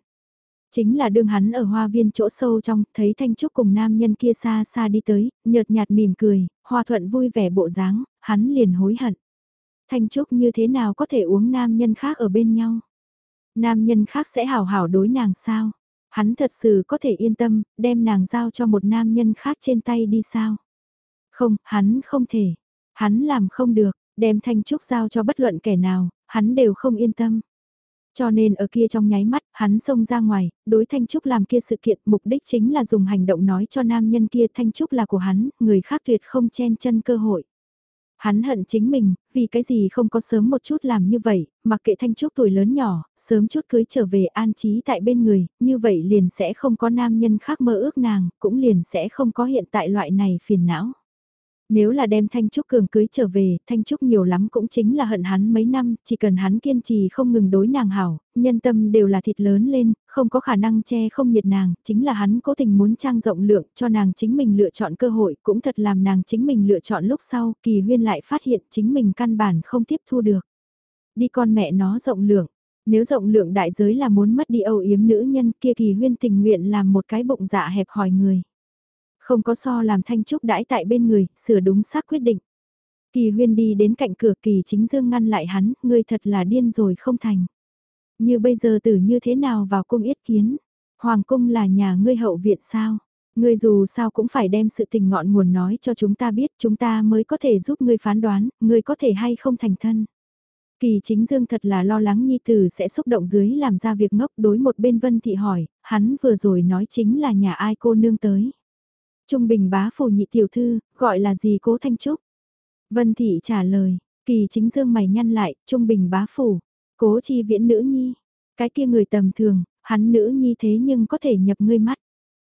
Chính là đương hắn ở hoa viên chỗ sâu trong, thấy Thanh Trúc cùng nam nhân kia xa xa đi tới, nhợt nhạt mỉm cười, hoa thuận vui vẻ bộ dáng, hắn liền hối hận. Thanh Trúc như thế nào có thể uống nam nhân khác ở bên nhau? Nam nhân khác sẽ hảo hảo đối nàng sao? Hắn thật sự có thể yên tâm, đem nàng giao cho một nam nhân khác trên tay đi sao? Không, hắn không thể. Hắn làm không được, đem Thanh Trúc giao cho bất luận kẻ nào, hắn đều không yên tâm. Cho nên ở kia trong nháy mắt, hắn xông ra ngoài, đối Thanh Trúc làm kia sự kiện mục đích chính là dùng hành động nói cho nam nhân kia Thanh Trúc là của hắn, người khác tuyệt không chen chân cơ hội. Hắn hận chính mình, vì cái gì không có sớm một chút làm như vậy, mặc kệ Thanh Trúc tuổi lớn nhỏ, sớm chút cưới trở về an trí tại bên người, như vậy liền sẽ không có nam nhân khác mơ ước nàng, cũng liền sẽ không có hiện tại loại này phiền não. Nếu là đem Thanh Trúc Cường cưới trở về, Thanh Trúc nhiều lắm cũng chính là hận hắn mấy năm, chỉ cần hắn kiên trì không ngừng đối nàng hảo, nhân tâm đều là thịt lớn lên, không có khả năng che không nhiệt nàng, chính là hắn cố tình muốn trang rộng lượng cho nàng chính mình lựa chọn cơ hội, cũng thật làm nàng chính mình lựa chọn lúc sau, kỳ huyên lại phát hiện chính mình căn bản không tiếp thu được. Đi con mẹ nó rộng lượng, nếu rộng lượng đại giới là muốn mất đi âu yếm nữ nhân kia kỳ huyên tình nguyện làm một cái bụng dạ hẹp hòi người. Không có so làm Thanh Trúc đãi tại bên người, sửa đúng xác quyết định. Kỳ huyên đi đến cạnh cửa kỳ chính dương ngăn lại hắn, ngươi thật là điên rồi không thành. Như bây giờ tử như thế nào vào cung yết kiến? Hoàng cung là nhà ngươi hậu viện sao? Ngươi dù sao cũng phải đem sự tình ngọn nguồn nói cho chúng ta biết chúng ta mới có thể giúp ngươi phán đoán, ngươi có thể hay không thành thân. Kỳ chính dương thật là lo lắng nhi tử sẽ xúc động dưới làm ra việc ngốc đối một bên vân thị hỏi, hắn vừa rồi nói chính là nhà ai cô nương tới. Trung bình bá phủ nhị tiểu thư, gọi là gì cố Thanh Trúc? Vân Thị trả lời, kỳ chính dương mày nhăn lại, Trung bình bá phủ, cố chi viễn nữ nhi. Cái kia người tầm thường, hắn nữ nhi thế nhưng có thể nhập ngươi mắt.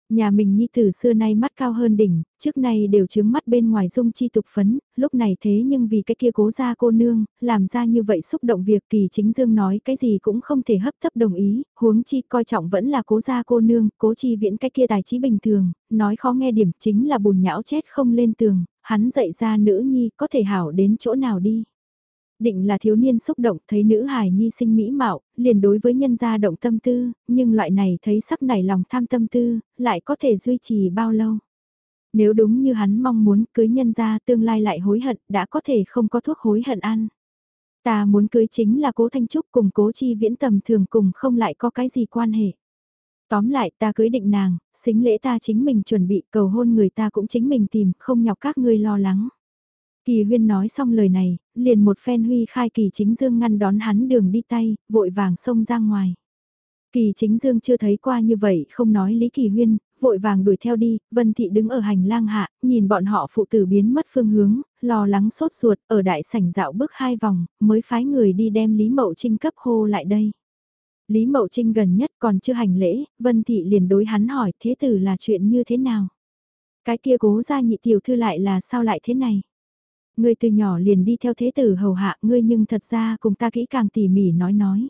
Nhà mình nhi tử xưa nay mắt cao hơn đỉnh, trước nay đều chứng mắt bên ngoài dung chi tục phấn, lúc này thế nhưng vì cái kia cố ra cô nương, làm ra như vậy xúc động việc kỳ chính dương nói cái gì cũng không thể hấp thấp đồng ý, huống chi coi trọng vẫn là cố ra cô nương, cố chi viễn cái kia tài trí bình thường, nói khó nghe điểm chính là bùn nhão chết không lên tường, hắn dạy ra nữ nhi có thể hảo đến chỗ nào đi định là thiếu niên xúc động thấy nữ hài nhi sinh mỹ mạo, liền đối với nhân gia động tâm tư, nhưng loại này thấy sắp nảy lòng tham tâm tư, lại có thể duy trì bao lâu. Nếu đúng như hắn mong muốn cưới nhân gia tương lai lại hối hận, đã có thể không có thuốc hối hận ăn. Ta muốn cưới chính là cố Thanh Trúc cùng cố chi viễn tầm thường cùng không lại có cái gì quan hệ. Tóm lại ta cưới định nàng, xính lễ ta chính mình chuẩn bị cầu hôn người ta cũng chính mình tìm, không nhọc các ngươi lo lắng. Kỳ huyên nói xong lời này, liền một phen huy khai kỳ chính dương ngăn đón hắn đường đi tay, vội vàng xông ra ngoài. Kỳ chính dương chưa thấy qua như vậy, không nói lý kỳ huyên, vội vàng đuổi theo đi, vân thị đứng ở hành lang hạ, nhìn bọn họ phụ tử biến mất phương hướng, lo lắng sốt ruột, ở đại sảnh dạo bước hai vòng, mới phái người đi đem Lý Mậu Trinh cấp hô lại đây. Lý Mậu Trinh gần nhất còn chưa hành lễ, vân thị liền đối hắn hỏi thế tử là chuyện như thế nào. Cái kia cố ra nhị tiểu thư lại là sao lại thế này. Ngươi từ nhỏ liền đi theo thế tử hầu hạ ngươi nhưng thật ra cùng ta kỹ càng tỉ mỉ nói nói.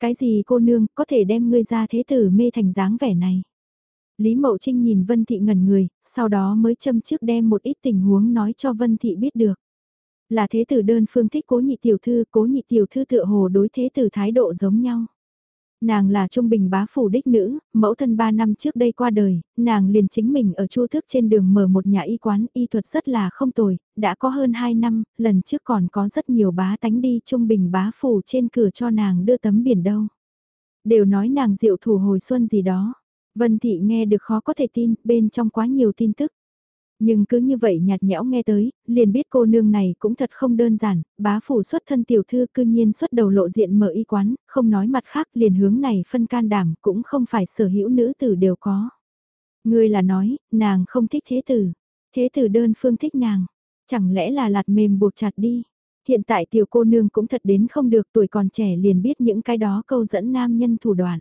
Cái gì cô nương có thể đem ngươi ra thế tử mê thành dáng vẻ này. Lý Mậu Trinh nhìn Vân Thị ngẩn người, sau đó mới châm trước đem một ít tình huống nói cho Vân Thị biết được. Là thế tử đơn phương thích cố nhị tiểu thư, cố nhị tiểu thư tựa hồ đối thế tử thái độ giống nhau. Nàng là trung bình bá phủ đích nữ, mẫu thân 3 năm trước đây qua đời, nàng liền chính mình ở chu thức trên đường mở một nhà y quán y thuật rất là không tồi, đã có hơn 2 năm, lần trước còn có rất nhiều bá tánh đi trung bình bá phủ trên cửa cho nàng đưa tấm biển đâu. Đều nói nàng diệu thủ hồi xuân gì đó. Vân Thị nghe được khó có thể tin, bên trong quá nhiều tin tức. Nhưng cứ như vậy nhạt nhẽo nghe tới, liền biết cô nương này cũng thật không đơn giản, bá phủ xuất thân tiểu thư cư nhiên xuất đầu lộ diện mở y quán, không nói mặt khác liền hướng này phân can đảm cũng không phải sở hữu nữ tử đều có. Người là nói, nàng không thích thế tử, thế tử đơn phương thích nàng, chẳng lẽ là lạt mềm buộc chặt đi. hiện tại tiểu cô nương cũng thật đến không được tuổi còn trẻ liền biết những cái đó câu dẫn nam nhân thủ đoạn.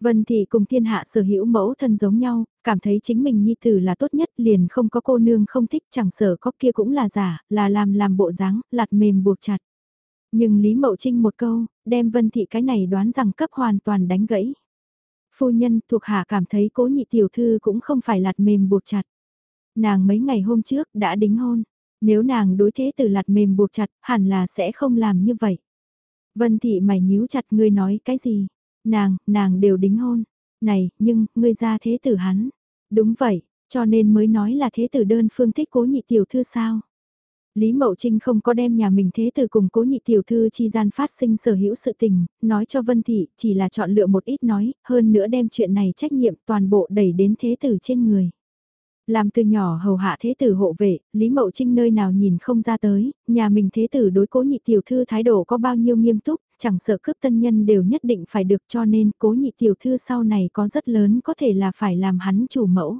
Vân Thị cùng thiên hạ sở hữu mẫu thân giống nhau, cảm thấy chính mình nhi tử là tốt nhất liền không có cô nương không thích chẳng sở có kia cũng là giả, là làm làm bộ dáng, lạt mềm buộc chặt. Nhưng Lý Mậu Trinh một câu, đem Vân Thị cái này đoán rằng cấp hoàn toàn đánh gãy. Phu nhân thuộc hạ cảm thấy cố nhị tiểu thư cũng không phải lạt mềm buộc chặt. Nàng mấy ngày hôm trước đã đính hôn, nếu nàng đối thế từ lạt mềm buộc chặt hẳn là sẽ không làm như vậy. Vân Thị mày nhíu chặt ngươi nói cái gì? Nàng, nàng đều đính hôn. Này, nhưng, ngươi ra thế tử hắn. Đúng vậy, cho nên mới nói là thế tử đơn phương thích cố nhị tiểu thư sao. Lý Mậu Trinh không có đem nhà mình thế tử cùng cố nhị tiểu thư chi gian phát sinh sở hữu sự tình, nói cho Vân Thị chỉ là chọn lựa một ít nói, hơn nữa đem chuyện này trách nhiệm toàn bộ đẩy đến thế tử trên người. Làm từ nhỏ hầu hạ thế tử hộ vệ, Lý Mậu Trinh nơi nào nhìn không ra tới, nhà mình thế tử đối cố nhị tiểu thư thái độ có bao nhiêu nghiêm túc, chẳng sợ cướp tân nhân đều nhất định phải được cho nên cố nhị tiểu thư sau này có rất lớn có thể là phải làm hắn chủ mẫu.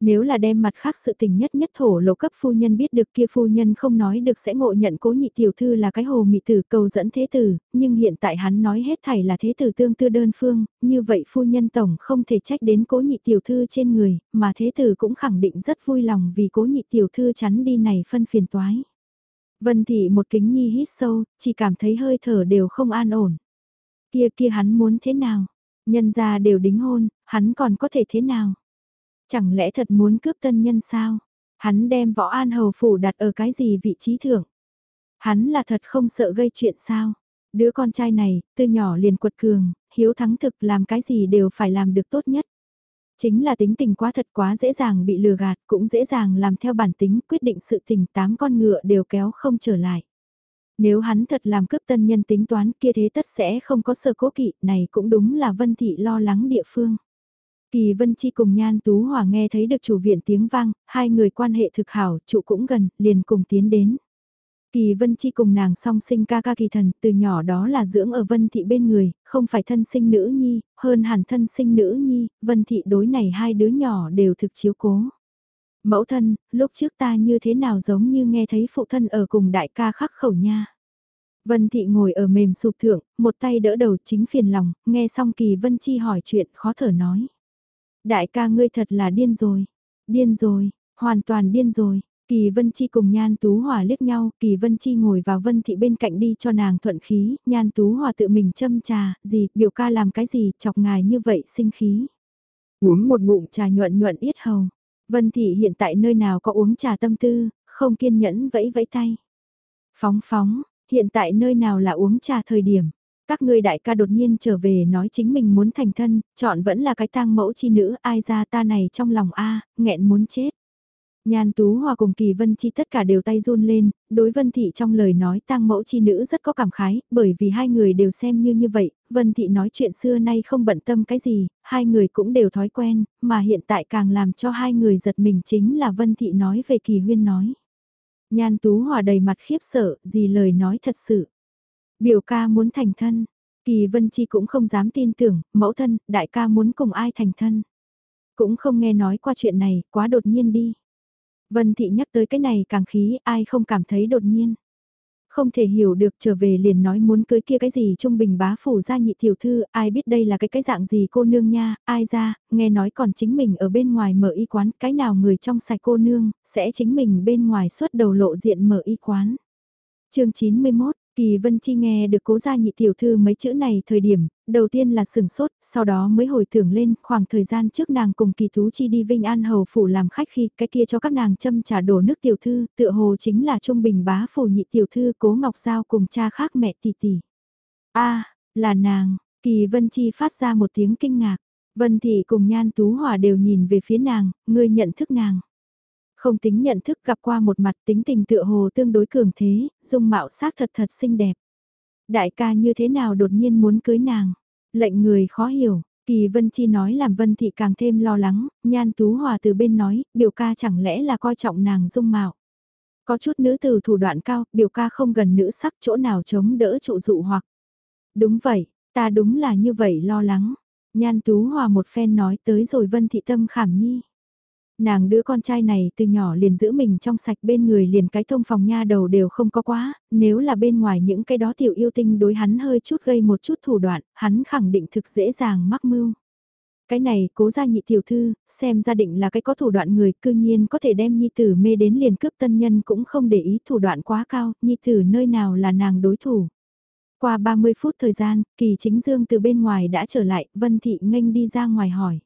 Nếu là đem mặt khác sự tình nhất nhất thổ lộ cấp phu nhân biết được kia phu nhân không nói được sẽ ngộ nhận cố nhị tiểu thư là cái hồ mị tử cầu dẫn thế tử, nhưng hiện tại hắn nói hết thảy là thế tử tương tư đơn phương, như vậy phu nhân tổng không thể trách đến cố nhị tiểu thư trên người, mà thế tử cũng khẳng định rất vui lòng vì cố nhị tiểu thư chắn đi này phân phiền toái. Vân thị một kính nhi hít sâu, chỉ cảm thấy hơi thở đều không an ổn. Kia kia hắn muốn thế nào? Nhân gia đều đính hôn, hắn còn có thể thế nào? Chẳng lẽ thật muốn cướp tân nhân sao? Hắn đem võ an hầu phủ đặt ở cái gì vị trí thưởng? Hắn là thật không sợ gây chuyện sao? Đứa con trai này, từ nhỏ liền quật cường, hiếu thắng thực làm cái gì đều phải làm được tốt nhất. Chính là tính tình quá thật quá dễ dàng bị lừa gạt, cũng dễ dàng làm theo bản tính quyết định sự tình tám con ngựa đều kéo không trở lại. Nếu hắn thật làm cướp tân nhân tính toán kia thế tất sẽ không có sơ cố kỵ, này cũng đúng là Vân Thị lo lắng địa phương. Kỳ Vân Chi cùng Nhan Tú Hòa nghe thấy được chủ viện tiếng vang, hai người quan hệ thực hảo, trụ cũng gần, liền cùng tiến đến. Kỳ Vân Chi cùng nàng song sinh ca ca kỳ thần, từ nhỏ đó là dưỡng ở Vân Thị bên người, không phải thân sinh nữ nhi, hơn hẳn thân sinh nữ nhi, Vân Thị đối này hai đứa nhỏ đều thực chiếu cố. Mẫu thân, lúc trước ta như thế nào giống như nghe thấy phụ thân ở cùng đại ca khắc khẩu nha. Vân Thị ngồi ở mềm sụp thượng, một tay đỡ đầu chính phiền lòng, nghe xong Kỳ Vân Chi hỏi chuyện khó thở nói. Đại ca ngươi thật là điên rồi, điên rồi, hoàn toàn điên rồi. Kỳ Vân Chi cùng Nhan Tú Hòa liếc nhau, Kỳ Vân Chi ngồi vào Vân Thị bên cạnh đi cho nàng thuận khí, Nhan Tú Hòa tự mình châm trà, gì, biểu ca làm cái gì, chọc ngài như vậy sinh khí. Uống một ngụm trà nhuận nhuận yết hầu. Vân Thị hiện tại nơi nào có uống trà tâm tư, không kiên nhẫn vẫy vẫy tay. Phóng phóng, hiện tại nơi nào là uống trà thời điểm. Các ngươi đại ca đột nhiên trở về nói chính mình muốn thành thân, chọn vẫn là cái tang mẫu chi nữ, ai ra ta này trong lòng a nghẹn muốn chết. Nhan Tú Hòa cùng Kỳ Vân Chi tất cả đều tay run lên, đối Vân Thị trong lời nói tang mẫu chi nữ rất có cảm khái, bởi vì hai người đều xem như như vậy, Vân Thị nói chuyện xưa nay không bận tâm cái gì, hai người cũng đều thói quen, mà hiện tại càng làm cho hai người giật mình chính là Vân Thị nói về Kỳ Huyên nói. Nhan Tú Hòa đầy mặt khiếp sợ, gì lời nói thật sự. Biểu ca muốn thành thân, Kỳ Vân Chi cũng không dám tin tưởng, mẫu thân, đại ca muốn cùng ai thành thân. Cũng không nghe nói qua chuyện này, quá đột nhiên đi. Vân Thị nhắc tới cái này càng khí, ai không cảm thấy đột nhiên. Không thể hiểu được trở về liền nói muốn cưới kia cái gì trung bình bá phủ ra nhị tiểu thư, ai biết đây là cái cái dạng gì cô nương nha, ai ra, nghe nói còn chính mình ở bên ngoài mở y quán, cái nào người trong sạch cô nương, sẽ chính mình bên ngoài xuất đầu lộ diện mở y quán. chương 91 Kỳ Vân Chi nghe được cố gia nhị tiểu thư mấy chữ này thời điểm, đầu tiên là sừng sốt, sau đó mới hồi tưởng lên khoảng thời gian trước nàng cùng kỳ thú chi đi Vinh An Hầu Phủ làm khách khi cái kia cho các nàng châm trả đổ nước tiểu thư, tựa hồ chính là Trung Bình bá phủ nhị tiểu thư cố Ngọc Giao cùng cha khác mẹ tỷ tỷ. a là nàng, Kỳ Vân Chi phát ra một tiếng kinh ngạc, Vân Thị cùng Nhan Tú Hòa đều nhìn về phía nàng, ngươi nhận thức nàng. Không tính nhận thức gặp qua một mặt tính tình tựa hồ tương đối cường thế, dung mạo xác thật thật xinh đẹp. Đại ca như thế nào đột nhiên muốn cưới nàng? Lệnh người khó hiểu, Kỳ Vân Chi nói làm Vân Thị càng thêm lo lắng, Nhan Tú Hòa từ bên nói, biểu ca chẳng lẽ là coi trọng nàng dung mạo. Có chút nữ từ thủ đoạn cao, biểu ca không gần nữ sắc chỗ nào chống đỡ trụ dụ hoặc. Đúng vậy, ta đúng là như vậy lo lắng. Nhan Tú Hòa một phen nói tới rồi Vân Thị tâm khảm nhi. Nàng đứa con trai này từ nhỏ liền giữ mình trong sạch bên người liền cái thông phòng nha đầu đều không có quá, nếu là bên ngoài những cái đó tiểu yêu tinh đối hắn hơi chút gây một chút thủ đoạn, hắn khẳng định thực dễ dàng mắc mưu. Cái này cố ra nhị tiểu thư, xem gia định là cái có thủ đoạn người cư nhiên có thể đem nhi tử mê đến liền cướp tân nhân cũng không để ý thủ đoạn quá cao, nhi tử nơi nào là nàng đối thủ. Qua 30 phút thời gian, kỳ chính dương từ bên ngoài đã trở lại, Vân Thị nghênh đi ra ngoài hỏi.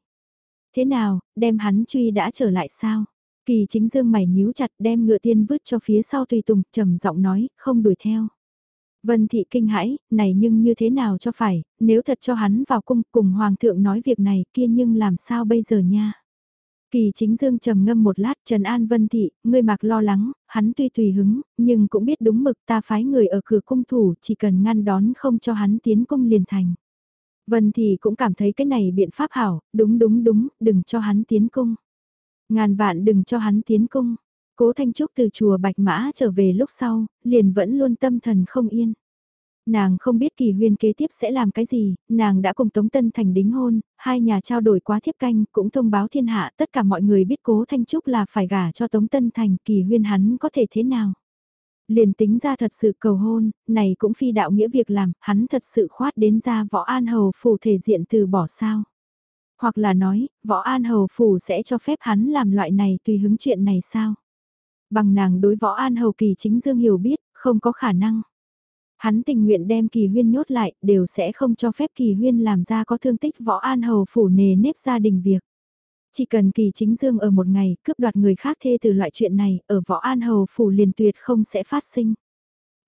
Thế nào, đem hắn truy đã trở lại sao? Kỳ chính dương mày nhíu chặt đem ngựa tiên vứt cho phía sau tùy tùng, trầm giọng nói, không đuổi theo. Vân thị kinh hãi, này nhưng như thế nào cho phải, nếu thật cho hắn vào cung cùng hoàng thượng nói việc này kia nhưng làm sao bây giờ nha. Kỳ chính dương trầm ngâm một lát Trần An Vân Thị, ngươi mặc lo lắng, hắn tuy tùy hứng, nhưng cũng biết đúng mực ta phái người ở cửa cung thủ chỉ cần ngăn đón không cho hắn tiến cung liền thành. Vân thì cũng cảm thấy cái này biện pháp hảo, đúng đúng đúng, đừng cho hắn tiến cung. Ngàn vạn đừng cho hắn tiến cung. Cố Thanh Trúc từ chùa Bạch Mã trở về lúc sau, liền vẫn luôn tâm thần không yên. Nàng không biết kỳ huyên kế tiếp sẽ làm cái gì, nàng đã cùng Tống Tân Thành đính hôn, hai nhà trao đổi quá thiếp canh, cũng thông báo thiên hạ tất cả mọi người biết cố Thanh Trúc là phải gả cho Tống Tân Thành, kỳ huyên hắn có thể thế nào. Liền tính ra thật sự cầu hôn, này cũng phi đạo nghĩa việc làm, hắn thật sự khoát đến ra võ an hầu phủ thể diện từ bỏ sao. Hoặc là nói, võ an hầu phủ sẽ cho phép hắn làm loại này tùy hứng chuyện này sao. Bằng nàng đối võ an hầu kỳ chính dương hiểu biết, không có khả năng. Hắn tình nguyện đem kỳ huyên nhốt lại, đều sẽ không cho phép kỳ huyên làm ra có thương tích võ an hầu phủ nề nếp gia đình việc. Chỉ cần kỳ chính dương ở một ngày cướp đoạt người khác thê từ loại chuyện này, ở võ an hầu phủ liền tuyệt không sẽ phát sinh.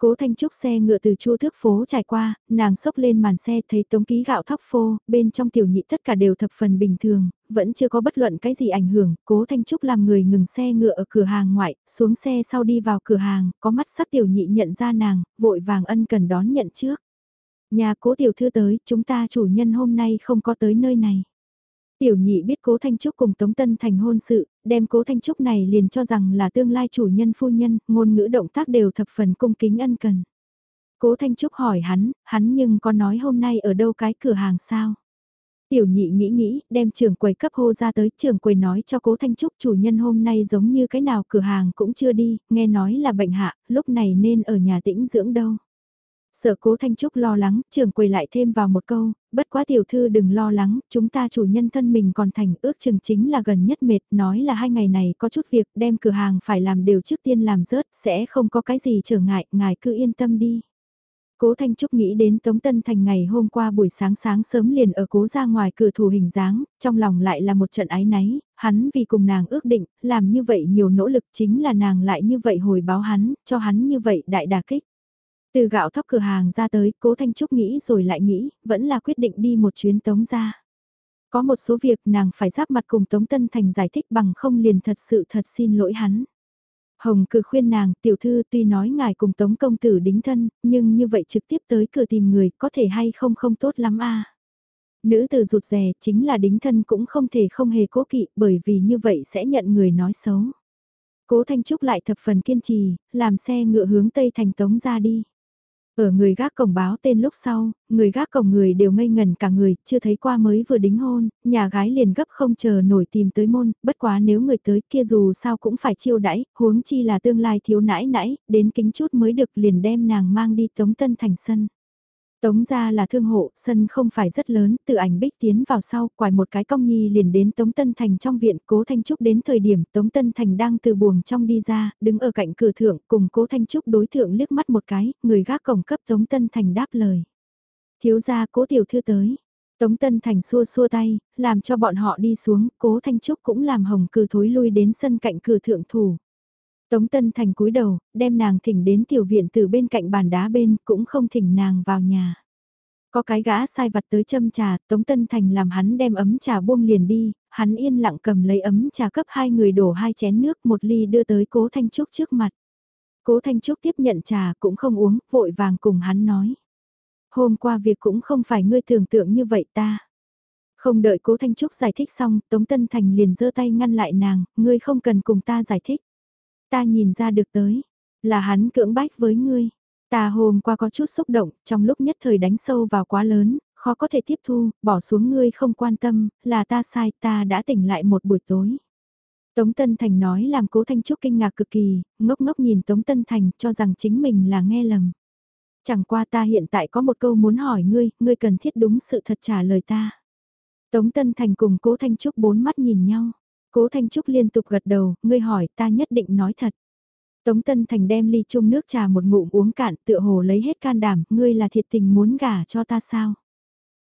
Cố Thanh Trúc xe ngựa từ chua thước phố trải qua, nàng xốc lên màn xe thấy tống ký gạo thóc phô, bên trong tiểu nhị tất cả đều thập phần bình thường, vẫn chưa có bất luận cái gì ảnh hưởng, Cố Thanh Trúc làm người ngừng xe ngựa ở cửa hàng ngoại, xuống xe sau đi vào cửa hàng, có mắt sắc tiểu nhị nhận ra nàng, vội vàng ân cần đón nhận trước. Nhà cố tiểu thư tới, chúng ta chủ nhân hôm nay không có tới nơi này. Tiểu nhị biết cố Thanh Trúc cùng Tống Tân Thành hôn sự, đem cố Thanh Trúc này liền cho rằng là tương lai chủ nhân phu nhân, ngôn ngữ động tác đều thập phần cung kính ân cần. Cố Thanh Trúc hỏi hắn, hắn nhưng có nói hôm nay ở đâu cái cửa hàng sao? Tiểu nhị nghĩ nghĩ, đem trưởng quầy cấp hô ra tới, trưởng quầy nói cho cố Thanh Trúc chủ nhân hôm nay giống như cái nào cửa hàng cũng chưa đi, nghe nói là bệnh hạ, lúc này nên ở nhà tĩnh dưỡng đâu. Sợ cố Thanh Trúc lo lắng, trường quầy lại thêm vào một câu, bất quá tiểu thư đừng lo lắng, chúng ta chủ nhân thân mình còn thành ước chừng chính là gần nhất mệt, nói là hai ngày này có chút việc đem cửa hàng phải làm đều trước tiên làm rớt, sẽ không có cái gì trở ngại, ngài cứ yên tâm đi. Cố Thanh Trúc nghĩ đến Tống Tân Thành ngày hôm qua buổi sáng sáng sớm liền ở cố ra ngoài cửa thủ hình dáng, trong lòng lại là một trận ái náy, hắn vì cùng nàng ước định, làm như vậy nhiều nỗ lực chính là nàng lại như vậy hồi báo hắn, cho hắn như vậy đại đà kích. Từ gạo thóc cửa hàng ra tới, cố Thanh Trúc nghĩ rồi lại nghĩ, vẫn là quyết định đi một chuyến tống ra. Có một số việc nàng phải giáp mặt cùng Tống Tân Thành giải thích bằng không liền thật sự thật xin lỗi hắn. Hồng cử khuyên nàng, tiểu thư tuy nói ngài cùng Tống Công Tử đính thân, nhưng như vậy trực tiếp tới cửa tìm người có thể hay không không tốt lắm a Nữ tử rụt rè chính là đính thân cũng không thể không hề cố kỵ bởi vì như vậy sẽ nhận người nói xấu. Cố Thanh Trúc lại thập phần kiên trì, làm xe ngựa hướng Tây Thành Tống ra đi. Ở người gác cổng báo tên lúc sau, người gác cổng người đều ngây ngần cả người, chưa thấy qua mới vừa đính hôn, nhà gái liền gấp không chờ nổi tìm tới môn, bất quá nếu người tới kia dù sao cũng phải chiêu đãi, huống chi là tương lai thiếu nãi nãi, đến kính chút mới được liền đem nàng mang đi tống tân thành sân. Tống ra là thương hộ, sân không phải rất lớn, từ ảnh bích tiến vào sau, quài một cái cong nhi liền đến Tống Tân Thành trong viện, Cố Thanh Trúc đến thời điểm Tống Tân Thành đang từ buồng trong đi ra, đứng ở cạnh cửa thượng, cùng Cố Thanh Trúc đối thượng liếc mắt một cái, người gác cổng cấp Tống Tân Thành đáp lời. Thiếu gia Cố Tiểu Thư tới. Tống Tân Thành xua xua tay, làm cho bọn họ đi xuống, Cố Thanh Trúc cũng làm hồng cử thối lui đến sân cạnh cửa thượng thủ. Tống Tân Thành cúi đầu, đem nàng thỉnh đến tiểu viện từ bên cạnh bàn đá bên, cũng không thỉnh nàng vào nhà. Có cái gã sai vặt tới châm trà, Tống Tân Thành làm hắn đem ấm trà buông liền đi, hắn yên lặng cầm lấy ấm trà cấp hai người đổ hai chén nước một ly đưa tới Cố Thanh Trúc trước mặt. Cố Thanh Trúc tiếp nhận trà cũng không uống, vội vàng cùng hắn nói. Hôm qua việc cũng không phải ngươi tưởng tượng như vậy ta. Không đợi Cố Thanh Trúc giải thích xong, Tống Tân Thành liền giơ tay ngăn lại nàng, ngươi không cần cùng ta giải thích. Ta nhìn ra được tới, là hắn cưỡng bách với ngươi. Ta hôm qua có chút xúc động, trong lúc nhất thời đánh sâu vào quá lớn, khó có thể tiếp thu, bỏ xuống ngươi không quan tâm, là ta sai, ta đã tỉnh lại một buổi tối. Tống Tân Thành nói làm cố Thanh Trúc kinh ngạc cực kỳ, ngốc ngốc nhìn Tống Tân Thành cho rằng chính mình là nghe lầm. Chẳng qua ta hiện tại có một câu muốn hỏi ngươi, ngươi cần thiết đúng sự thật trả lời ta. Tống Tân Thành cùng cố Thanh Trúc bốn mắt nhìn nhau. Cố Thanh Trúc liên tục gật đầu, ngươi hỏi ta nhất định nói thật. Tống Tân Thành đem ly chung nước trà một ngụm uống cạn tựa hồ lấy hết can đảm, ngươi là thiệt tình muốn gả cho ta sao?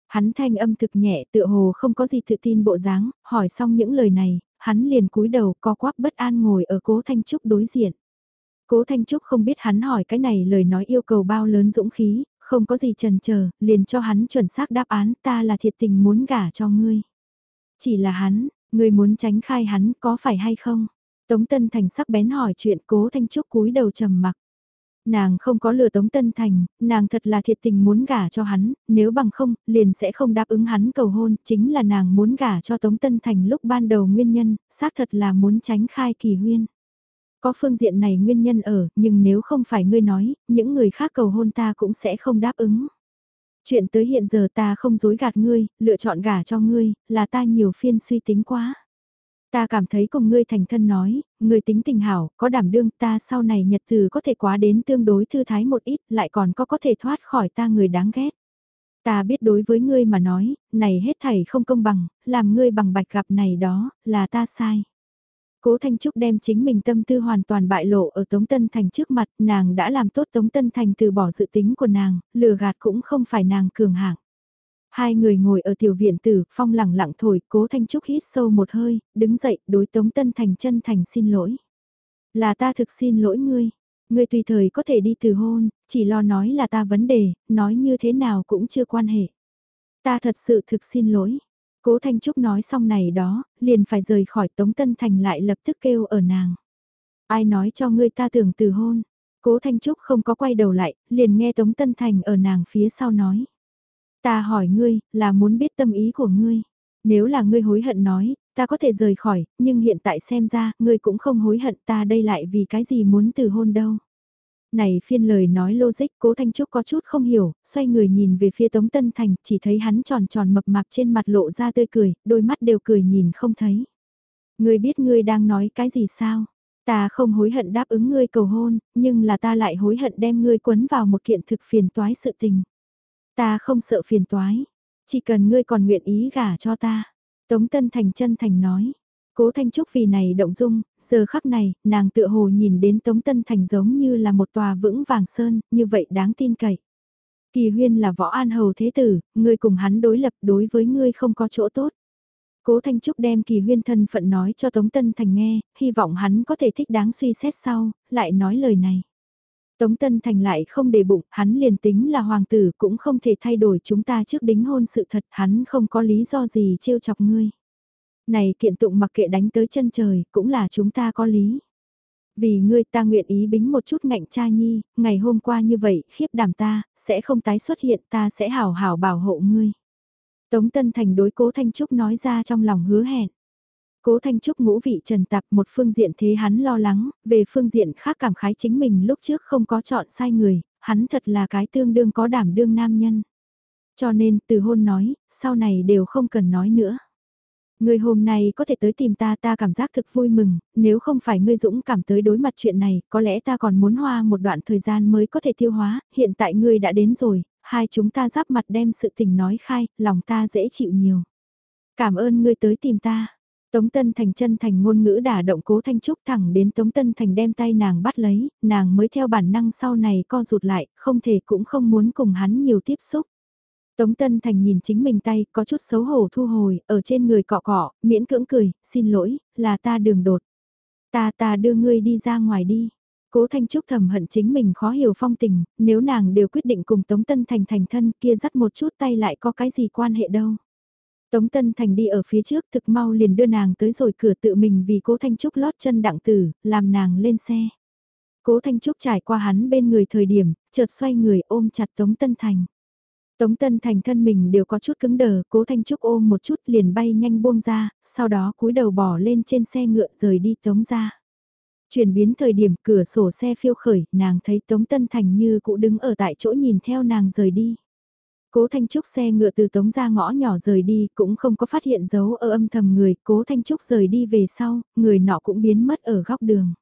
Hắn thanh âm thực nhẹ tựa hồ không có gì tự tin bộ dáng, hỏi xong những lời này, hắn liền cúi đầu co quắp bất an ngồi ở cố Thanh Trúc đối diện. Cố Thanh Trúc không biết hắn hỏi cái này lời nói yêu cầu bao lớn dũng khí, không có gì trần chờ liền cho hắn chuẩn xác đáp án ta là thiệt tình muốn gả cho ngươi. Chỉ là hắn, ngươi muốn tránh khai hắn có phải hay không? Tống Tân Thành sắc bén hỏi chuyện cố Thanh Trúc cúi đầu trầm mặc. Nàng không có lừa Tống Tân Thành, nàng thật là thiệt tình muốn gả cho hắn, nếu bằng không, liền sẽ không đáp ứng hắn cầu hôn, chính là nàng muốn gả cho Tống Tân Thành lúc ban đầu nguyên nhân, xác thật là muốn tránh khai kỳ huyên. Có phương diện này nguyên nhân ở, nhưng nếu không phải ngươi nói, những người khác cầu hôn ta cũng sẽ không đáp ứng. Chuyện tới hiện giờ ta không dối gạt ngươi, lựa chọn gả cho ngươi, là ta nhiều phiên suy tính quá. Ta cảm thấy cùng ngươi thành thân nói, ngươi tính tình hảo, có đảm đương ta sau này nhật từ có thể quá đến tương đối thư thái một ít, lại còn có có thể thoát khỏi ta người đáng ghét. Ta biết đối với ngươi mà nói, này hết thảy không công bằng, làm ngươi bằng bạch gặp này đó, là ta sai. Cố Thanh Trúc đem chính mình tâm tư hoàn toàn bại lộ ở Tống Tân Thành trước mặt, nàng đã làm tốt Tống Tân Thành từ bỏ dự tính của nàng, lừa gạt cũng không phải nàng cường hạng. Hai người ngồi ở tiểu viện tử, phong lẳng lặng thổi, cố Thanh Trúc hít sâu một hơi, đứng dậy, đối Tống Tân Thành chân thành xin lỗi. Là ta thực xin lỗi ngươi, ngươi tùy thời có thể đi từ hôn, chỉ lo nói là ta vấn đề, nói như thế nào cũng chưa quan hệ. Ta thật sự thực xin lỗi. Cố Thanh Trúc nói xong này đó, liền phải rời khỏi Tống Tân Thành lại lập tức kêu ở nàng. Ai nói cho ngươi ta tưởng từ hôn. Cố Thanh Trúc không có quay đầu lại, liền nghe Tống Tân Thành ở nàng phía sau nói. Ta hỏi ngươi, là muốn biết tâm ý của ngươi. Nếu là ngươi hối hận nói, ta có thể rời khỏi, nhưng hiện tại xem ra, ngươi cũng không hối hận ta đây lại vì cái gì muốn từ hôn đâu. Này phiên lời nói logic cố Thanh Trúc có chút không hiểu, xoay người nhìn về phía Tống Tân Thành, chỉ thấy hắn tròn tròn mập mạp trên mặt lộ ra tươi cười, đôi mắt đều cười nhìn không thấy. Ngươi biết ngươi đang nói cái gì sao? Ta không hối hận đáp ứng ngươi cầu hôn, nhưng là ta lại hối hận đem ngươi quấn vào một kiện thực phiền toái sự tình. Ta không sợ phiền toái, chỉ cần ngươi còn nguyện ý gả cho ta. Tống Tân Thành chân thành nói. Cố Thanh Trúc vì này động dung, giờ khắc này, nàng tựa hồ nhìn đến Tống Tân Thành giống như là một tòa vững vàng sơn, như vậy đáng tin cậy. Kỳ huyên là võ an hầu thế tử, ngươi cùng hắn đối lập đối với ngươi không có chỗ tốt. Cố Thanh Trúc đem kỳ huyên thân phận nói cho Tống Tân Thành nghe, hy vọng hắn có thể thích đáng suy xét sau, lại nói lời này. Tống Tân Thành lại không để bụng, hắn liền tính là hoàng tử cũng không thể thay đổi chúng ta trước đính hôn sự thật, hắn không có lý do gì trêu chọc ngươi. Này kiện tụng mặc kệ đánh tới chân trời, cũng là chúng ta có lý. Vì ngươi ta nguyện ý bính một chút ngạnh cha nhi, ngày hôm qua như vậy, khiếp đảm ta, sẽ không tái xuất hiện ta sẽ hảo hảo bảo hộ ngươi. Tống Tân Thành đối cố Thanh Trúc nói ra trong lòng hứa hẹn. Cố Thanh Trúc ngũ vị trần tạp một phương diện thế hắn lo lắng, về phương diện khác cảm khái chính mình lúc trước không có chọn sai người, hắn thật là cái tương đương có đảm đương nam nhân. Cho nên từ hôn nói, sau này đều không cần nói nữa ngươi hôm nay có thể tới tìm ta ta cảm giác thực vui mừng, nếu không phải ngươi dũng cảm tới đối mặt chuyện này, có lẽ ta còn muốn hoa một đoạn thời gian mới có thể tiêu hóa, hiện tại ngươi đã đến rồi, hai chúng ta giáp mặt đem sự tình nói khai, lòng ta dễ chịu nhiều. Cảm ơn ngươi tới tìm ta. Tống Tân Thành chân thành ngôn ngữ đả động cố Thanh Trúc thẳng đến Tống Tân Thành đem tay nàng bắt lấy, nàng mới theo bản năng sau này co rụt lại, không thể cũng không muốn cùng hắn nhiều tiếp xúc. Tống Tân Thành nhìn chính mình tay, có chút xấu hổ thu hồi, ở trên người cọ cọ, miễn cưỡng cười, xin lỗi, là ta đường đột. Ta ta đưa ngươi đi ra ngoài đi. Cố Thanh Trúc thầm hận chính mình khó hiểu phong tình, nếu nàng đều quyết định cùng Tống Tân Thành thành thân kia dắt một chút tay lại có cái gì quan hệ đâu. Tống Tân Thành đi ở phía trước thực mau liền đưa nàng tới rồi cửa tự mình vì cố Thanh Trúc lót chân đặng tử, làm nàng lên xe. Cố Thanh Trúc trải qua hắn bên người thời điểm, chợt xoay người ôm chặt Tống Tân Thành. Tống Tân Thành thân mình đều có chút cứng đờ, cố Thanh Trúc ôm một chút liền bay nhanh buông ra, sau đó cúi đầu bỏ lên trên xe ngựa rời đi Tống ra. Chuyển biến thời điểm cửa sổ xe phiêu khởi, nàng thấy Tống Tân Thành như cũ đứng ở tại chỗ nhìn theo nàng rời đi. Cố Thanh Trúc xe ngựa từ tống ra ngõ nhỏ rời đi cũng không có phát hiện dấu ở âm thầm người, Cố Thanh Trúc rời đi về sau, người nọ cũng biến mất ở góc đường.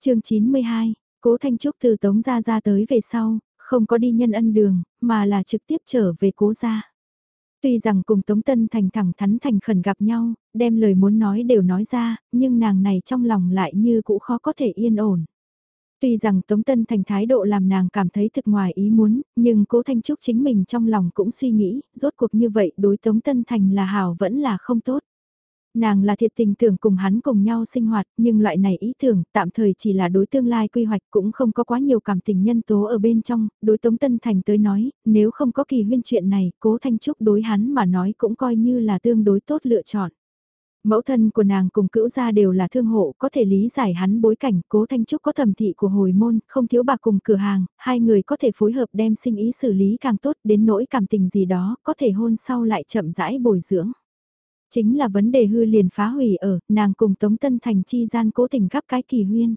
chương 92, Cố Thanh Trúc từ tống ra ra tới về sau, không có đi nhân ân đường, mà là trực tiếp trở về cố gia. Tuy rằng cùng Tống Tân Thành thẳng thắn thành khẩn gặp nhau, đem lời muốn nói đều nói ra, nhưng nàng này trong lòng lại như cũ khó có thể yên ổn. Tuy rằng Tống Tân Thành thái độ làm nàng cảm thấy thực ngoài ý muốn, nhưng cố Thanh Trúc chính mình trong lòng cũng suy nghĩ, rốt cuộc như vậy đối Tống Tân Thành là hảo vẫn là không tốt. Nàng là thiệt tình tưởng cùng hắn cùng nhau sinh hoạt, nhưng loại này ý tưởng tạm thời chỉ là đối tương lai quy hoạch cũng không có quá nhiều cảm tình nhân tố ở bên trong, đối Tống Tân Thành tới nói, nếu không có kỳ huyên chuyện này, cố Thanh Trúc đối hắn mà nói cũng coi như là tương đối tốt lựa chọn. Mẫu thân của nàng cùng cữu gia đều là thương hộ, có thể lý giải hắn bối cảnh, cố Thanh Trúc có thẩm thị của hồi môn, không thiếu bạc cùng cửa hàng, hai người có thể phối hợp đem sinh ý xử lý càng tốt đến nỗi cảm tình gì đó, có thể hôn sau lại chậm rãi bồi dưỡng. Chính là vấn đề hư liền phá hủy ở, nàng cùng Tống Tân Thành chi gian cố tình gắp cái kỳ huyên.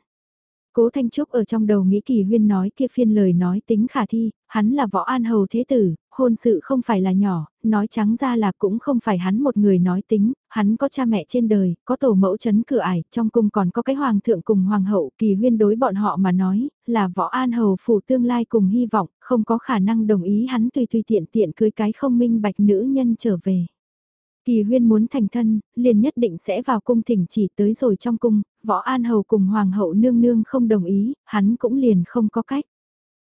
Cố Thanh Trúc ở trong đầu nghĩ kỳ huyên nói kia phiên lời nói tính khả thi, hắn là võ an hầu thế tử, hôn sự không phải là nhỏ, nói trắng ra là cũng không phải hắn một người nói tính, hắn có cha mẹ trên đời, có tổ mẫu chấn cửa ải, trong cung còn có cái hoàng thượng cùng hoàng hậu, kỳ huyên đối bọn họ mà nói, là võ an hầu phủ tương lai cùng hy vọng, không có khả năng đồng ý hắn tùy tùy tiện tiện cưới cái không minh bạch nữ nhân trở về. Kỳ huyên muốn thành thân, liền nhất định sẽ vào cung thỉnh chỉ tới rồi trong cung, võ an hầu cùng hoàng hậu nương nương không đồng ý, hắn cũng liền không có cách.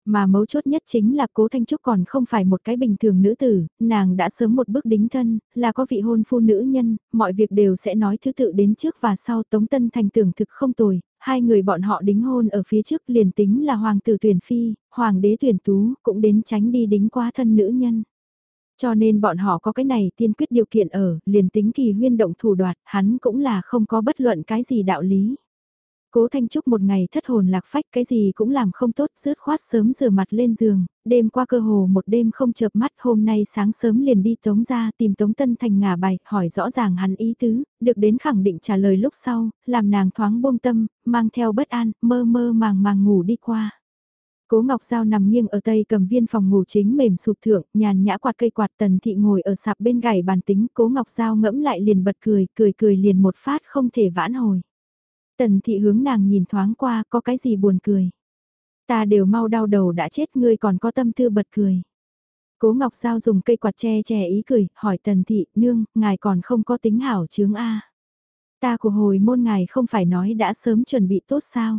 Mà mấu chốt nhất chính là cố Thanh Trúc còn không phải một cái bình thường nữ tử, nàng đã sớm một bước đính thân, là có vị hôn phu nữ nhân, mọi việc đều sẽ nói thứ tự đến trước và sau Tống Tân Thành tưởng thực không tồi, hai người bọn họ đính hôn ở phía trước liền tính là hoàng tử tuyển phi, hoàng đế tuyển tú, cũng đến tránh đi đính quá thân nữ nhân. Cho nên bọn họ có cái này tiên quyết điều kiện ở, liền tính kỳ huyên động thủ đoạt, hắn cũng là không có bất luận cái gì đạo lý. Cố Thanh Trúc một ngày thất hồn lạc phách cái gì cũng làm không tốt, rớt khoát sớm rửa mặt lên giường, đêm qua cơ hồ một đêm không chợp mắt hôm nay sáng sớm liền đi Tống ra tìm Tống Tân Thành ngả bài, hỏi rõ ràng hắn ý tứ, được đến khẳng định trả lời lúc sau, làm nàng thoáng buông tâm, mang theo bất an, mơ mơ màng màng ngủ đi qua. Cố Ngọc Giao nằm nghiêng ở tây cầm viên phòng ngủ chính mềm sụp thượng, nhàn nhã quạt cây quạt tần thị ngồi ở sạp bên gảy bàn tính, Cố Ngọc Giao ngẫm lại liền bật cười, cười cười liền một phát không thể vãn hồi. Tần thị hướng nàng nhìn thoáng qua, có cái gì buồn cười. Ta đều mau đau đầu đã chết ngươi còn có tâm tư bật cười. Cố Ngọc Giao dùng cây quạt che che ý cười, hỏi tần thị, nương, ngài còn không có tính hảo chướng A. Ta của hồi môn ngài không phải nói đã sớm chuẩn bị tốt sao.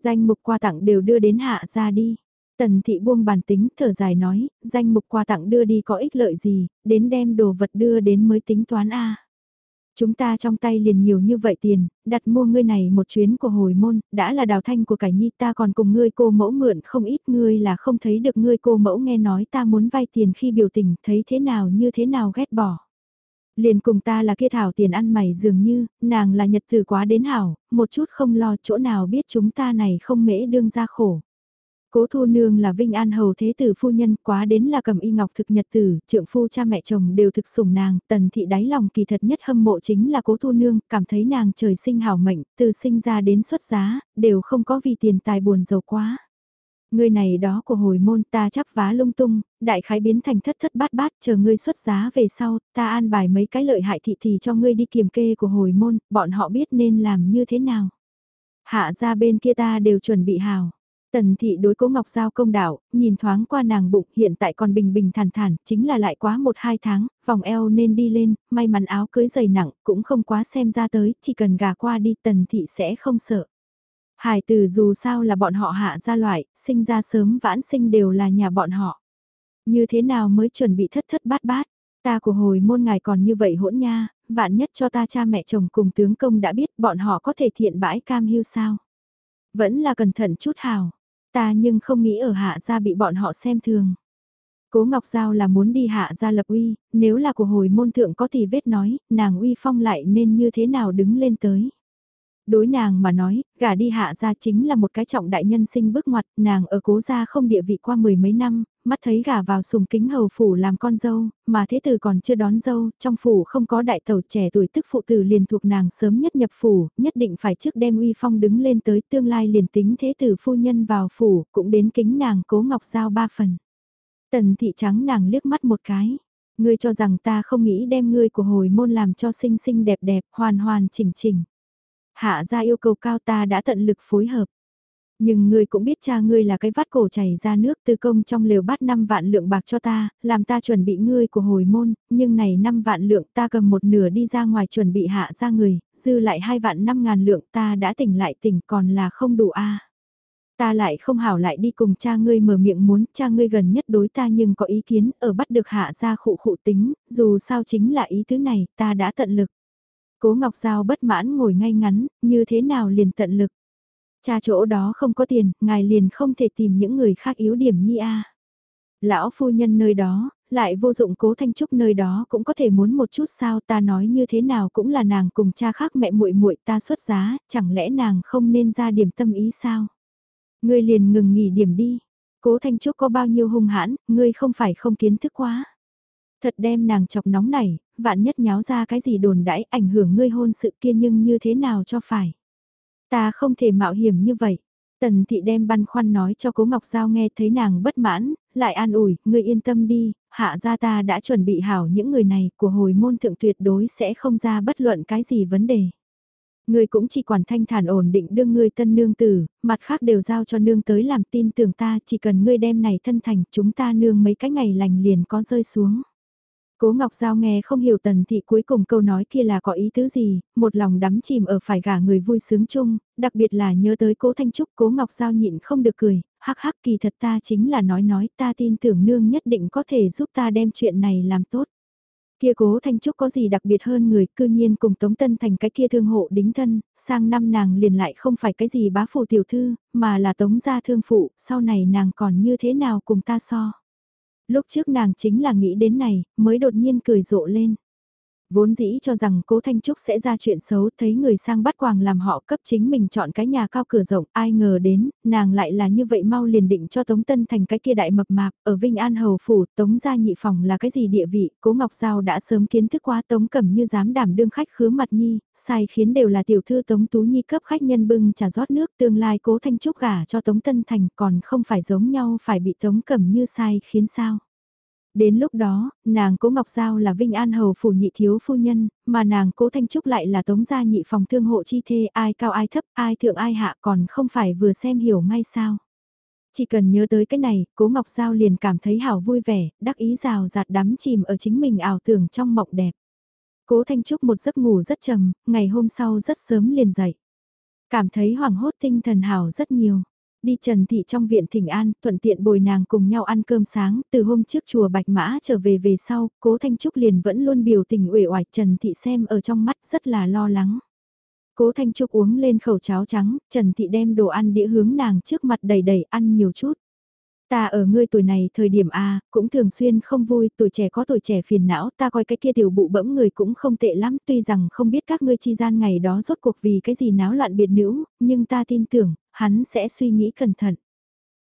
Danh mục quà tặng đều đưa đến hạ ra đi. Tần thị buông bàn tính thở dài nói, danh mục quà tặng đưa đi có ích lợi gì, đến đem đồ vật đưa đến mới tính toán A. Chúng ta trong tay liền nhiều như vậy tiền, đặt mua ngươi này một chuyến của hồi môn, đã là đào thanh của cải nhi ta còn cùng ngươi cô mẫu mượn không ít ngươi là không thấy được ngươi cô mẫu nghe nói ta muốn vay tiền khi biểu tình thấy thế nào như thế nào ghét bỏ. Liền cùng ta là kia thảo tiền ăn mày dường như, nàng là nhật tử quá đến hảo, một chút không lo chỗ nào biết chúng ta này không mễ đương ra khổ. Cố Thu Nương là Vinh An Hầu Thế Tử Phu Nhân, quá đến là cầm y ngọc thực nhật tử, trượng phu cha mẹ chồng đều thực sủng nàng, tần thị đáy lòng kỳ thật nhất hâm mộ chính là Cố Thu Nương, cảm thấy nàng trời sinh hảo mệnh, từ sinh ra đến xuất giá, đều không có vì tiền tài buồn giàu quá. Ngươi này đó của hồi môn ta chắp vá lung tung, đại khái biến thành thất thất bát bát, chờ ngươi xuất giá về sau, ta an bài mấy cái lợi hại thị thì cho ngươi đi kiểm kê của hồi môn, bọn họ biết nên làm như thế nào. Hạ ra bên kia ta đều chuẩn bị hào. Tần thị đối cố Ngọc Giao công đạo, nhìn thoáng qua nàng bụng hiện tại còn bình bình thản thản, chính là lại quá một hai tháng, vòng eo nên đi lên, may mắn áo cưới dày nặng, cũng không quá xem ra tới, chỉ cần gà qua đi tần thị sẽ không sợ. Hải tử dù sao là bọn họ hạ ra loại, sinh ra sớm vãn sinh đều là nhà bọn họ. Như thế nào mới chuẩn bị thất thất bát bát, ta của hồi môn ngài còn như vậy hỗn nha, vạn nhất cho ta cha mẹ chồng cùng tướng công đã biết bọn họ có thể thiện bãi cam hưu sao. Vẫn là cẩn thận chút hào Ta nhưng không nghĩ ở hạ gia bị bọn họ xem thường. Cố Ngọc Giao là muốn đi hạ gia lập uy, nếu là của hồi môn thượng có thì vết nói, nàng uy phong lại nên như thế nào đứng lên tới. Đối nàng mà nói, gả đi hạ gia chính là một cái trọng đại nhân sinh bước ngoặt, nàng ở cố gia không địa vị qua mười mấy năm, mắt thấy gả vào sùng kính hầu phủ làm con dâu, mà thế tử còn chưa đón dâu, trong phủ không có đại tàu trẻ tuổi tức phụ tử liền thuộc nàng sớm nhất nhập phủ, nhất định phải trước đem uy phong đứng lên tới tương lai liền tính thế tử phu nhân vào phủ, cũng đến kính nàng cố ngọc giao ba phần. Tần thị trắng nàng liếc mắt một cái. Ngươi cho rằng ta không nghĩ đem ngươi của hồi môn làm cho xinh xinh đẹp đẹp, hoàn hoàn chỉnh chỉnh. Hạ ra yêu cầu cao ta đã tận lực phối hợp. Nhưng ngươi cũng biết cha ngươi là cái vắt cổ chảy ra nước tư công trong lều bắt 5 vạn lượng bạc cho ta, làm ta chuẩn bị ngươi của hồi môn, nhưng này 5 vạn lượng ta cầm một nửa đi ra ngoài chuẩn bị hạ ra người, dư lại 2 vạn 5 ngàn lượng ta đã tỉnh lại tỉnh còn là không đủ a Ta lại không hảo lại đi cùng cha ngươi mở miệng muốn cha ngươi gần nhất đối ta nhưng có ý kiến ở bắt được hạ ra khụ khụ tính, dù sao chính là ý thứ này ta đã tận lực. Cố Ngọc Giao bất mãn ngồi ngay ngắn, như thế nào liền tận lực. Cha chỗ đó không có tiền, ngài liền không thể tìm những người khác yếu điểm nhi a. Lão phu nhân nơi đó, lại vô dụng cố thanh trúc nơi đó cũng có thể muốn một chút sao ta nói như thế nào cũng là nàng cùng cha khác mẹ muội muội ta xuất giá, chẳng lẽ nàng không nên ra điểm tâm ý sao? Ngươi liền ngừng nghỉ điểm đi. Cố Thanh Trúc có bao nhiêu hung hãn, ngươi không phải không kiến thức quá. Thật đem nàng chọc nóng này, vạn nhất nháo ra cái gì đồn đãi ảnh hưởng ngươi hôn sự kia nhưng như thế nào cho phải. Ta không thể mạo hiểm như vậy. Tần thị đem băn khoăn nói cho cố Ngọc Giao nghe thấy nàng bất mãn, lại an ủi, ngươi yên tâm đi, hạ gia ta đã chuẩn bị hảo những người này của hồi môn thượng tuyệt đối sẽ không ra bất luận cái gì vấn đề. Ngươi cũng chỉ quản thanh thản ổn định đương ngươi tân nương tử, mặt khác đều giao cho nương tới làm tin tưởng ta chỉ cần ngươi đem này thân thành chúng ta nương mấy cái ngày lành liền có rơi xuống. Cố Ngọc Giao nghe không hiểu tần thị cuối cùng câu nói kia là có ý tứ gì, một lòng đắm chìm ở phải gả người vui sướng chung, đặc biệt là nhớ tới cố Thanh Trúc cố Ngọc Giao nhịn không được cười, hắc hắc kỳ thật ta chính là nói nói ta tin tưởng nương nhất định có thể giúp ta đem chuyện này làm tốt. Kia cố Thanh Trúc có gì đặc biệt hơn người, cư nhiên cùng Tống Tân thành cái kia thương hộ đính thân, sang năm nàng liền lại không phải cái gì bá phụ tiểu thư, mà là Tống gia thương phụ, sau này nàng còn như thế nào cùng ta so. Lúc trước nàng chính là nghĩ đến này, mới đột nhiên cười rộ lên. Vốn dĩ cho rằng cố Thanh Trúc sẽ ra chuyện xấu thấy người sang bắt quàng làm họ cấp chính mình chọn cái nhà cao cửa rộng ai ngờ đến, nàng lại là như vậy mau liền định cho Tống Tân thành cái kia đại mập mạp, ở Vinh An Hầu Phủ, Tống gia nhị phòng là cái gì địa vị, cố Ngọc Giao đã sớm kiến thức quá Tống Cẩm như dám đảm đương khách khứa mặt nhi, sai khiến đều là tiểu thư Tống Tú Nhi cấp khách nhân bưng trà rót nước tương lai cố Thanh Trúc gả cho Tống Tân thành còn không phải giống nhau phải bị Tống Cẩm như sai khiến sao. Đến lúc đó, nàng cố Ngọc Giao là Vinh An Hầu phủ nhị thiếu phu nhân, mà nàng cố Thanh Trúc lại là tống gia nhị phòng thương hộ chi thê ai cao ai thấp, ai thượng ai hạ còn không phải vừa xem hiểu ngay sao. Chỉ cần nhớ tới cái này, cố Ngọc Giao liền cảm thấy hảo vui vẻ, đắc ý rào rạt đắm chìm ở chính mình ảo tưởng trong mộng đẹp. Cố Thanh Trúc một giấc ngủ rất trầm, ngày hôm sau rất sớm liền dậy. Cảm thấy hoảng hốt tinh thần hảo rất nhiều. Đi Trần Thị trong viện Thỉnh An, thuận tiện bồi nàng cùng nhau ăn cơm sáng, từ hôm trước chùa Bạch Mã trở về về sau, cố Thanh Trúc liền vẫn luôn biểu tình uể oải Trần Thị xem ở trong mắt rất là lo lắng. Cố Thanh Trúc uống lên khẩu cháo trắng, Trần Thị đem đồ ăn đĩa hướng nàng trước mặt đầy đầy ăn nhiều chút. Ta ở ngươi tuổi này thời điểm A, cũng thường xuyên không vui, tuổi trẻ có tuổi trẻ phiền não, ta coi cái kia tiểu bụ bẫm người cũng không tệ lắm, tuy rằng không biết các ngươi chi gian ngày đó rốt cuộc vì cái gì náo loạn biệt nữ, nhưng ta tin tưởng, hắn sẽ suy nghĩ cẩn thận.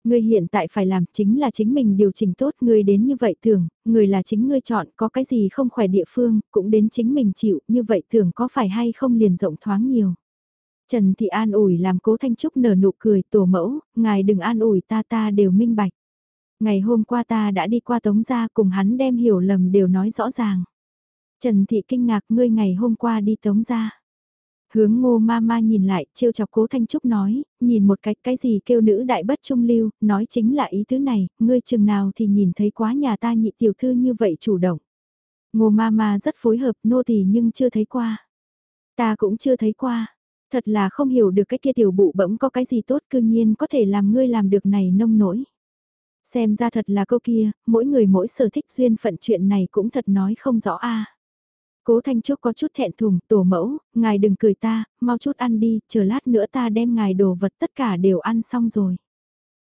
Ngươi hiện tại phải làm chính là chính mình điều chỉnh tốt ngươi đến như vậy thường, người là chính ngươi chọn có cái gì không khỏe địa phương, cũng đến chính mình chịu, như vậy thường có phải hay không liền rộng thoáng nhiều. Trần Thị an ủi làm cố Thanh Trúc nở nụ cười tổ mẫu, ngài đừng an ủi ta ta đều minh bạch. Ngày hôm qua ta đã đi qua tống gia cùng hắn đem hiểu lầm đều nói rõ ràng. Trần Thị kinh ngạc ngươi ngày hôm qua đi tống gia. Hướng ngô ma ma nhìn lại, trêu chọc cố Thanh Trúc nói, nhìn một cách cái gì kêu nữ đại bất trung lưu, nói chính là ý thứ này, ngươi chừng nào thì nhìn thấy quá nhà ta nhị tiểu thư như vậy chủ động. Ngô ma ma rất phối hợp nô tỳ nhưng chưa thấy qua. Ta cũng chưa thấy qua. Thật là không hiểu được cái kia tiểu bụ bỗng có cái gì tốt cư nhiên có thể làm ngươi làm được này nông nổi. Xem ra thật là câu kia, mỗi người mỗi sở thích duyên phận chuyện này cũng thật nói không rõ a. Cố Thanh Trúc có chút thẹn thùng, tổ mẫu, ngài đừng cười ta, mau chút ăn đi, chờ lát nữa ta đem ngài đồ vật tất cả đều ăn xong rồi.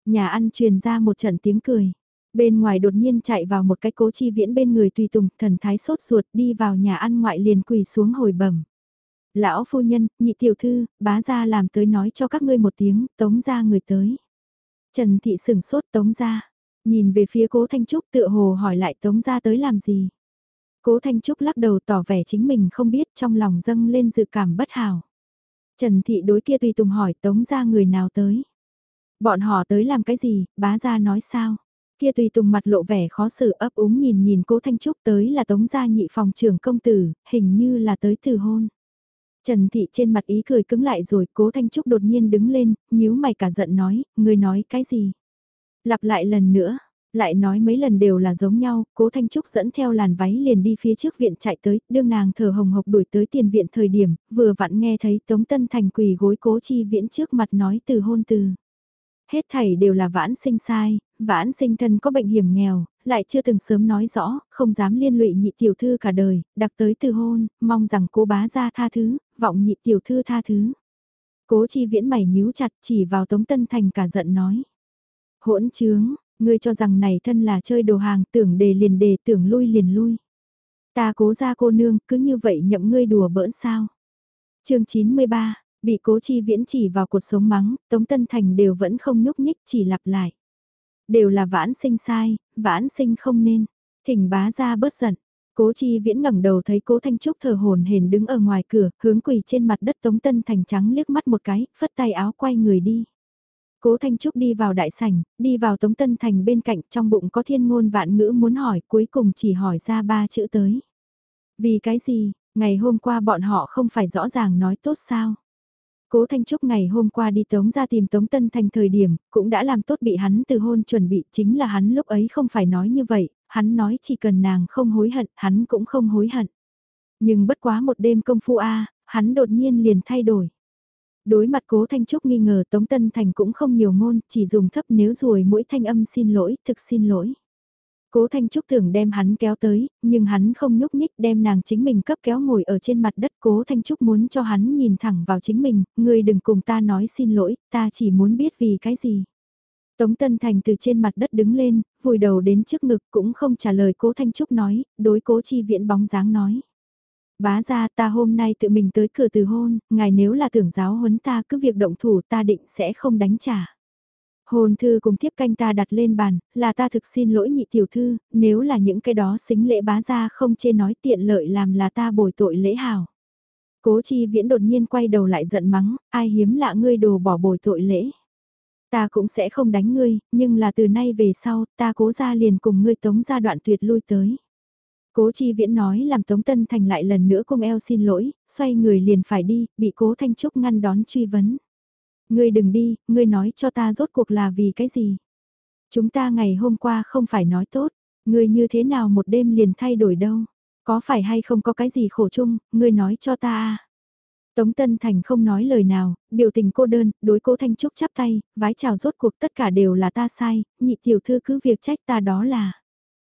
Nhà ăn truyền ra một trận tiếng cười. Bên ngoài đột nhiên chạy vào một cái cố chi viễn bên người tùy tùng, thần thái sốt ruột đi vào nhà ăn ngoại liền quỳ xuống hồi bẩm. Lão phu nhân, nhị tiểu thư, bá gia làm tới nói cho các ngươi một tiếng, tống ra người tới. Trần thị sừng sốt tống ra, nhìn về phía cố Thanh Trúc tựa hồ hỏi lại tống ra tới làm gì. Cố Thanh Trúc lắc đầu tỏ vẻ chính mình không biết trong lòng dâng lên dự cảm bất hảo. Trần Thị đối kia tùy tùng hỏi tống ra người nào tới. Bọn họ tới làm cái gì, bá ra nói sao. Kia tùy tùng mặt lộ vẻ khó xử ấp úng nhìn nhìn cố Thanh Trúc tới là tống gia nhị phòng trưởng công tử, hình như là tới từ hôn. Trần Thị trên mặt ý cười cứng lại rồi cố Thanh Trúc đột nhiên đứng lên, nhíu mày cả giận nói, người nói cái gì? Lặp lại lần nữa, lại nói mấy lần đều là giống nhau, cố Thanh Trúc dẫn theo làn váy liền đi phía trước viện chạy tới, đương nàng thở hồng hộc đuổi tới tiền viện thời điểm, vừa vặn nghe thấy Tống Tân Thành quỳ gối cố chi viễn trước mặt nói từ hôn từ. Hết thảy đều là vãn sinh sai, vãn sinh thân có bệnh hiểm nghèo, lại chưa từng sớm nói rõ, không dám liên lụy nhị tiểu thư cả đời, đặc tới từ hôn, mong rằng cô bá ra tha thứ, vọng nhị tiểu thư tha thứ. Cố chi viễn mày nhíu chặt chỉ vào Tống Tân Thành cả giận nói. Hỗn trướng, ngươi cho rằng này thân là chơi đồ hàng tưởng đề liền đề tưởng lui liền lui. Ta cố ra cô nương cứ như vậy nhậm ngươi đùa bỡn sao. chương 93, bị cố chi viễn chỉ vào cuộc sống mắng, Tống Tân Thành đều vẫn không nhúc nhích chỉ lặp lại. Đều là vãn sinh sai, vãn sinh không nên. Thỉnh bá ra bớt giận. Cố chi viễn ngẩng đầu thấy cố Thanh Trúc thờ hồn hển đứng ở ngoài cửa, hướng quỳ trên mặt đất Tống Tân Thành trắng liếc mắt một cái, phất tay áo quay người đi. Cố Thanh Trúc đi vào đại sảnh, đi vào Tống Tân Thành bên cạnh trong bụng có thiên ngôn vạn ngữ muốn hỏi cuối cùng chỉ hỏi ra ba chữ tới. Vì cái gì, ngày hôm qua bọn họ không phải rõ ràng nói tốt sao? Cố Thanh Trúc ngày hôm qua đi Tống ra tìm Tống Tân Thành thời điểm, cũng đã làm tốt bị hắn từ hôn chuẩn bị chính là hắn lúc ấy không phải nói như vậy, hắn nói chỉ cần nàng không hối hận, hắn cũng không hối hận. Nhưng bất quá một đêm công phu A, hắn đột nhiên liền thay đổi. Đối mặt cố Thanh Trúc nghi ngờ Tống Tân Thành cũng không nhiều ngôn, chỉ dùng thấp nếu ruồi mũi thanh âm xin lỗi, thực xin lỗi. Cố Thanh Trúc tưởng đem hắn kéo tới, nhưng hắn không nhúc nhích đem nàng chính mình cấp kéo ngồi ở trên mặt đất. Cố Thanh Trúc muốn cho hắn nhìn thẳng vào chính mình, ngươi đừng cùng ta nói xin lỗi, ta chỉ muốn biết vì cái gì. Tống Tân Thành từ trên mặt đất đứng lên, vùi đầu đến trước ngực cũng không trả lời Cố Thanh Trúc nói, đối Cố Chi Viễn bóng dáng nói. Bá ra ta hôm nay tự mình tới cửa từ hôn, ngài nếu là tưởng giáo huấn ta cứ việc động thủ ta định sẽ không đánh trả. Hôn thư cùng tiếp canh ta đặt lên bàn, là ta thực xin lỗi nhị tiểu thư, nếu là những cái đó xính lễ bá ra không chê nói tiện lợi làm là ta bồi tội lễ hào. Cố chi viễn đột nhiên quay đầu lại giận mắng, ai hiếm lạ ngươi đồ bỏ bồi tội lễ. Ta cũng sẽ không đánh ngươi, nhưng là từ nay về sau, ta cố ra liền cùng ngươi tống ra đoạn tuyệt lui tới. Cố Chi Viễn nói làm Tống Tân Thành lại lần nữa cung eo xin lỗi, xoay người liền phải đi, bị Cố Thanh Trúc ngăn đón truy vấn. Ngươi đừng đi, ngươi nói cho ta rốt cuộc là vì cái gì? Chúng ta ngày hôm qua không phải nói tốt, ngươi như thế nào một đêm liền thay đổi đâu? Có phải hay không có cái gì khổ chung, ngươi nói cho ta à? Tống Tân Thành không nói lời nào, biểu tình cô đơn, đối cố Thanh Trúc chắp tay, vái chào rốt cuộc tất cả đều là ta sai, nhị tiểu thư cứ việc trách ta đó là.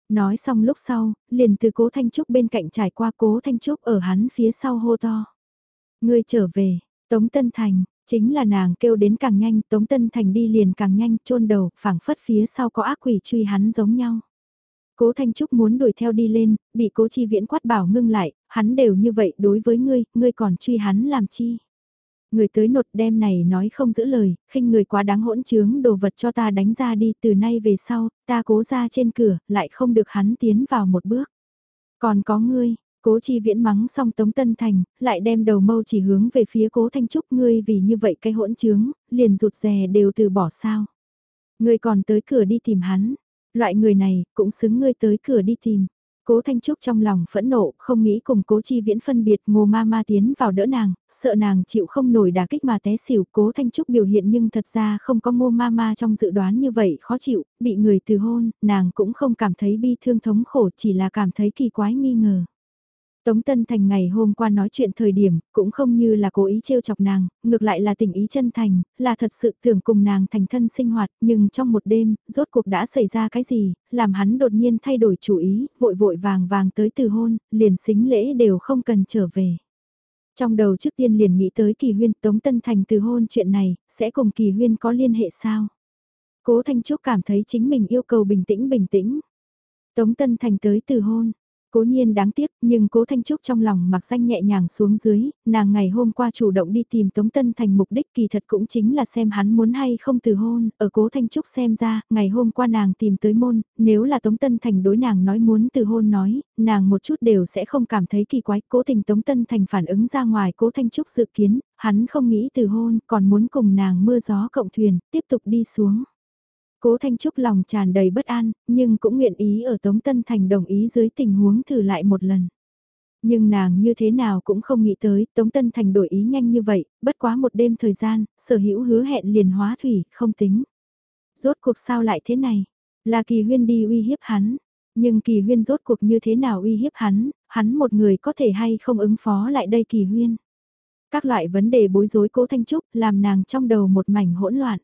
Nói xong lúc sau, liền từ cố Thanh Trúc bên cạnh trải qua cố Thanh Trúc ở hắn phía sau hô to. Ngươi trở về, Tống Tân Thành, chính là nàng kêu đến càng nhanh, Tống Tân Thành đi liền càng nhanh, chôn đầu, phảng phất phía sau có ác quỷ truy hắn giống nhau. Cố Thanh Trúc muốn đuổi theo đi lên, bị cố chi viễn quát bảo ngưng lại, hắn đều như vậy đối với ngươi, ngươi còn truy hắn làm chi. Người tới nột đem này nói không giữ lời, khinh người quá đáng hỗn trướng đồ vật cho ta đánh ra đi từ nay về sau, ta cố ra trên cửa, lại không được hắn tiến vào một bước. Còn có ngươi, cố chi viễn mắng xong Tống Tân Thành, lại đem đầu mâu chỉ hướng về phía cố Thanh Trúc ngươi vì như vậy cái hỗn trướng, liền rụt rè đều từ bỏ sao. Ngươi còn tới cửa đi tìm hắn, loại người này cũng xứng ngươi tới cửa đi tìm. Cố Thanh Trúc trong lòng phẫn nộ, không nghĩ cùng Cố Chi Viễn phân biệt, Ngô Ma Ma tiến vào đỡ nàng, sợ nàng chịu không nổi đả kích mà té xỉu. Cố Thanh Trúc biểu hiện nhưng thật ra không có Ngô Ma Ma trong dự đoán như vậy khó chịu, bị người từ hôn, nàng cũng không cảm thấy bi thương thống khổ, chỉ là cảm thấy kỳ quái nghi ngờ. Tống Tân Thành ngày hôm qua nói chuyện thời điểm, cũng không như là cố ý trêu chọc nàng, ngược lại là tình ý chân thành, là thật sự tưởng cùng nàng thành thân sinh hoạt, nhưng trong một đêm, rốt cuộc đã xảy ra cái gì, làm hắn đột nhiên thay đổi chủ ý, vội vội vàng vàng tới từ hôn, liền xính lễ đều không cần trở về. Trong đầu trước tiên liền nghĩ tới kỳ huyên Tống Tân Thành từ hôn chuyện này, sẽ cùng kỳ huyên có liên hệ sao? Cố Thanh Trúc cảm thấy chính mình yêu cầu bình tĩnh bình tĩnh. Tống Tân Thành tới từ hôn, Cố nhiên đáng tiếc, nhưng cố Thanh Trúc trong lòng mặc danh nhẹ nhàng xuống dưới, nàng ngày hôm qua chủ động đi tìm Tống Tân Thành mục đích kỳ thật cũng chính là xem hắn muốn hay không từ hôn, ở cố Thanh Trúc xem ra, ngày hôm qua nàng tìm tới môn, nếu là Tống Tân Thành đối nàng nói muốn từ hôn nói, nàng một chút đều sẽ không cảm thấy kỳ quái, cố tình Tống Tân Thành phản ứng ra ngoài cố Thanh Trúc dự kiến, hắn không nghĩ từ hôn, còn muốn cùng nàng mưa gió cộng thuyền, tiếp tục đi xuống. Cố Thanh Trúc lòng tràn đầy bất an, nhưng cũng nguyện ý ở Tống Tân Thành đồng ý dưới tình huống thử lại một lần. Nhưng nàng như thế nào cũng không nghĩ tới, Tống Tân Thành đổi ý nhanh như vậy, bất quá một đêm thời gian, sở hữu hứa hẹn liền hóa thủy, không tính. Rốt cuộc sao lại thế này? Là kỳ huyên đi uy hiếp hắn. Nhưng kỳ huyên rốt cuộc như thế nào uy hiếp hắn, hắn một người có thể hay không ứng phó lại đây kỳ huyên. Các loại vấn đề bối rối cố Thanh Trúc làm nàng trong đầu một mảnh hỗn loạn.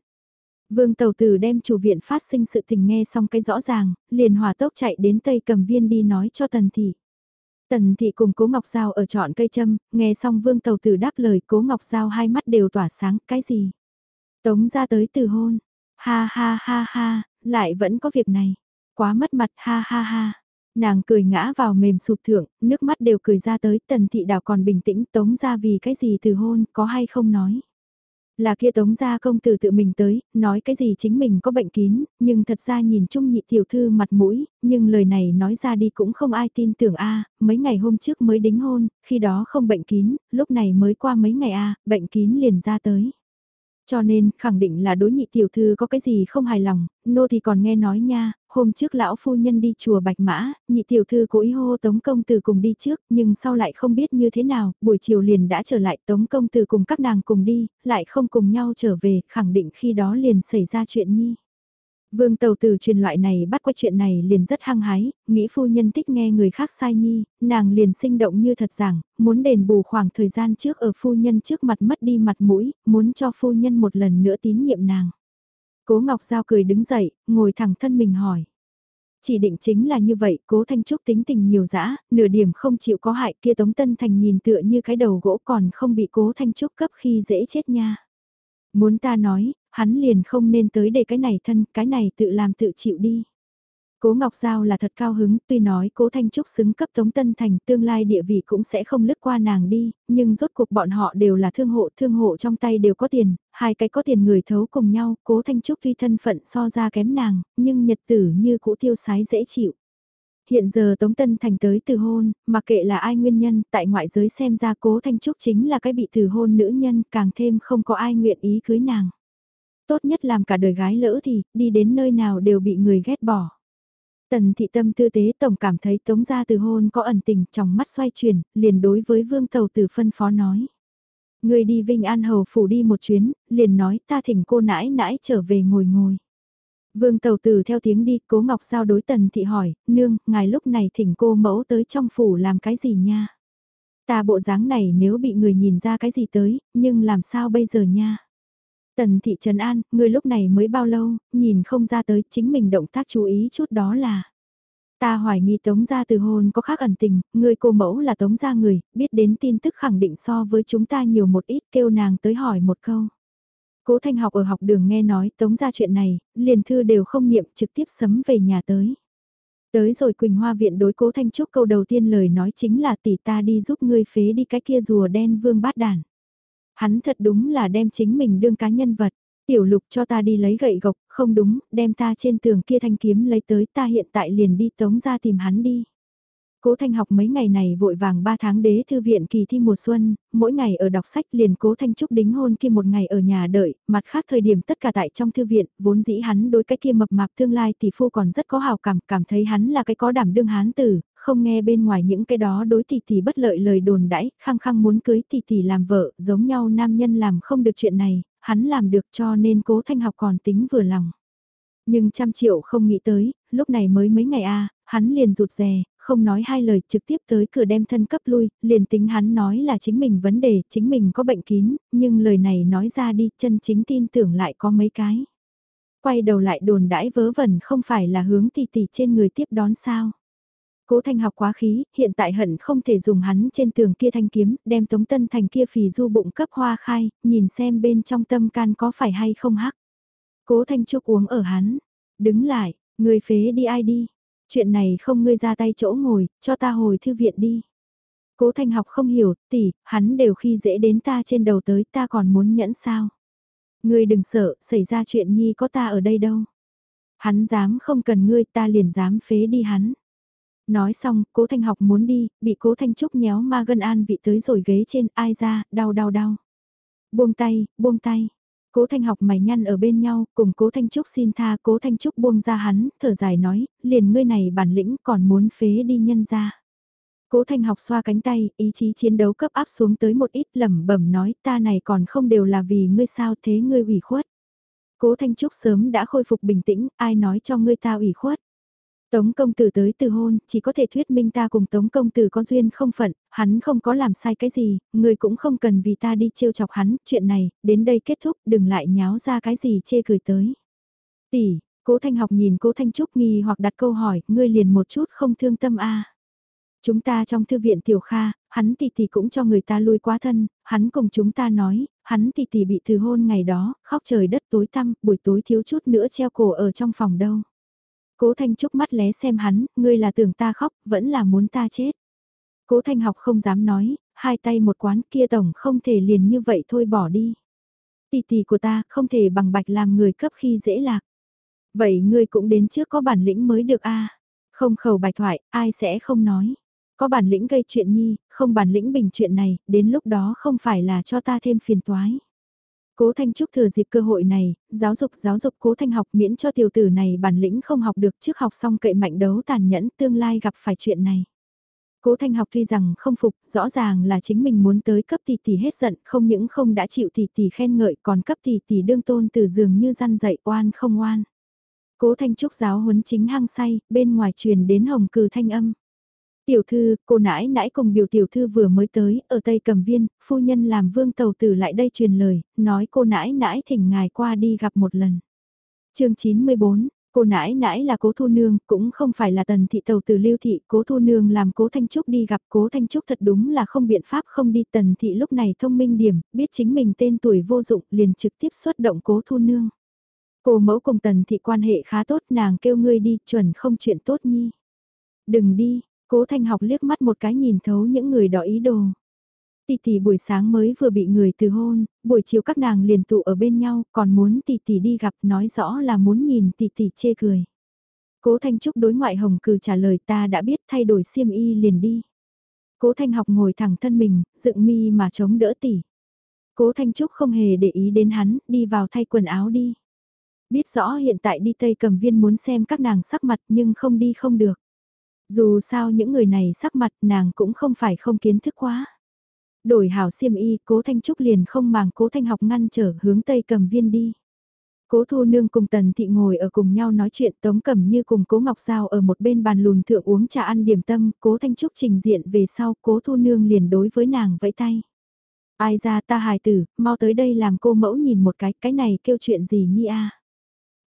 Vương Tàu Tử đem chủ viện phát sinh sự tình nghe xong cái rõ ràng, liền hòa tốc chạy đến Tây Cầm Viên đi nói cho Tần Thị. Tần Thị cùng Cố Ngọc Giao ở trọn cây châm, nghe xong Vương Tàu Tử đáp lời Cố Ngọc Giao hai mắt đều tỏa sáng, cái gì? Tống ra tới từ hôn, ha ha ha ha, lại vẫn có việc này, quá mất mặt ha ha ha. Nàng cười ngã vào mềm sụp thượng, nước mắt đều cười ra tới, tần thị đảo còn bình tĩnh tống ra vì cái gì từ hôn, có hay không nói. Là kia tống gia công tử tự mình tới, nói cái gì chính mình có bệnh kín, nhưng thật ra nhìn chung nhị tiểu thư mặt mũi, nhưng lời này nói ra đi cũng không ai tin tưởng a mấy ngày hôm trước mới đính hôn, khi đó không bệnh kín, lúc này mới qua mấy ngày a bệnh kín liền ra tới. Cho nên, khẳng định là đối nhị tiểu thư có cái gì không hài lòng, nô thì còn nghe nói nha, hôm trước lão phu nhân đi chùa Bạch Mã, nhị tiểu thư cố ý hô Tống Công Tử cùng đi trước, nhưng sau lại không biết như thế nào, buổi chiều liền đã trở lại Tống Công Tử cùng các nàng cùng đi, lại không cùng nhau trở về, khẳng định khi đó liền xảy ra chuyện nhi. Vương Tàu Tử truyền loại này bắt qua chuyện này liền rất hăng hái, nghĩ phu nhân thích nghe người khác sai nhi, nàng liền sinh động như thật rằng, muốn đền bù khoảng thời gian trước ở phu nhân trước mặt mất đi mặt mũi, muốn cho phu nhân một lần nữa tín nhiệm nàng. Cố Ngọc Giao cười đứng dậy, ngồi thẳng thân mình hỏi. Chỉ định chính là như vậy, cố Thanh Trúc tính tình nhiều dã, nửa điểm không chịu có hại kia Tống Tân Thành nhìn tựa như cái đầu gỗ còn không bị cố Thanh Trúc cấp khi dễ chết nha. Muốn ta nói, hắn liền không nên tới để cái này thân, cái này tự làm tự chịu đi. Cố Ngọc Giao là thật cao hứng, tuy nói Cố Thanh Trúc xứng cấp Tống Tân Thành tương lai địa vị cũng sẽ không lướt qua nàng đi, nhưng rốt cuộc bọn họ đều là thương hộ, thương hộ trong tay đều có tiền, hai cái có tiền người thấu cùng nhau, Cố Thanh Trúc tuy thân phận so ra kém nàng, nhưng nhật tử như cũ tiêu sái dễ chịu. Hiện giờ Tống Tân Thành tới từ hôn, mà kệ là ai nguyên nhân, tại ngoại giới xem ra Cố Thanh Trúc chính là cái bị từ hôn nữ nhân, càng thêm không có ai nguyện ý cưới nàng. Tốt nhất làm cả đời gái lỡ thì, đi đến nơi nào đều bị người ghét bỏ. Tần thị tâm tư tế tổng cảm thấy tống gia từ hôn có ẩn tình trong mắt xoay chuyển, liền đối với vương tàu tử phân phó nói. Người đi Vinh An Hầu phủ đi một chuyến, liền nói ta thỉnh cô nãi nãi trở về ngồi ngồi. Vương tàu tử theo tiếng đi, cố ngọc giao đối tần thị hỏi, nương, ngài lúc này thỉnh cô mẫu tới trong phủ làm cái gì nha? Ta bộ dáng này nếu bị người nhìn ra cái gì tới, nhưng làm sao bây giờ nha? Tần thị Trần An, người lúc này mới bao lâu, nhìn không ra tới chính mình động tác chú ý chút đó là. Ta hoài nghi tống gia từ hôn có khác ẩn tình, người cô mẫu là tống gia người, biết đến tin tức khẳng định so với chúng ta nhiều một ít kêu nàng tới hỏi một câu. Cố Thanh học ở học đường nghe nói tống gia chuyện này, liền thư đều không niệm trực tiếp sấm về nhà tới. Tới rồi Quỳnh Hoa Viện đối cố Thanh Trúc câu đầu tiên lời nói chính là tỷ ta đi giúp ngươi phế đi cái kia rùa đen vương bát đàn. Hắn thật đúng là đem chính mình đương cá nhân vật. Tiểu lục cho ta đi lấy gậy gộc, không đúng, đem ta trên tường kia thanh kiếm lấy tới ta hiện tại liền đi tống ra tìm hắn đi. Cố Thanh học mấy ngày này vội vàng 3 tháng đế thư viện kỳ thi mùa xuân, mỗi ngày ở đọc sách liền Cố Thanh Trúc đính hôn kia một ngày ở nhà đợi, mặt khác thời điểm tất cả tại trong thư viện, vốn dĩ hắn đối cái kia mập mạp tương lai tỷ phu còn rất có hào cảm, cảm thấy hắn là cái có đảm đương hán tử, không nghe bên ngoài những cái đó đối tỷ tỷ bất lợi lời đồn đãi, khăng khăng muốn cưới tỷ tỷ làm vợ, giống nhau nam nhân làm không được chuyện này, hắn làm được cho nên cố thanh học còn tính vừa lòng. Nhưng trăm triệu không nghĩ tới, lúc này mới mấy ngày a hắn liền rụt rè, không nói hai lời trực tiếp tới cửa đem thân cấp lui, liền tính hắn nói là chính mình vấn đề, chính mình có bệnh kín, nhưng lời này nói ra đi, chân chính tin tưởng lại có mấy cái. Quay đầu lại đồn đãi vớ vẩn không phải là hướng tỷ tỷ trên người tiếp đón sao. Cố Thanh học quá khí, hiện tại hận không thể dùng hắn trên tường kia thanh kiếm, đem Tống Tân Thành kia phì du bụng cấp hoa khai, nhìn xem bên trong tâm can có phải hay không hắc. Cố Thanh Trúc uống ở hắn, đứng lại, người phế đi ai đi, chuyện này không ngươi ra tay chỗ ngồi, cho ta hồi thư viện đi. Cố Thanh học không hiểu, tỷ, hắn đều khi dễ đến ta trên đầu tới ta còn muốn nhẫn sao. Ngươi đừng sợ, xảy ra chuyện nhi có ta ở đây đâu. Hắn dám không cần ngươi ta liền dám phế đi hắn. Nói xong, cố thanh học muốn đi, bị cố thanh trúc nhéo ma gân an vị tới rồi ghế trên, ai ra, đau đau đau. Buông tay, buông tay. Cố Thanh học mày nhăn ở bên nhau, cùng Cố Thanh Trúc xin tha, Cố Thanh Trúc buông ra hắn, thở dài nói, liền ngươi này bản lĩnh còn muốn phế đi nhân ra. Cố Thanh học xoa cánh tay, ý chí chiến đấu cấp áp xuống tới một ít lẩm bẩm nói, ta này còn không đều là vì ngươi sao thế ngươi ủy khuất. Cố Thanh Trúc sớm đã khôi phục bình tĩnh, ai nói cho ngươi ta ủy khuất. Tống công tử tới từ hôn, chỉ có thể thuyết minh ta cùng Tống công tử có duyên không phận, hắn không có làm sai cái gì, người cũng không cần vì ta đi trêu chọc hắn, chuyện này, đến đây kết thúc, đừng lại nháo ra cái gì chê cười tới. Tỷ, cố Thanh học nhìn cố Thanh Trúc nghi hoặc đặt câu hỏi, ngươi liền một chút không thương tâm a Chúng ta trong thư viện tiểu kha, hắn tỷ tỷ cũng cho người ta lui quá thân, hắn cùng chúng ta nói, hắn tỷ tỷ bị từ hôn ngày đó, khóc trời đất tối tăm, buổi tối thiếu chút nữa treo cổ ở trong phòng đâu. Cố Thanh Trúc mắt lé xem hắn, ngươi là tưởng ta khóc, vẫn là muốn ta chết. Cố Thanh học không dám nói, hai tay một quán kia tổng không thể liền như vậy thôi bỏ đi. Tỷ tỷ của ta không thể bằng bạch làm người cấp khi dễ lạc. Vậy ngươi cũng đến trước có bản lĩnh mới được a Không khẩu bài thoại, ai sẽ không nói. Có bản lĩnh gây chuyện nhi, không bản lĩnh bình chuyện này, đến lúc đó không phải là cho ta thêm phiền toái. Cố Thanh Trúc thừa dịp cơ hội này, giáo dục giáo dục Cố Thanh học miễn cho tiểu tử này bản lĩnh không học được trước học xong cậy mạnh đấu tàn nhẫn tương lai gặp phải chuyện này. Cố Thanh học tuy rằng không phục, rõ ràng là chính mình muốn tới cấp tỷ tỷ hết giận, không những không đã chịu tỷ tỷ khen ngợi còn cấp tỷ tỷ đương tôn từ giường như răn dậy oan không oan. Cố Thanh Trúc giáo huấn chính hăng say, bên ngoài truyền đến hồng cừ thanh âm. Tiểu thư, cô nãi nãi cùng biểu tiểu thư vừa mới tới, ở Tây Cầm Viên, phu nhân làm vương tàu tử lại đây truyền lời, nói cô nãi nãi thỉnh ngài qua đi gặp một lần. chương 94, cô nãi nãi là cố thu nương, cũng không phải là tần thị tàu tử lưu thị, cố thu nương làm cố Thanh Trúc đi gặp cố Thanh Trúc thật đúng là không biện pháp không đi tần thị lúc này thông minh điểm, biết chính mình tên tuổi vô dụng liền trực tiếp xuất động cố thu nương. Cô mẫu cùng tần thị quan hệ khá tốt nàng kêu ngươi đi chuẩn không chuyện tốt nhi. Đừng đi, Cố Thanh học liếc mắt một cái nhìn thấu những người đó ý đồ. Tỷ tỷ buổi sáng mới vừa bị người từ hôn, buổi chiều các nàng liền tụ ở bên nhau, còn muốn tỷ tỷ đi gặp nói rõ là muốn nhìn tỷ tỷ chê cười. Cố Thanh Trúc đối ngoại hồng cử trả lời ta đã biết thay đổi xiêm y liền đi. Cố Thanh học ngồi thẳng thân mình, dựng mi mà chống đỡ tỷ. Cố Thanh Trúc không hề để ý đến hắn, đi vào thay quần áo đi. Biết rõ hiện tại đi Tây Cầm Viên muốn xem các nàng sắc mặt nhưng không đi không được. Dù sao những người này sắc mặt nàng cũng không phải không kiến thức quá. Đổi hảo xiêm y, cố thanh trúc liền không màng cố thanh học ngăn trở hướng tây cầm viên đi. Cố Thu Nương cùng Tần Thị ngồi ở cùng nhau nói chuyện Tống Cẩm Như cùng Cố Ngọc Giao ở một bên bàn lùn thượng uống trà ăn điểm tâm, Cố Thanh Trúc trình diện về sau Cố Thu Nương liền đối với nàng vẫy tay. Ai ra ta hài tử, mau tới đây làm cô mẫu nhìn một cái, cái này kêu chuyện gì nhi a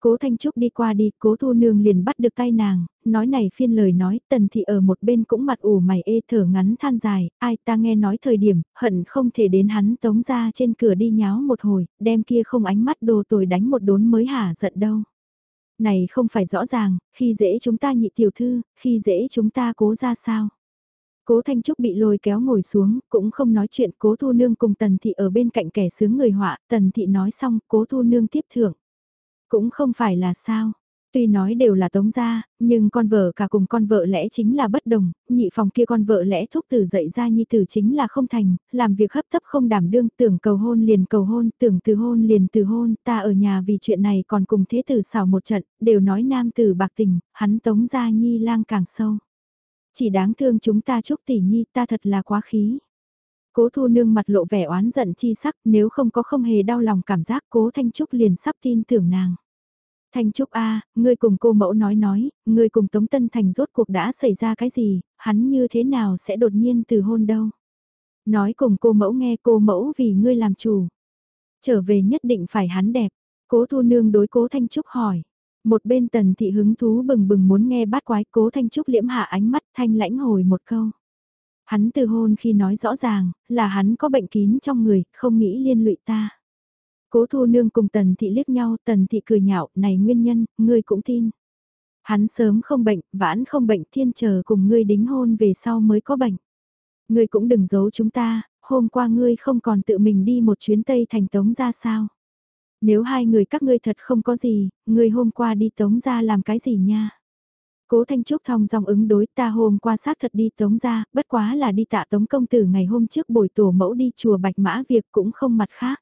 Cố Thanh Trúc đi qua đi, cố Thu Nương liền bắt được tay nàng, nói này phiên lời nói, tần thị ở một bên cũng mặt ủ mày ê thở ngắn than dài, ai ta nghe nói thời điểm, hận không thể đến hắn tống ra trên cửa đi nháo một hồi, đem kia không ánh mắt đồ tồi đánh một đốn mới hả giận đâu. Này không phải rõ ràng, khi dễ chúng ta nhị tiểu thư, khi dễ chúng ta cố ra sao. Cố Thanh Trúc bị lôi kéo ngồi xuống, cũng không nói chuyện cố thu nương cùng tần thị ở bên cạnh kẻ sướng người họa, tần thị nói xong, cố thu nương tiếp thưởng. Cũng không phải là sao. Tuy nói đều là tống gia, nhưng con vợ cả cùng con vợ lẽ chính là bất đồng, nhị phòng kia con vợ lẽ thúc từ dậy ra nhi tử chính là không thành, làm việc hấp tấp không đảm đương, tưởng cầu hôn liền cầu hôn, tưởng từ hôn liền từ hôn, ta ở nhà vì chuyện này còn cùng thế tử xảo một trận, đều nói nam tử bạc tình, hắn tống gia nhi lang càng sâu. Chỉ đáng thương chúng ta chúc tỷ nhi ta thật là quá khí. Cố thu nương mặt lộ vẻ oán giận chi sắc nếu không có không hề đau lòng cảm giác cố Thanh Trúc liền sắp tin tưởng nàng. Thanh Trúc A, ngươi cùng cô mẫu nói nói, ngươi cùng Tống Tân Thành rốt cuộc đã xảy ra cái gì, hắn như thế nào sẽ đột nhiên từ hôn đâu. Nói cùng cô mẫu nghe cô mẫu vì ngươi làm chủ. Trở về nhất định phải hắn đẹp. Cố thu nương đối cố Thanh Trúc hỏi. Một bên tần thị hứng thú bừng bừng muốn nghe bát quái cố Thanh Trúc liễm hạ ánh mắt thanh lãnh hồi một câu. Hắn từ hôn khi nói rõ ràng, là hắn có bệnh kín trong người, không nghĩ liên lụy ta. Cố thu nương cùng tần thị liếc nhau, tần thị cười nhạo, này nguyên nhân, ngươi cũng tin. Hắn sớm không bệnh, vãn không bệnh, thiên chờ cùng ngươi đính hôn về sau mới có bệnh. Ngươi cũng đừng giấu chúng ta, hôm qua ngươi không còn tự mình đi một chuyến Tây thành tống ra sao. Nếu hai người các ngươi thật không có gì, ngươi hôm qua đi tống ra làm cái gì nha. Cố Thanh Trúc thong dòng ứng đối ta hôm qua xác thật đi tống ra, bất quá là đi tạ tống công tử ngày hôm trước buổi tổ mẫu đi chùa Bạch Mã việc cũng không mặt khác.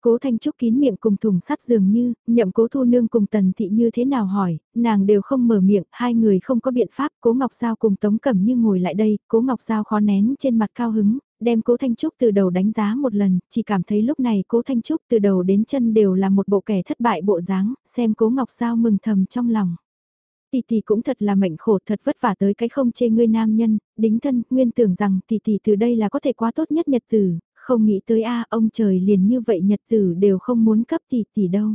Cố Thanh Trúc kín miệng cùng thùng sắt dường như, nhậm cố thu nương cùng tần thị như thế nào hỏi, nàng đều không mở miệng, hai người không có biện pháp, cố Ngọc Giao cùng Tống Cẩm như ngồi lại đây, cố Ngọc Giao khó nén trên mặt cao hứng, đem cố Thanh Trúc từ đầu đánh giá một lần, chỉ cảm thấy lúc này cố Thanh Trúc từ đầu đến chân đều là một bộ kẻ thất bại bộ dáng, xem cố Ngọc Giao mừng thầm trong lòng. Tỷ tỷ cũng thật là mệnh khổ thật vất vả tới cái không chê ngươi nam nhân, đính thân, nguyên tưởng rằng tỷ tỷ từ đây là có thể quá tốt nhất nhật tử, không nghĩ tới a ông trời liền như vậy nhật tử đều không muốn cấp tỷ tỷ đâu.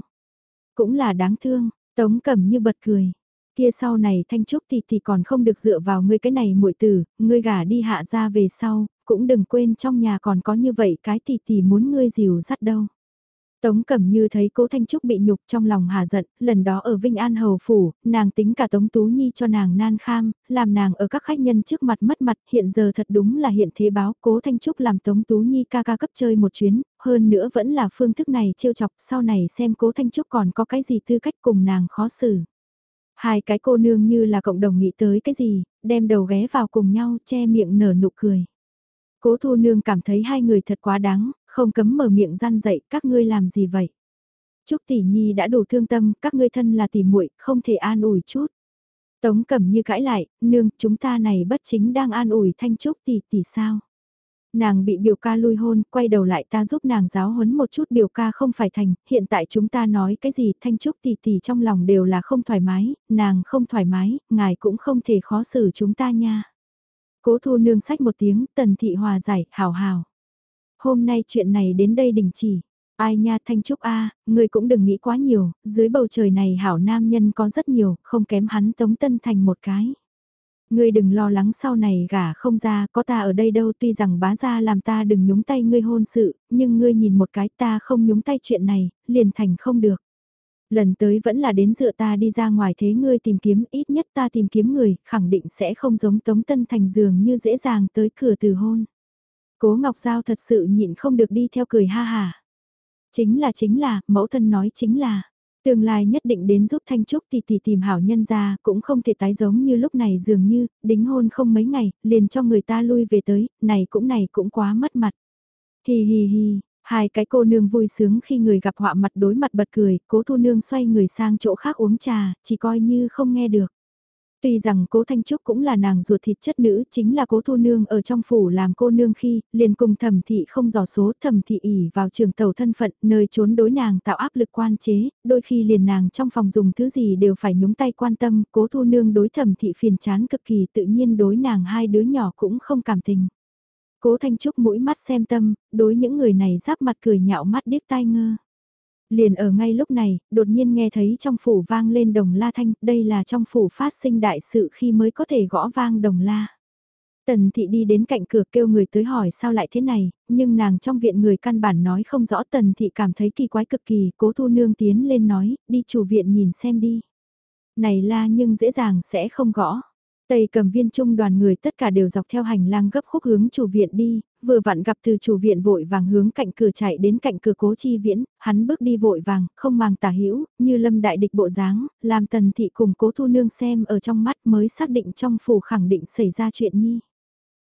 Cũng là đáng thương, tống cầm như bật cười. Kia sau này thanh trúc tỷ tỷ còn không được dựa vào ngươi cái này muội tử, ngươi gả đi hạ ra về sau, cũng đừng quên trong nhà còn có như vậy cái tỷ tỷ muốn ngươi dìu dắt đâu. Tống Cẩm Như thấy Cố Thanh Trúc bị nhục trong lòng hà giận, lần đó ở Vinh An Hầu Phủ, nàng tính cả Tống Tú Nhi cho nàng nan kham, làm nàng ở các khách nhân trước mặt mất mặt, hiện giờ thật đúng là hiện thế báo Cố Thanh Trúc làm Tống Tú Nhi ca ca cấp chơi một chuyến, hơn nữa vẫn là phương thức này trêu chọc, sau này xem Cố Thanh Trúc còn có cái gì tư cách cùng nàng khó xử. Hai cái cô nương như là cộng đồng nghĩ tới cái gì, đem đầu ghé vào cùng nhau che miệng nở nụ cười. Cố Thu Nương cảm thấy hai người thật quá đáng, không cấm mở miệng gian dậy các ngươi làm gì vậy. Trúc tỷ nhi đã đủ thương tâm, các ngươi thân là tỷ muội, không thể an ủi chút. Tống cẩm như cãi lại, nương, chúng ta này bất chính đang an ủi thanh trúc tỷ tỷ sao. Nàng bị biểu ca lui hôn, quay đầu lại ta giúp nàng giáo huấn một chút biểu ca không phải thành, hiện tại chúng ta nói cái gì thanh trúc tỷ tỷ trong lòng đều là không thoải mái, nàng không thoải mái, ngài cũng không thể khó xử chúng ta nha. Cố thu nương sách một tiếng, tần thị hòa giải, hào hào. Hôm nay chuyện này đến đây đình chỉ. Ai nha Thanh Trúc A, người cũng đừng nghĩ quá nhiều, dưới bầu trời này hảo nam nhân có rất nhiều, không kém hắn Tống Tân Thành một cái. Ngươi đừng lo lắng sau này gả không ra, có ta ở đây đâu tuy rằng bá gia làm ta đừng nhúng tay ngươi hôn sự, nhưng ngươi nhìn một cái ta không nhúng tay chuyện này, liền thành không được. Lần tới vẫn là đến dựa ta đi ra ngoài thế ngươi tìm kiếm, ít nhất ta tìm kiếm người, khẳng định sẽ không giống Tống Tân Thành dường như dễ dàng tới cửa từ hôn. Cố Ngọc Giao thật sự nhịn không được đi theo cười ha hà. Chính là chính là, mẫu thân nói chính là, tương lai nhất định đến giúp Thanh Trúc tỷ tỷ tìm hảo nhân ra, cũng không thể tái giống như lúc này dường như, đính hôn không mấy ngày, liền cho người ta lui về tới, này cũng này cũng quá mất mặt. Hi hi hi, hai cái cô nương vui sướng khi người gặp họa mặt đối mặt bật cười, cố thu nương xoay người sang chỗ khác uống trà, chỉ coi như không nghe được. Tuy rằng cố Thanh Trúc cũng là nàng ruột thịt chất nữ, chính là cố Thu Nương ở trong phủ làm cô nương khi, liền cùng thẩm thị không dò số, thẩm thị ỉ vào trường tàu thân phận, nơi trốn đối nàng tạo áp lực quan chế, đôi khi liền nàng trong phòng dùng thứ gì đều phải nhúng tay quan tâm, cố Thu Nương đối thẩm thị phiền chán cực kỳ tự nhiên đối nàng hai đứa nhỏ cũng không cảm tình. Cố Thanh Trúc mũi mắt xem tâm, đối những người này giáp mặt cười nhạo mắt điếc tai ngơ. Liền ở ngay lúc này, đột nhiên nghe thấy trong phủ vang lên đồng la thanh, đây là trong phủ phát sinh đại sự khi mới có thể gõ vang đồng la. Tần thị đi đến cạnh cửa kêu người tới hỏi sao lại thế này, nhưng nàng trong viện người căn bản nói không rõ tần thị cảm thấy kỳ quái cực kỳ, cố thu nương tiến lên nói, đi chủ viện nhìn xem đi. Này la nhưng dễ dàng sẽ không gõ. Tây cầm viên trung đoàn người tất cả đều dọc theo hành lang gấp khúc hướng chủ viện đi, vừa vặn gặp từ chủ viện vội vàng hướng cạnh cửa chạy đến cạnh cửa cố chi viễn, hắn bước đi vội vàng, không màng tả hữu như lâm đại địch bộ dáng, làm tần thị cùng cố thu nương xem ở trong mắt mới xác định trong phủ khẳng định xảy ra chuyện nhi.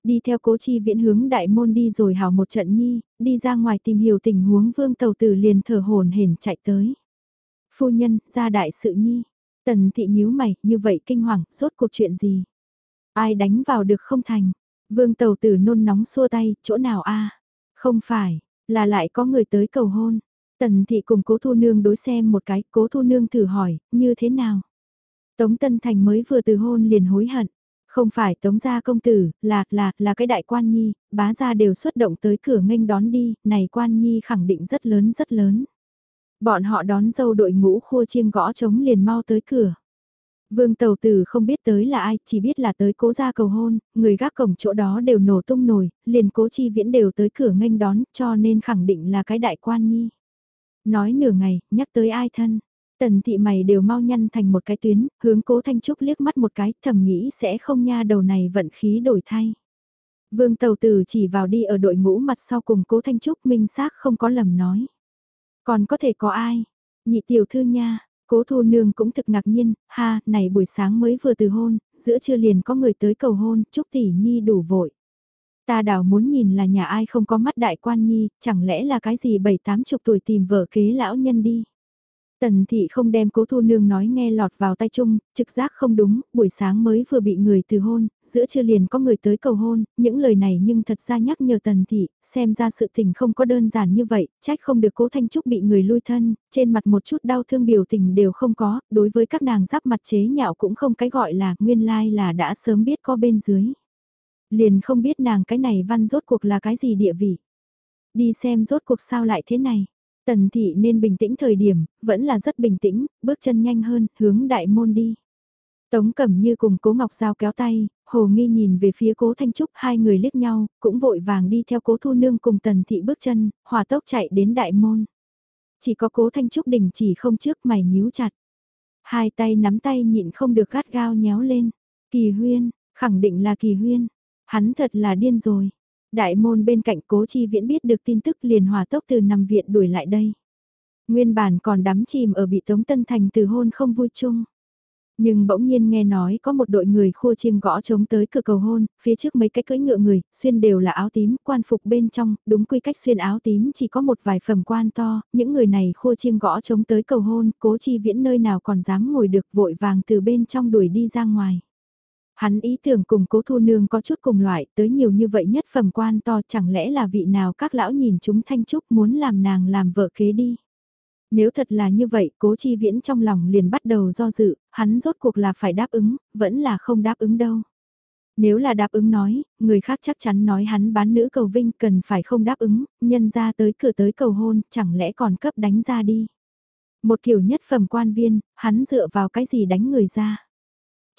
Đi theo cố chi viễn hướng đại môn đi rồi hào một trận nhi, đi ra ngoài tìm hiểu tình huống vương tàu tử liền thở hồn hển chạy tới. Phu nhân, ra đại sự nhi. Tần thị nhíu mày, như vậy kinh hoàng, rốt cuộc chuyện gì? Ai đánh vào được không thành? Vương tàu tử nôn nóng xua tay, chỗ nào a Không phải, là lại có người tới cầu hôn. Tần thị cùng cố thu nương đối xem một cái, cố thu nương thử hỏi, như thế nào? Tống Tân Thành mới vừa từ hôn liền hối hận. Không phải tống gia công tử, là, là, là cái đại quan nhi, bá gia đều xuất động tới cửa nghênh đón đi, này quan nhi khẳng định rất lớn rất lớn. Bọn họ đón dâu đội ngũ khua chiêng gõ trống liền mau tới cửa. Vương Tầu Tử không biết tới là ai, chỉ biết là tới cố gia cầu hôn, người gác cổng chỗ đó đều nổ tung nổi, liền cố chi viễn đều tới cửa nghênh đón, cho nên khẳng định là cái đại quan nhi. Nói nửa ngày, nhắc tới ai thân. Tần thị mày đều mau nhăn thành một cái tuyến, hướng cố Thanh Trúc liếc mắt một cái, thầm nghĩ sẽ không nha đầu này vận khí đổi thay. Vương Tầu Tử chỉ vào đi ở đội ngũ mặt sau cùng cố Thanh Trúc minh xác không có lầm nói. Còn có thể có ai? Nhị tiểu thư nha, Cố thu nương cũng thực ngạc nhiên, ha, này buổi sáng mới vừa từ hôn, giữa trưa liền có người tới cầu hôn, chúc tỷ nhi đủ vội. Ta đảo muốn nhìn là nhà ai không có mắt đại quan nhi, chẳng lẽ là cái gì bảy tám chục tuổi tìm vợ kế lão nhân đi. Tần thị không đem cố thu nương nói nghe lọt vào tay chung, trực giác không đúng, buổi sáng mới vừa bị người từ hôn, giữa trưa liền có người tới cầu hôn, những lời này nhưng thật ra nhắc nhở tần thị, xem ra sự tình không có đơn giản như vậy, trách không được cố thanh trúc bị người lui thân, trên mặt một chút đau thương biểu tình đều không có, đối với các nàng giáp mặt chế nhạo cũng không cái gọi là nguyên lai là đã sớm biết có bên dưới. Liền không biết nàng cái này văn rốt cuộc là cái gì địa vị. Đi xem rốt cuộc sao lại thế này. Tần thị nên bình tĩnh thời điểm, vẫn là rất bình tĩnh, bước chân nhanh hơn, hướng đại môn đi. Tống Cẩm Như cùng Cố Ngọc Giao kéo tay, Hồ Nghi nhìn về phía Cố Thanh Trúc, hai người liếc nhau, cũng vội vàng đi theo Cố Thu Nương cùng Tần Thị bước chân, hòa tốc chạy đến đại môn. Chỉ có Cố Thanh Trúc đình chỉ không trước mày nhíu chặt. Hai tay nắm tay nhịn không được gắt gao nhéo lên. Kỳ huyên, khẳng định là kỳ huyên. Hắn thật là điên rồi. Đại môn bên cạnh cố chi viễn biết được tin tức liền hòa tốc từ nằm viện đuổi lại đây. Nguyên bản còn đắm chìm ở bị Tống Tân Thành từ hôn không vui chung. Nhưng bỗng nhiên nghe nói có một đội người khua chiêng gõ trống tới cửa cầu hôn, phía trước mấy cái cưỡi ngựa người, xuyên đều là áo tím, quan phục bên trong, đúng quy cách xuyên áo tím chỉ có một vài phẩm quan to, những người này khua chiêng gõ trống tới cầu hôn, cố chi viễn nơi nào còn dám ngồi được vội vàng từ bên trong đuổi đi ra ngoài. Hắn ý tưởng cùng cố thu nương có chút cùng loại tới nhiều như vậy nhất phẩm quan to chẳng lẽ là vị nào các lão nhìn chúng thanh trúc muốn làm nàng làm vợ kế đi. Nếu thật là như vậy cố chi viễn trong lòng liền bắt đầu do dự, hắn rốt cuộc là phải đáp ứng, vẫn là không đáp ứng đâu. Nếu là đáp ứng nói, người khác chắc chắn nói hắn bán nữ cầu vinh cần phải không đáp ứng, nhân ra tới cửa tới cầu hôn, chẳng lẽ còn cấp đánh ra đi. Một kiểu nhất phẩm quan viên, hắn dựa vào cái gì đánh người ra.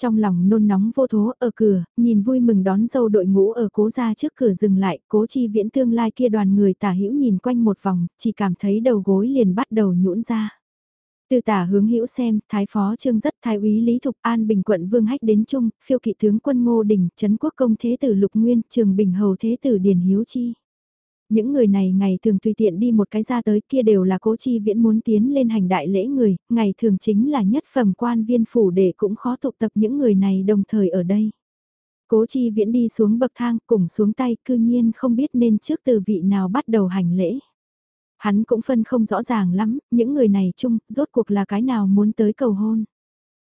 Trong lòng nôn nóng vô thố ở cửa, nhìn vui mừng đón dâu đội ngũ ở cố ra trước cửa dừng lại, cố chi viễn tương lai kia đoàn người tả hữu nhìn quanh một vòng, chỉ cảm thấy đầu gối liền bắt đầu nhũn ra. Từ tả hướng hữu xem, thái phó trương rất thái úy Lý Thục An Bình quận Vương Hách đến Trung, phiêu kỵ tướng quân Ngô Đình, Trấn Quốc công Thế tử Lục Nguyên, Trường Bình Hầu Thế tử Điền Hiếu Chi. Những người này ngày thường tùy tiện đi một cái ra tới kia đều là cố chi viễn muốn tiến lên hành đại lễ người, ngày thường chính là nhất phẩm quan viên phủ để cũng khó tụ tập những người này đồng thời ở đây. Cố chi viễn đi xuống bậc thang cùng xuống tay cư nhiên không biết nên trước từ vị nào bắt đầu hành lễ. Hắn cũng phân không rõ ràng lắm, những người này chung, rốt cuộc là cái nào muốn tới cầu hôn.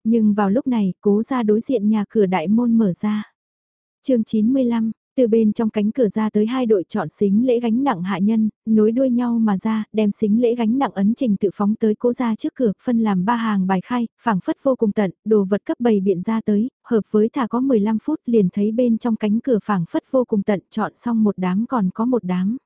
Nhưng vào lúc này, cố ra đối diện nhà cửa đại môn mở ra. chương 95, từ bên trong cánh cửa ra tới hai đội chọn xính lễ gánh nặng hạ nhân, nối đuôi nhau mà ra, đem xính lễ gánh nặng ấn trình tự phóng tới cố ra trước cửa, phân làm ba hàng bài khai, phảng phất vô cùng tận, đồ vật cấp bày biện ra tới, hợp với thả có 15 phút liền thấy bên trong cánh cửa phảng phất vô cùng tận, chọn xong một đám còn có một đám.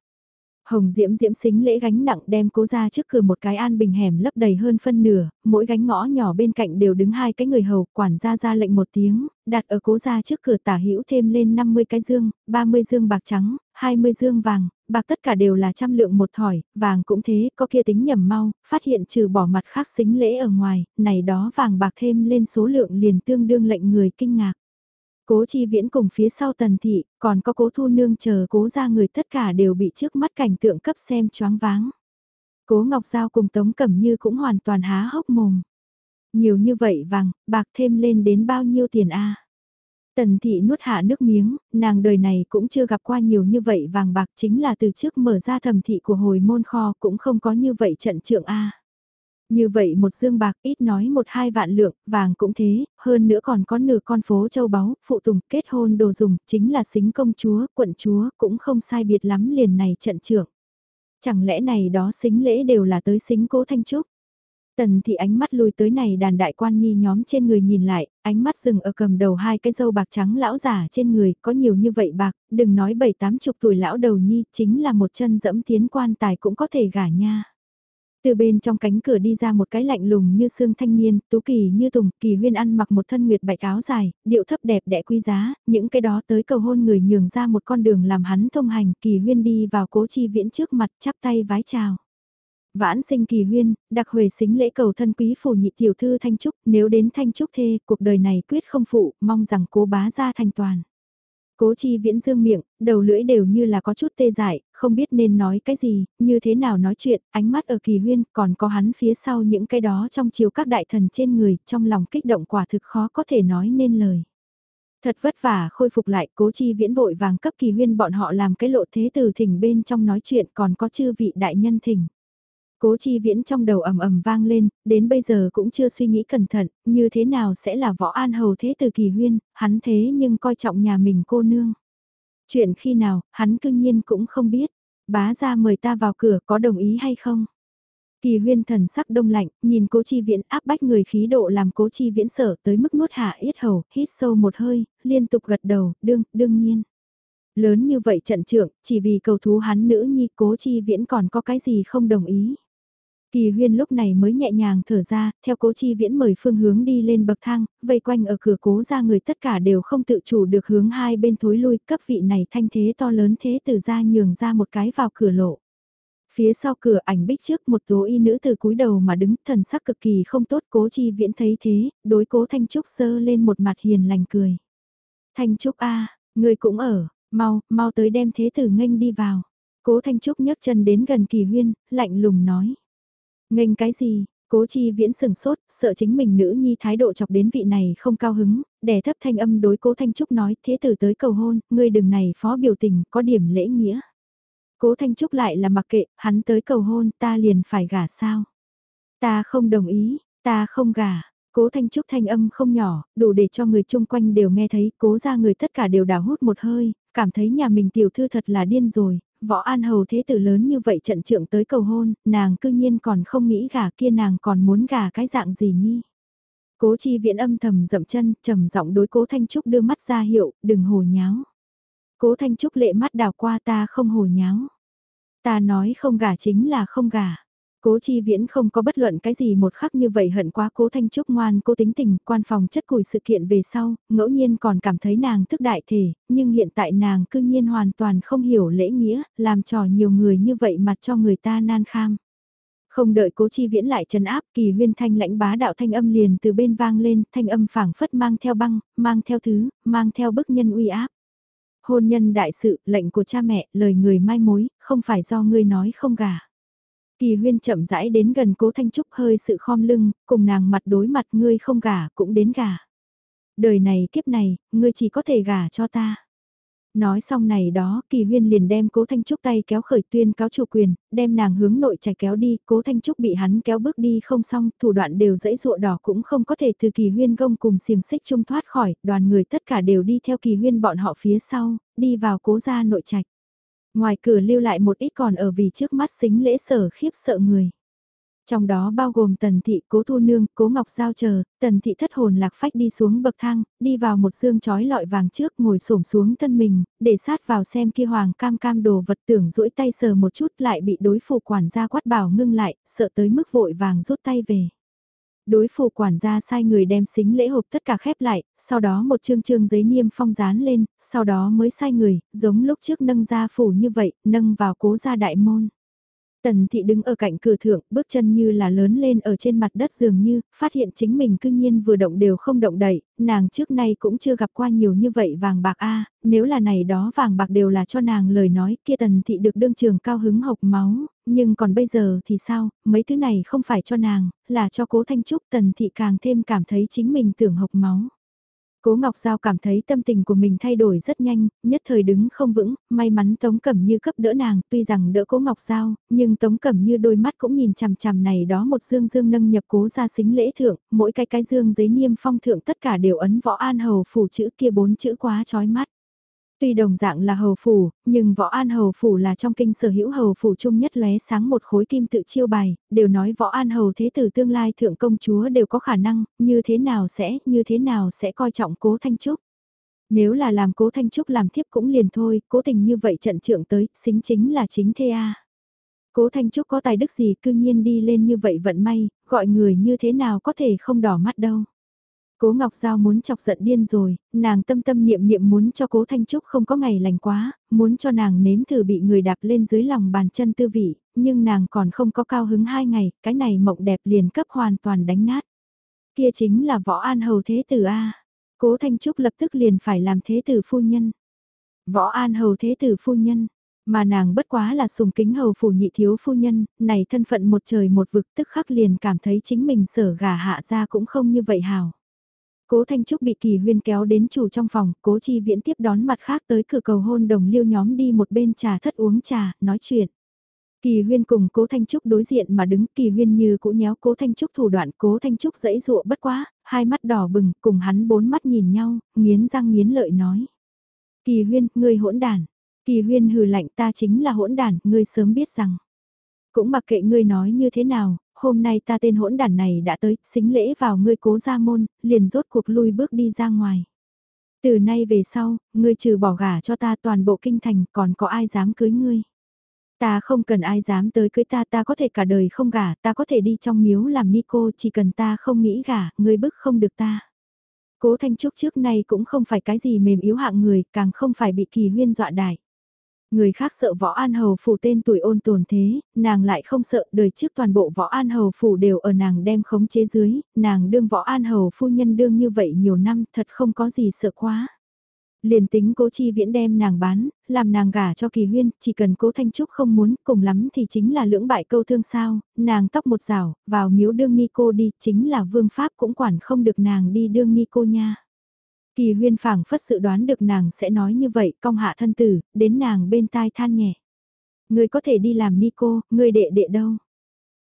Hồng Diễm Diễm xính lễ gánh nặng đem cố ra trước cửa một cái an bình hẻm lấp đầy hơn phân nửa, mỗi gánh ngõ nhỏ bên cạnh đều đứng hai cái người hầu, quản gia ra lệnh một tiếng, đặt ở cố ra trước cửa tả hữu thêm lên 50 cái dương, 30 dương bạc trắng, 20 dương vàng, bạc tất cả đều là trăm lượng một thỏi, vàng cũng thế, có kia tính nhầm mau, phát hiện trừ bỏ mặt khác xính lễ ở ngoài, này đó vàng bạc thêm lên số lượng liền tương đương lệnh người kinh ngạc. Cố chi viễn cùng phía sau tần thị, còn có cố thu nương chờ cố ra người tất cả đều bị trước mắt cảnh tượng cấp xem choáng váng. Cố Ngọc Giao cùng Tống Cẩm Như cũng hoàn toàn há hốc mồm. Nhiều như vậy vàng, bạc thêm lên đến bao nhiêu tiền a Tần thị nuốt hạ nước miếng, nàng đời này cũng chưa gặp qua nhiều như vậy vàng bạc chính là từ trước mở ra thầm thị của hồi môn kho cũng không có như vậy trận trượng a như vậy một dương bạc ít nói một hai vạn lượng, vàng cũng thế, hơn nữa còn có nửa con phố châu báu, phụ tùng, kết hôn đồ dùng, chính là xính công chúa, quận chúa, cũng không sai biệt lắm liền này trận trưởng. Chẳng lẽ này đó xính lễ đều là tới xính cố thanh trúc? Tần thì ánh mắt lùi tới này đàn đại quan nhi nhóm trên người nhìn lại, ánh mắt dừng ở cầm đầu hai cái dâu bạc trắng lão giả trên người, có nhiều như vậy bạc, đừng nói bảy tám chục tuổi lão đầu nhi, chính là một chân dẫm tiến quan tài cũng có thể gả nha. Từ bên trong cánh cửa đi ra một cái lạnh lùng như xương thanh niên, tú kỳ như tùng, kỳ huyên ăn mặc một thân nguyệt bạch áo dài, điệu thấp đẹp đẽ quý giá, những cái đó tới cầu hôn người nhường ra một con đường làm hắn thông hành, kỳ huyên đi vào cố chi viễn trước mặt chắp tay vái chào. Vãn sinh kỳ huyên, đặc huề xính lễ cầu thân quý phủ nhị tiểu thư Thanh Trúc, nếu đến Thanh Trúc thê, cuộc đời này quyết không phụ, mong rằng cố bá ra thành toàn. Cố chi viễn dương miệng, đầu lưỡi đều như là có chút tê dại, không biết nên nói cái gì, như thế nào nói chuyện, ánh mắt ở kỳ huyên, còn có hắn phía sau những cái đó trong chiều các đại thần trên người, trong lòng kích động quả thực khó có thể nói nên lời. Thật vất vả khôi phục lại cố chi viễn vội vàng cấp kỳ huyên bọn họ làm cái lộ thế từ thỉnh bên trong nói chuyện còn có chư vị đại nhân thỉnh. Cố chi viễn trong đầu ầm ầm vang lên, đến bây giờ cũng chưa suy nghĩ cẩn thận, như thế nào sẽ là võ an hầu thế từ kỳ huyên, hắn thế nhưng coi trọng nhà mình cô nương. Chuyện khi nào, hắn cương nhiên cũng không biết, bá ra mời ta vào cửa có đồng ý hay không? Kỳ huyên thần sắc đông lạnh, nhìn cố chi viễn áp bách người khí độ làm cố chi viễn sở tới mức nuốt hạ yết hầu, hít sâu một hơi, liên tục gật đầu, đương, đương nhiên. Lớn như vậy trận trưởng, chỉ vì cầu thú hắn nữ nhi cố chi viễn còn có cái gì không đồng ý. Kỳ huyên lúc này mới nhẹ nhàng thở ra, theo cố chi viễn mời phương hướng đi lên bậc thang, vây quanh ở cửa cố ra người tất cả đều không tự chủ được hướng hai bên thối lui cấp vị này thanh thế to lớn thế từ ra nhường ra một cái vào cửa lộ. Phía sau cửa ảnh bích trước một tố y nữ từ cúi đầu mà đứng thần sắc cực kỳ không tốt cố chi viễn thấy thế, đối cố Thanh Trúc sơ lên một mặt hiền lành cười. Thanh Trúc a người cũng ở, mau, mau tới đem thế tử nghênh đi vào. Cố Thanh Trúc nhấc chân đến gần kỳ huyên, lạnh lùng nói. Nghênh cái gì, Cố chi viễn sừng sốt, sợ chính mình nữ nhi thái độ chọc đến vị này không cao hứng, đè thấp thanh âm đối cố Thanh Trúc nói thế tử tới cầu hôn, ngươi đừng này phó biểu tình, có điểm lễ nghĩa. Cố Thanh Trúc lại là mặc kệ, hắn tới cầu hôn ta liền phải gả sao. Ta không đồng ý, ta không gả. Cố Thanh Trúc thanh âm không nhỏ, đủ để cho người chung quanh đều nghe thấy, cố ra người tất cả đều đào hút một hơi, cảm thấy nhà mình tiểu thư thật là điên rồi, võ an hầu thế tử lớn như vậy trận trưởng tới cầu hôn, nàng cư nhiên còn không nghĩ gả kia nàng còn muốn gả cái dạng gì nhi. Cố chi viện âm thầm dậm chân, trầm giọng đối cố Thanh Trúc đưa mắt ra hiệu, đừng hồ nháo. Cố Thanh Trúc lệ mắt đào qua ta không hồ nháo. Ta nói không gả chính là không gả. Cố chi viễn không có bất luận cái gì một khắc như vậy hận quá cố thanh trúc ngoan cố tính tình quan phòng chất củi sự kiện về sau, ngẫu nhiên còn cảm thấy nàng thức đại thể, nhưng hiện tại nàng cư nhiên hoàn toàn không hiểu lễ nghĩa, làm trò nhiều người như vậy mặt cho người ta nan kham. Không đợi cố chi viễn lại trấn áp kỳ huyên thanh lãnh bá đạo thanh âm liền từ bên vang lên, thanh âm phảng phất mang theo băng, mang theo thứ, mang theo bức nhân uy áp. Hôn nhân đại sự, lệnh của cha mẹ, lời người mai mối, không phải do ngươi nói không gả. Kỳ huyên chậm rãi đến gần cố Thanh Trúc hơi sự khom lưng, cùng nàng mặt đối mặt ngươi không gả cũng đến gả. Đời này kiếp này, ngươi chỉ có thể gả cho ta. Nói xong này đó, kỳ huyên liền đem cố Thanh Trúc tay kéo khởi tuyên cáo chủ quyền, đem nàng hướng nội chạy kéo đi, cố Thanh Trúc bị hắn kéo bước đi không xong, thủ đoạn đều dễ dụa đỏ cũng không có thể từ kỳ huyên gông cùng xiềng xích trung thoát khỏi, đoàn người tất cả đều đi theo kỳ huyên bọn họ phía sau, đi vào cố gia nội trạch. Ngoài cửa lưu lại một ít còn ở vì trước mắt xính lễ sở khiếp sợ người. Trong đó bao gồm tần thị cố thu nương, cố ngọc giao chờ, tần thị thất hồn lạc phách đi xuống bậc thang, đi vào một dương chói lọi vàng trước ngồi xổm xuống thân mình, để sát vào xem kia hoàng cam cam đồ vật tưởng duỗi tay sờ một chút lại bị đối phụ quản gia quát bảo ngưng lại, sợ tới mức vội vàng rút tay về. Đối phủ quản gia sai người đem xính lễ hộp tất cả khép lại, sau đó một chương chương giấy niêm phong dán lên, sau đó mới sai người, giống lúc trước nâng ra phủ như vậy, nâng vào cố gia đại môn. Tần thị đứng ở cạnh cửa thượng, bước chân như là lớn lên ở trên mặt đất dường như, phát hiện chính mình cư nhiên vừa động đều không động đậy, nàng trước nay cũng chưa gặp qua nhiều như vậy vàng bạc a nếu là này đó vàng bạc đều là cho nàng lời nói kia tần thị được đương trường cao hứng hộc máu, nhưng còn bây giờ thì sao, mấy thứ này không phải cho nàng, là cho cố Thanh Trúc tần thị càng thêm cảm thấy chính mình tưởng hộc máu. Cố Ngọc Giao cảm thấy tâm tình của mình thay đổi rất nhanh, nhất thời đứng không vững, may mắn Tống Cẩm Như cấp đỡ nàng, tuy rằng đỡ Cố Ngọc Giao, nhưng Tống Cẩm Như đôi mắt cũng nhìn chằm chằm này đó một dương dương nâng nhập cố ra xính lễ thượng, mỗi cái cái dương giấy niêm phong thượng tất cả đều ấn võ an hầu phủ chữ kia bốn chữ quá chói mắt. Tuy đồng dạng là hầu phủ, nhưng võ an hầu phủ là trong kinh sở hữu hầu phủ chung nhất lóe sáng một khối kim tự chiêu bài, đều nói võ an hầu thế tử tương lai thượng công chúa đều có khả năng, như thế nào sẽ, như thế nào sẽ coi trọng cố Thanh Trúc. Nếu là làm cố Thanh Trúc làm thiếp cũng liền thôi, cố tình như vậy trận trưởng tới, xính chính là chính thê a. Cố Thanh Trúc có tài đức gì cư nhiên đi lên như vậy vận may, gọi người như thế nào có thể không đỏ mắt đâu. Cố Ngọc Giao muốn chọc giận điên rồi, nàng tâm tâm niệm niệm muốn cho Cố Thanh Trúc không có ngày lành quá, muốn cho nàng nếm thử bị người đạp lên dưới lòng bàn chân tư vị, nhưng nàng còn không có cao hứng hai ngày, cái này mộng đẹp liền cấp hoàn toàn đánh nát. Kia chính là võ an hầu thế tử A. Cố Thanh Trúc lập tức liền phải làm thế tử phu nhân. Võ an hầu thế tử phu nhân, mà nàng bất quá là sùng kính hầu phủ nhị thiếu phu nhân, này thân phận một trời một vực tức khắc liền cảm thấy chính mình sở gà hạ ra cũng không như vậy hào. Cố Thanh Trúc bị Kỳ Huyên kéo đến chủ trong phòng, Cố Chi Viễn tiếp đón mặt khác tới cửa cầu hôn đồng liêu nhóm đi một bên trà thất uống trà, nói chuyện. Kỳ Huyên cùng Cố Thanh Trúc đối diện mà đứng, Kỳ Huyên như cũ nhéo Cố Thanh Trúc thủ đoạn, Cố Thanh Trúc dãy dụa bất quá, hai mắt đỏ bừng, cùng hắn bốn mắt nhìn nhau, nghiến răng nghiến lợi nói. Kỳ Huyên, ngươi hỗn đàn. Kỳ Huyên hừ lạnh ta chính là hỗn đàn, ngươi sớm biết rằng. Cũng mặc kệ ngươi nói như thế nào, hôm nay ta tên hỗn đàn này đã tới, xính lễ vào ngươi cố ra môn, liền rốt cuộc lui bước đi ra ngoài. Từ nay về sau, ngươi trừ bỏ gả cho ta toàn bộ kinh thành còn có ai dám cưới ngươi. Ta không cần ai dám tới cưới ta, ta có thể cả đời không gả, ta có thể đi trong miếu làm ni cô, chỉ cần ta không nghĩ gả, ngươi bức không được ta. Cố Thanh Trúc trước nay cũng không phải cái gì mềm yếu hạng người, càng không phải bị kỳ huyên dọa đại. Người khác sợ võ an hầu phủ tên tuổi ôn tồn thế, nàng lại không sợ đời trước toàn bộ võ an hầu phủ đều ở nàng đem khống chế dưới, nàng đương võ an hầu phu nhân đương như vậy nhiều năm thật không có gì sợ quá. Liền tính cố chi viễn đem nàng bán, làm nàng gả cho kỳ huyên, chỉ cần cố thanh trúc không muốn, cùng lắm thì chính là lưỡng bại câu thương sao, nàng tóc một rào, vào miếu đương ni cô đi, chính là vương pháp cũng quản không được nàng đi đương ni cô nha. Kỳ huyên phảng phất sự đoán được nàng sẽ nói như vậy, cong hạ thân tử, đến nàng bên tai than nhẹ. Người có thể đi làm ni cô, người đệ đệ đâu?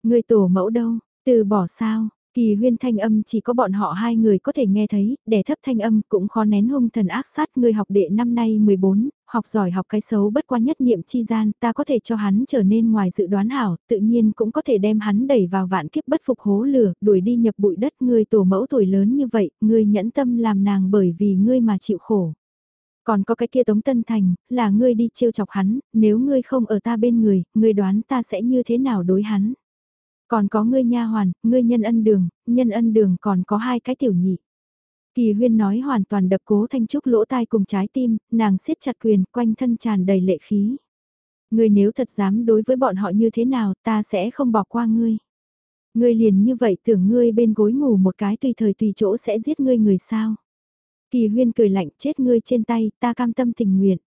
Người tổ mẫu đâu? Từ bỏ sao? Kỳ huyên thanh âm chỉ có bọn họ hai người có thể nghe thấy, để thấp thanh âm cũng khó nén hung thần ác sát người học đệ năm nay 14, học giỏi học cái xấu bất qua nhất niệm chi gian, ta có thể cho hắn trở nên ngoài dự đoán hảo, tự nhiên cũng có thể đem hắn đẩy vào vạn kiếp bất phục hố lửa, đuổi đi nhập bụi đất người tổ mẫu tuổi lớn như vậy, người nhẫn tâm làm nàng bởi vì ngươi mà chịu khổ. Còn có cái kia Tống Tân Thành, là ngươi đi trêu chọc hắn, nếu ngươi không ở ta bên người, ngươi đoán ta sẽ như thế nào đối hắn. Còn có ngươi nha hoàn, ngươi nhân ân đường, nhân ân đường còn có hai cái tiểu nhị. Kỳ huyên nói hoàn toàn đập cố thanh trúc lỗ tai cùng trái tim, nàng siết chặt quyền quanh thân tràn đầy lệ khí. Ngươi nếu thật dám đối với bọn họ như thế nào ta sẽ không bỏ qua ngươi. Ngươi liền như vậy tưởng ngươi bên gối ngủ một cái tùy thời tùy chỗ sẽ giết ngươi người sao. Kỳ huyên cười lạnh chết ngươi trên tay ta cam tâm tình nguyện.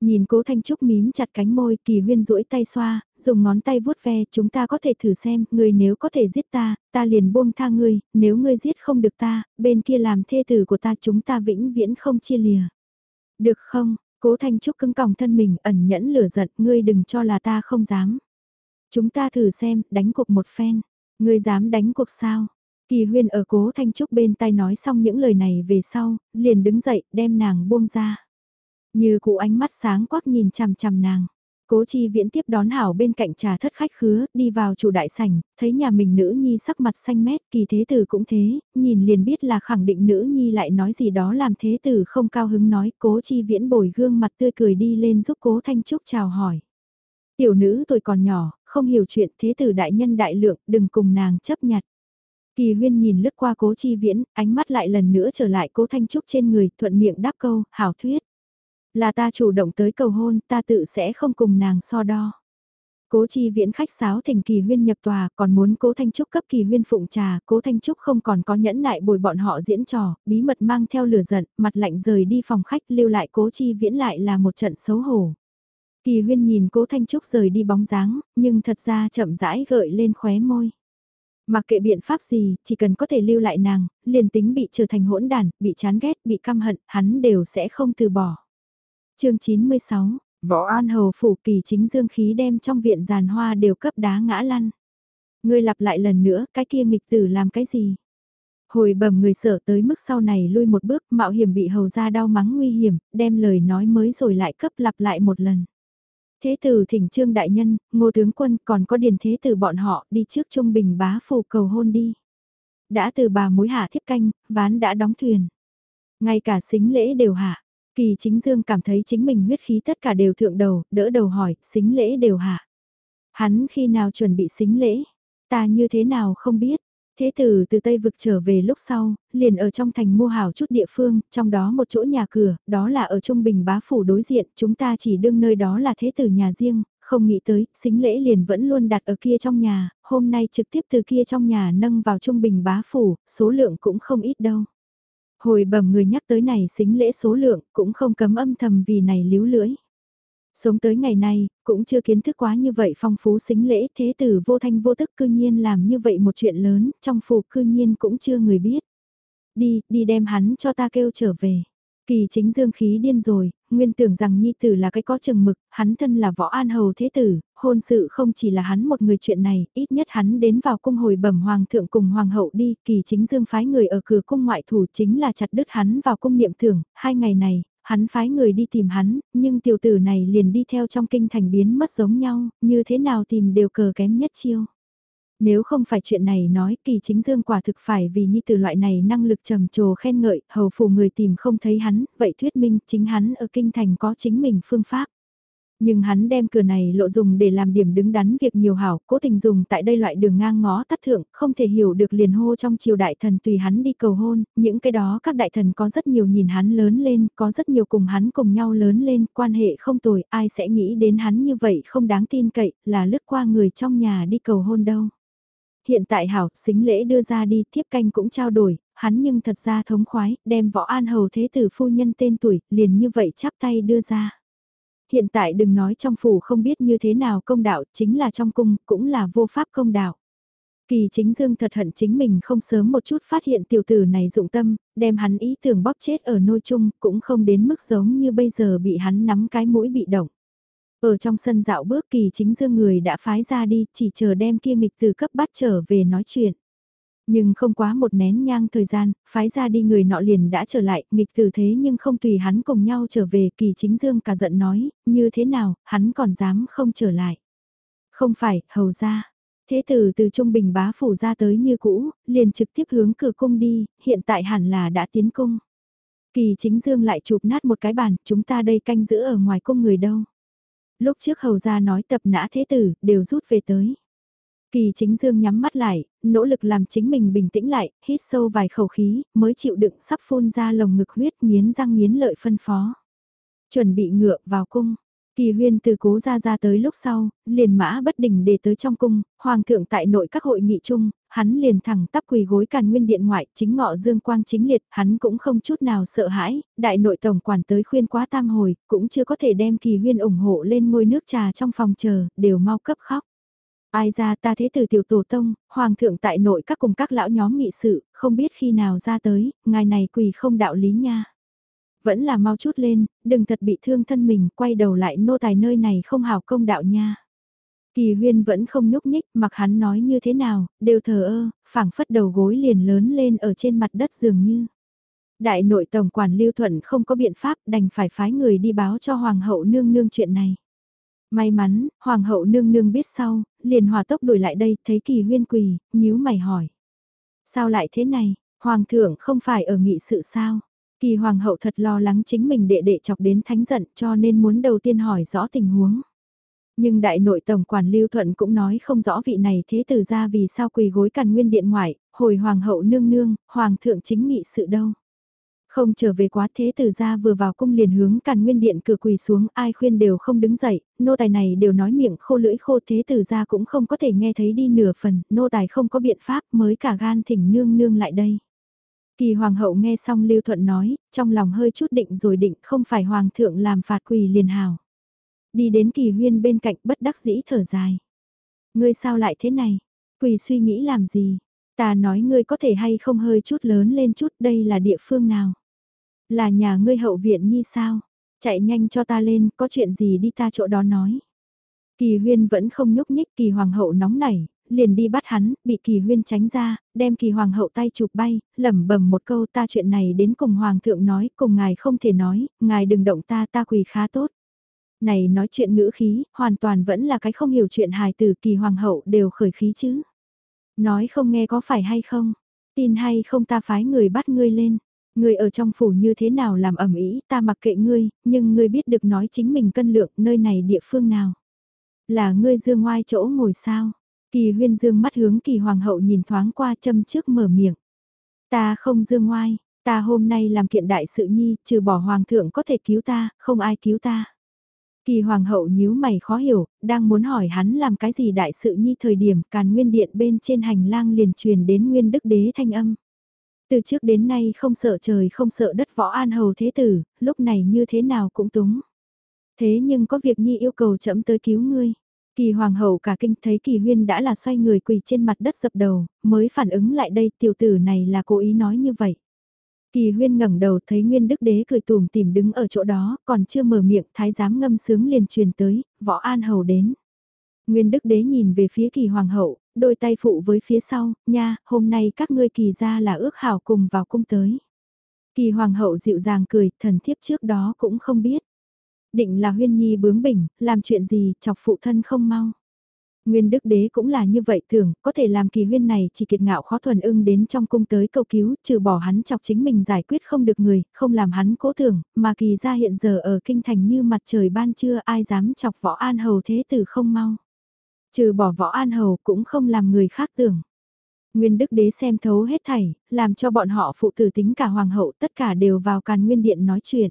Nhìn cố Thanh Trúc mím chặt cánh môi, kỳ huyên duỗi tay xoa, dùng ngón tay vuốt ve, chúng ta có thể thử xem, người nếu có thể giết ta, ta liền buông tha ngươi, nếu ngươi giết không được ta, bên kia làm thê tử của ta chúng ta vĩnh viễn không chia lìa. Được không, cố Thanh Trúc cứng còng thân mình ẩn nhẫn lửa giận, ngươi đừng cho là ta không dám. Chúng ta thử xem, đánh cuộc một phen, ngươi dám đánh cuộc sao? Kỳ huyên ở cố Thanh Trúc bên tai nói xong những lời này về sau, liền đứng dậy, đem nàng buông ra. Như cụ ánh mắt sáng quắc nhìn chằm chằm nàng. Cố chi viễn tiếp đón hảo bên cạnh trà thất khách khứa, đi vào chủ đại sảnh, thấy nhà mình nữ nhi sắc mặt xanh mét, kỳ thế tử cũng thế, nhìn liền biết là khẳng định nữ nhi lại nói gì đó làm thế tử không cao hứng nói, cố chi viễn bồi gương mặt tươi cười đi lên giúp cố thanh trúc chào hỏi. Tiểu nữ tuổi còn nhỏ, không hiểu chuyện thế tử đại nhân đại lượng, đừng cùng nàng chấp nhặt. Kỳ huyên nhìn lướt qua cố chi viễn, ánh mắt lại lần nữa trở lại cố thanh trúc trên người, thuận miệng đáp câu, hảo thuyết. Là ta chủ động tới cầu hôn, ta tự sẽ không cùng nàng so đo. Cố chi viễn khách sáo thỉnh kỳ huyên nhập tòa, còn muốn cố Thanh Trúc cấp kỳ huyên phụng trà, cố Thanh Trúc không còn có nhẫn nại bồi bọn họ diễn trò, bí mật mang theo lửa giận, mặt lạnh rời đi phòng khách lưu lại cố chi viễn lại là một trận xấu hổ. Kỳ huyên nhìn cố Thanh Trúc rời đi bóng dáng, nhưng thật ra chậm rãi gợi lên khóe môi. Mặc kệ biện pháp gì, chỉ cần có thể lưu lại nàng, liền tính bị trở thành hỗn đàn, bị chán ghét, bị căm hận, hắn đều sẽ không từ bỏ chương 96, Võ An Hầu phủ kỳ chính dương khí đem trong viện giàn hoa đều cấp đá ngã lăn. Ngươi lặp lại lần nữa, cái kia nghịch tử làm cái gì? Hồi bẩm người sở tới mức sau này lui một bước, mạo hiểm bị hầu ra đau mắng nguy hiểm, đem lời nói mới rồi lại cấp lặp lại một lần. Thế tử thỉnh trương đại nhân, ngô tướng quân còn có điền thế tử bọn họ đi trước trung bình bá phù cầu hôn đi. Đã từ bà mối hạ thiếp canh, ván đã đóng thuyền. Ngay cả xính lễ đều hạ, Kỳ chính dương cảm thấy chính mình huyết khí tất cả đều thượng đầu, đỡ đầu hỏi, xính lễ đều hạ. Hắn khi nào chuẩn bị xính lễ? Ta như thế nào không biết. Thế tử từ Tây vực trở về lúc sau, liền ở trong thành mua hảo chút địa phương, trong đó một chỗ nhà cửa, đó là ở Trung Bình bá phủ đối diện, chúng ta chỉ đương nơi đó là thế tử nhà riêng, không nghĩ tới, xính lễ liền vẫn luôn đặt ở kia trong nhà, hôm nay trực tiếp từ kia trong nhà nâng vào Trung Bình bá phủ, số lượng cũng không ít đâu. Hồi bẩm người nhắc tới này xính lễ số lượng, cũng không cấm âm thầm vì này líu lưỡi. Sống tới ngày nay, cũng chưa kiến thức quá như vậy phong phú xính lễ thế tử vô thanh vô tức cư nhiên làm như vậy một chuyện lớn, trong phủ cư nhiên cũng chưa người biết. đi, đi đem hắn cho ta kêu trở về. Kỳ chính dương khí điên rồi, nguyên tưởng rằng nhi tử là cái có chừng mực, hắn thân là võ an hầu thế tử, hôn sự không chỉ là hắn một người chuyện này, ít nhất hắn đến vào cung hồi bẩm hoàng thượng cùng hoàng hậu đi, kỳ chính dương phái người ở cửa cung ngoại thủ chính là chặt đứt hắn vào cung niệm thưởng, hai ngày này, hắn phái người đi tìm hắn, nhưng tiểu tử này liền đi theo trong kinh thành biến mất giống nhau, như thế nào tìm đều cờ kém nhất chiêu. Nếu không phải chuyện này nói kỳ chính dương quả thực phải vì nhi từ loại này năng lực trầm trồ khen ngợi, hầu phủ người tìm không thấy hắn, vậy thuyết minh chính hắn ở kinh thành có chính mình phương pháp. Nhưng hắn đem cửa này lộ dùng để làm điểm đứng đắn việc nhiều hảo, cố tình dùng tại đây loại đường ngang ngó tắt thượng, không thể hiểu được liền hô trong triều đại thần tùy hắn đi cầu hôn, những cái đó các đại thần có rất nhiều nhìn hắn lớn lên, có rất nhiều cùng hắn cùng nhau lớn lên, quan hệ không tồi, ai sẽ nghĩ đến hắn như vậy không đáng tin cậy, là lướt qua người trong nhà đi cầu hôn đâu. Hiện tại hảo, xính lễ đưa ra đi, thiếp canh cũng trao đổi, hắn nhưng thật ra thống khoái, đem võ an hầu thế tử phu nhân tên tuổi, liền như vậy chắp tay đưa ra. Hiện tại đừng nói trong phủ không biết như thế nào công đạo, chính là trong cung, cũng là vô pháp công đạo. Kỳ chính dương thật hận chính mình không sớm một chút phát hiện tiểu tử này dụng tâm, đem hắn ý tưởng bóp chết ở nôi chung, cũng không đến mức giống như bây giờ bị hắn nắm cái mũi bị động. Ở trong sân dạo bước kỳ chính dương người đã phái ra đi, chỉ chờ đem kia nghịch từ cấp bắt trở về nói chuyện. Nhưng không quá một nén nhang thời gian, phái ra đi người nọ liền đã trở lại, nghịch từ thế nhưng không tùy hắn cùng nhau trở về, kỳ chính dương cả giận nói, như thế nào, hắn còn dám không trở lại. Không phải, hầu ra. Thế tử từ Trung Bình bá phủ ra tới như cũ, liền trực tiếp hướng cửa cung đi, hiện tại hẳn là đã tiến cung. Kỳ chính dương lại chụp nát một cái bàn, chúng ta đây canh giữ ở ngoài cung người đâu lúc trước hầu ra nói tập nã thế tử, đều rút về tới. Kỳ chính dương nhắm mắt lại, nỗ lực làm chính mình bình tĩnh lại, hít sâu vài khẩu khí, mới chịu đựng sắp phun ra lồng ngực huyết miến răng miến lợi phân phó. Chuẩn bị ngựa vào cung, Kỳ huyên từ cố ra ra tới lúc sau, liền mã bất đình để tới trong cung, hoàng thượng tại nội các hội nghị chung, hắn liền thẳng tắp quỳ gối càn nguyên điện ngoại, chính ngọ dương quang chính liệt, hắn cũng không chút nào sợ hãi, đại nội tổng quản tới khuyên quá tam hồi, cũng chưa có thể đem kỳ huyên ủng hộ lên ngôi nước trà trong phòng chờ, đều mau cấp khóc. Ai ra ta thế từ tiểu tổ tông, hoàng thượng tại nội các cùng các lão nhóm nghị sự, không biết khi nào ra tới, ngài này quỳ không đạo lý nha vẫn là mau chút lên, đừng thật bị thương thân mình, quay đầu lại nô tài nơi này không hào công đạo nha. Kỳ huyên vẫn không nhúc nhích, mặc hắn nói như thế nào, đều thờ ơ, phảng phất đầu gối liền lớn lên ở trên mặt đất dường như. Đại nội tổng quản lưu thuận không có biện pháp đành phải phái người đi báo cho hoàng hậu nương nương chuyện này. May mắn, hoàng hậu nương nương biết sau, liền hòa tốc đuổi lại đây, thấy kỳ huyên quỳ, nhíu mày hỏi. Sao lại thế này, hoàng thượng không phải ở nghị sự sao? Kỳ hoàng hậu thật lo lắng chính mình đệ đệ chọc đến thánh giận cho nên muốn đầu tiên hỏi rõ tình huống. Nhưng đại nội tổng quản Lưu Thuận cũng nói không rõ vị này thế tử ra vì sao quỳ gối càn nguyên điện ngoại, hồi hoàng hậu nương nương, hoàng thượng chính nghị sự đâu. Không trở về quá thế tử ra vừa vào cung liền hướng càn nguyên điện cửa quỳ xuống ai khuyên đều không đứng dậy, nô tài này đều nói miệng khô lưỡi khô thế tử ra cũng không có thể nghe thấy đi nửa phần, nô tài không có biện pháp mới cả gan thỉnh nương nương lại đây. Kỳ hoàng hậu nghe xong Lưu Thuận nói, trong lòng hơi chút định rồi định không phải hoàng thượng làm phạt quỳ liền hào. Đi đến kỳ huyên bên cạnh bất đắc dĩ thở dài. Ngươi sao lại thế này? Quỳ suy nghĩ làm gì? Ta nói ngươi có thể hay không hơi chút lớn lên chút đây là địa phương nào? Là nhà ngươi hậu viện như sao? Chạy nhanh cho ta lên, có chuyện gì đi ta chỗ đó nói. Kỳ huyên vẫn không nhúc nhích kỳ hoàng hậu nóng nảy, liền đi bắt hắn, bị kỳ huyên tránh ra, đem kỳ hoàng hậu tay chụp bay, lẩm bẩm một câu ta chuyện này đến cùng hoàng thượng nói, cùng ngài không thể nói, ngài đừng động ta ta quỳ khá tốt. Này nói chuyện ngữ khí, hoàn toàn vẫn là cái không hiểu chuyện hài từ kỳ hoàng hậu đều khởi khí chứ. Nói không nghe có phải hay không, tin hay không ta phái người bắt ngươi lên. Ngươi ở trong phủ như thế nào làm ẩm ý ta mặc kệ ngươi, nhưng ngươi biết được nói chính mình cân lượng nơi này địa phương nào. Là ngươi dương ngoai chỗ ngồi sao, Kỳ huyên dương mắt hướng kỳ hoàng hậu nhìn thoáng qua châm trước mở miệng. Ta không dương ngoai, ta hôm nay làm kiện đại sự nhi, trừ bỏ hoàng thượng có thể cứu ta, không ai cứu ta. Kỳ hoàng hậu nhíu mày khó hiểu, đang muốn hỏi hắn làm cái gì đại sự nhi thời điểm càn nguyên điện bên trên hành lang liền truyền đến nguyên đức đế thanh âm. Từ trước đến nay không sợ trời không sợ đất võ an hầu thế tử, lúc này như thế nào cũng túng. Thế nhưng có việc nhi yêu cầu chậm tới cứu ngươi. Kỳ hoàng hậu cả kinh thấy kỳ huyên đã là xoay người quỳ trên mặt đất dập đầu, mới phản ứng lại đây tiểu tử này là cố ý nói như vậy. Kỳ huyên ngẩng đầu thấy Nguyên Đức Đế cười tùm tìm đứng ở chỗ đó, còn chưa mở miệng, thái giám ngâm sướng liền truyền tới, võ an hầu đến. Nguyên Đức Đế nhìn về phía kỳ hoàng hậu, đôi tay phụ với phía sau, nha, hôm nay các ngươi kỳ ra là ước hảo cùng vào cung tới. Kỳ hoàng hậu dịu dàng cười, thần thiếp trước đó cũng không biết. Định là huyên nhi bướng bỉnh, làm chuyện gì, chọc phụ thân không mau. Nguyên đức đế cũng là như vậy thường, có thể làm kỳ huyên này chỉ kiệt ngạo khó thuần ưng đến trong cung tới cầu cứu, trừ bỏ hắn chọc chính mình giải quyết không được người, không làm hắn cố tưởng, mà kỳ ra hiện giờ ở kinh thành như mặt trời ban trưa ai dám chọc võ an hầu thế tử không mau. Trừ bỏ võ an hầu cũng không làm người khác tưởng. Nguyên đức đế xem thấu hết thảy, làm cho bọn họ phụ tử tính cả hoàng hậu tất cả đều vào càn nguyên điện nói chuyện.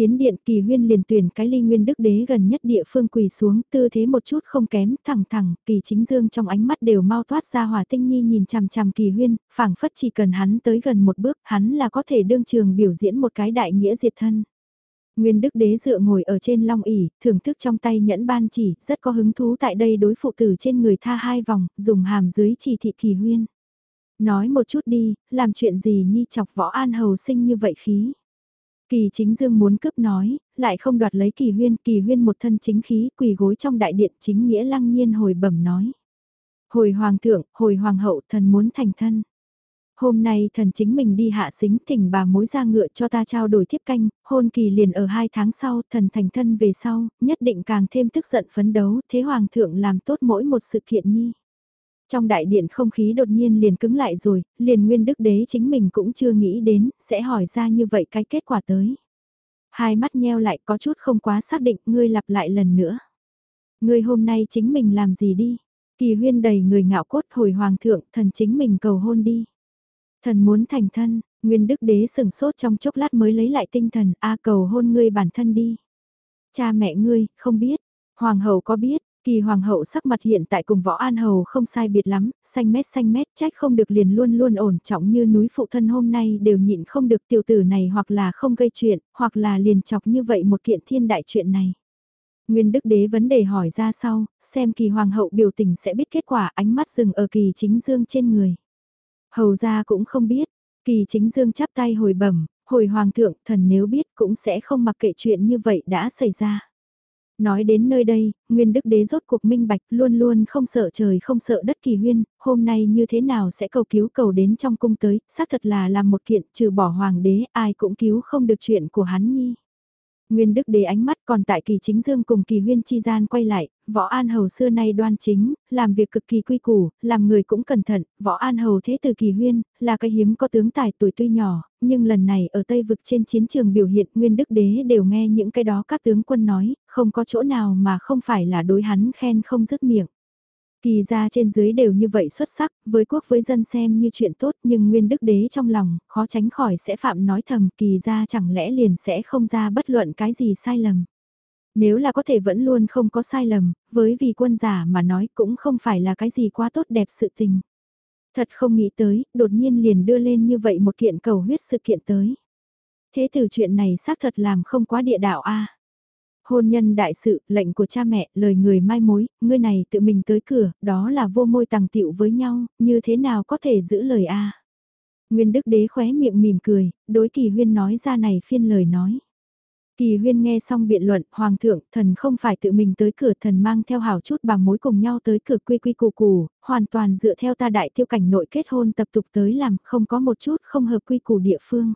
Tiến điện kỳ huyên liền tuyển cái ly nguyên đức đế gần nhất địa phương quỳ xuống, tư thế một chút không kém, thẳng thẳng, kỳ chính dương trong ánh mắt đều mau thoát ra hòa tinh nhi nhìn chằm chằm kỳ huyên, phảng phất chỉ cần hắn tới gần một bước, hắn là có thể đương trường biểu diễn một cái đại nghĩa diệt thân. Nguyên đức đế dựa ngồi ở trên long ỉ, thưởng thức trong tay nhẫn ban chỉ, rất có hứng thú tại đây đối phụ tử trên người tha hai vòng, dùng hàm dưới chỉ thị kỳ huyên. Nói một chút đi, làm chuyện gì nhi chọc võ an hầu sinh như vậy khí. Kỳ chính dương muốn cướp nói, lại không đoạt lấy kỳ huyên, kỳ huyên một thân chính khí quỳ gối trong đại điện chính nghĩa lăng nhiên hồi bẩm nói. Hồi hoàng thượng, hồi hoàng hậu thần muốn thành thân. Hôm nay thần chính mình đi hạ xính thỉnh bà mối ra ngựa cho ta trao đổi thiếp canh, hôn kỳ liền ở hai tháng sau, thần thành thân về sau, nhất định càng thêm tức giận phấn đấu, thế hoàng thượng làm tốt mỗi một sự kiện nhi. Trong đại điện không khí đột nhiên liền cứng lại rồi, liền nguyên đức đế chính mình cũng chưa nghĩ đến, sẽ hỏi ra như vậy cái kết quả tới. Hai mắt nheo lại có chút không quá xác định, ngươi lặp lại lần nữa. Ngươi hôm nay chính mình làm gì đi? Kỳ huyên đầy người ngạo cốt hồi hoàng thượng, thần chính mình cầu hôn đi. Thần muốn thành thân, nguyên đức đế sừng sốt trong chốc lát mới lấy lại tinh thần, a cầu hôn ngươi bản thân đi. Cha mẹ ngươi, không biết, hoàng hậu có biết, Kỳ hoàng hậu sắc mặt hiện tại cùng võ an hầu không sai biệt lắm, xanh mét xanh mét trách không được liền luôn luôn ổn trọng như núi phụ thân hôm nay đều nhịn không được tiểu tử này hoặc là không gây chuyện, hoặc là liền chọc như vậy một kiện thiên đại chuyện này. Nguyên đức đế vấn đề hỏi ra sau, xem kỳ hoàng hậu biểu tình sẽ biết kết quả ánh mắt dừng ở kỳ chính dương trên người. Hầu ra cũng không biết, kỳ chính dương chắp tay hồi bẩm hồi hoàng thượng thần nếu biết cũng sẽ không mặc kệ chuyện như vậy đã xảy ra. Nói đến nơi đây, Nguyên Đức Đế rốt cuộc minh bạch luôn luôn không sợ trời không sợ đất kỳ huyên, hôm nay như thế nào sẽ cầu cứu cầu đến trong cung tới, xác thật là làm một kiện trừ bỏ hoàng đế ai cũng cứu không được chuyện của hắn nhi. Nguyên Đức Đế ánh mắt còn tại kỳ chính dương cùng kỳ huyên chi gian quay lại, võ an hầu xưa nay đoan chính, làm việc cực kỳ quy củ, làm người cũng cẩn thận, võ an hầu thế từ kỳ huyên, là cái hiếm có tướng tài tuổi tuy nhỏ, nhưng lần này ở Tây vực trên chiến trường biểu hiện Nguyên Đức Đế đều nghe những cái đó các tướng quân nói, không có chỗ nào mà không phải là đối hắn khen không dứt miệng. Kỳ ra trên dưới đều như vậy xuất sắc, với quốc với dân xem như chuyện tốt nhưng nguyên đức đế trong lòng, khó tránh khỏi sẽ phạm nói thầm kỳ ra chẳng lẽ liền sẽ không ra bất luận cái gì sai lầm. Nếu là có thể vẫn luôn không có sai lầm, với vì quân giả mà nói cũng không phải là cái gì quá tốt đẹp sự tình. Thật không nghĩ tới, đột nhiên liền đưa lên như vậy một kiện cầu huyết sự kiện tới. Thế từ chuyện này xác thật làm không quá địa đạo a Hôn nhân đại sự, lệnh của cha mẹ, lời người mai mối, ngươi này tự mình tới cửa, đó là vô môi tàng tiệu với nhau, như thế nào có thể giữ lời a Nguyên đức đế khóe miệng mỉm cười, đối kỳ huyên nói ra này phiên lời nói. Kỳ huyên nghe xong biện luận, hoàng thượng, thần không phải tự mình tới cửa, thần mang theo hảo chút bà mối cùng nhau tới cửa quy quy củ củ, hoàn toàn dựa theo ta đại tiêu cảnh nội kết hôn tập tục tới làm, không có một chút không hợp quy củ địa phương.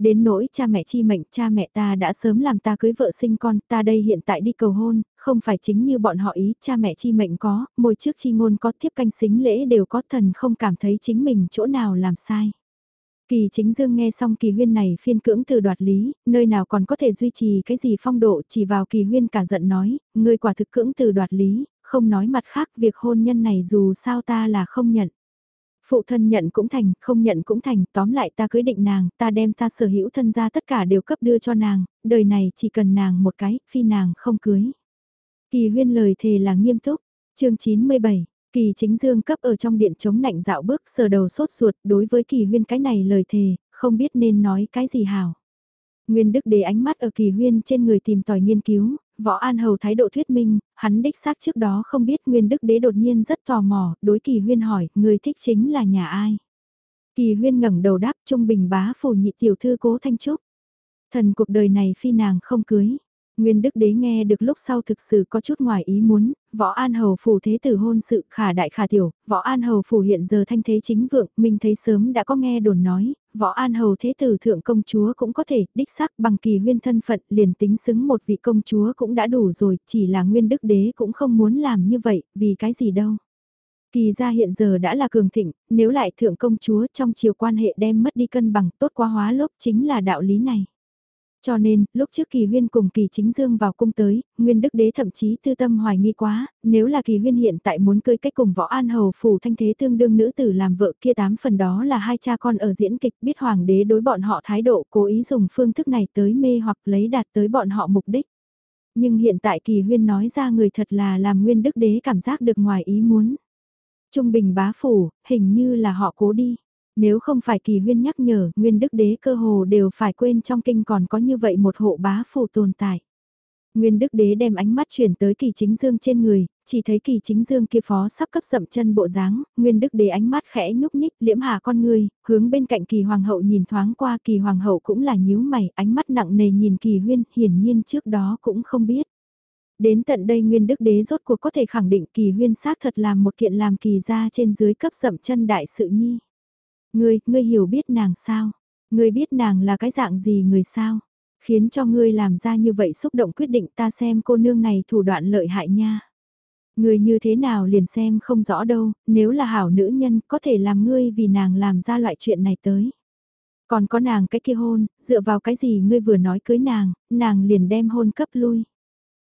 Đến nỗi cha mẹ chi mệnh, cha mẹ ta đã sớm làm ta cưới vợ sinh con, ta đây hiện tại đi cầu hôn, không phải chính như bọn họ ý, cha mẹ chi mệnh có, môi trước chi ngôn có, tiếp canh xính lễ đều có, thần không cảm thấy chính mình chỗ nào làm sai. Kỳ chính dương nghe xong kỳ huyên này phiên cưỡng từ đoạt lý, nơi nào còn có thể duy trì cái gì phong độ chỉ vào kỳ huyên cả giận nói, người quả thực cưỡng từ đoạt lý, không nói mặt khác việc hôn nhân này dù sao ta là không nhận. Phụ thân nhận cũng thành, không nhận cũng thành, tóm lại ta cưới định nàng, ta đem ta sở hữu thân gia tất cả đều cấp đưa cho nàng, đời này chỉ cần nàng một cái, phi nàng không cưới. Kỳ huyên lời thề là nghiêm túc, chương 97, kỳ chính dương cấp ở trong điện chống nạnh dạo bước sờ đầu sốt ruột đối với kỳ huyên cái này lời thề, không biết nên nói cái gì hảo. Nguyên Đức để ánh mắt ở kỳ huyên trên người tìm tòi nghiên cứu, Võ An Hầu thái độ thuyết minh, hắn đích xác trước đó không biết Nguyên Đức Đế đột nhiên rất tò mò, đối kỳ huyên hỏi, người thích chính là nhà ai? Kỳ huyên ngẩng đầu đáp trung bình bá phủ nhị tiểu thư cố thanh trúc. Thần cuộc đời này phi nàng không cưới. Nguyên đức đế nghe được lúc sau thực sự có chút ngoài ý muốn, võ an hầu phủ thế tử hôn sự khả đại khả tiểu, võ an hầu phủ hiện giờ thanh thế chính vượng, mình thấy sớm đã có nghe đồn nói, võ an hầu thế tử thượng công chúa cũng có thể, đích xác bằng kỳ huyên thân phận liền tính xứng một vị công chúa cũng đã đủ rồi, chỉ là nguyên đức đế cũng không muốn làm như vậy, vì cái gì đâu. Kỳ gia hiện giờ đã là cường thịnh, nếu lại thượng công chúa trong chiều quan hệ đem mất đi cân bằng tốt quá hóa lốp chính là đạo lý này. Cho nên, lúc trước kỳ huyên cùng kỳ chính dương vào cung tới, nguyên đức đế thậm chí tư tâm hoài nghi quá, nếu là kỳ huyên hiện tại muốn cưới cách cùng võ an hầu phủ thanh thế tương đương nữ tử làm vợ kia tám phần đó là hai cha con ở diễn kịch biết hoàng đế đối bọn họ thái độ cố ý dùng phương thức này tới mê hoặc lấy đạt tới bọn họ mục đích. Nhưng hiện tại kỳ huyên nói ra người thật là làm nguyên đức đế cảm giác được ngoài ý muốn. Trung bình bá phủ, hình như là họ cố đi. Nếu không phải kỳ huyên nhắc nhở, nguyên đức đế cơ hồ đều phải quên trong kinh còn có như vậy một hộ bá phủ tồn tại. Nguyên đức đế đem ánh mắt chuyển tới kỳ chính dương trên người, chỉ thấy kỳ chính dương kia phó sắp cấp sậm chân bộ dáng, nguyên đức đế ánh mắt khẽ nhúc nhích liễm hà con người, hướng bên cạnh kỳ hoàng hậu nhìn thoáng qua kỳ hoàng hậu cũng là nhíu mày, ánh mắt nặng nề nhìn kỳ huyên, hiển nhiên trước đó cũng không biết. Đến tận đây nguyên đức đế rốt cuộc có thể khẳng định kỳ huyên xác thật làm một kiện làm kỳ ra trên dưới cấp sậm chân đại sự nhi. Ngươi, ngươi hiểu biết nàng sao? Ngươi biết nàng là cái dạng gì người sao? Khiến cho ngươi làm ra như vậy xúc động quyết định ta xem cô nương này thủ đoạn lợi hại nha. Ngươi như thế nào liền xem không rõ đâu, nếu là hảo nữ nhân có thể làm ngươi vì nàng làm ra loại chuyện này tới. Còn có nàng cái kia hôn, dựa vào cái gì ngươi vừa nói cưới nàng, nàng liền đem hôn cấp lui.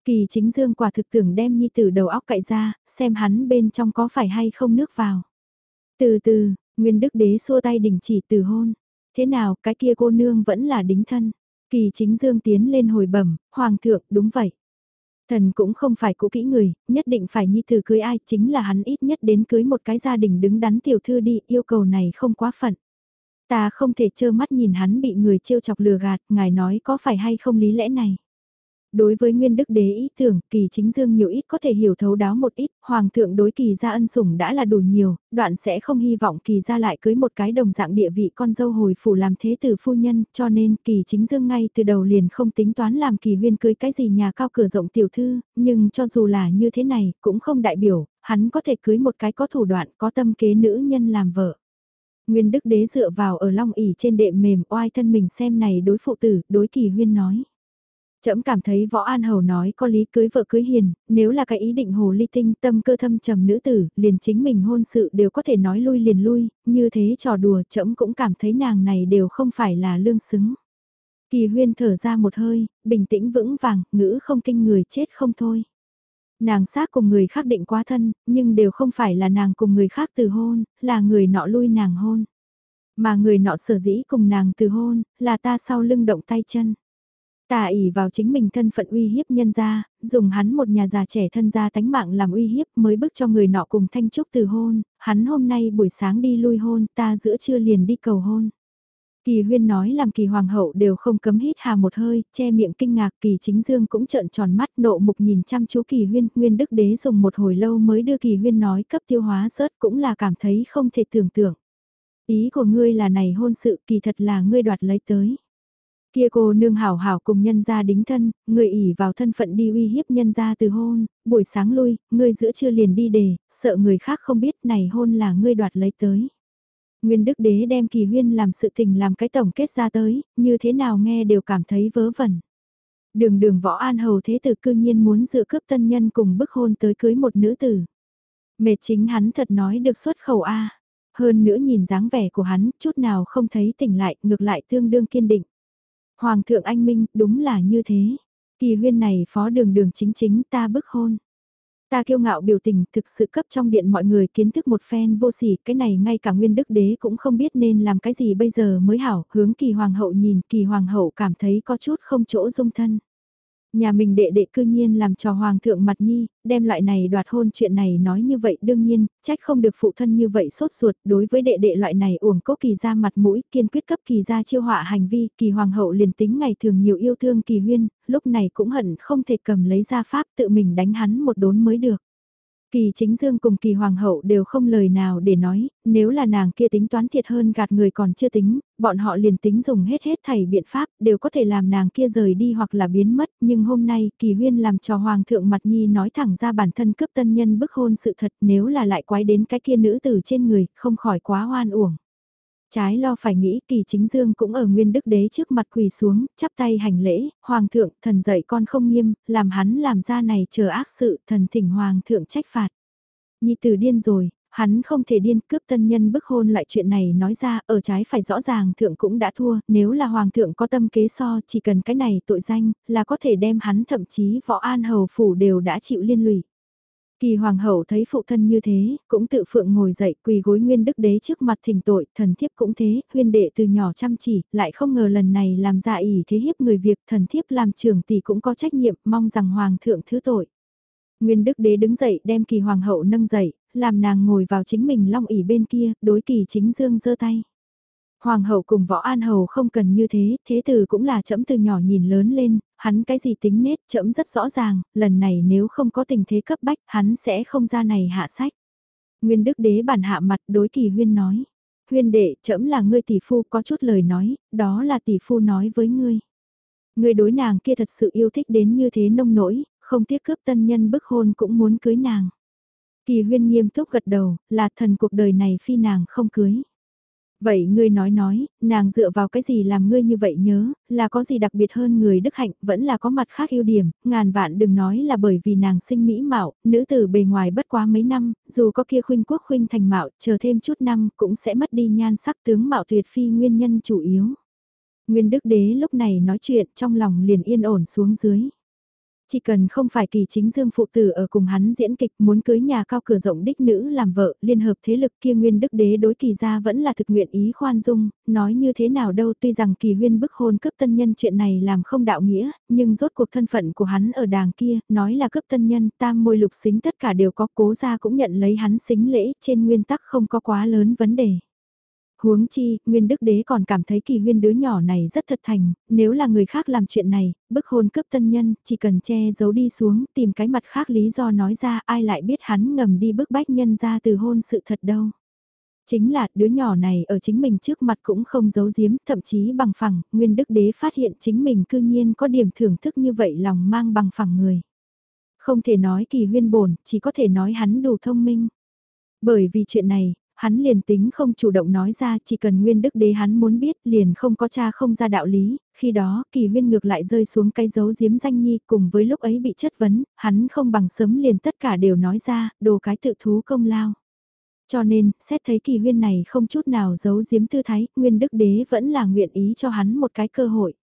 Kỳ chính dương quả thực tưởng đem nhi tử đầu óc cậy ra, xem hắn bên trong có phải hay không nước vào. Từ từ, Nguyên đức đế xua tay đình chỉ từ hôn. Thế nào, cái kia cô nương vẫn là đính thân. Kỳ chính dương tiến lên hồi bẩm, hoàng thượng, đúng vậy. Thần cũng không phải cũ kỹ người, nhất định phải nhi tử cưới ai, chính là hắn ít nhất đến cưới một cái gia đình đứng đắn tiểu thư đi, yêu cầu này không quá phận. Ta không thể trơ mắt nhìn hắn bị người trêu chọc lừa gạt, ngài nói có phải hay không lý lẽ này. Đối với nguyên đức đế ý tưởng, kỳ chính dương nhiều ít có thể hiểu thấu đáo một ít, hoàng thượng đối kỳ gia ân sủng đã là đủ nhiều, đoạn sẽ không hy vọng kỳ gia lại cưới một cái đồng dạng địa vị con dâu hồi phủ làm thế tử phu nhân, cho nên kỳ chính dương ngay từ đầu liền không tính toán làm kỳ huyên cưới cái gì nhà cao cửa rộng tiểu thư, nhưng cho dù là như thế này, cũng không đại biểu, hắn có thể cưới một cái có thủ đoạn, có tâm kế nữ nhân làm vợ. Nguyên đức đế dựa vào ở long ỉ trên đệm mềm oai thân mình xem này đối phụ tử, đối kỳ huyên nói. Trẫm cảm thấy võ an hầu nói có lý cưới vợ cưới hiền, nếu là cái ý định hồ ly tinh tâm cơ thâm trầm nữ tử, liền chính mình hôn sự đều có thể nói lui liền lui, như thế trò đùa trẫm cũng cảm thấy nàng này đều không phải là lương xứng. Kỳ huyên thở ra một hơi, bình tĩnh vững vàng, ngữ không kinh người chết không thôi. Nàng xác cùng người khác định quá thân, nhưng đều không phải là nàng cùng người khác từ hôn, là người nọ lui nàng hôn. Mà người nọ sở dĩ cùng nàng từ hôn, là ta sau lưng động tay chân. Tà ỉ vào chính mình thân phận uy hiếp nhân gia, dùng hắn một nhà già trẻ thân gia tánh mạng làm uy hiếp mới bức cho người nọ cùng thanh trúc từ hôn, hắn hôm nay buổi sáng đi lui hôn, ta giữa trưa liền đi cầu hôn. Kỳ huyên nói làm kỳ hoàng hậu đều không cấm hít hà một hơi, che miệng kinh ngạc kỳ chính dương cũng trợn tròn mắt nộ mục nhìn chăm chú kỳ huyên, nguyên đức đế dùng một hồi lâu mới đưa kỳ huyên nói cấp tiêu hóa rớt cũng là cảm thấy không thể tưởng tượng. Ý của ngươi là này hôn sự kỳ thật là ngươi đoạt lấy tới. Kia cô nương hảo hảo cùng nhân gia đính thân, người ỉ vào thân phận đi uy hiếp nhân gia từ hôn, buổi sáng lui, ngươi giữa trưa liền đi đề, sợ người khác không biết này hôn là ngươi đoạt lấy tới. Nguyên đức đế đem kỳ huyên làm sự tình làm cái tổng kết ra tới, như thế nào nghe đều cảm thấy vớ vẩn. Đường đường võ an hầu thế tử cư nhiên muốn dựa cướp tân nhân cùng bức hôn tới cưới một nữ tử. Mệt chính hắn thật nói được xuất khẩu A. Hơn nữa nhìn dáng vẻ của hắn, chút nào không thấy tỉnh lại, ngược lại tương đương kiên định. Hoàng thượng anh minh, đúng là như thế. Kỳ huyên này phó đường đường chính chính ta bức hôn. Ta kiêu ngạo biểu tình thực sự cấp trong điện mọi người kiến thức một phen vô sỉ, cái này ngay cả nguyên đức đế cũng không biết nên làm cái gì bây giờ mới hảo, hướng kỳ hoàng hậu nhìn, kỳ hoàng hậu cảm thấy có chút không chỗ dung thân. Nhà mình đệ đệ cư nhiên làm cho hoàng thượng mặt nhi, đem loại này đoạt hôn chuyện này nói như vậy đương nhiên, trách không được phụ thân như vậy sốt ruột đối với đệ đệ loại này uổng cố kỳ ra mặt mũi kiên quyết cấp kỳ ra chiêu họa hành vi, kỳ hoàng hậu liền tính ngày thường nhiều yêu thương kỳ huyên, lúc này cũng hận không thể cầm lấy ra pháp tự mình đánh hắn một đốn mới được. Kỳ chính dương cùng kỳ hoàng hậu đều không lời nào để nói, nếu là nàng kia tính toán thiệt hơn gạt người còn chưa tính, bọn họ liền tính dùng hết hết thảy biện pháp đều có thể làm nàng kia rời đi hoặc là biến mất, nhưng hôm nay kỳ huyên làm cho hoàng thượng mặt nhi nói thẳng ra bản thân cướp tân nhân bức hôn sự thật nếu là lại quái đến cái kia nữ tử trên người, không khỏi quá hoan uổng. Trái lo phải nghĩ kỳ chính dương cũng ở nguyên đức đế trước mặt quỳ xuống, chắp tay hành lễ, hoàng thượng, thần dạy con không nghiêm, làm hắn làm ra này chờ ác sự, thần thỉnh hoàng thượng trách phạt. Nhi tử điên rồi, hắn không thể điên cướp tân nhân bức hôn lại chuyện này nói ra, ở trái phải rõ ràng thượng cũng đã thua, nếu là hoàng thượng có tâm kế so, chỉ cần cái này tội danh, là có thể đem hắn thậm chí võ an hầu phủ đều đã chịu liên lụy. Kỳ hoàng hậu thấy phụ thân như thế, cũng tự phượng ngồi dậy quỳ gối nguyên đức đế trước mặt thỉnh tội, thần thiếp cũng thế, huyên đệ từ nhỏ chăm chỉ, lại không ngờ lần này làm ra ỷ thế hiếp người việc, thần thiếp làm trưởng tỷ cũng có trách nhiệm, mong rằng hoàng thượng thứ tội. Nguyên đức đế đứng dậy đem kỳ hoàng hậu nâng dậy, làm nàng ngồi vào chính mình long ỉ bên kia, đối kỳ chính dương giơ tay. Hoàng hậu cùng võ an hầu không cần như thế, thế tử cũng là chậm từ nhỏ nhìn lớn lên, hắn cái gì tính nết chậm rất rõ ràng, lần này nếu không có tình thế cấp bách, hắn sẽ không ra này hạ sách. Nguyên đức đế bản hạ mặt đối kỳ huyên nói. Huyên đệ, chậm là ngươi tỷ phu có chút lời nói, đó là tỷ phu nói với ngươi. Ngươi đối nàng kia thật sự yêu thích đến như thế nông nỗi, không tiếc cướp tân nhân bức hôn cũng muốn cưới nàng. Kỳ huyên nghiêm túc gật đầu, là thần cuộc đời này phi nàng không cưới. Vậy ngươi nói nói, nàng dựa vào cái gì làm ngươi như vậy nhớ, là có gì đặc biệt hơn người đức hạnh, vẫn là có mặt khác ưu điểm, ngàn vạn đừng nói là bởi vì nàng sinh mỹ mạo, nữ tử bề ngoài bất quá mấy năm, dù có kia khuynh quốc khuynh thành mạo, chờ thêm chút năm cũng sẽ mất đi nhan sắc tướng mạo tuyệt phi nguyên nhân chủ yếu. Nguyên đức đế lúc này nói chuyện trong lòng liền yên ổn xuống dưới. Chỉ cần không phải kỳ chính dương phụ tử ở cùng hắn diễn kịch muốn cưới nhà cao cửa rộng đích nữ làm vợ, liên hợp thế lực kia nguyên đức đế đối kỳ gia vẫn là thực nguyện ý khoan dung, nói như thế nào đâu tuy rằng kỳ huyên bức hôn cấp tân nhân chuyện này làm không đạo nghĩa, nhưng rốt cuộc thân phận của hắn ở đàng kia, nói là cấp tân nhân, tam môi lục xính tất cả đều có cố gia cũng nhận lấy hắn xính lễ, trên nguyên tắc không có quá lớn vấn đề. Huống chi, Nguyên Đức Đế còn cảm thấy kỳ huyên đứa nhỏ này rất thật thành, nếu là người khác làm chuyện này, bức hôn cướp tân nhân, chỉ cần che giấu đi xuống, tìm cái mặt khác lý do nói ra ai lại biết hắn ngầm đi bức bách nhân ra từ hôn sự thật đâu. Chính là đứa nhỏ này ở chính mình trước mặt cũng không giấu giếm, thậm chí bằng phẳng, Nguyên Đức Đế phát hiện chính mình cư nhiên có điểm thưởng thức như vậy lòng mang bằng phẳng người. Không thể nói kỳ huyên bổn, chỉ có thể nói hắn đủ thông minh. Bởi vì chuyện này, hắn liền tính không chủ động nói ra chỉ cần nguyên đức đế hắn muốn biết liền không có cha không ra đạo lý, khi đó kỳ huyên ngược lại rơi xuống cái dấu giếm danh nhi cùng với lúc ấy bị chất vấn, hắn không bằng sớm liền tất cả đều nói ra, đồ cái tự thú công lao. Cho nên, xét thấy kỳ huyên này không chút nào giấu giếm tư thái, nguyên đức đế vẫn là nguyện ý cho hắn một cái cơ hội.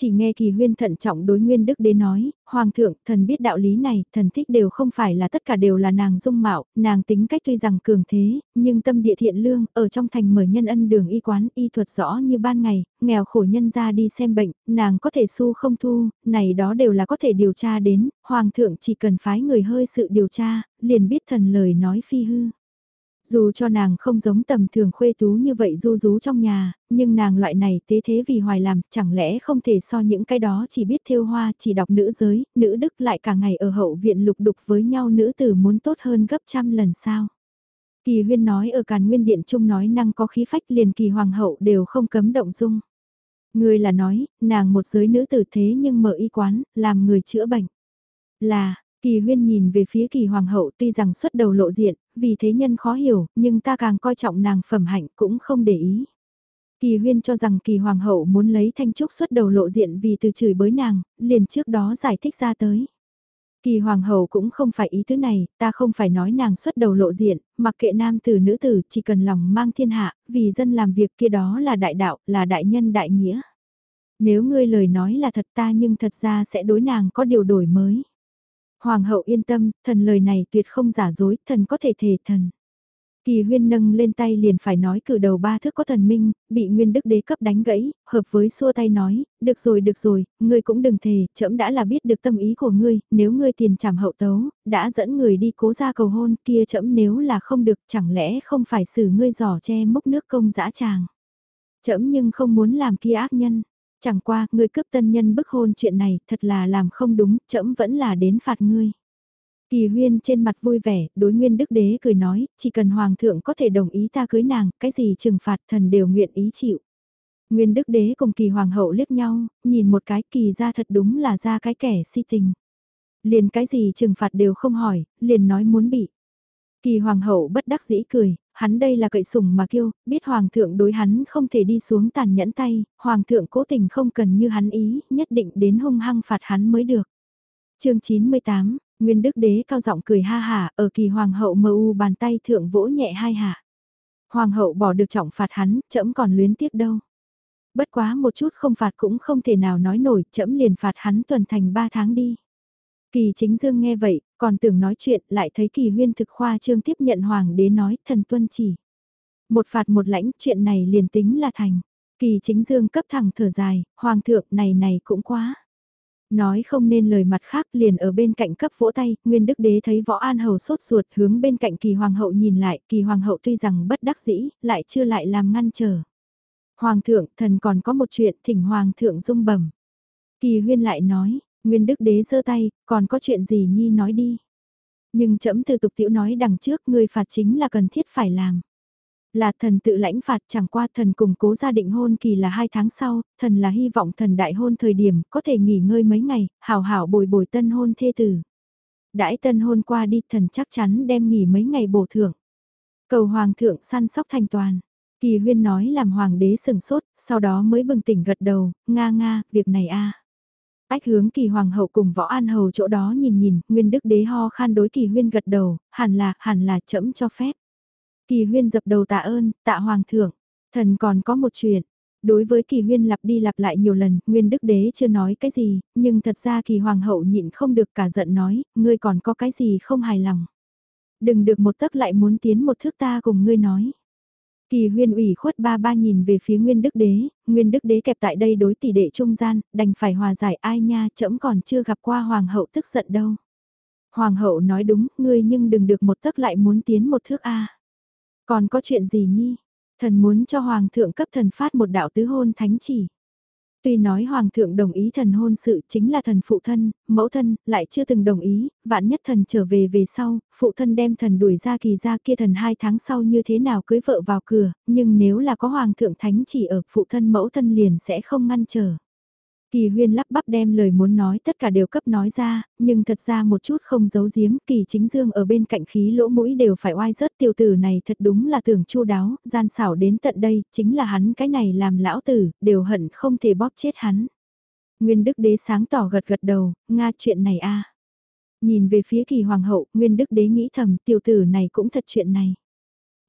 Chỉ nghe kỳ huyên thận trọng đối nguyên đức đế nói, Hoàng thượng, thần biết đạo lý này, thần thích đều không phải là tất cả đều là nàng dung mạo, nàng tính cách tuy rằng cường thế, nhưng tâm địa thiện lương, ở trong thành mở nhân ân đường y quán y thuật rõ như ban ngày, nghèo khổ nhân ra đi xem bệnh, nàng có thể su không thu, này đó đều là có thể điều tra đến, Hoàng thượng chỉ cần phái người hơi sự điều tra, liền biết thần lời nói phi hư. Dù cho nàng không giống tầm thường khuê tú như vậy du rú trong nhà, nhưng nàng loại này tế thế vì hoài làm, chẳng lẽ không thể so những cái đó chỉ biết thêu hoa, chỉ đọc nữ giới, nữ đức lại cả ngày ở hậu viện lục đục với nhau nữ tử muốn tốt hơn gấp trăm lần sao. Kỳ huyên nói ở càn nguyên điện trung nói năng có khí phách liền kỳ hoàng hậu đều không cấm động dung. Người là nói, nàng một giới nữ tử thế nhưng mở y quán, làm người chữa bệnh. Là, Kỳ huyên nhìn về phía kỳ hoàng hậu tuy rằng xuất đầu lộ diện, vì thế nhân khó hiểu, nhưng ta càng coi trọng nàng phẩm hạnh cũng không để ý. Kỳ huyên cho rằng kỳ hoàng hậu muốn lấy thanh trúc xuất đầu lộ diện vì từ chửi bới nàng, liền trước đó giải thích ra tới. Kỳ hoàng hậu cũng không phải ý thứ này, ta không phải nói nàng xuất đầu lộ diện, mặc kệ nam tử nữ tử chỉ cần lòng mang thiên hạ, vì dân làm việc kia đó là đại đạo, là đại nhân đại nghĩa. Nếu ngươi lời nói là thật ta nhưng thật ra sẽ đối nàng có điều đổi mới. Hoàng hậu yên tâm, thần lời này tuyệt không giả dối, thần có thể thể thần. Kỳ huyên nâng lên tay liền phải nói cử đầu ba thước có thần minh, bị nguyên đức đế cấp đánh gãy, hợp với xua tay nói, được rồi được rồi, ngươi cũng đừng thề, trẫm đã là biết được tâm ý của ngươi, nếu ngươi tiền trảm hậu tấu, đã dẫn người đi cố ra cầu hôn kia trẫm nếu là không được chẳng lẽ không phải xử ngươi giỏ che mốc nước công dã tràng. Trẫm nhưng không muốn làm kia ác nhân, Chẳng qua, người cướp tân nhân bức hôn chuyện này thật là làm không đúng, trẫm vẫn là đến phạt ngươi. Kỳ huyên trên mặt vui vẻ, đối nguyên đức đế cười nói, chỉ cần hoàng thượng có thể đồng ý ta cưới nàng, cái gì trừng phạt thần đều nguyện ý chịu. Nguyên đức đế cùng kỳ hoàng hậu liếc nhau, nhìn một cái kỳ ra thật đúng là ra cái kẻ si tình. Liền cái gì trừng phạt đều không hỏi, liền nói muốn bị. Kỳ hoàng hậu bất đắc dĩ cười, hắn đây là cậy sủng mà kêu, biết hoàng thượng đối hắn không thể đi xuống tàn nhẫn tay, hoàng thượng cố tình không cần như hắn ý, nhất định đến hung hăng phạt hắn mới được. chương 98, Nguyên Đức Đế cao giọng cười ha hà, ở kỳ hoàng hậu mơ u bàn tay thượng vỗ nhẹ hai hạ. Hoàng hậu bỏ được trọng phạt hắn, chậm còn luyến tiếc đâu. Bất quá một chút không phạt cũng không thể nào nói nổi, chậm liền phạt hắn tuần thành ba tháng đi. Kỳ chính dương nghe vậy, còn tưởng nói chuyện, lại thấy kỳ huyên thực khoa trương tiếp nhận hoàng đế nói, thần tuân chỉ. Một phạt một lãnh, chuyện này liền tính là thành. Kỳ chính dương cấp thẳng thở dài, hoàng thượng này này cũng quá. Nói không nên lời mặt khác liền ở bên cạnh cấp vỗ tay, Nguyên Đức Đế thấy võ an hầu sốt ruột hướng bên cạnh kỳ hoàng hậu nhìn lại, kỳ hoàng hậu tuy rằng bất đắc dĩ, lại chưa lại làm ngăn trở. Hoàng thượng, thần còn có một chuyện thỉnh hoàng thượng dung bẩm. Kỳ huyên lại nói, Nguyên Đức Đế giơ tay, còn có chuyện gì nhi nói đi. Nhưng chấm từ tục tiểu nói đằng trước người phạt chính là cần thiết phải làm. Là thần tự lãnh phạt chẳng qua thần cùng cố gia định hôn kỳ là hai tháng sau, thần là hy vọng thần đại hôn thời điểm có thể nghỉ ngơi mấy ngày, hào hảo bồi bồi tân hôn thê tử. Đãi tân hôn qua đi thần chắc chắn đem nghỉ mấy ngày bổ thưởng. Cầu hoàng thượng săn sóc thành toàn. Kỳ huyên nói làm hoàng đế sừng sốt, sau đó mới bừng tỉnh gật đầu, nga nga, việc này a Ách hướng kỳ hoàng hậu cùng võ an hầu chỗ đó nhìn nhìn, nguyên đức đế ho khan đối kỳ huyên gật đầu, hẳn là, hẳn là chậm cho phép. Kỳ huyên dập đầu tạ ơn, tạ hoàng thượng, thần còn có một chuyện. Đối với kỳ huyên lặp đi lặp lại nhiều lần, nguyên đức đế chưa nói cái gì, nhưng thật ra kỳ hoàng hậu nhịn không được cả giận nói, ngươi còn có cái gì không hài lòng. Đừng được một tấc lại muốn tiến một thước ta cùng ngươi nói. Kỳ huyên ủy khuất ba ba nhìn về phía Nguyên Đức Đế, Nguyên Đức Đế kẹp tại đây đối tỷ đệ trung gian, đành phải hòa giải ai nha chậm còn chưa gặp qua Hoàng hậu tức giận đâu. Hoàng hậu nói đúng, ngươi nhưng đừng được một tấc lại muốn tiến một thước A. Còn có chuyện gì nhi? Thần muốn cho Hoàng thượng cấp thần phát một đạo tứ hôn thánh chỉ. Tuy nói Hoàng thượng đồng ý thần hôn sự chính là thần phụ thân, mẫu thân, lại chưa từng đồng ý, vạn nhất thần trở về về sau, phụ thân đem thần đuổi ra kỳ ra kia thần hai tháng sau như thế nào cưới vợ vào cửa, nhưng nếu là có Hoàng thượng thánh chỉ ở phụ thân mẫu thân liền sẽ không ngăn trở. Kỳ huyên lắp bắp đem lời muốn nói tất cả đều cấp nói ra, nhưng thật ra một chút không giấu giếm, kỳ chính dương ở bên cạnh khí lỗ mũi đều phải oai rớt tiểu tử này thật đúng là tưởng chu đáo, gian xảo đến tận đây, chính là hắn cái này làm lão tử, đều hận không thể bóp chết hắn. Nguyên đức đế sáng tỏ gật gật đầu, Nga chuyện này a Nhìn về phía kỳ hoàng hậu, Nguyên đức đế nghĩ thầm tiểu tử này cũng thật chuyện này.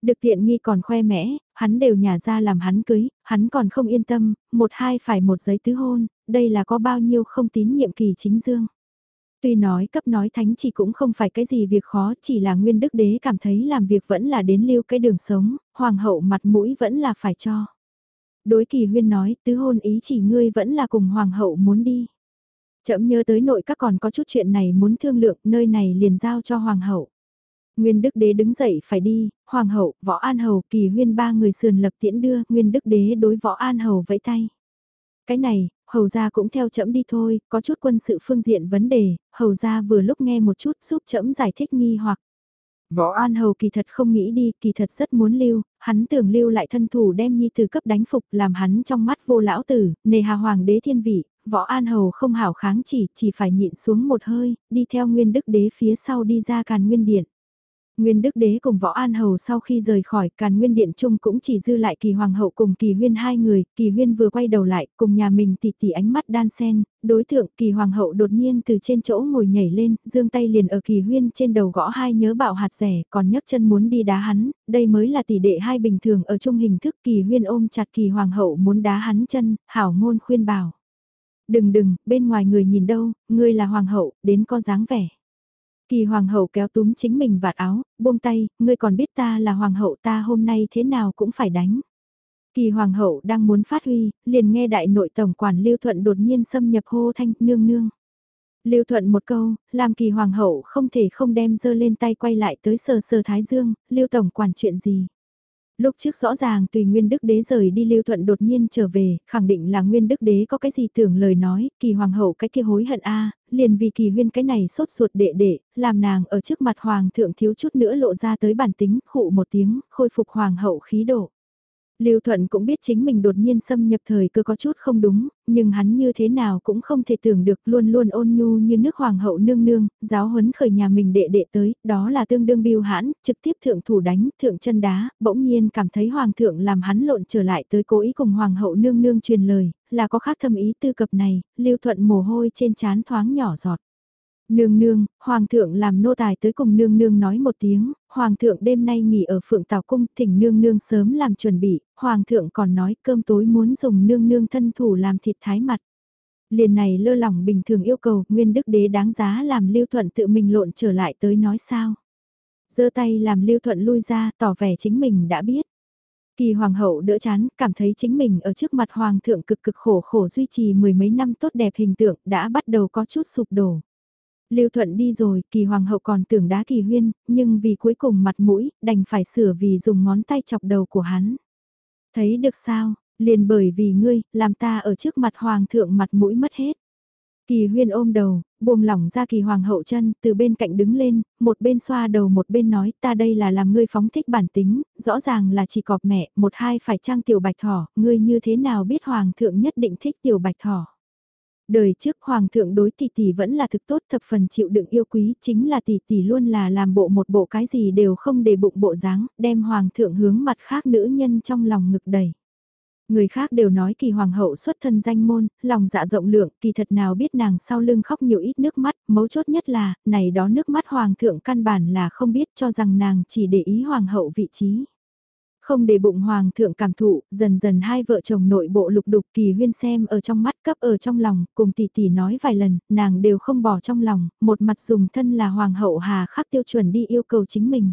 Được tiện nghi còn khoe mẽ, hắn đều nhả ra làm hắn cưới, hắn còn không yên tâm, một hai phải một giấy tứ hôn, đây là có bao nhiêu không tín nhiệm kỳ chính dương. Tuy nói cấp nói thánh chỉ cũng không phải cái gì việc khó, chỉ là nguyên đức đế cảm thấy làm việc vẫn là đến lưu cái đường sống, hoàng hậu mặt mũi vẫn là phải cho. Đối kỳ huyên nói, tứ hôn ý chỉ ngươi vẫn là cùng hoàng hậu muốn đi. Chậm nhớ tới nội các còn có chút chuyện này muốn thương lượng, nơi này liền giao cho hoàng hậu. Nguyên Đức Đế đứng dậy phải đi, Hoàng hậu, Võ An Hầu, Kỳ Huyên ba người sườn lập tiễn đưa, Nguyên Đức Đế đối Võ An Hầu vẫy tay. Cái này, Hầu gia cũng theo chậm đi thôi, có chút quân sự phương diện vấn đề, Hầu gia vừa lúc nghe một chút giúp chậm giải thích nghi hoặc. Võ An Hầu kỳ thật không nghĩ đi, kỳ thật rất muốn lưu, hắn tưởng lưu lại thân thủ đem nhi từ cấp đánh phục làm hắn trong mắt vô lão tử, nề hà hoàng đế thiên vị, Võ An Hầu không hảo kháng chỉ, chỉ phải nhịn xuống một hơi, đi theo nguyên đức đế phía sau đi ra càn nguyên điện. Nguyên Đức Đế cùng Võ An Hầu sau khi rời khỏi Càn Nguyên Điện Trung cũng chỉ dư lại Kỳ Hoàng hậu cùng Kỳ Huyên hai người, Kỳ Huyên vừa quay đầu lại cùng nhà mình tỉ tỉ ánh mắt đan sen, đối tượng Kỳ Hoàng hậu đột nhiên từ trên chỗ ngồi nhảy lên, dương tay liền ở Kỳ Huyên trên đầu gõ hai nhớ bạo hạt rẻ, còn nhấc chân muốn đi đá hắn, đây mới là tỷ đệ hai bình thường ở chung hình thức Kỳ Huyên ôm chặt Kỳ Hoàng hậu muốn đá hắn chân, hảo ngôn khuyên bảo. Đừng đừng, bên ngoài người nhìn đâu, ngươi là Hoàng hậu, đến có dáng vẻ. Kỳ hoàng hậu kéo túm chính mình vạt áo, buông tay, ngươi còn biết ta là hoàng hậu ta hôm nay thế nào cũng phải đánh. Kỳ hoàng hậu đang muốn phát huy, liền nghe đại nội tổng quản Lưu Thuận đột nhiên xâm nhập hô thanh nương nương. Lưu Thuận một câu, làm kỳ hoàng hậu không thể không đem dơ lên tay quay lại tới sờ sờ Thái Dương, Lưu tổng quản chuyện gì. Lúc trước rõ ràng tùy Nguyên Đức Đế rời đi Lưu Thuận đột nhiên trở về, khẳng định là Nguyên Đức Đế có cái gì tưởng lời nói, kỳ hoàng hậu cái kia hối hận a liền vì kỳ huyên cái này sốt ruột đệ đệ, làm nàng ở trước mặt hoàng thượng thiếu chút nữa lộ ra tới bản tính, khụ một tiếng, khôi phục hoàng hậu khí độ. Lưu Thuận cũng biết chính mình đột nhiên xâm nhập thời cơ có chút không đúng, nhưng hắn như thế nào cũng không thể tưởng được luôn luôn ôn nhu như nước hoàng hậu nương nương, giáo huấn khởi nhà mình đệ đệ tới, đó là tương đương biêu hãn, trực tiếp thượng thủ đánh, thượng chân đá, bỗng nhiên cảm thấy hoàng thượng làm hắn lộn trở lại tới cố ý cùng hoàng hậu nương nương truyền lời, là có khác thâm ý tư cập này, Lưu Thuận mồ hôi trên trán thoáng nhỏ giọt. Nương nương, hoàng thượng làm nô tài tới cùng nương nương nói một tiếng, hoàng thượng đêm nay nghỉ ở phượng tào cung, thỉnh nương nương sớm làm chuẩn bị, hoàng thượng còn nói cơm tối muốn dùng nương nương thân thủ làm thịt thái mặt. Liền này lơ lỏng bình thường yêu cầu, nguyên đức đế đáng giá làm lưu thuận tự mình lộn trở lại tới nói sao. giơ tay làm lưu thuận lui ra, tỏ vẻ chính mình đã biết. Kỳ hoàng hậu đỡ chán, cảm thấy chính mình ở trước mặt hoàng thượng cực cực khổ khổ duy trì mười mấy năm tốt đẹp hình tượng đã bắt đầu có chút sụp đổ. Lưu Thuận đi rồi, kỳ hoàng hậu còn tưởng đá kỳ huyên, nhưng vì cuối cùng mặt mũi, đành phải sửa vì dùng ngón tay chọc đầu của hắn. Thấy được sao, liền bởi vì ngươi, làm ta ở trước mặt hoàng thượng mặt mũi mất hết. Kỳ huyên ôm đầu, buông lỏng ra kỳ hoàng hậu chân, từ bên cạnh đứng lên, một bên xoa đầu một bên nói ta đây là làm ngươi phóng thích bản tính, rõ ràng là chỉ cọp mẹ, một hai phải trang tiểu bạch thỏ, ngươi như thế nào biết hoàng thượng nhất định thích tiểu bạch thỏ. Đời trước hoàng thượng đối tỷ tỷ vẫn là thực tốt thập phần chịu đựng yêu quý, chính là tỷ tỷ luôn là làm bộ một bộ cái gì đều không để bụng bộ dáng, đem hoàng thượng hướng mặt khác nữ nhân trong lòng ngực đầy. Người khác đều nói kỳ hoàng hậu xuất thân danh môn, lòng dạ rộng lượng, kỳ thật nào biết nàng sau lưng khóc nhiều ít nước mắt, mấu chốt nhất là, này đó nước mắt hoàng thượng căn bản là không biết cho rằng nàng chỉ để ý hoàng hậu vị trí. Không để bụng hoàng thượng cảm thụ, dần dần hai vợ chồng nội bộ lục đục kỳ huyên xem ở trong mắt cấp ở trong lòng, cùng tỷ tỷ nói vài lần, nàng đều không bỏ trong lòng, một mặt dùng thân là hoàng hậu hà khắc tiêu chuẩn đi yêu cầu chính mình.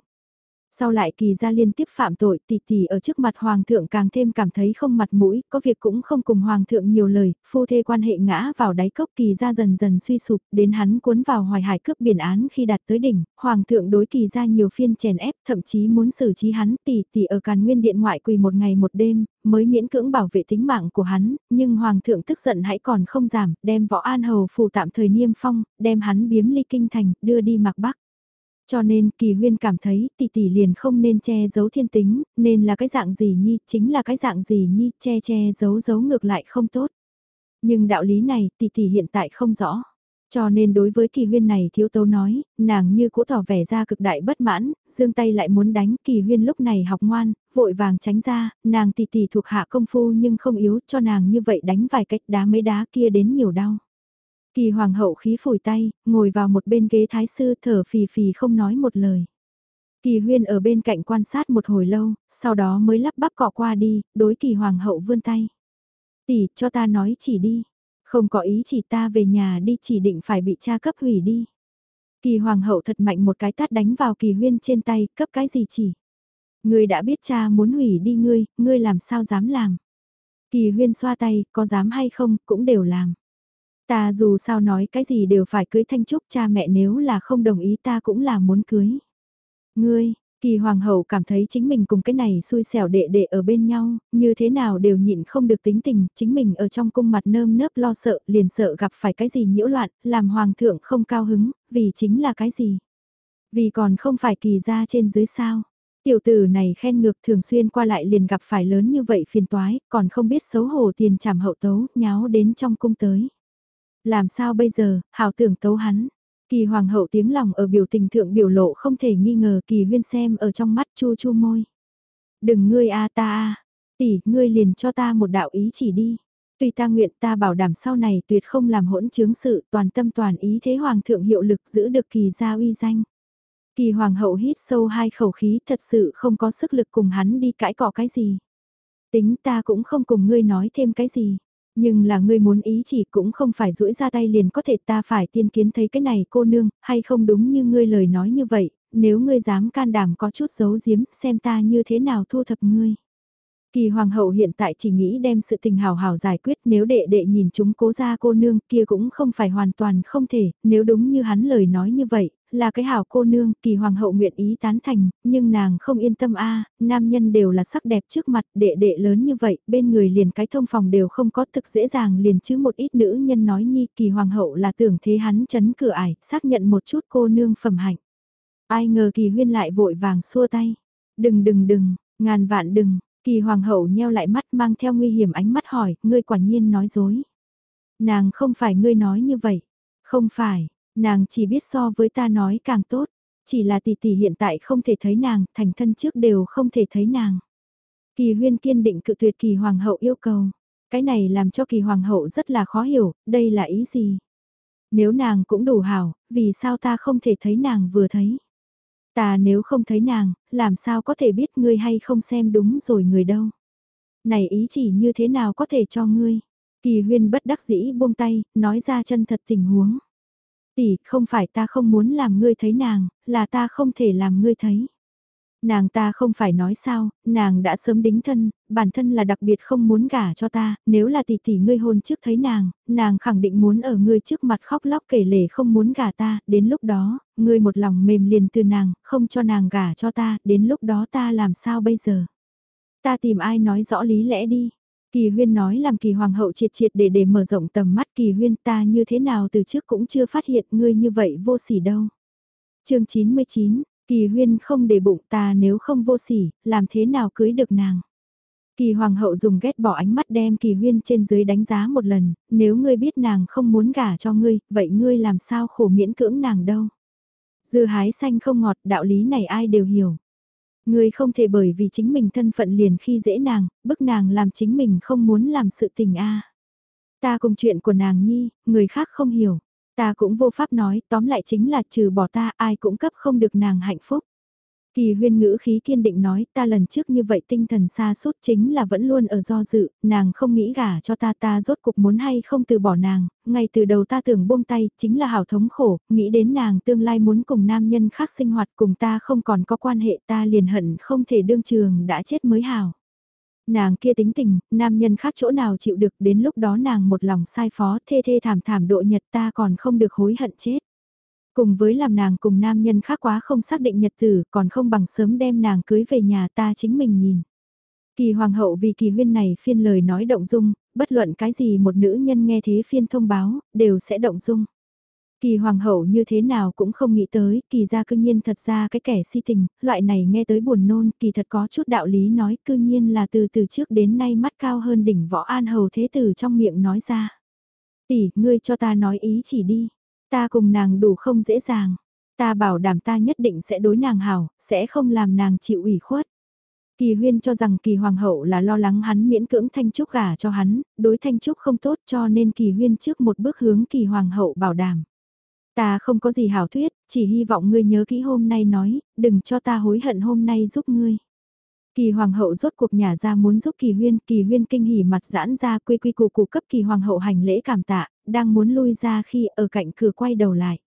Sau lại kỳ ra liên tiếp phạm tội tỷ tỷ ở trước mặt hoàng thượng càng thêm cảm thấy không mặt mũi, có việc cũng không cùng hoàng thượng nhiều lời, phu thê quan hệ ngã vào đáy cốc kỳ ra dần dần suy sụp, đến hắn cuốn vào hoài hải cướp biển án khi đạt tới đỉnh, hoàng thượng đối kỳ ra nhiều phiên chèn ép, thậm chí muốn xử trí hắn tỷ tỷ ở càn nguyên điện ngoại quỳ một ngày một đêm, mới miễn cưỡng bảo vệ tính mạng của hắn, nhưng hoàng thượng tức giận hãy còn không giảm, đem võ an hầu phù tạm thời niêm phong, đem hắn biếm ly kinh thành, đưa đi mặc bắc. Cho nên kỳ huyên cảm thấy tỷ tỷ liền không nên che giấu thiên tính, nên là cái dạng gì nhi, chính là cái dạng gì nhi, che che giấu giấu ngược lại không tốt. Nhưng đạo lý này tỷ tỷ hiện tại không rõ. Cho nên đối với kỳ huyên này thiếu tấu nói, nàng như cũ tỏ vẻ ra cực đại bất mãn, dương tay lại muốn đánh kỳ huyên lúc này học ngoan, vội vàng tránh ra, nàng tỷ tỷ thuộc hạ công phu nhưng không yếu cho nàng như vậy đánh vài cách đá mấy đá kia đến nhiều đau. Kỳ hoàng hậu khí phủi tay, ngồi vào một bên ghế thái sư thở phì phì không nói một lời. Kỳ huyên ở bên cạnh quan sát một hồi lâu, sau đó mới lắp bắp cọ qua đi, đối kỳ hoàng hậu vươn tay. Tỷ, cho ta nói chỉ đi. Không có ý chỉ ta về nhà đi chỉ định phải bị cha cấp hủy đi. Kỳ hoàng hậu thật mạnh một cái tát đánh vào kỳ huyên trên tay, cấp cái gì chỉ. Ngươi đã biết cha muốn hủy đi ngươi, ngươi làm sao dám làm. Kỳ huyên xoa tay, có dám hay không, cũng đều làm. Ta dù sao nói cái gì đều phải cưới Thanh Trúc cha mẹ nếu là không đồng ý ta cũng là muốn cưới. Ngươi, kỳ hoàng hậu cảm thấy chính mình cùng cái này xui xẻo đệ đệ ở bên nhau, như thế nào đều nhịn không được tính tình, chính mình ở trong cung mặt nơm nớp lo sợ, liền sợ gặp phải cái gì nhiễu loạn, làm hoàng thượng không cao hứng, vì chính là cái gì. Vì còn không phải kỳ ra trên dưới sao. Tiểu tử này khen ngược thường xuyên qua lại liền gặp phải lớn như vậy phiền toái, còn không biết xấu hổ tiền trảm hậu tấu, nháo đến trong cung tới. Làm sao bây giờ, hảo tưởng tấu hắn. Kỳ hoàng hậu tiếng lòng ở biểu tình thượng biểu lộ không thể nghi ngờ kỳ huyên xem ở trong mắt chu chu môi. Đừng ngươi a ta a, tỷ, ngươi liền cho ta một đạo ý chỉ đi. Tùy ta nguyện ta bảo đảm sau này tuyệt không làm hỗn chứng sự toàn tâm toàn ý thế hoàng thượng hiệu lực giữ được kỳ gia uy danh. Kỳ hoàng hậu hít sâu hai khẩu khí thật sự không có sức lực cùng hắn đi cãi cọ cái gì. Tính ta cũng không cùng ngươi nói thêm cái gì. Nhưng là ngươi muốn ý chỉ cũng không phải duỗi ra tay liền có thể ta phải tiên kiến thấy cái này cô nương, hay không đúng như ngươi lời nói như vậy, nếu ngươi dám can đảm có chút giấu giếm xem ta như thế nào thu thập ngươi. Kỳ hoàng hậu hiện tại chỉ nghĩ đem sự tình hào hào giải quyết nếu đệ đệ nhìn chúng cố ra cô nương kia cũng không phải hoàn toàn không thể, nếu đúng như hắn lời nói như vậy, là cái hảo cô nương, kỳ hoàng hậu nguyện ý tán thành, nhưng nàng không yên tâm a nam nhân đều là sắc đẹp trước mặt, đệ đệ lớn như vậy, bên người liền cái thông phòng đều không có thực dễ dàng liền chứ một ít nữ nhân nói nhi, kỳ hoàng hậu là tưởng thế hắn chấn cửa ải, xác nhận một chút cô nương phẩm hạnh. Ai ngờ kỳ huyên lại vội vàng xua tay, đừng đừng đừng, ngàn vạn đừng, kỳ hoàng hậu nheo lại mắt mang theo nguy hiểm ánh mắt hỏi, ngươi quả nhiên nói dối. Nàng không phải ngươi nói như vậy, không phải, Nàng chỉ biết so với ta nói càng tốt, chỉ là tỷ tỷ hiện tại không thể thấy nàng, thành thân trước đều không thể thấy nàng. Kỳ huyên kiên định cự tuyệt kỳ hoàng hậu yêu cầu. Cái này làm cho kỳ hoàng hậu rất là khó hiểu, đây là ý gì? Nếu nàng cũng đủ hảo, vì sao ta không thể thấy nàng vừa thấy? Ta nếu không thấy nàng, làm sao có thể biết ngươi hay không xem đúng rồi người đâu? Này ý chỉ như thế nào có thể cho ngươi? Kỳ huyên bất đắc dĩ buông tay, nói ra chân thật tình huống tỷ, không phải ta không muốn làm ngươi thấy nàng, là ta không thể làm ngươi thấy. Nàng ta không phải nói sao, nàng đã sớm đính thân, bản thân là đặc biệt không muốn gả cho ta, nếu là tỷ tỷ ngươi hôn trước thấy nàng, nàng khẳng định muốn ở ngươi trước mặt khóc lóc kể lể không muốn gả ta, đến lúc đó, ngươi một lòng mềm liền từ nàng, không cho nàng gả cho ta, đến lúc đó ta làm sao bây giờ? Ta tìm ai nói rõ lý lẽ đi. Kỳ huyên nói làm kỳ hoàng hậu triệt triệt để để mở rộng tầm mắt kỳ huyên ta như thế nào từ trước cũng chưa phát hiện ngươi như vậy vô sỉ đâu. chương 99, kỳ huyên không để bụng ta nếu không vô sỉ, làm thế nào cưới được nàng. Kỳ hoàng hậu dùng ghét bỏ ánh mắt đem kỳ huyên trên dưới đánh giá một lần, nếu ngươi biết nàng không muốn gả cho ngươi, vậy ngươi làm sao khổ miễn cưỡng nàng đâu. Dưa hái xanh không ngọt, đạo lý này ai đều hiểu người không thể bởi vì chính mình thân phận liền khi dễ nàng, bức nàng làm chính mình không muốn làm sự tình a. Ta cùng chuyện của nàng nhi, người khác không hiểu. Ta cũng vô pháp nói, tóm lại chính là trừ bỏ ta ai cũng cấp không được nàng hạnh phúc. Kỳ huyên ngữ khí kiên định nói ta lần trước như vậy tinh thần xa suốt chính là vẫn luôn ở do dự, nàng không nghĩ gả cho ta ta rốt cục muốn hay không từ bỏ nàng, ngay từ đầu ta tưởng buông tay, chính là hảo thống khổ, nghĩ đến nàng tương lai muốn cùng nam nhân khác sinh hoạt cùng ta không còn có quan hệ ta liền hận không thể đương trường đã chết mới hảo. Nàng kia tính tình, nam nhân khác chỗ nào chịu được đến lúc đó nàng một lòng sai phó thê thê thảm thảm độ nhật ta còn không được hối hận chết. Cùng với làm nàng cùng nam nhân khác quá không xác định nhật tử, còn không bằng sớm đem nàng cưới về nhà ta chính mình nhìn. Kỳ hoàng hậu vì kỳ huyên này phiên lời nói động dung, bất luận cái gì một nữ nhân nghe thế phiên thông báo, đều sẽ động dung. Kỳ hoàng hậu như thế nào cũng không nghĩ tới, kỳ ra cương nhiên thật ra cái kẻ si tình, loại này nghe tới buồn nôn, kỳ thật có chút đạo lý nói cương nhiên là từ từ trước đến nay mắt cao hơn đỉnh võ an hầu thế tử trong miệng nói ra. Tỷ, ngươi cho ta nói ý chỉ đi. Ta cùng nàng đủ không dễ dàng. Ta bảo đảm ta nhất định sẽ đối nàng hảo, sẽ không làm nàng chịu ủy khuất. Kỳ huyên cho rằng kỳ hoàng hậu là lo lắng hắn miễn cưỡng thanh trúc gả cho hắn, đối thanh trúc không tốt cho nên kỳ huyên trước một bước hướng kỳ hoàng hậu bảo đảm. Ta không có gì hảo thuyết, chỉ hy vọng ngươi nhớ kỹ hôm nay nói, đừng cho ta hối hận hôm nay giúp ngươi. Kỳ hoàng hậu rốt cuộc nhà ra muốn giúp kỳ huyên, kỳ huyên kinh hỉ mặt giãn ra quy quy cụ cụ cấp kỳ hoàng hậu hành lễ cảm tạ, đang muốn lui ra khi ở cạnh cửa quay đầu lại.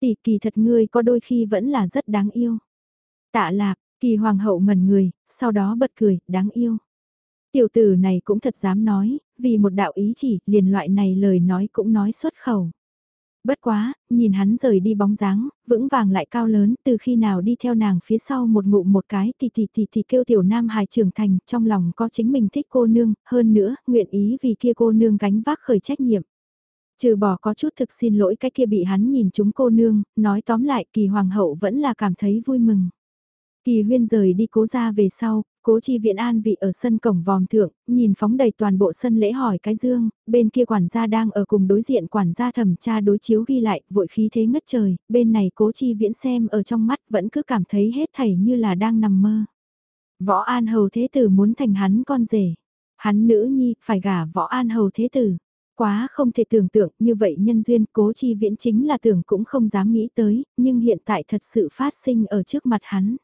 Tỷ kỳ thật ngươi có đôi khi vẫn là rất đáng yêu. Tạ lạp, kỳ hoàng hậu mẩn người, sau đó bật cười, đáng yêu. Tiểu tử này cũng thật dám nói, vì một đạo ý chỉ, liền loại này lời nói cũng nói xuất khẩu. Bất quá, nhìn hắn rời đi bóng dáng, vững vàng lại cao lớn, từ khi nào đi theo nàng phía sau một ngụ một cái thì thì thì thì kêu tiểu nam hài trưởng thành, trong lòng có chính mình thích cô nương, hơn nữa, nguyện ý vì kia cô nương gánh vác khởi trách nhiệm. Trừ bỏ có chút thực xin lỗi cái kia bị hắn nhìn chúng cô nương, nói tóm lại kỳ hoàng hậu vẫn là cảm thấy vui mừng. Kỳ huyên rời đi cố ra về sau, cố chi viện an vị ở sân cổng vòm thượng, nhìn phóng đầy toàn bộ sân lễ hỏi cái dương, bên kia quản gia đang ở cùng đối diện quản gia thẩm tra đối chiếu ghi lại, vội khí thế ngất trời, bên này cố chi viễn xem ở trong mắt vẫn cứ cảm thấy hết thảy như là đang nằm mơ. Võ An Hầu Thế Tử muốn thành hắn con rể, hắn nữ nhi phải gả Võ An Hầu Thế Tử. Quá không thể tưởng tượng như vậy nhân duyên cố chi viễn chính là tưởng cũng không dám nghĩ tới, nhưng hiện tại thật sự phát sinh ở trước mặt hắn.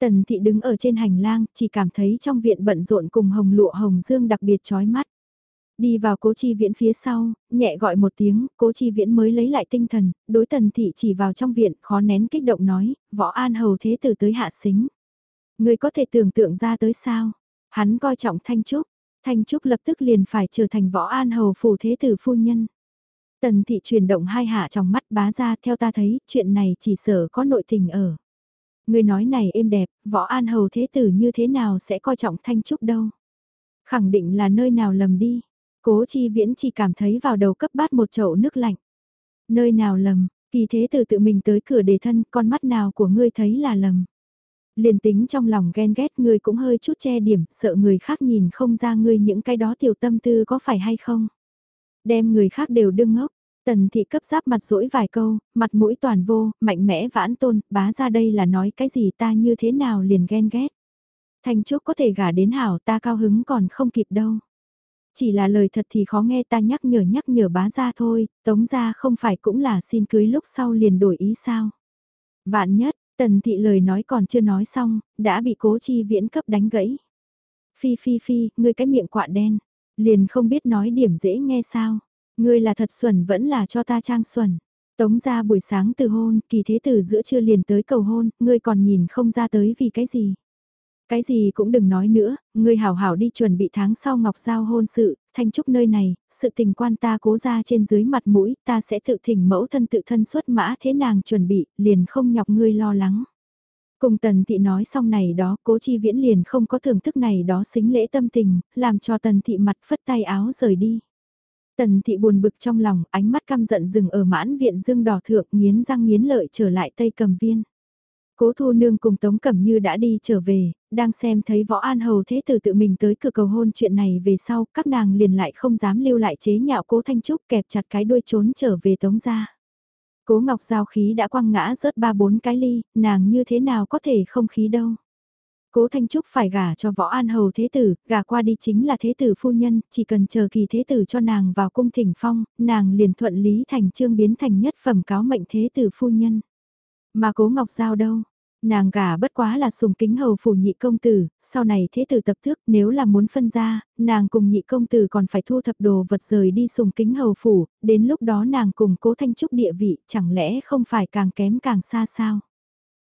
Tần thị đứng ở trên hành lang, chỉ cảm thấy trong viện bận rộn cùng hồng lụa hồng dương đặc biệt chói mắt. Đi vào cố chi viễn phía sau, nhẹ gọi một tiếng, cố chi viễn mới lấy lại tinh thần, đối tần thị chỉ vào trong viện, khó nén kích động nói, võ an hầu thế tử tới hạ xính. Người có thể tưởng tượng ra tới sao? Hắn coi trọng Thanh Trúc, Thanh Trúc lập tức liền phải trở thành võ an hầu phủ thế tử phu nhân. Tần thị chuyển động hai hạ trong mắt bá ra theo ta thấy, chuyện này chỉ sở có nội tình ở. Người nói này êm đẹp, võ an hầu thế tử như thế nào sẽ coi trọng Thanh Trúc đâu. Khẳng định là nơi nào lầm đi. Cố chi viễn chỉ cảm thấy vào đầu cấp bát một chậu nước lạnh. Nơi nào lầm, kỳ thế tử tự mình tới cửa đề thân, con mắt nào của ngươi thấy là lầm. Liền tính trong lòng ghen ghét ngươi cũng hơi chút che điểm, sợ người khác nhìn không ra ngươi những cái đó tiểu tâm tư có phải hay không. Đem người khác đều đương ngốc, tần thị cấp giáp mặt rỗi vài câu, mặt mũi toàn vô, mạnh mẽ vãn tôn, bá ra đây là nói cái gì ta như thế nào liền ghen ghét. thành Trúc có thể gả đến hảo ta cao hứng còn không kịp đâu. Chỉ là lời thật thì khó nghe ta nhắc nhở nhắc nhở bá ra thôi, tống ra không phải cũng là xin cưới lúc sau liền đổi ý sao. Vạn nhất, tần thị lời nói còn chưa nói xong, đã bị cố chi viễn cấp đánh gãy. Phi phi phi, ngươi cái miệng quạ đen, liền không biết nói điểm dễ nghe sao. Ngươi là thật xuẩn vẫn là cho ta trang xuẩn. Tống ra buổi sáng từ hôn, kỳ thế tử giữa trưa liền tới cầu hôn, ngươi còn nhìn không ra tới vì cái gì. Cái gì cũng đừng nói nữa, ngươi hảo hảo đi chuẩn bị tháng sau Ngọc Giao hôn sự, thanh trúc nơi này, sự tình quan ta cố ra trên dưới mặt mũi, ta sẽ tự thỉnh mẫu thân tự thân xuất mã thế nàng chuẩn bị, liền không nhọc ngươi lo lắng. Cùng tần thị nói xong này đó, cố chi viễn liền không có thưởng thức này đó xính lễ tâm tình, làm cho tần thị mặt phất tay áo rời đi. Tần thị buồn bực trong lòng, ánh mắt căm giận dừng ở mãn viện dương đỏ thượng nghiến răng nghiến lợi trở lại tây cầm viên. Cố Thu Nương cùng Tống Cẩm Như đã đi trở về, đang xem thấy Võ An Hầu thế tử tự mình tới cửa cầu hôn chuyện này về sau, các nàng liền lại không dám lưu lại chế nhạo Cố Thanh Trúc kẹp chặt cái đuôi trốn trở về Tống gia. Cố Ngọc Giao khí đã quăng ngã rớt ba bốn cái ly, nàng như thế nào có thể không khí đâu. Cố Thanh Trúc phải gả cho Võ An Hầu Thế Tử, gả qua đi chính là Thế Tử phu nhân, chỉ cần chờ kỳ Thế Tử cho nàng vào cung thỉnh phong, nàng liền thuận lý thành trương biến thành nhất phẩm cáo mệnh Thế Tử phu nhân. Mà Cố Ngọc Giao đâu? Nàng gả bất quá là sùng kính hầu phủ nhị công tử, sau này thế tử tập thước nếu là muốn phân ra, nàng cùng nhị công tử còn phải thu thập đồ vật rời đi sùng kính hầu phủ, đến lúc đó nàng cùng cố thanh trúc địa vị chẳng lẽ không phải càng kém càng xa sao.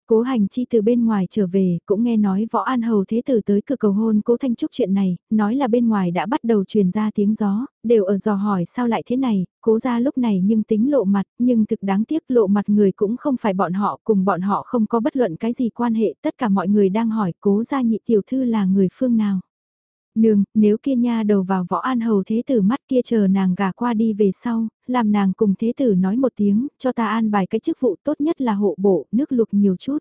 Cố hành chi từ bên ngoài trở về, cũng nghe nói võ an hầu thế tử tới cửa cầu hôn cố thanh trúc chuyện này, nói là bên ngoài đã bắt đầu truyền ra tiếng gió, đều ở dò hỏi sao lại thế này, cố ra lúc này nhưng tính lộ mặt, nhưng thực đáng tiếc lộ mặt người cũng không phải bọn họ, cùng bọn họ không có bất luận cái gì quan hệ, tất cả mọi người đang hỏi cố ra nhị tiểu thư là người phương nào. Nương, nếu kia nha đầu vào võ an hầu thế tử mắt kia chờ nàng gả qua đi về sau, làm nàng cùng thế tử nói một tiếng, cho ta an bài cái chức vụ tốt nhất là hộ bộ, nước lục nhiều chút.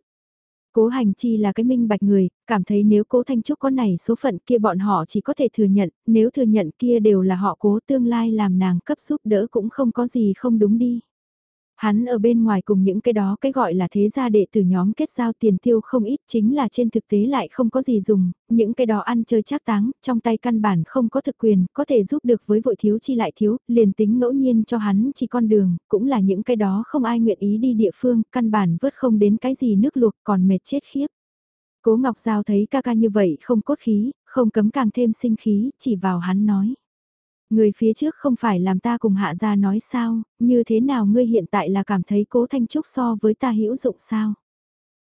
Cố hành chi là cái minh bạch người, cảm thấy nếu cố Thanh Trúc có này số phận kia bọn họ chỉ có thể thừa nhận, nếu thừa nhận kia đều là họ cố tương lai làm nàng cấp giúp đỡ cũng không có gì không đúng đi. Hắn ở bên ngoài cùng những cái đó cái gọi là thế gia đệ tử nhóm kết giao tiền tiêu không ít chính là trên thực tế lại không có gì dùng, những cái đó ăn chơi chắc táng, trong tay căn bản không có thực quyền, có thể giúp được với vội thiếu chi lại thiếu, liền tính ngẫu nhiên cho hắn chỉ con đường, cũng là những cái đó không ai nguyện ý đi địa phương, căn bản vớt không đến cái gì nước luộc còn mệt chết khiếp. Cố Ngọc Giao thấy ca ca như vậy không cốt khí, không cấm càng thêm sinh khí, chỉ vào hắn nói. Người phía trước không phải làm ta cùng hạ gia nói sao, như thế nào ngươi hiện tại là cảm thấy cố Thanh Trúc so với ta hữu dụng sao?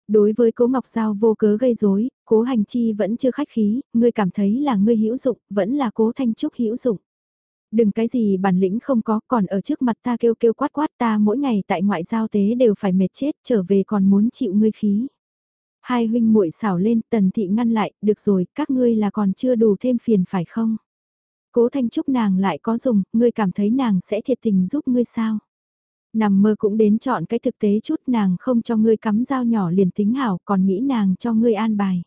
Đối với cố Ngọc Giao vô cớ gây rối, cố hành chi vẫn chưa khách khí, ngươi cảm thấy là ngươi hữu dụng, vẫn là cố Thanh Trúc hữu dụng. Đừng cái gì bản lĩnh không có, còn ở trước mặt ta kêu kêu quát quát ta mỗi ngày tại ngoại giao tế đều phải mệt chết, trở về còn muốn chịu ngươi khí. Hai huynh muội xảo lên, tần thị ngăn lại, được rồi, các ngươi là còn chưa đủ thêm phiền phải không? Cố Thanh Trúc nàng lại có dùng, ngươi cảm thấy nàng sẽ thiệt tình giúp ngươi sao? Nằm mơ cũng đến chọn cái thực tế chút nàng không cho ngươi cắm dao nhỏ liền tính hảo còn nghĩ nàng cho ngươi an bài.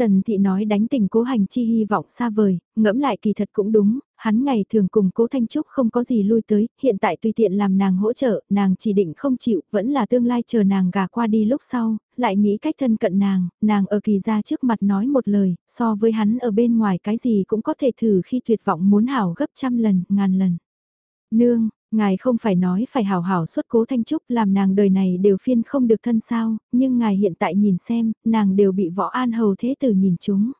Tần thị nói đánh tình cố hành chi hy vọng xa vời, ngẫm lại kỳ thật cũng đúng, hắn ngày thường cùng cố Thanh Trúc không có gì lui tới, hiện tại tùy tiện làm nàng hỗ trợ, nàng chỉ định không chịu, vẫn là tương lai chờ nàng gà qua đi lúc sau, lại nghĩ cách thân cận nàng, nàng ở kỳ ra trước mặt nói một lời, so với hắn ở bên ngoài cái gì cũng có thể thử khi tuyệt vọng muốn hảo gấp trăm lần, ngàn lần. Nương, ngài không phải nói phải hảo hảo xuất cố Thanh Trúc làm nàng đời này đều phiên không được thân sao, nhưng ngài hiện tại nhìn xem, nàng đều bị võ an hầu thế tử nhìn chúng.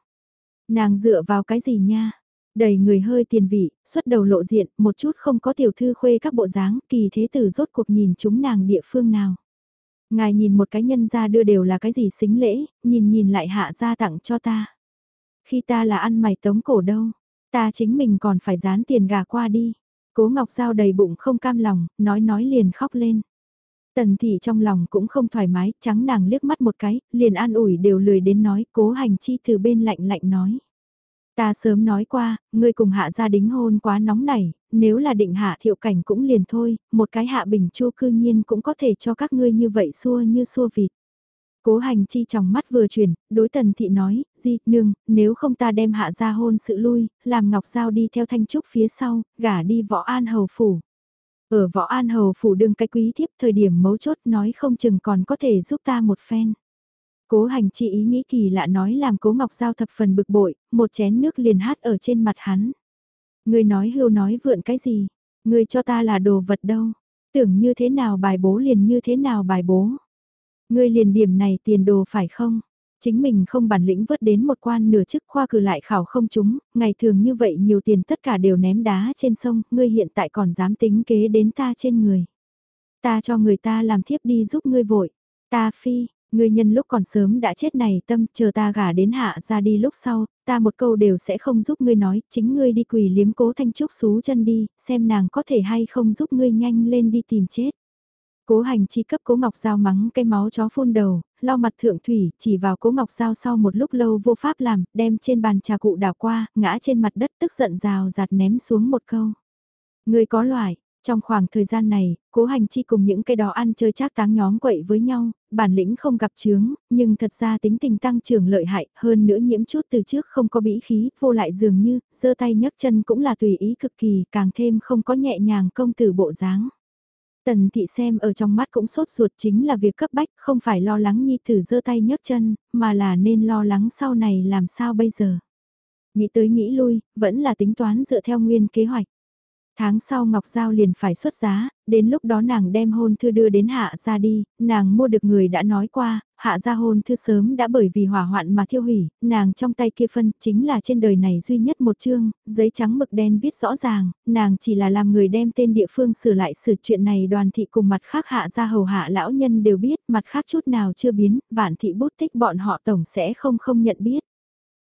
Nàng dựa vào cái gì nha? Đầy người hơi tiền vị, xuất đầu lộ diện, một chút không có tiểu thư khuê các bộ dáng, kỳ thế tử rốt cuộc nhìn chúng nàng địa phương nào. Ngài nhìn một cái nhân ra đưa đều là cái gì xính lễ, nhìn nhìn lại hạ ra tặng cho ta. Khi ta là ăn mày tống cổ đâu, ta chính mình còn phải dán tiền gà qua đi. Cố Ngọc Giao đầy bụng không cam lòng, nói nói liền khóc lên. Tần thị trong lòng cũng không thoải mái, trắng nàng liếc mắt một cái, liền an ủi đều lười đến nói, cố hành chi từ bên lạnh lạnh nói. Ta sớm nói qua, ngươi cùng hạ gia đính hôn quá nóng nảy, nếu là định hạ thiệu cảnh cũng liền thôi, một cái hạ bình chu cư nhiên cũng có thể cho các ngươi như vậy xua như xua vịt. Cố hành chi trong mắt vừa chuyển, đối tần thị nói, di, nương, nếu không ta đem hạ gia hôn sự lui, làm ngọc giao đi theo thanh trúc phía sau, gả đi võ an hầu phủ. Ở võ an hầu phủ đương cái quý thiếp thời điểm mấu chốt nói không chừng còn có thể giúp ta một phen. Cố hành chi ý nghĩ kỳ lạ nói làm cố ngọc giao thập phần bực bội, một chén nước liền hát ở trên mặt hắn. Người nói hưu nói vượn cái gì, người cho ta là đồ vật đâu, tưởng như thế nào bài bố liền như thế nào bài bố. Ngươi liền điểm này tiền đồ phải không? Chính mình không bản lĩnh vớt đến một quan nửa chức khoa cử lại khảo không chúng, ngày thường như vậy nhiều tiền tất cả đều ném đá trên sông, ngươi hiện tại còn dám tính kế đến ta trên người. Ta cho người ta làm thiếp đi giúp ngươi vội. Ta phi, ngươi nhân lúc còn sớm đã chết này tâm, chờ ta gả đến hạ ra đi lúc sau, ta một câu đều sẽ không giúp ngươi nói, chính ngươi đi quỳ liếm cố thanh trúc xú chân đi, xem nàng có thể hay không giúp ngươi nhanh lên đi tìm chết. Cố hành chi cấp cố ngọc dao mắng cây máu chó phun đầu, lau mặt thượng thủy, chỉ vào cố ngọc dao. sau một lúc lâu vô pháp làm, đem trên bàn trà cụ đảo qua, ngã trên mặt đất tức giận rào giạt ném xuống một câu. Người có loại, trong khoảng thời gian này, cố hành chi cùng những cái đó ăn chơi trác táng nhóm quậy với nhau, bản lĩnh không gặp chướng, nhưng thật ra tính tình tăng trưởng lợi hại, hơn nữa nhiễm chút từ trước không có bĩ khí, vô lại dường như, giơ tay nhấc chân cũng là tùy ý cực kỳ, càng thêm không có nhẹ nhàng công tử bộ dáng. Tần thị xem ở trong mắt cũng sốt ruột chính là việc cấp bách, không phải lo lắng nhi tử giơ tay nhấc chân, mà là nên lo lắng sau này làm sao bây giờ. Nghĩ tới nghĩ lui, vẫn là tính toán dựa theo nguyên kế hoạch. Tháng sau Ngọc Giao liền phải xuất giá, đến lúc đó nàng đem hôn thư đưa đến hạ ra đi, nàng mua được người đã nói qua, hạ ra hôn thư sớm đã bởi vì hỏa hoạn mà thiêu hủy, nàng trong tay kia phân chính là trên đời này duy nhất một chương, giấy trắng mực đen viết rõ ràng, nàng chỉ là làm người đem tên địa phương sửa lại sửa chuyện này đoàn thị cùng mặt khác hạ ra hầu hạ lão nhân đều biết, mặt khác chút nào chưa biến, vạn thị bút tích bọn họ tổng sẽ không không nhận biết.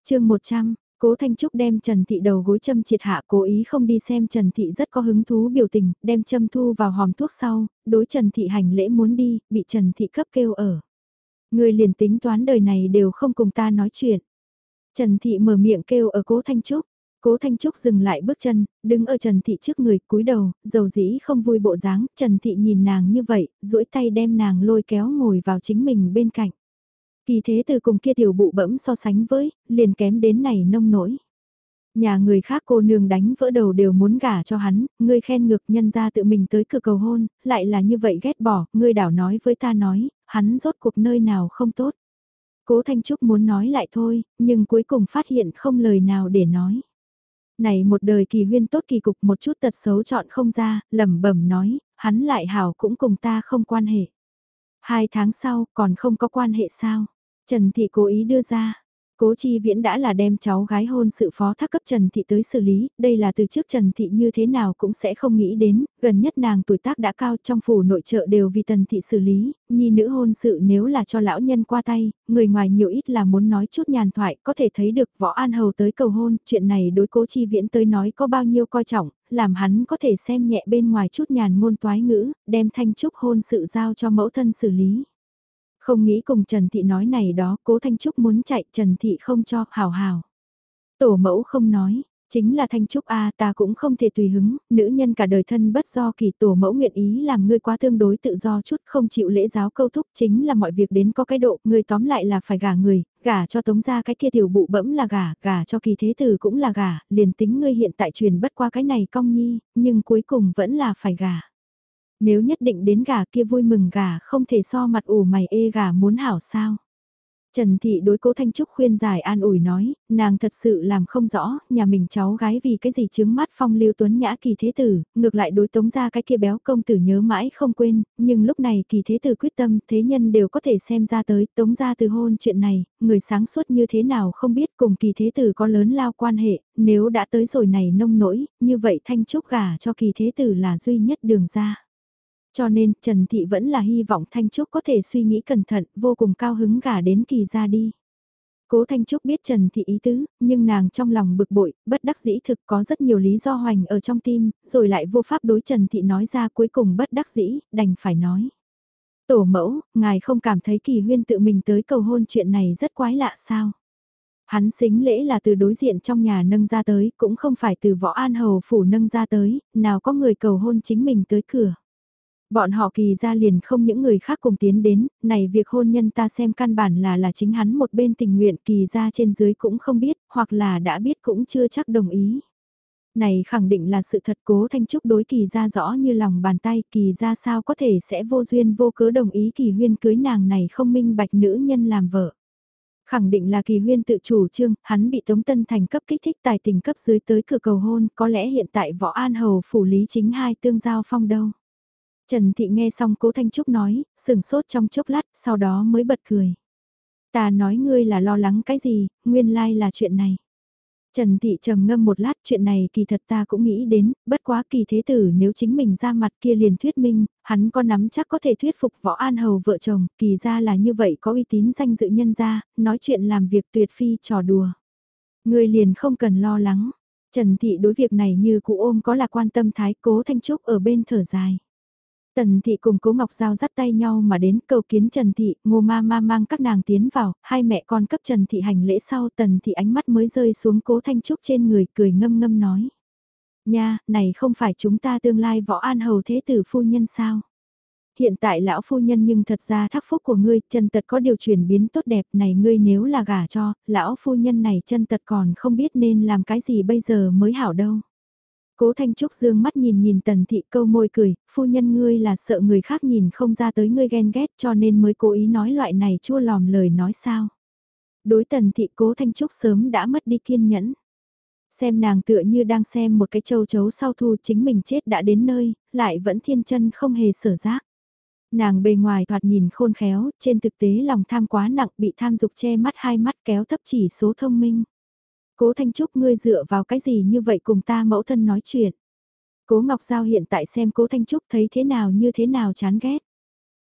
chương 100 Cố Thanh Trúc đem Trần Thị đầu gối châm triệt hạ cố ý không đi xem Trần Thị rất có hứng thú biểu tình, đem châm thu vào hòm thuốc sau, đối Trần Thị hành lễ muốn đi, bị Trần Thị cấp kêu ở. Người liền tính toán đời này đều không cùng ta nói chuyện. Trần Thị mở miệng kêu ở cố Thanh Trúc. Cố Thanh Trúc dừng lại bước chân, đứng ở Trần Thị trước người, cúi đầu, dầu dĩ không vui bộ dáng, Trần Thị nhìn nàng như vậy, duỗi tay đem nàng lôi kéo ngồi vào chính mình bên cạnh. Kỳ thế từ cùng kia tiểu bụ bẫm so sánh với, liền kém đến này nông nổi. Nhà người khác cô nương đánh vỡ đầu đều muốn gả cho hắn, ngươi khen ngược nhân ra tự mình tới cửa cầu hôn, lại là như vậy ghét bỏ, ngươi đảo nói với ta nói, hắn rốt cuộc nơi nào không tốt. Cố Thanh Trúc muốn nói lại thôi, nhưng cuối cùng phát hiện không lời nào để nói. Này một đời kỳ huyên tốt kỳ cục một chút tật xấu chọn không ra, lẩm bẩm nói, hắn lại hảo cũng cùng ta không quan hệ. Hai tháng sau còn không có quan hệ sao? Trần Thị cố ý đưa ra. Cố Chi Viễn đã là đem cháu gái hôn sự phó thác cấp Trần Thị tới xử lý, đây là từ trước Trần Thị như thế nào cũng sẽ không nghĩ đến, gần nhất nàng tuổi tác đã cao trong phủ nội trợ đều vì Trần Thị xử lý, nhi nữ hôn sự nếu là cho lão nhân qua tay, người ngoài nhiều ít là muốn nói chút nhàn thoại, có thể thấy được võ an hầu tới cầu hôn, chuyện này đối Cố Chi Viễn tới nói có bao nhiêu coi trọng, làm hắn có thể xem nhẹ bên ngoài chút nhàn ngôn toái ngữ, đem thanh trúc hôn sự giao cho mẫu thân xử lý. Không nghĩ cùng Trần Thị nói này đó, cố Thanh Trúc muốn chạy, Trần Thị không cho, hào hào. Tổ mẫu không nói, chính là Thanh Trúc A ta cũng không thể tùy hứng, nữ nhân cả đời thân bất do kỳ tổ mẫu nguyện ý làm ngươi quá tương đối tự do chút không chịu lễ giáo câu thúc chính là mọi việc đến có cái độ, ngươi tóm lại là phải gả người, gả cho tống ra cái kia tiểu bụ bẫm là gả, gả cho kỳ thế tử cũng là gả, liền tính ngươi hiện tại truyền bất qua cái này cong nhi, nhưng cuối cùng vẫn là phải gả. Nếu nhất định đến gà kia vui mừng gà không thể so mặt ủ mày ê gà muốn hảo sao. Trần Thị đối cố Thanh Trúc khuyên giải an ủi nói, nàng thật sự làm không rõ, nhà mình cháu gái vì cái gì chứng mắt phong lưu tuấn nhã kỳ thế tử, ngược lại đối tống ra cái kia béo công tử nhớ mãi không quên, nhưng lúc này kỳ thế tử quyết tâm, thế nhân đều có thể xem ra tới, tống ra từ hôn chuyện này, người sáng suốt như thế nào không biết cùng kỳ thế tử có lớn lao quan hệ, nếu đã tới rồi này nông nỗi, như vậy Thanh Trúc gả cho kỳ thế tử là duy nhất đường ra. Cho nên Trần Thị vẫn là hy vọng Thanh Trúc có thể suy nghĩ cẩn thận, vô cùng cao hứng gả đến kỳ ra đi. Cố Thanh Trúc biết Trần Thị ý tứ, nhưng nàng trong lòng bực bội, bất đắc dĩ thực có rất nhiều lý do hoành ở trong tim, rồi lại vô pháp đối Trần Thị nói ra cuối cùng bất đắc dĩ, đành phải nói. Tổ mẫu, ngài không cảm thấy kỳ huyên tự mình tới cầu hôn chuyện này rất quái lạ sao? Hắn xính lễ là từ đối diện trong nhà nâng ra tới, cũng không phải từ võ an hầu phủ nâng ra tới, nào có người cầu hôn chính mình tới cửa. Bọn họ kỳ ra liền không những người khác cùng tiến đến, này việc hôn nhân ta xem căn bản là là chính hắn một bên tình nguyện kỳ ra trên dưới cũng không biết, hoặc là đã biết cũng chưa chắc đồng ý. Này khẳng định là sự thật cố thanh trúc đối kỳ ra rõ như lòng bàn tay kỳ ra sao có thể sẽ vô duyên vô cớ đồng ý kỳ huyên cưới nàng này không minh bạch nữ nhân làm vợ. Khẳng định là kỳ huyên tự chủ trương, hắn bị Tống Tân Thành cấp kích thích tài tình cấp dưới tới cửa cầu hôn, có lẽ hiện tại võ an hầu phủ lý chính hai tương giao phong đâu. Trần Thị nghe xong cố Thanh Trúc nói, sừng sốt trong chốc lát, sau đó mới bật cười. Ta nói ngươi là lo lắng cái gì, nguyên lai là chuyện này. Trần Thị trầm ngâm một lát chuyện này kỳ thật ta cũng nghĩ đến, bất quá kỳ thế tử nếu chính mình ra mặt kia liền thuyết minh, hắn có nắm chắc có thể thuyết phục võ an hầu vợ chồng, kỳ ra là như vậy có uy tín danh dự nhân ra, nói chuyện làm việc tuyệt phi trò đùa. Người liền không cần lo lắng, Trần Thị đối việc này như cụ ôm có là quan tâm thái cố thanh trúc ở bên thở dài. Tần thị cùng cố Ngọc Giao dắt tay nhau mà đến cầu kiến Trần thị, ngô ma ma mang các nàng tiến vào, hai mẹ con cấp Trần thị hành lễ sau tần thị ánh mắt mới rơi xuống cố Thanh Trúc trên người cười ngâm ngâm nói. Nha, này không phải chúng ta tương lai võ an hầu thế tử phu nhân sao? Hiện tại lão phu nhân nhưng thật ra thắc phúc của ngươi, chân tật có điều chuyển biến tốt đẹp này ngươi nếu là gả cho, lão phu nhân này chân tật còn không biết nên làm cái gì bây giờ mới hảo đâu. Cố Thanh Trúc dương mắt nhìn nhìn tần thị câu môi cười, phu nhân ngươi là sợ người khác nhìn không ra tới ngươi ghen ghét cho nên mới cố ý nói loại này chua lòm lời nói sao. Đối tần thị cố Thanh Trúc sớm đã mất đi kiên nhẫn. Xem nàng tựa như đang xem một cái châu chấu sau thu chính mình chết đã đến nơi, lại vẫn thiên chân không hề sở giác. Nàng bề ngoài thoạt nhìn khôn khéo, trên thực tế lòng tham quá nặng bị tham dục che mắt hai mắt kéo thấp chỉ số thông minh. Cố Thanh Trúc ngươi dựa vào cái gì như vậy cùng ta mẫu thân nói chuyện. Cố Ngọc Giao hiện tại xem Cố Thanh Trúc thấy thế nào như thế nào chán ghét.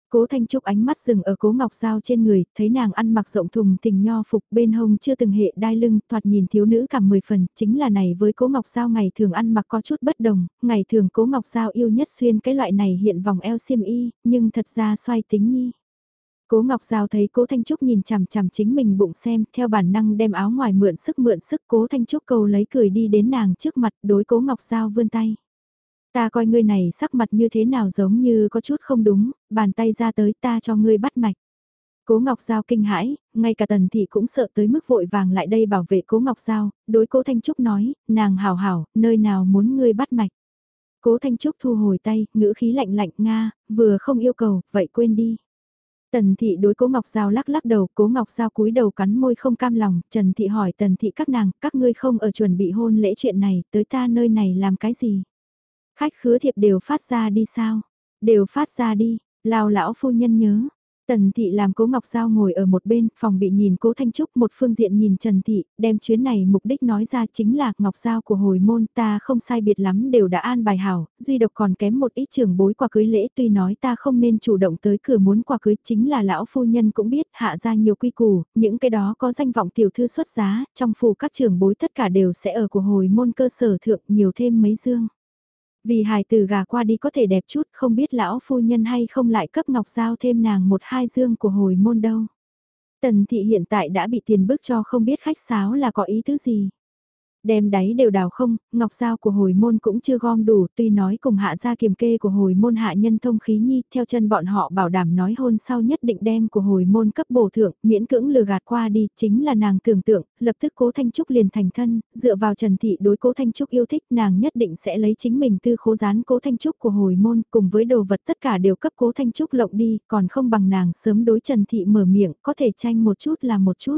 Cố Thanh Trúc ánh mắt dừng ở Cố Ngọc Giao trên người, thấy nàng ăn mặc rộng thùng tình nho phục bên hông chưa từng hệ đai lưng, thoạt nhìn thiếu nữ cả 10 phần, chính là này với Cố Ngọc Giao ngày thường ăn mặc có chút bất đồng, ngày thường Cố Ngọc Giao yêu nhất xuyên cái loại này hiện vòng eo xiêm y, nhưng thật ra xoay tính nhi. Cố Ngọc Giao thấy Cố Thanh Trúc nhìn chằm chằm chính mình bụng xem, theo bản năng đem áo ngoài mượn sức mượn sức Cố Thanh Trúc cầu lấy cười đi đến nàng trước mặt đối Cố Ngọc Giao vươn tay. Ta coi ngươi này sắc mặt như thế nào giống như có chút không đúng, bàn tay ra tới ta cho ngươi bắt mạch. Cố Ngọc Giao kinh hãi, ngay cả tần thị cũng sợ tới mức vội vàng lại đây bảo vệ Cố Ngọc Giao, đối Cố Thanh Trúc nói, nàng hảo hảo, nơi nào muốn ngươi bắt mạch. Cố Thanh Trúc thu hồi tay, ngữ khí lạnh lạnh Nga, vừa không yêu cầu, vậy quên đi. Tần thị đối cố Ngọc Giao lắc lắc đầu, cố Ngọc Giao cúi đầu cắn môi không cam lòng, Trần thị hỏi tần thị các nàng, các ngươi không ở chuẩn bị hôn lễ chuyện này, tới ta nơi này làm cái gì? Khách khứa thiệp đều phát ra đi sao? Đều phát ra đi, lao lão phu nhân nhớ, Tần thị làm cố Ngọc Giao ngồi ở một bên, phòng bị nhìn cố Thanh Trúc một phương diện nhìn Trần thị, đem chuyến này mục đích nói ra chính là Ngọc Giao của hồi môn ta không sai biệt lắm đều đã an bài hảo, duy độc còn kém một ít trường bối qua cưới lễ tuy nói ta không nên chủ động tới cửa muốn qua cưới chính là lão phu nhân cũng biết hạ ra nhiều quy củ, những cái đó có danh vọng tiểu thư xuất giá, trong phủ các trường bối tất cả đều sẽ ở của hồi môn cơ sở thượng nhiều thêm mấy dương. Vì hài từ gà qua đi có thể đẹp chút, không biết lão phu nhân hay không lại cấp ngọc giao thêm nàng một hai dương của hồi môn đâu. Tần thị hiện tại đã bị tiền bức cho không biết khách sáo là có ý tứ gì đem đáy đều đào không, ngọc dao của hồi môn cũng chưa gom đủ, tuy nói cùng hạ gia kiềm kê của hồi môn hạ nhân thông khí nhi, theo chân bọn họ bảo đảm nói hôn sau nhất định đem của hồi môn cấp bổ thượng, miễn cưỡng lừa gạt qua đi, chính là nàng tưởng tượng, lập tức cố Thanh Trúc liền thành thân, dựa vào Trần Thị đối cố Thanh Trúc yêu thích nàng nhất định sẽ lấy chính mình tư khố gián cố Thanh Trúc của hồi môn, cùng với đồ vật tất cả đều cấp cố Thanh Trúc lộng đi, còn không bằng nàng sớm đối Trần Thị mở miệng, có thể tranh một chút là một chút.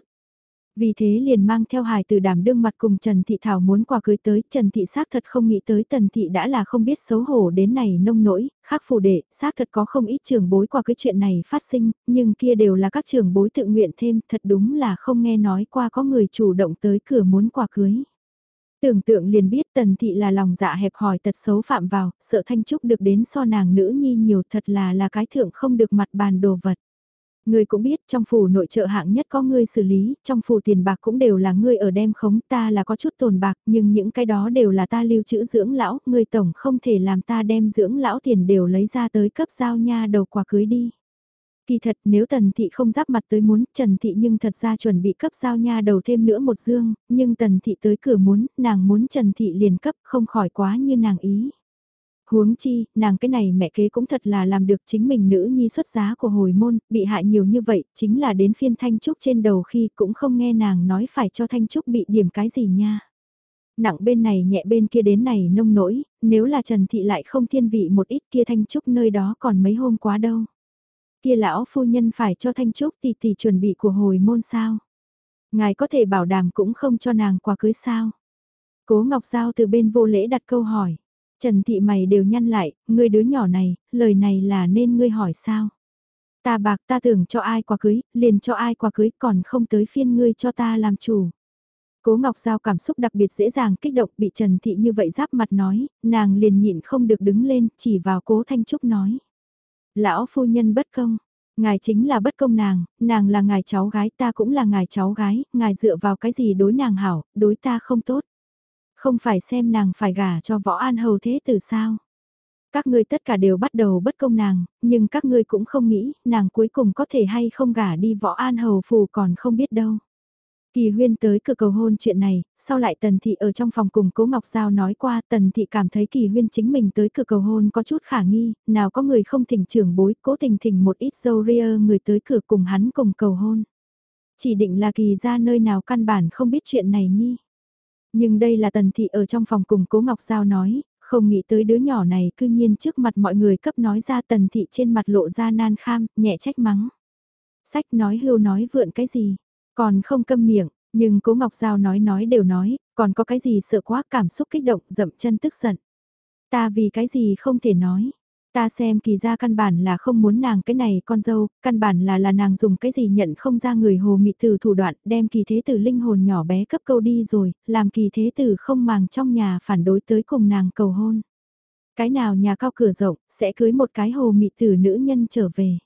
Vì thế liền mang theo hài từ đảm đương mặt cùng Trần Thị Thảo muốn quà cưới tới, Trần Thị xác thật không nghĩ tới Tần Thị đã là không biết xấu hổ đến này nông nỗi, khác phù đệ, xác thật có không ít trường bối qua cái chuyện này phát sinh, nhưng kia đều là các trường bối tự nguyện thêm, thật đúng là không nghe nói qua có người chủ động tới cửa muốn quà cưới. Tưởng tượng liền biết Tần Thị là lòng dạ hẹp hòi tật xấu phạm vào, sợ Thanh Trúc được đến so nàng nữ nhi nhiều thật là là cái thượng không được mặt bàn đồ vật. Ngươi cũng biết trong phủ nội trợ hạng nhất có ngươi xử lý, trong phủ tiền bạc cũng đều là ngươi ở đem khống, ta là có chút tồn bạc, nhưng những cái đó đều là ta lưu trữ dưỡng lão, ngươi tổng không thể làm ta đem dưỡng lão tiền đều lấy ra tới cấp giao nha đầu quà cưới đi. Kỳ thật nếu Tần Thị không giáp mặt tới muốn Trần Thị nhưng thật ra chuẩn bị cấp giao nha đầu thêm nữa một dương, nhưng Tần Thị tới cửa muốn, nàng muốn Trần Thị liền cấp không khỏi quá như nàng ý. Huống chi, nàng cái này mẹ kế cũng thật là làm được chính mình nữ nhi xuất giá của hồi môn, bị hại nhiều như vậy, chính là đến phiên Thanh Trúc trên đầu khi cũng không nghe nàng nói phải cho Thanh Trúc bị điểm cái gì nha. Nặng bên này nhẹ bên kia đến này nông nỗi, nếu là Trần Thị lại không thiên vị một ít kia Thanh Trúc nơi đó còn mấy hôm quá đâu. Kia lão phu nhân phải cho Thanh Trúc tỷ tỷ chuẩn bị của hồi môn sao. Ngài có thể bảo đảm cũng không cho nàng quà cưới sao. Cố Ngọc Giao từ bên vô lễ đặt câu hỏi. Trần Thị mày đều nhăn lại, ngươi đứa nhỏ này, lời này là nên ngươi hỏi sao? Ta bạc ta tưởng cho ai qua cưới, liền cho ai qua cưới còn không tới phiên ngươi cho ta làm chủ. Cố Ngọc Giao cảm xúc đặc biệt dễ dàng kích động bị Trần Thị như vậy giáp mặt nói, nàng liền nhịn không được đứng lên, chỉ vào cố Thanh Trúc nói. Lão phu nhân bất công, ngài chính là bất công nàng, nàng là ngài cháu gái ta cũng là ngài cháu gái, ngài dựa vào cái gì đối nàng hảo, đối ta không tốt. Không phải xem nàng phải gả cho võ an hầu thế từ sao. Các ngươi tất cả đều bắt đầu bất công nàng, nhưng các ngươi cũng không nghĩ nàng cuối cùng có thể hay không gả đi võ an hầu phù còn không biết đâu. Kỳ huyên tới cửa cầu hôn chuyện này, sau lại tần thị ở trong phòng cùng cố Ngọc Giao nói qua tần thị cảm thấy kỳ huyên chính mình tới cửa cầu hôn có chút khả nghi, nào có người không thỉnh trưởng bối, cố tình thỉnh một ít dâu ria người tới cửa cùng hắn cùng cầu hôn. Chỉ định là kỳ ra nơi nào căn bản không biết chuyện này nhi. Nhưng đây là tần thị ở trong phòng cùng cố Ngọc Giao nói, không nghĩ tới đứa nhỏ này cư nhiên trước mặt mọi người cấp nói ra tần thị trên mặt lộ ra nan kham, nhẹ trách mắng. Sách nói hưu nói vượn cái gì, còn không câm miệng, nhưng cố Ngọc Giao nói nói đều nói, còn có cái gì sợ quá cảm xúc kích động dậm chân tức giận. Ta vì cái gì không thể nói, Ta xem kỳ ra căn bản là không muốn nàng cái này con dâu, căn bản là là nàng dùng cái gì nhận không ra người hồ mị từ thủ đoạn đem kỳ thế tử linh hồn nhỏ bé cấp câu đi rồi, làm kỳ thế tử không màng trong nhà phản đối tới cùng nàng cầu hôn. Cái nào nhà cao cửa rộng, sẽ cưới một cái hồ mị tử nữ nhân trở về.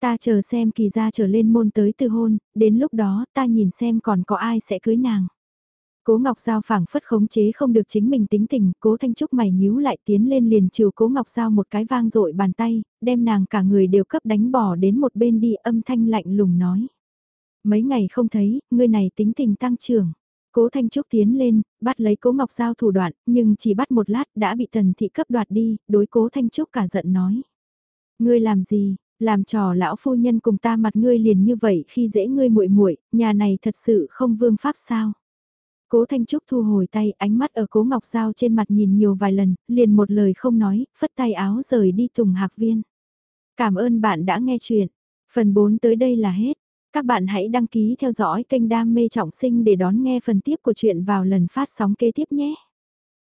Ta chờ xem kỳ ra trở lên môn tới từ hôn, đến lúc đó ta nhìn xem còn có ai sẽ cưới nàng. Cố Ngọc Giao phảng phất khống chế không được chính mình tính tình, cố Thanh Trúc mày nhíu lại tiến lên liền chiều cố Ngọc Giao một cái vang dội bàn tay, đem nàng cả người đều cấp đánh bỏ đến một bên đi âm thanh lạnh lùng nói. Mấy ngày không thấy, người này tính tình tăng trưởng. Cố Thanh Trúc tiến lên, bắt lấy cố Ngọc Giao thủ đoạn, nhưng chỉ bắt một lát đã bị tần thị cấp đoạt đi, đối cố Thanh Trúc cả giận nói. Ngươi làm gì, làm trò lão phu nhân cùng ta mặt ngươi liền như vậy khi dễ ngươi muội muội nhà này thật sự không vương pháp sao. Cố Thanh Trúc thu hồi tay, ánh mắt ở Cố Ngọc Giao trên mặt nhìn nhiều vài lần, liền một lời không nói, phất tay áo rời đi Tùng Hạc Viên. Cảm ơn bạn đã nghe chuyện. Phần 4 tới đây là hết. Các bạn hãy đăng ký theo dõi kênh Đam Mê Trọng Sinh để đón nghe phần tiếp của chuyện vào lần phát sóng kế tiếp nhé.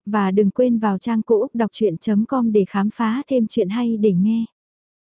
Và đừng quên vào trang cũ đọc chuyện.com để khám phá thêm chuyện hay để nghe.